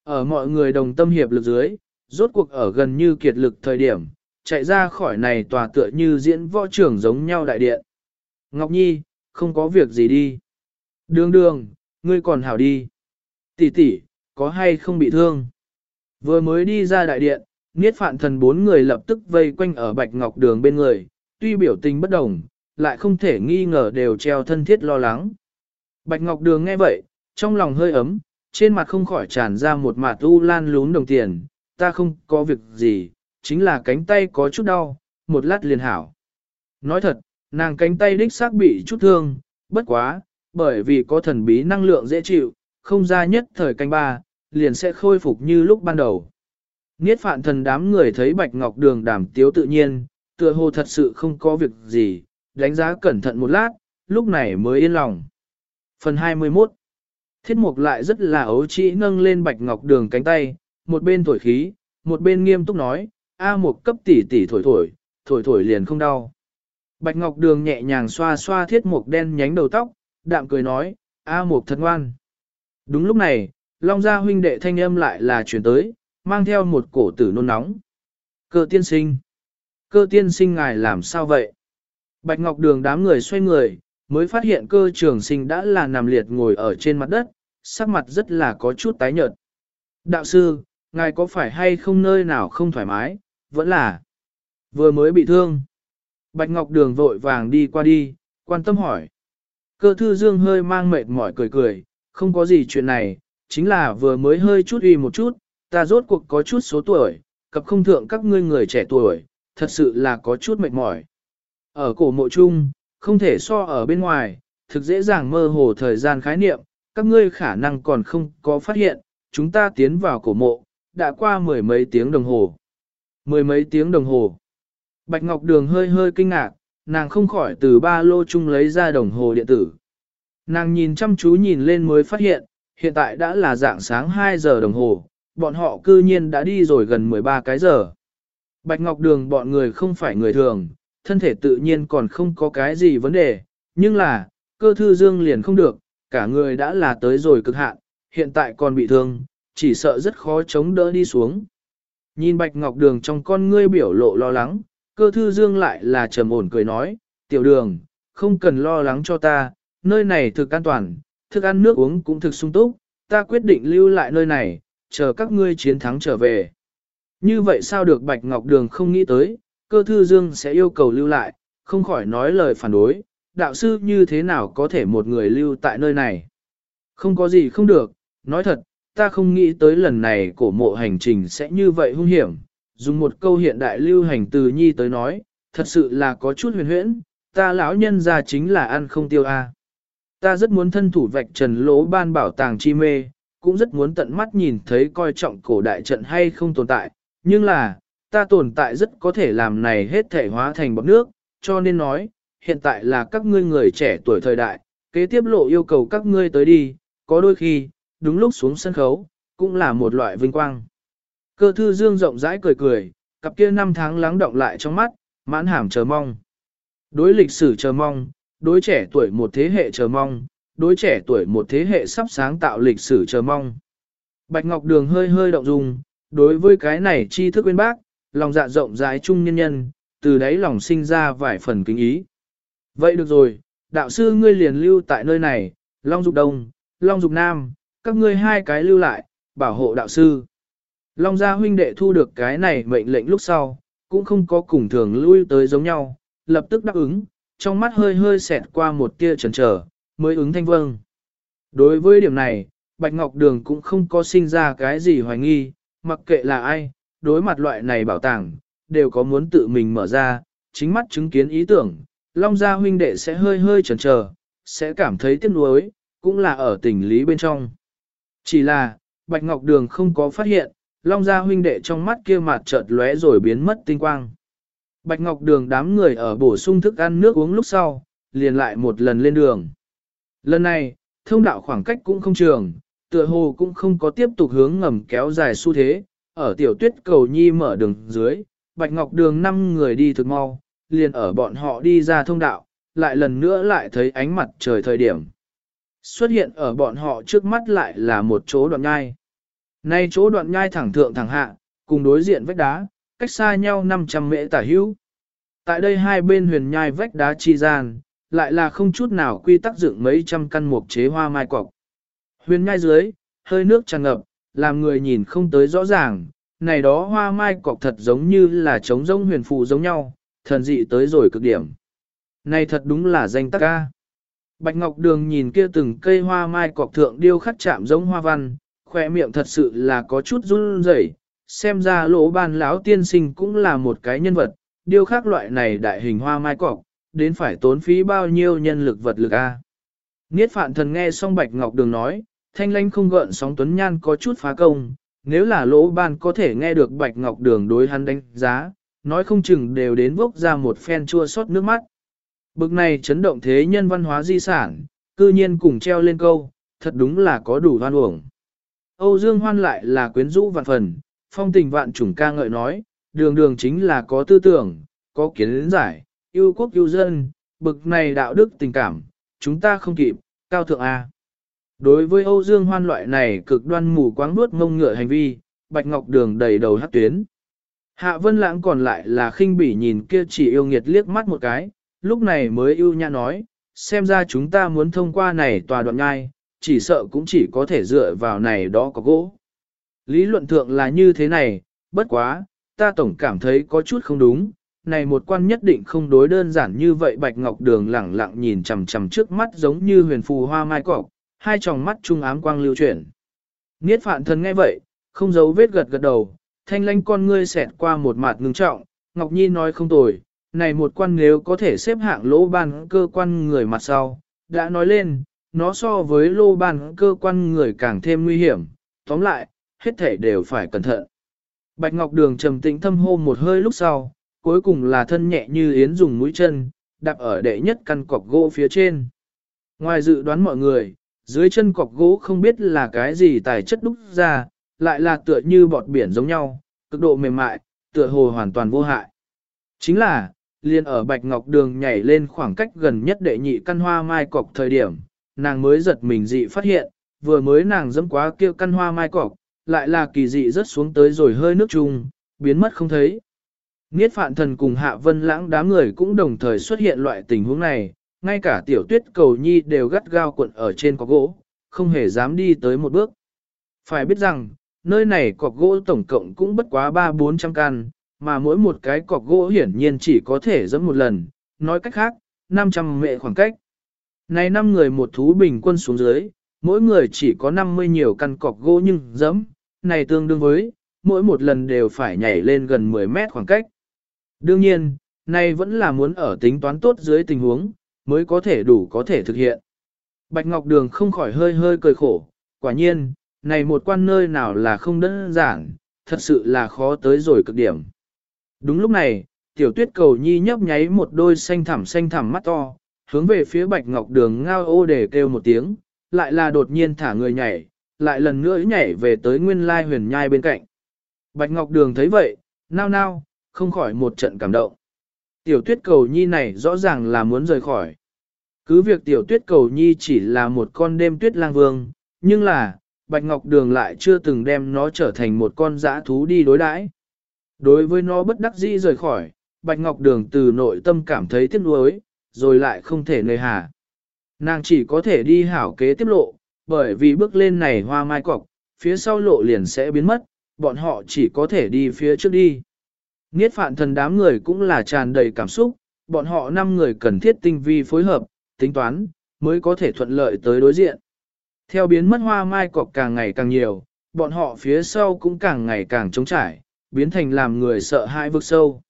S1: Ở mọi người đồng tâm hiệp lực dưới, rốt cuộc ở gần như kiệt lực thời điểm, chạy ra khỏi này tòa tựa như diễn võ trưởng giống nhau đại điện. Ngọc Nhi, không có việc gì đi. Đường đường, ngươi còn hảo đi. Tỷ tỷ, có hay không bị thương? Vừa mới đi ra đại điện, Niết Phạn Thần bốn người lập tức vây quanh ở Bạch Ngọc Đường bên người, tuy biểu tình bất đồng, lại không thể nghi ngờ đều treo thân thiết lo lắng. Bạch Ngọc Đường nghe vậy, trong lòng hơi ấm, trên mặt không khỏi tràn ra một mạt u lan lún đồng tiền, ta không có việc gì, chính là cánh tay có chút đau, một lát liền hảo. Nói thật, nàng cánh tay đích xác bị chút thương, bất quá, bởi vì có thần bí năng lượng dễ chịu, không ra nhất thời canh ba, liền sẽ khôi phục như lúc ban đầu. Niết phạn thần đám người thấy Bạch Ngọc Đường đảm tiếu tự nhiên, tựa hồ thật sự không có việc gì, đánh giá cẩn thận một lát, lúc này mới yên lòng. Phần 21 Thiết mục lại rất là ấu trĩ nâng lên Bạch Ngọc Đường cánh tay, một bên thổi khí, một bên nghiêm túc nói, A một cấp tỷ tỷ thổi thổi, thổi thổi liền không đau. Bạch Ngọc Đường nhẹ nhàng xoa xoa thiết mục đen nhánh đầu tóc, đạm cười nói, A một thật ngoan. Đúng lúc này, Long gia huynh đệ thanh âm lại là chuyển tới, mang theo một cổ tử nôn nóng. Cơ tiên sinh. Cơ tiên sinh ngài làm sao vậy? Bạch Ngọc Đường đám người xoay người, mới phát hiện cơ trường sinh đã là nằm liệt ngồi ở trên mặt đất, sắc mặt rất là có chút tái nhợt. Đạo sư, ngài có phải hay không nơi nào không thoải mái, vẫn là vừa mới bị thương. Bạch Ngọc Đường vội vàng đi qua đi, quan tâm hỏi. Cơ thư dương hơi mang mệt mỏi cười cười, không có gì chuyện này, chính là vừa mới hơi chút uy một chút, ta rốt cuộc có chút số tuổi, cập không thượng các ngươi người trẻ tuổi, thật sự là có chút mệt mỏi. Ở cổ mộ chung, không thể so ở bên ngoài, thực dễ dàng mơ hồ thời gian khái niệm, các ngươi khả năng còn không có phát hiện, chúng ta tiến vào cổ mộ, đã qua mười mấy tiếng đồng hồ. Mười mấy tiếng đồng hồ. Bạch Ngọc Đường hơi hơi kinh ngạc, nàng không khỏi từ ba lô chung lấy ra đồng hồ điện tử. Nàng nhìn chăm chú nhìn lên mới phát hiện, hiện tại đã là dạng sáng 2 giờ đồng hồ, bọn họ cư nhiên đã đi rồi gần 13 cái giờ. Bạch Ngọc Đường bọn người không phải người thường, thân thể tự nhiên còn không có cái gì vấn đề, nhưng là, cơ thư dương liền không được, cả người đã là tới rồi cực hạn, hiện tại còn bị thương, chỉ sợ rất khó chống đỡ đi xuống. Nhìn Bạch Ngọc Đường trong con ngươi biểu lộ lo lắng, cơ thư dương lại là trầm ổn cười nói, tiểu đường, không cần lo lắng cho ta, nơi này thực an toàn, thức ăn nước uống cũng thực sung túc, ta quyết định lưu lại nơi này, chờ các ngươi chiến thắng trở về. Như vậy sao được Bạch Ngọc Đường không nghĩ tới, cơ thư dương sẽ yêu cầu lưu lại, không khỏi nói lời phản đối, đạo sư như thế nào có thể một người lưu tại nơi này. Không có gì không được, nói thật, ta không nghĩ tới lần này cổ mộ hành trình sẽ như vậy hung hiểm. Dùng một câu hiện đại lưu hành từ nhi tới nói, thật sự là có chút huyền huyễn, ta lão nhân ra chính là ăn không tiêu a. Ta rất muốn thân thủ vạch trần lỗ ban bảo tàng chi mê, cũng rất muốn tận mắt nhìn thấy coi trọng cổ đại trận hay không tồn tại, nhưng là, ta tồn tại rất có thể làm này hết thể hóa thành bọt nước, cho nên nói, hiện tại là các ngươi người trẻ tuổi thời đại, kế tiếp lộ yêu cầu các ngươi tới đi, có đôi khi, đúng lúc xuống sân khấu, cũng là một loại vinh quang. Cơ thư dương rộng rãi cười cười, cặp kia năm tháng lắng động lại trong mắt, mãn hàm chờ mong. Đối lịch sử chờ mong, đối trẻ tuổi một thế hệ chờ mong, đối trẻ tuổi một thế hệ sắp sáng tạo lịch sử chờ mong. Bạch Ngọc Đường hơi hơi động dung, đối với cái này tri thức uyên bác, lòng dạ rộng rãi trung nhân nhân, từ đấy lòng sinh ra vài phần kính ý. Vậy được rồi, đạo sư ngươi liền lưu tại nơi này, Long Dục Đông, Long Dục Nam, các ngươi hai cái lưu lại, bảo hộ đạo sư. Long gia huynh đệ thu được cái này mệnh lệnh lúc sau, cũng không có cùng thường lui tới giống nhau, lập tức đáp ứng, trong mắt hơi hơi xẹt qua một tia chần chờ, mới ứng thanh vâng. Đối với điểm này, Bạch Ngọc Đường cũng không có sinh ra cái gì hoài nghi, mặc kệ là ai, đối mặt loại này bảo tàng, đều có muốn tự mình mở ra, chính mắt chứng kiến ý tưởng, Long Gia huynh đệ sẽ hơi hơi chần chờ, sẽ cảm thấy tiếc nuối, cũng là ở tình lý bên trong. Chỉ là, Bạch Ngọc Đường không có phát hiện, Long Gia huynh đệ trong mắt kia mặt chợt lóe rồi biến mất tinh quang. Bạch Ngọc Đường đám người ở bổ sung thức ăn nước uống lúc sau, liền lại một lần lên đường. Lần này, thông đạo khoảng cách cũng không trường, tựa hồ cũng không có tiếp tục hướng ngầm kéo dài xu thế, ở tiểu tuyết cầu nhi mở đường dưới, Bạch Ngọc Đường năm người đi thực mau, liền ở bọn họ đi ra thông đạo, lại lần nữa lại thấy ánh mặt trời thời điểm. Xuất hiện ở bọn họ trước mắt lại là một chỗ đoạn nhai. Nay chỗ đoạn nhai thẳng thượng thẳng hạ, cùng đối diện vách đá, cách xa nhau 500 mễ tả hữu. Tại đây hai bên huyền nhai vách đá chi gian, lại là không chút nào quy tắc dựng mấy trăm căn mục chế hoa mai cọc. Huyền nhai dưới, hơi nước tràn ngập, làm người nhìn không tới rõ ràng, này đó hoa mai cọc thật giống như là trống rông huyền phù giống nhau, thần dị tới rồi cực điểm. Này thật đúng là danh tắc ca. Bạch Ngọc Đường nhìn kia từng cây hoa mai cọc thượng điêu khắc chạm giống hoa văn, khoe miệng thật sự là có chút run rẩy xem ra lỗ ban lão tiên sinh cũng là một cái nhân vật, điều khác loại này đại hình hoa mai cọc, đến phải tốn phí bao nhiêu nhân lực vật lực a. Niết phạn thần nghe xong Bạch Ngọc Đường nói, thanh lanh không gợn sóng tuấn nhan có chút phá công, nếu là lỗ ban có thể nghe được Bạch Ngọc Đường đối hắn đánh giá, nói không chừng đều đến vốc ra một phen chua xót nước mắt. Bực này chấn động thế nhân văn hóa di sản, cư nhiên cùng treo lên câu, thật đúng là có đủ hoan uổng. Âu Dương Hoan lại là quyến rũ vạn phần, phong tình vạn trùng ca ngợi nói, đường đường chính là có tư tưởng, có kiến giải, yêu quốc yêu dân, bực này đạo đức tình cảm, chúng ta không kịp, cao thượng A. Đối với Âu Dương Hoan loại này cực đoan mù quáng nuốt ngông ngựa hành vi, Bạch Ngọc Đường đầy đầu hát tuyến. Hạ Vân Lãng còn lại là khinh bỉ nhìn kia chỉ yêu nghiệt liếc mắt một cái, lúc này mới ưu nhã nói, xem ra chúng ta muốn thông qua này tòa đoạn ngai, chỉ sợ cũng chỉ có thể dựa vào này đó có gỗ. Lý luận thượng là như thế này, bất quá, ta tổng cảm thấy có chút không đúng, này một quan nhất định không đối đơn giản như vậy Bạch Ngọc Đường lẳng lặng nhìn chằm chằm trước mắt giống như huyền phù hoa mai cọc, hai tròng mắt trung ám quang lưu chuyển. Niết phạn thần nghe vậy, không giấu vết gật gật đầu, thanh lanh con ngươi xẹt qua một mặt ngưng trọng, Ngọc Nhi nói không tồi, này một quan nếu có thể xếp hạng lỗ ban cơ quan người mặt sau, đã nói lên, nó so với lô ban cơ quan người càng thêm nguy hiểm, tóm lại, hết thể đều phải cẩn thận. Bạch Ngọc Đường trầm tĩnh thâm hô một hơi lúc sau, cuối cùng là thân nhẹ như yến dùng mũi chân, đạp ở đệ nhất căn cọc gỗ phía trên. Ngoài dự đoán mọi người, dưới chân cọc gỗ không biết là cái gì tài chất đúc ra, lại là tựa như bọt biển giống nhau, cực độ mềm mại, tựa hồ hoàn toàn vô hại. Chính là, liền ở Bạch Ngọc Đường nhảy lên khoảng cách gần nhất đệ nhị căn hoa mai cọc thời điểm, nàng mới giật mình dị phát hiện, vừa mới nàng dẫm quá kia căn hoa mai cọc, lại là kỳ dị rớt xuống tới rồi hơi nước chung, biến mất không thấy. Niết phạn thần cùng hạ vân lãng đám người cũng đồng thời xuất hiện loại tình huống này, ngay cả tiểu tuyết cầu nhi đều gắt gao cuộn ở trên có gỗ, không hề dám đi tới một bước. Phải biết rằng, nơi này cọc gỗ tổng cộng cũng bất quá 3-400 căn, mà mỗi một cái cọc gỗ hiển nhiên chỉ có thể dẫm một lần, nói cách khác, 500 mệ khoảng cách. Này năm người một thú bình quân xuống dưới, mỗi người chỉ có 50 nhiều căn cọc gỗ nhưng dẫm, này tương đương với, mỗi một lần đều phải nhảy lên gần 10 mét khoảng cách. Đương nhiên, này vẫn là muốn ở tính toán tốt dưới tình huống, mới có thể đủ có thể thực hiện. Bạch Ngọc Đường không khỏi hơi hơi cười khổ, quả nhiên, này một quan nơi nào là không đơn giản, thật sự là khó tới rồi cực điểm. Đúng lúc này, tiểu tuyết cầu nhi nhấp nháy một đôi xanh thẳm xanh thẳm mắt to, hướng về phía Bạch Ngọc Đường ngao ô để kêu một tiếng, lại là đột nhiên thả người nhảy, lại lần nữa nhảy về tới nguyên lai huyền nhai bên cạnh. Bạch Ngọc Đường thấy vậy, nao nao, không khỏi một trận cảm động. Tiểu tuyết cầu nhi này rõ ràng là muốn rời khỏi. Cứ việc tiểu tuyết cầu nhi chỉ là một con đêm tuyết lang vương, nhưng là, Bạch Ngọc Đường lại chưa từng đem nó trở thành một con dã thú đi đối đãi. Đối với nó bất đắc dĩ rời khỏi, Bạch Ngọc Đường từ nội tâm cảm thấy tiếc nuối, rồi lại không thể nơi hà. Nàng chỉ có thể đi hảo kế tiếp lộ, bởi vì bước lên này hoa mai cọc, phía sau lộ liền sẽ biến mất, bọn họ chỉ có thể đi phía trước đi. Niết phạn thần đám người cũng là tràn đầy cảm xúc, bọn họ năm người cần thiết tinh vi phối hợp, tính toán, mới có thể thuận lợi tới đối diện. Theo biến mất hoa mai cọc càng ngày càng nhiều, bọn họ phía sau cũng càng ngày càng trống trải, biến thành làm người sợ hãi vực sâu.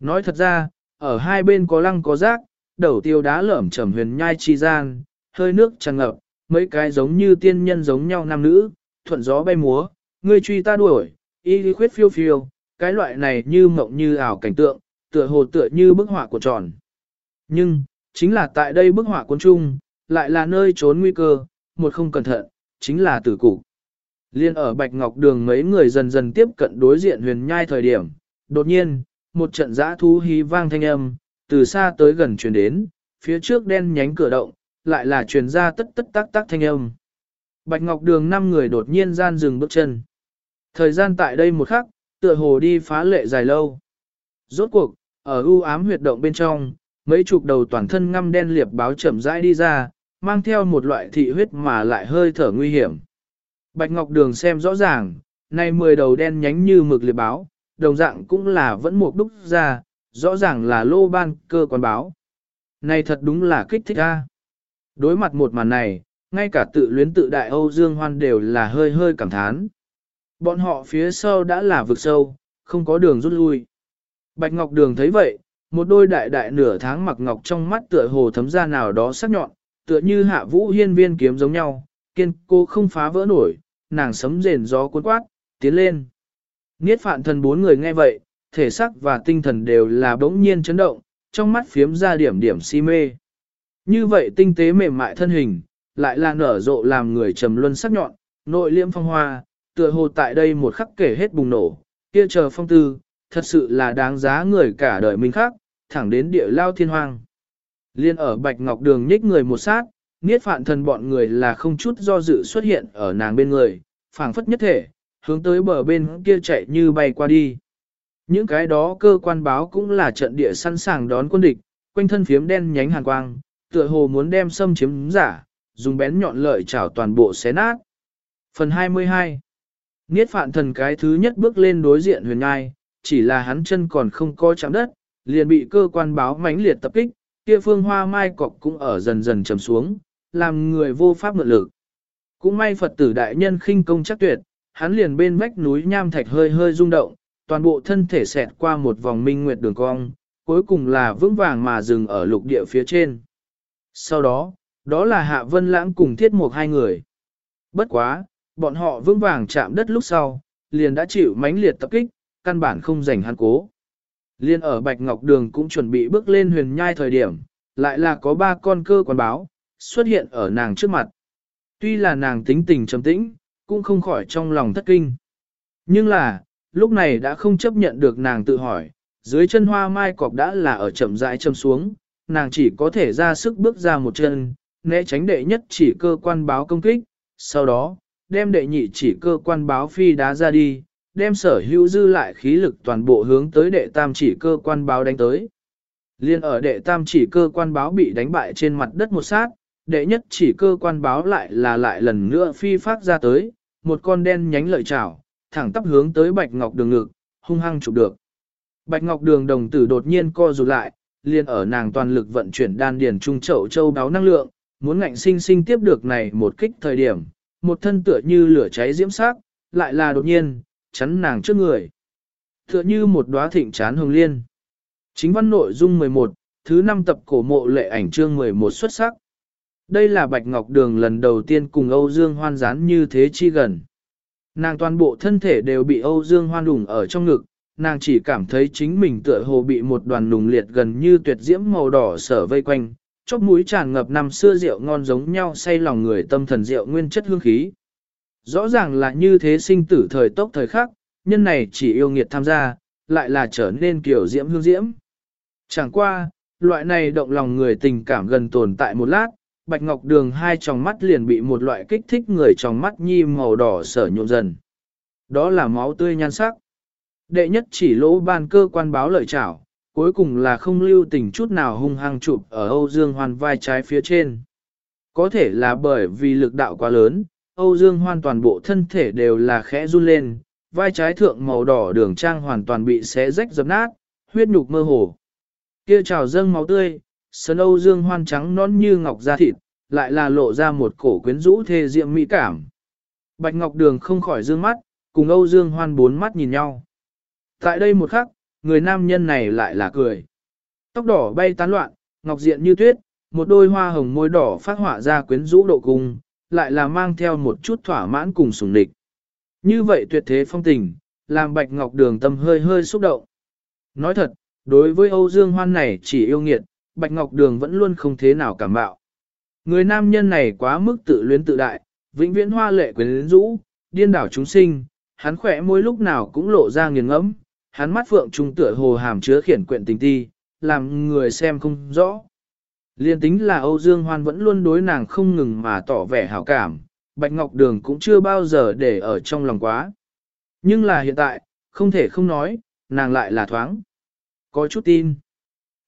S1: Nói thật ra, ở hai bên có lăng có rác, đầu tiêu đá lởm chầm huyền nhai chi gian, hơi nước tràn ngập, mấy cái giống như tiên nhân giống nhau nam nữ, thuận gió bay múa, người truy ta đuổi, y khuyết phiêu phiêu, cái loại này như mộng như ảo cảnh tượng, tựa hồ tựa như bức họa của tròn. Nhưng, chính là tại đây bức họa cuốn trung, lại là nơi trốn nguy cơ, một không cẩn thận, chính là tử cục. Liên ở Bạch Ngọc Đường mấy người dần dần tiếp cận đối diện huyền nhai thời điểm, đột nhiên, một trận giã thú hí vang thanh âm, từ xa tới gần truyền đến, phía trước đen nhánh cửa động, lại là truyền ra tất tất tác tác thanh âm. Bạch Ngọc Đường năm người đột nhiên gian dừng bước chân. Thời gian tại đây một khắc, tựa hồ đi phá lệ dài lâu. Rốt cuộc, ở u ám huyệt động bên trong, mấy chục đầu toàn thân ngăm đen liệp báo chậm rãi đi ra, mang theo một loại thị huyết mà lại hơi thở nguy hiểm. Bạch Ngọc Đường xem rõ ràng, nay mười đầu đen nhánh như mực liệp báo, đồng dạng cũng là vẫn một đúc ra, rõ ràng là lô ban cơ quan báo. Này thật đúng là kích thích a. Đối mặt một màn này, ngay cả tự luyến tự đại Âu Dương Hoan đều là hơi hơi cảm thán. Bọn họ phía sau đã là vực sâu, không có đường rút lui. Bạch Ngọc Đường thấy vậy, một đôi đại đại nửa tháng mặc ngọc trong mắt tựa hồ thấm ra nào đó sắc nhọn, tựa như hạ vũ hiên viên kiếm giống nhau, kiên cô không phá vỡ nổi, nàng sấm rền gió cuốn quát, tiến lên. Niết phạn thần bốn người nghe vậy, thể xác và tinh thần đều là bỗng nhiên chấn động, trong mắt phiếm ra điểm điểm si mê. Như vậy tinh tế mềm mại thân hình, lại là nở rộ làm người trầm luân sắc nhọn, nội liễm phong hoa, tựa hồ tại đây một khắc kể hết bùng nổ, kia chờ phong tư, thật sự là đáng giá người cả đời mình khác, thẳng đến địa lao thiên hoang. Liên ở Bạch Ngọc Đường nhích người một sát, niết phạn thần bọn người là không chút do dự xuất hiện ở nàng bên người, phảng phất nhất thể, hướng tới bờ bên kia chạy như bay qua đi. Những cái đó cơ quan báo cũng là trận địa sẵn sàng đón quân địch, quanh thân phiếm đen nhánh hàn quang, tựa hồ muốn đem xâm chiếm giả, dùng bén nhọn lợi chảo toàn bộ xé nát. Phần 22 Niết phạn thần cái thứ nhất bước lên đối diện huyền ngai, chỉ là hắn chân còn không có chạm đất, liền bị cơ quan báo mãnh liệt tập kích, kia phương hoa mai cọc cũng ở dần dần trầm xuống, làm người vô pháp mượn lực. Cũng may Phật tử đại nhân khinh công chắc tuyệt, hắn liền bên vách núi nham thạch hơi hơi rung động, toàn bộ thân thể xẹt qua một vòng minh nguyệt đường cong, cuối cùng là vững vàng mà dừng ở lục địa phía trên. Sau đó, đó là Hạ Vân Lãng cùng Thiết Mục hai người. Bất quá, bọn họ vững vàng chạm đất lúc sau, liền đã chịu mãnh liệt tập kích, căn bản không giành hắn cố. Liên ở Bạch Ngọc Đường cũng chuẩn bị bước lên huyền nhai thời điểm, lại là có ba con cơ quan báo, xuất hiện ở nàng trước mặt. Tuy là nàng tính tình trầm tĩnh, cũng không khỏi trong lòng thất kinh. Nhưng là, lúc này đã không chấp nhận được nàng tự hỏi, dưới chân hoa mai cọc đã là ở chậm rãi châm xuống, nàng chỉ có thể ra sức bước ra một chân, né tránh đệ nhất chỉ cơ quan báo công kích, sau đó, đem đệ nhị chỉ cơ quan báo phi đá ra đi, đem sở hữu dư lại khí lực toàn bộ hướng tới đệ tam chỉ cơ quan báo đánh tới. Liên ở đệ tam chỉ cơ quan báo bị đánh bại trên mặt đất một sát, đệ nhất chỉ cơ quan báo lại là lại lần nữa phi phát ra tới, một con đen nhánh lợi chảo, thẳng tắp hướng tới bạch ngọc đường ngực, hung hăng chụp được. Bạch ngọc đường đồng tử đột nhiên co rụt lại, liền ở nàng toàn lực vận chuyển đan điền trung chậu châu báo năng lượng, muốn ngạnh sinh sinh tiếp được này một kích thời điểm, một thân tựa như lửa cháy diễm sắc, lại là đột nhiên, chắn nàng trước người. Tựa như một đóa thịnh chán hồng liên. Chính văn nội dung 11, thứ 5 tập cổ mộ lệ ảnh chương 11 xuất sắc. Đây là Bạch Ngọc Đường lần đầu tiên cùng Âu Dương Hoan gián như thế chi gần. Nàng toàn bộ thân thể đều bị Âu Dương Hoan đủng ở trong ngực, nàng chỉ cảm thấy chính mình tựa hồ bị một đoàn nùng liệt gần như tuyệt diễm màu đỏ sở vây quanh, chóp mũi tràn ngập năm xưa rượu ngon giống nhau say lòng người tâm thần rượu nguyên chất hương khí. Rõ ràng là như thế sinh tử thời tốc thời khắc, nhân này chỉ yêu nghiệt tham gia, lại là trở nên kiểu diễm hương diễm. Chẳng qua, loại này động lòng người tình cảm gần tồn tại một lát, Bạch Ngọc Đường hai tròng mắt liền bị một loại kích thích người tròng mắt nhi màu đỏ sở nhuộm dần. Đó là máu tươi nhan sắc. Đệ nhất chỉ lỗ ban cơ quan báo lợi trảo, cuối cùng là không lưu tình chút nào hung hăng chụp ở Âu Dương Hoan vai trái phía trên. Có thể là bởi vì lực đạo quá lớn, Âu Dương Hoan toàn bộ thân thể đều là khẽ run lên, vai trái thượng màu đỏ đường trang hoàn toàn bị xé rách dập nát, huyết nhục mơ hồ. Kia trào dâng máu tươi, sơn Âu Dương Hoan trắng non như ngọc da thịt, lại là lộ ra một cổ quyến rũ thê diệm mỹ cảm. Bạch Ngọc Đường không khỏi dương mắt, cùng Âu Dương Hoan bốn mắt nhìn nhau. Tại đây một khắc, người nam nhân này lại là cười. Tóc đỏ bay tán loạn, ngọc diện như tuyết, một đôi hoa hồng môi đỏ phát họa ra quyến rũ độ cung, lại là mang theo một chút thỏa mãn cùng sủng địch. Như vậy tuyệt thế phong tình, làm Bạch Ngọc Đường tâm hơi hơi xúc động. Nói thật, đối với Âu Dương Hoan này chỉ yêu nghiệt, Bạch Ngọc Đường vẫn luôn không thế nào cảm bạo. Người nam nhân này quá mức tự luyến tự đại, vĩnh viễn hoa lệ quyến rũ, điên đảo chúng sinh, hắn khỏe môi lúc nào cũng lộ ra nghiền ngẫm, hắn mắt phượng trung tựa hồ hàm chứa khiển quyện tình ti, làm người xem không rõ. Liên tính là Âu Dương Hoan vẫn luôn đối nàng không ngừng mà tỏ vẻ hảo cảm, Bạch Ngọc Đường cũng chưa bao giờ để ở trong lòng quá. Nhưng là hiện tại, không thể không nói, nàng lại là thoáng. Có chút tin.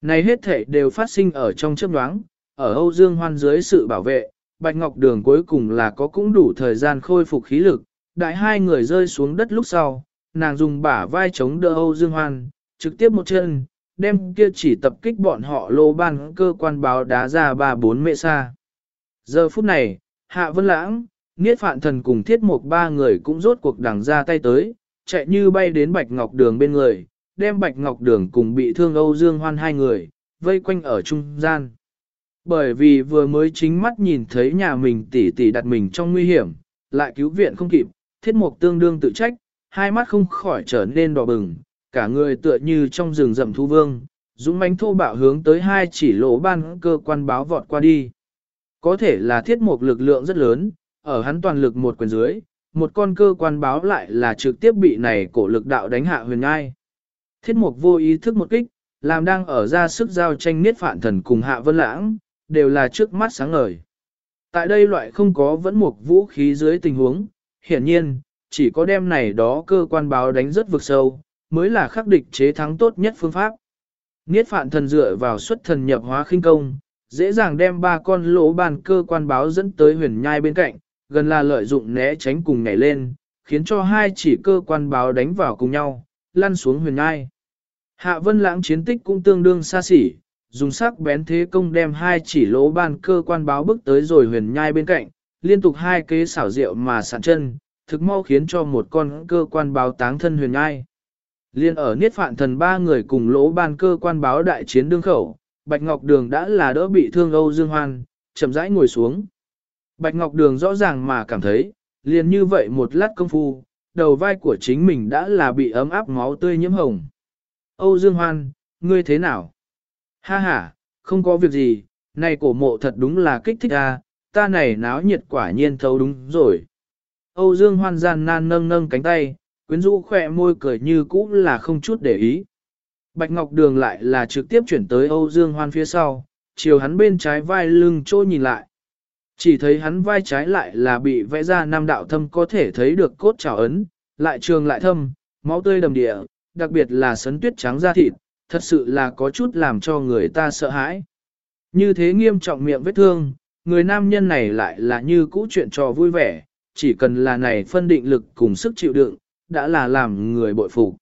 S1: Này hết thể đều phát sinh ở trong chấp đoáng, ở Âu Dương Hoan dưới sự bảo vệ, Bạch Ngọc Đường cuối cùng là có cũng đủ thời gian khôi phục khí lực, đại hai người rơi xuống đất lúc sau, nàng dùng bả vai chống đỡ Âu Dương Hoan, trực tiếp một chân, đem kia chỉ tập kích bọn họ lô ban cơ quan báo đá ra ba bốn mệ xa. Giờ phút này, Hạ Vân Lãng, Niết Phạn Thần cùng Thiết Mục ba người cũng rốt cuộc đằng ra tay tới, chạy như bay đến Bạch Ngọc Đường bên người, đem Bạch Ngọc Đường cùng bị thương Âu Dương Hoan hai người, vây quanh ở trung gian. Bởi vì vừa mới chính mắt nhìn thấy nhà mình tỷ tỷ đặt mình trong nguy hiểm, lại cứu viện không kịp, Thiết Mục tương đương tự trách, hai mắt không khỏi trở nên đỏ bừng, cả người tựa như trong rừng rậm thu vương, dũng mãnh thô bạo hướng tới hai chỉ lỗ ban cơ quan báo vọt qua đi. Có thể là thiết mục lực lượng rất lớn, ở hắn toàn lực một quyền dưới, một con cơ quan báo lại là trực tiếp bị này cổ lực đạo đánh hạ huyền ngai. Thiết mục vô ý thức một kích, làm đang ở ra sức giao tranh niết phản thần cùng hạ vân lãng, đều là trước mắt sáng ngời. Tại đây loại không có vẫn một vũ khí dưới tình huống, hiển nhiên, chỉ có đem này đó cơ quan báo đánh rất vực sâu, mới là khắc địch chế thắng tốt nhất phương pháp. Niết phạn thần dựa vào xuất thần nhập hóa khinh công, dễ dàng đem ba con lỗ bàn cơ quan báo dẫn tới huyền nhai bên cạnh, gần là lợi dụng né tránh cùng nhảy lên, khiến cho hai chỉ cơ quan báo đánh vào cùng nhau, lăn xuống huyền nhai. Hạ vân lãng chiến tích cũng tương đương xa xỉ, dùng sắc bén thế công đem hai chỉ lỗ bàn cơ quan báo bước tới rồi huyền nhai bên cạnh, liên tục hai kế xảo diệu mà sạn chân, thực mau khiến cho một con cơ quan báo táng thân huyền ai Liên ở niết phạn thần ba người cùng lỗ ban cơ quan báo đại chiến đương khẩu, Bạch Ngọc Đường đã là đỡ bị thương Âu Dương Hoan, chậm rãi ngồi xuống. Bạch Ngọc Đường rõ ràng mà cảm thấy, liền như vậy một lát công phu, đầu vai của chính mình đã là bị ấm áp máu tươi nhiễm hồng. Âu Dương Hoan, ngươi thế nào? Ha ha, không có việc gì, này cổ mộ thật đúng là kích thích a, ta này náo nhiệt quả nhiên thấu đúng rồi. Âu Dương Hoan gian nan nâng nâng cánh tay, quyến rũ khỏe môi cười như cũ là không chút để ý. Bạch Ngọc Đường lại là trực tiếp chuyển tới Âu Dương Hoan phía sau, chiều hắn bên trái vai lưng trôi nhìn lại. Chỉ thấy hắn vai trái lại là bị vẽ ra nam đạo thâm có thể thấy được cốt trào ấn, lại trường lại thâm, máu tươi đầm địa, đặc biệt là sấn tuyết trắng da thịt, thật sự là có chút làm cho người ta sợ hãi. Như thế nghiêm trọng miệng vết thương, người nam nhân này lại là như cũ chuyện trò vui vẻ, chỉ cần là này phân định lực cùng sức chịu đựng, đã là làm người bội phục.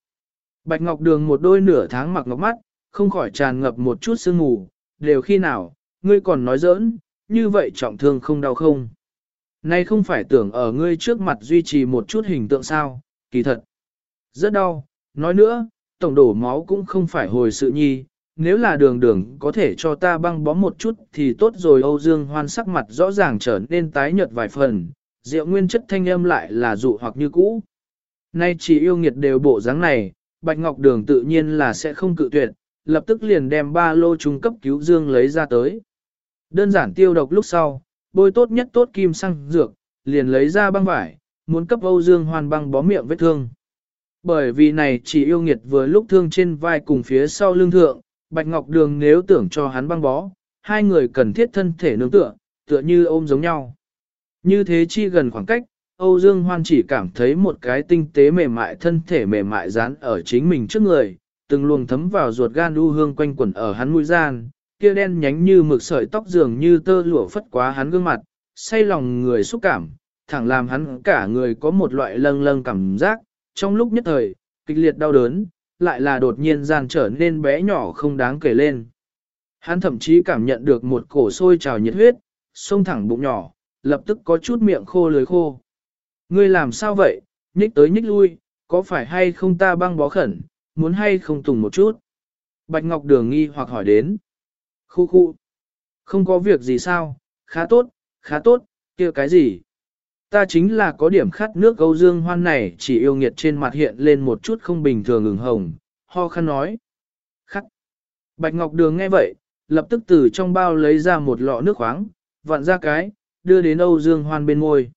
S1: Bạch Ngọc Đường một đôi nửa tháng mặc ngọc mắt, không khỏi tràn ngập một chút sương mù, đều khi nào, ngươi còn nói giỡn, như vậy trọng thương không đau không. Nay không phải tưởng ở ngươi trước mặt duy trì một chút hình tượng sao, kỳ thật. Rất đau, nói nữa, tổng đổ máu cũng không phải hồi sự nhi, nếu là đường đường có thể cho ta băng bó một chút thì tốt rồi Âu Dương Hoan sắc mặt rõ ràng trở nên tái nhợt vài phần, rượu nguyên chất thanh âm lại là dụ hoặc như cũ. Nay chỉ yêu nghiệt đều bộ dáng này, Bạch Ngọc Đường tự nhiên là sẽ không cự tuyệt, lập tức liền đem ba lô trung cấp cứu dương lấy ra tới. Đơn giản tiêu độc lúc sau, bôi tốt nhất tốt kim xăng dược, liền lấy ra băng vải, muốn cấp Âu Dương Hoan băng bó miệng vết thương. Bởi vì này chỉ yêu nghiệt vừa lúc thương trên vai cùng phía sau lưng thượng, Bạch Ngọc Đường nếu tưởng cho hắn băng bó, hai người cần thiết thân thể nương tựa, tựa như ôm giống nhau. Như thế chi gần khoảng cách, Âu Dương Hoan chỉ cảm thấy một cái tinh tế mềm mại thân thể mềm mại dán ở chính mình trước người, từng luồng thấm vào ruột gan u hương quanh quẩn ở hắn mũi gian, kia đen nhánh như mực sợi tóc dường như tơ lụa phất quá hắn gương mặt, say lòng người xúc cảm, thẳng làm hắn cả người có một loại lâng lâng cảm giác, trong lúc nhất thời, kịch liệt đau đớn, lại là đột nhiên gian trở nên bé nhỏ không đáng kể lên. Hắn thậm chí cảm nhận được một cổ sôi trào nhiệt huyết, xông thẳng bụng nhỏ, lập tức có chút miệng khô lưới khô. Ngươi làm sao vậy, nhích tới nhích lui, có phải hay không ta băng bó khẩn, muốn hay không tùng một chút? Bạch Ngọc Đường nghi hoặc hỏi đến. Khu khu. Không có việc gì sao, khá tốt, khá tốt, kia cái gì? Ta chính là có điểm khát nước Âu Dương Hoan này chỉ yêu nghiệt trên mặt hiện lên một chút không bình thường ửng hồng, ho khăn nói. Khát. Bạch Ngọc Đường nghe vậy, lập tức từ trong bao lấy ra một lọ nước khoáng, vặn ra cái, đưa đến Âu Dương Hoan bên ngôi.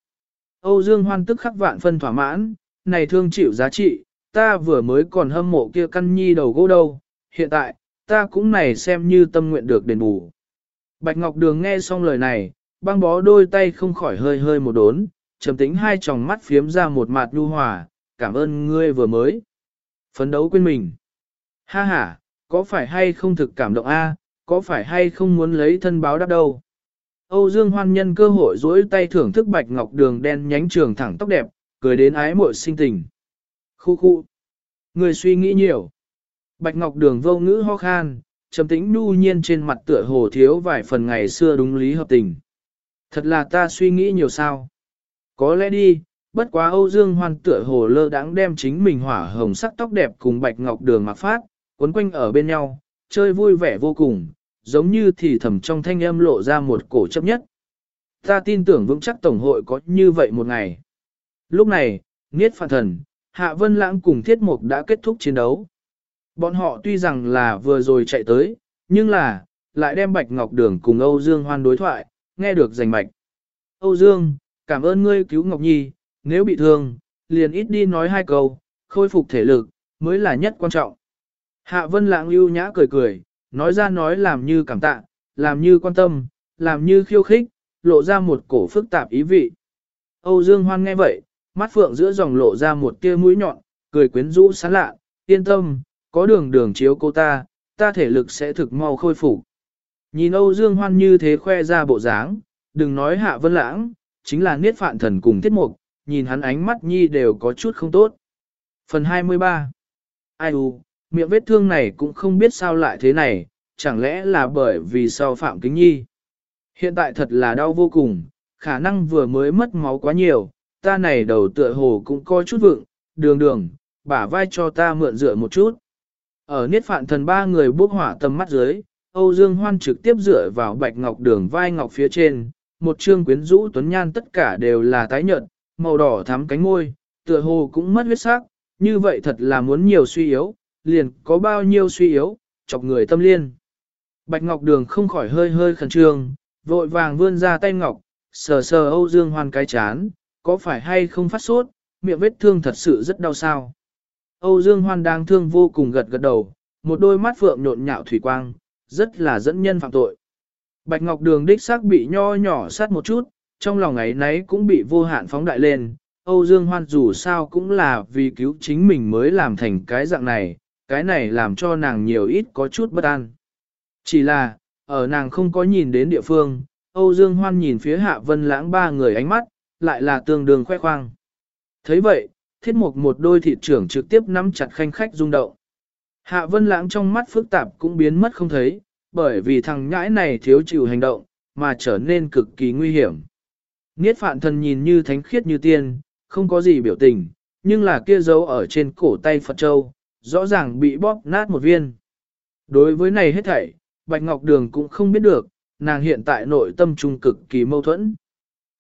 S1: Âu Dương Hoan tức khắc vạn phân thỏa mãn, này thương chịu giá trị, ta vừa mới còn hâm mộ kia căn nhi đầu gỗ đâu, hiện tại, ta cũng này xem như tâm nguyện được đền bù. Bạch Ngọc Đường nghe xong lời này, băng bó đôi tay không khỏi hơi hơi một đốn, trầm tĩnh hai tròng mắt phiếm ra một mặt nhu hòa, cảm ơn ngươi vừa mới. Phấn đấu quên mình. Ha ha, có phải hay không thực cảm động a? có phải hay không muốn lấy thân báo đáp đâu. Âu Dương Hoan nhân cơ hội duỗi tay thưởng thức bạch ngọc đường đen nhánh trường thẳng tóc đẹp, cười đến ái muội sinh tình. Khu khu. Người suy nghĩ nhiều. Bạch ngọc đường vô ngữ ho khan, trầm tĩnh nu nhiên trên mặt tựa hồ thiếu vài phần ngày xưa đúng lý hợp tình. Thật là ta suy nghĩ nhiều sao. Có lẽ đi, bất quá Âu Dương Hoan tựa hồ lơ đãng đem chính mình hỏa hồng sắc tóc đẹp cùng bạch ngọc đường mặc phát, quấn quanh ở bên nhau, chơi vui vẻ vô cùng, giống như thì thầm trong thanh âm lộ ra một cổ chấp nhất. Ta tin tưởng vững chắc Tổng hội có như vậy một ngày. Lúc này, Niết Phạn Thần, Hạ Vân Lãng cùng Thiết Mục đã kết thúc chiến đấu. Bọn họ tuy rằng là vừa rồi chạy tới, nhưng là, lại đem Bạch Ngọc Đường cùng Âu Dương Hoan đối thoại, nghe được rành mạch. Âu Dương, cảm ơn ngươi cứu Ngọc Nhi, nếu bị thương, liền ít đi nói hai câu, khôi phục thể lực, mới là nhất quan trọng. Hạ Vân Lãng ưu nhã cười cười, nói ra nói làm như cảm tạ, làm như quan tâm, làm như khiêu khích, lộ ra một cổ phức tạp ý vị. Âu Dương Hoan nghe vậy, mắt phượng giữa dòng lộ ra một tia mũi nhọn, cười quyến rũ sán lạ, yên tâm, có đường đường chiếu cô ta, ta thể lực sẽ thực mau khôi phục. Nhìn Âu Dương Hoan như thế khoe ra bộ dáng, đừng nói hạ vân lãng, chính là niết phạn thần cùng tiết mục, nhìn hắn ánh mắt nhi đều có chút không tốt. Phần 23 Ai u, miệng vết thương này cũng không biết sao lại thế này, chẳng lẽ là bởi vì sao phạm kính nhi. Hiện tại thật là đau vô cùng, khả năng vừa mới mất máu quá nhiều, ta này đầu tựa hồ cũng coi chút vượng, đường đường, bả vai cho ta mượn dựa một chút. Ở niết phạn thần ba người bốc hỏa tầm mắt dưới, Âu Dương Hoan trực tiếp dựa vào bạch ngọc đường vai ngọc phía trên, một trương quyến rũ tuấn nhan tất cả đều là tái nhợt, màu đỏ thắm cánh môi, tựa hồ cũng mất huyết sắc, như vậy thật là muốn nhiều suy yếu, liền có bao nhiêu suy yếu, chọc người tâm liên. Bạch Ngọc Đường không khỏi hơi hơi khẩn trương, vội vàng vươn ra tay ngọc, sờ sờ Âu Dương Hoan cái chán, có phải hay không phát sốt, miệng vết thương thật sự rất đau sao. Âu Dương Hoan đang thương vô cùng gật gật đầu, một đôi mắt phượng nhộn nhạo thủy quang, rất là dẫn nhân phạm tội. Bạch Ngọc Đường đích xác bị nho nhỏ sát một chút, trong lòng ấy nấy cũng bị vô hạn phóng đại lên. Âu Dương Hoan dù sao cũng là vì cứu chính mình mới làm thành cái dạng này, cái này làm cho nàng nhiều ít có chút bất an. Chỉ là, ở nàng không có nhìn đến địa phương, Âu Dương Hoan nhìn phía Hạ Vân Lãng ba người ánh mắt, lại là tương đương khoe khoang. thấy vậy, thiết mục một đôi thị trưởng trực tiếp nắm chặt khanh khách rung động. Hạ Vân Lãng trong mắt phức tạp cũng biến mất không thấy, bởi vì thằng nhãi này thiếu chịu hành động, mà trở nên cực kỳ nguy hiểm. Niết phạn thần nhìn như thánh khiết như tiên, không có gì biểu tình, nhưng là kia dấu ở trên cổ tay Phật Châu, rõ ràng bị bóp nát một viên. Đối với này hết thảy, Bạch Ngọc Đường cũng không biết được, nàng hiện tại nội tâm trung cực kỳ mâu thuẫn.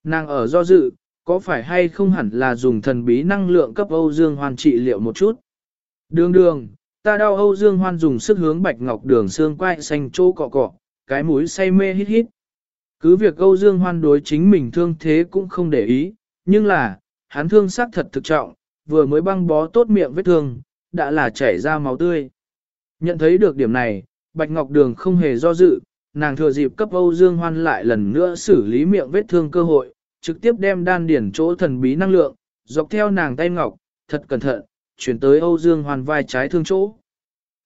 S1: Nàng ở do dự, có phải hay không hẳn là dùng thần bí năng lượng cấp Âu Dương Hoan trị liệu một chút. Đường đường, ta đau Âu Dương Hoan dùng sức hướng Bạch Ngọc Đường xương quai xanh chỗ cọ cọ, cái mũi say mê hít hít. Cứ việc Âu Dương Hoan đối chính mình thương thế cũng không để ý, nhưng là, hắn thương xác thật thực trọng, vừa mới băng bó tốt miệng vết thương, đã là chảy ra máu tươi. Nhận thấy được điểm này, Bạch Ngọc Đường không hề do dự, nàng thừa dịp cấp Âu Dương Hoan lại lần nữa xử lý miệng vết thương cơ hội, trực tiếp đem đan điển chỗ thần bí năng lượng, dọc theo nàng tay ngọc, thật cẩn thận, chuyển tới Âu Dương Hoan vai trái thương chỗ.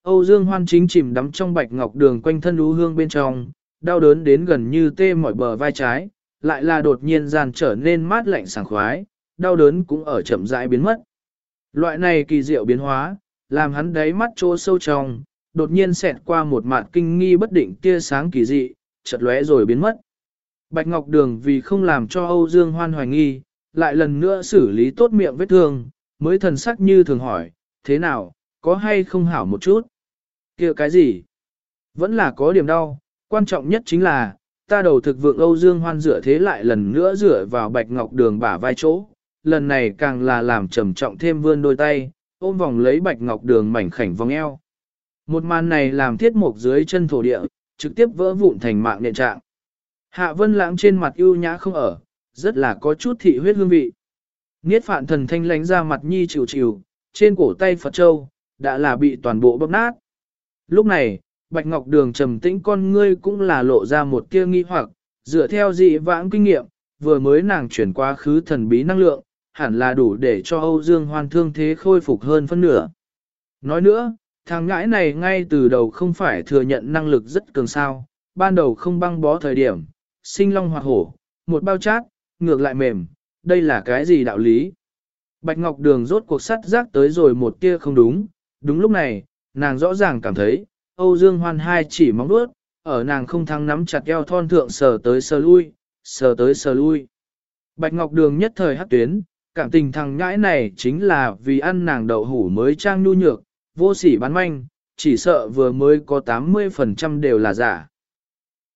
S1: Âu Dương Hoan chính chìm đắm trong Bạch Ngọc Đường quanh thân lú hương bên trong, đau đớn đến gần như tê mỏi bờ vai trái, lại là đột nhiên gian trở nên mát lạnh sảng khoái, đau đớn cũng ở chậm rãi biến mất. Loại này kỳ diệu biến hóa, làm hắn đáy mắt chỗ sâu trong, đột nhiên xẹt qua một mạt kinh nghi bất định tia sáng kỳ dị, chợt lóe rồi biến mất. Bạch Ngọc Đường vì không làm cho Âu Dương Hoan hoài nghi, lại lần nữa xử lý tốt miệng vết thương, mới thần sắc như thường hỏi, thế nào, có hay không hảo một chút? kia cái gì? Vẫn là có điểm đau, quan trọng nhất chính là, ta đầu thực vượng Âu Dương Hoan dựa thế lại lần nữa dựa vào Bạch Ngọc Đường bả vai chỗ, lần này càng là làm trầm trọng thêm vươn đôi tay, ôm vòng lấy Bạch Ngọc Đường mảnh khảnh vòng eo. Một màn này làm thiết mục dưới chân thổ địa, trực tiếp vỡ vụn thành mạng nện trạng. Hạ vân lãng trên mặt ưu nhã không ở, rất là có chút thị huyết hương vị. Niết phạn thần thanh lánh ra mặt nhi chịu chịu, trên cổ tay Phật Châu, đã là bị toàn bộ bóp nát. Lúc này, Bạch Ngọc Đường trầm tĩnh con ngươi cũng là lộ ra một tia nghi hoặc, dựa theo dị vãng kinh nghiệm, vừa mới nàng chuyển qua khứ thần bí năng lượng, hẳn là đủ để cho Âu Dương Hoan thương thế khôi phục hơn phân nửa. Nói nữa, thằng ngãi này ngay từ đầu không phải thừa nhận năng lực rất cường sao, ban đầu không băng bó thời điểm, sinh long hoặc hổ, một bao chát, ngược lại mềm, đây là cái gì đạo lý? Bạch Ngọc Đường rốt cuộc sắt rác tới rồi một tia không đúng, đúng lúc này, nàng rõ ràng cảm thấy, Âu Dương Hoan hai chỉ móng đuốt, ở nàng không thắng nắm chặt eo thon thượng sờ tới sờ lui, sờ tới sờ lui. Bạch Ngọc Đường nhất thời hắc tuyến, cảm tình thằng nhãi này chính là vì ăn nàng đậu hủ mới trang nhu nhược, vô sỉ bán manh, chỉ sợ vừa mới có 80% đều là giả.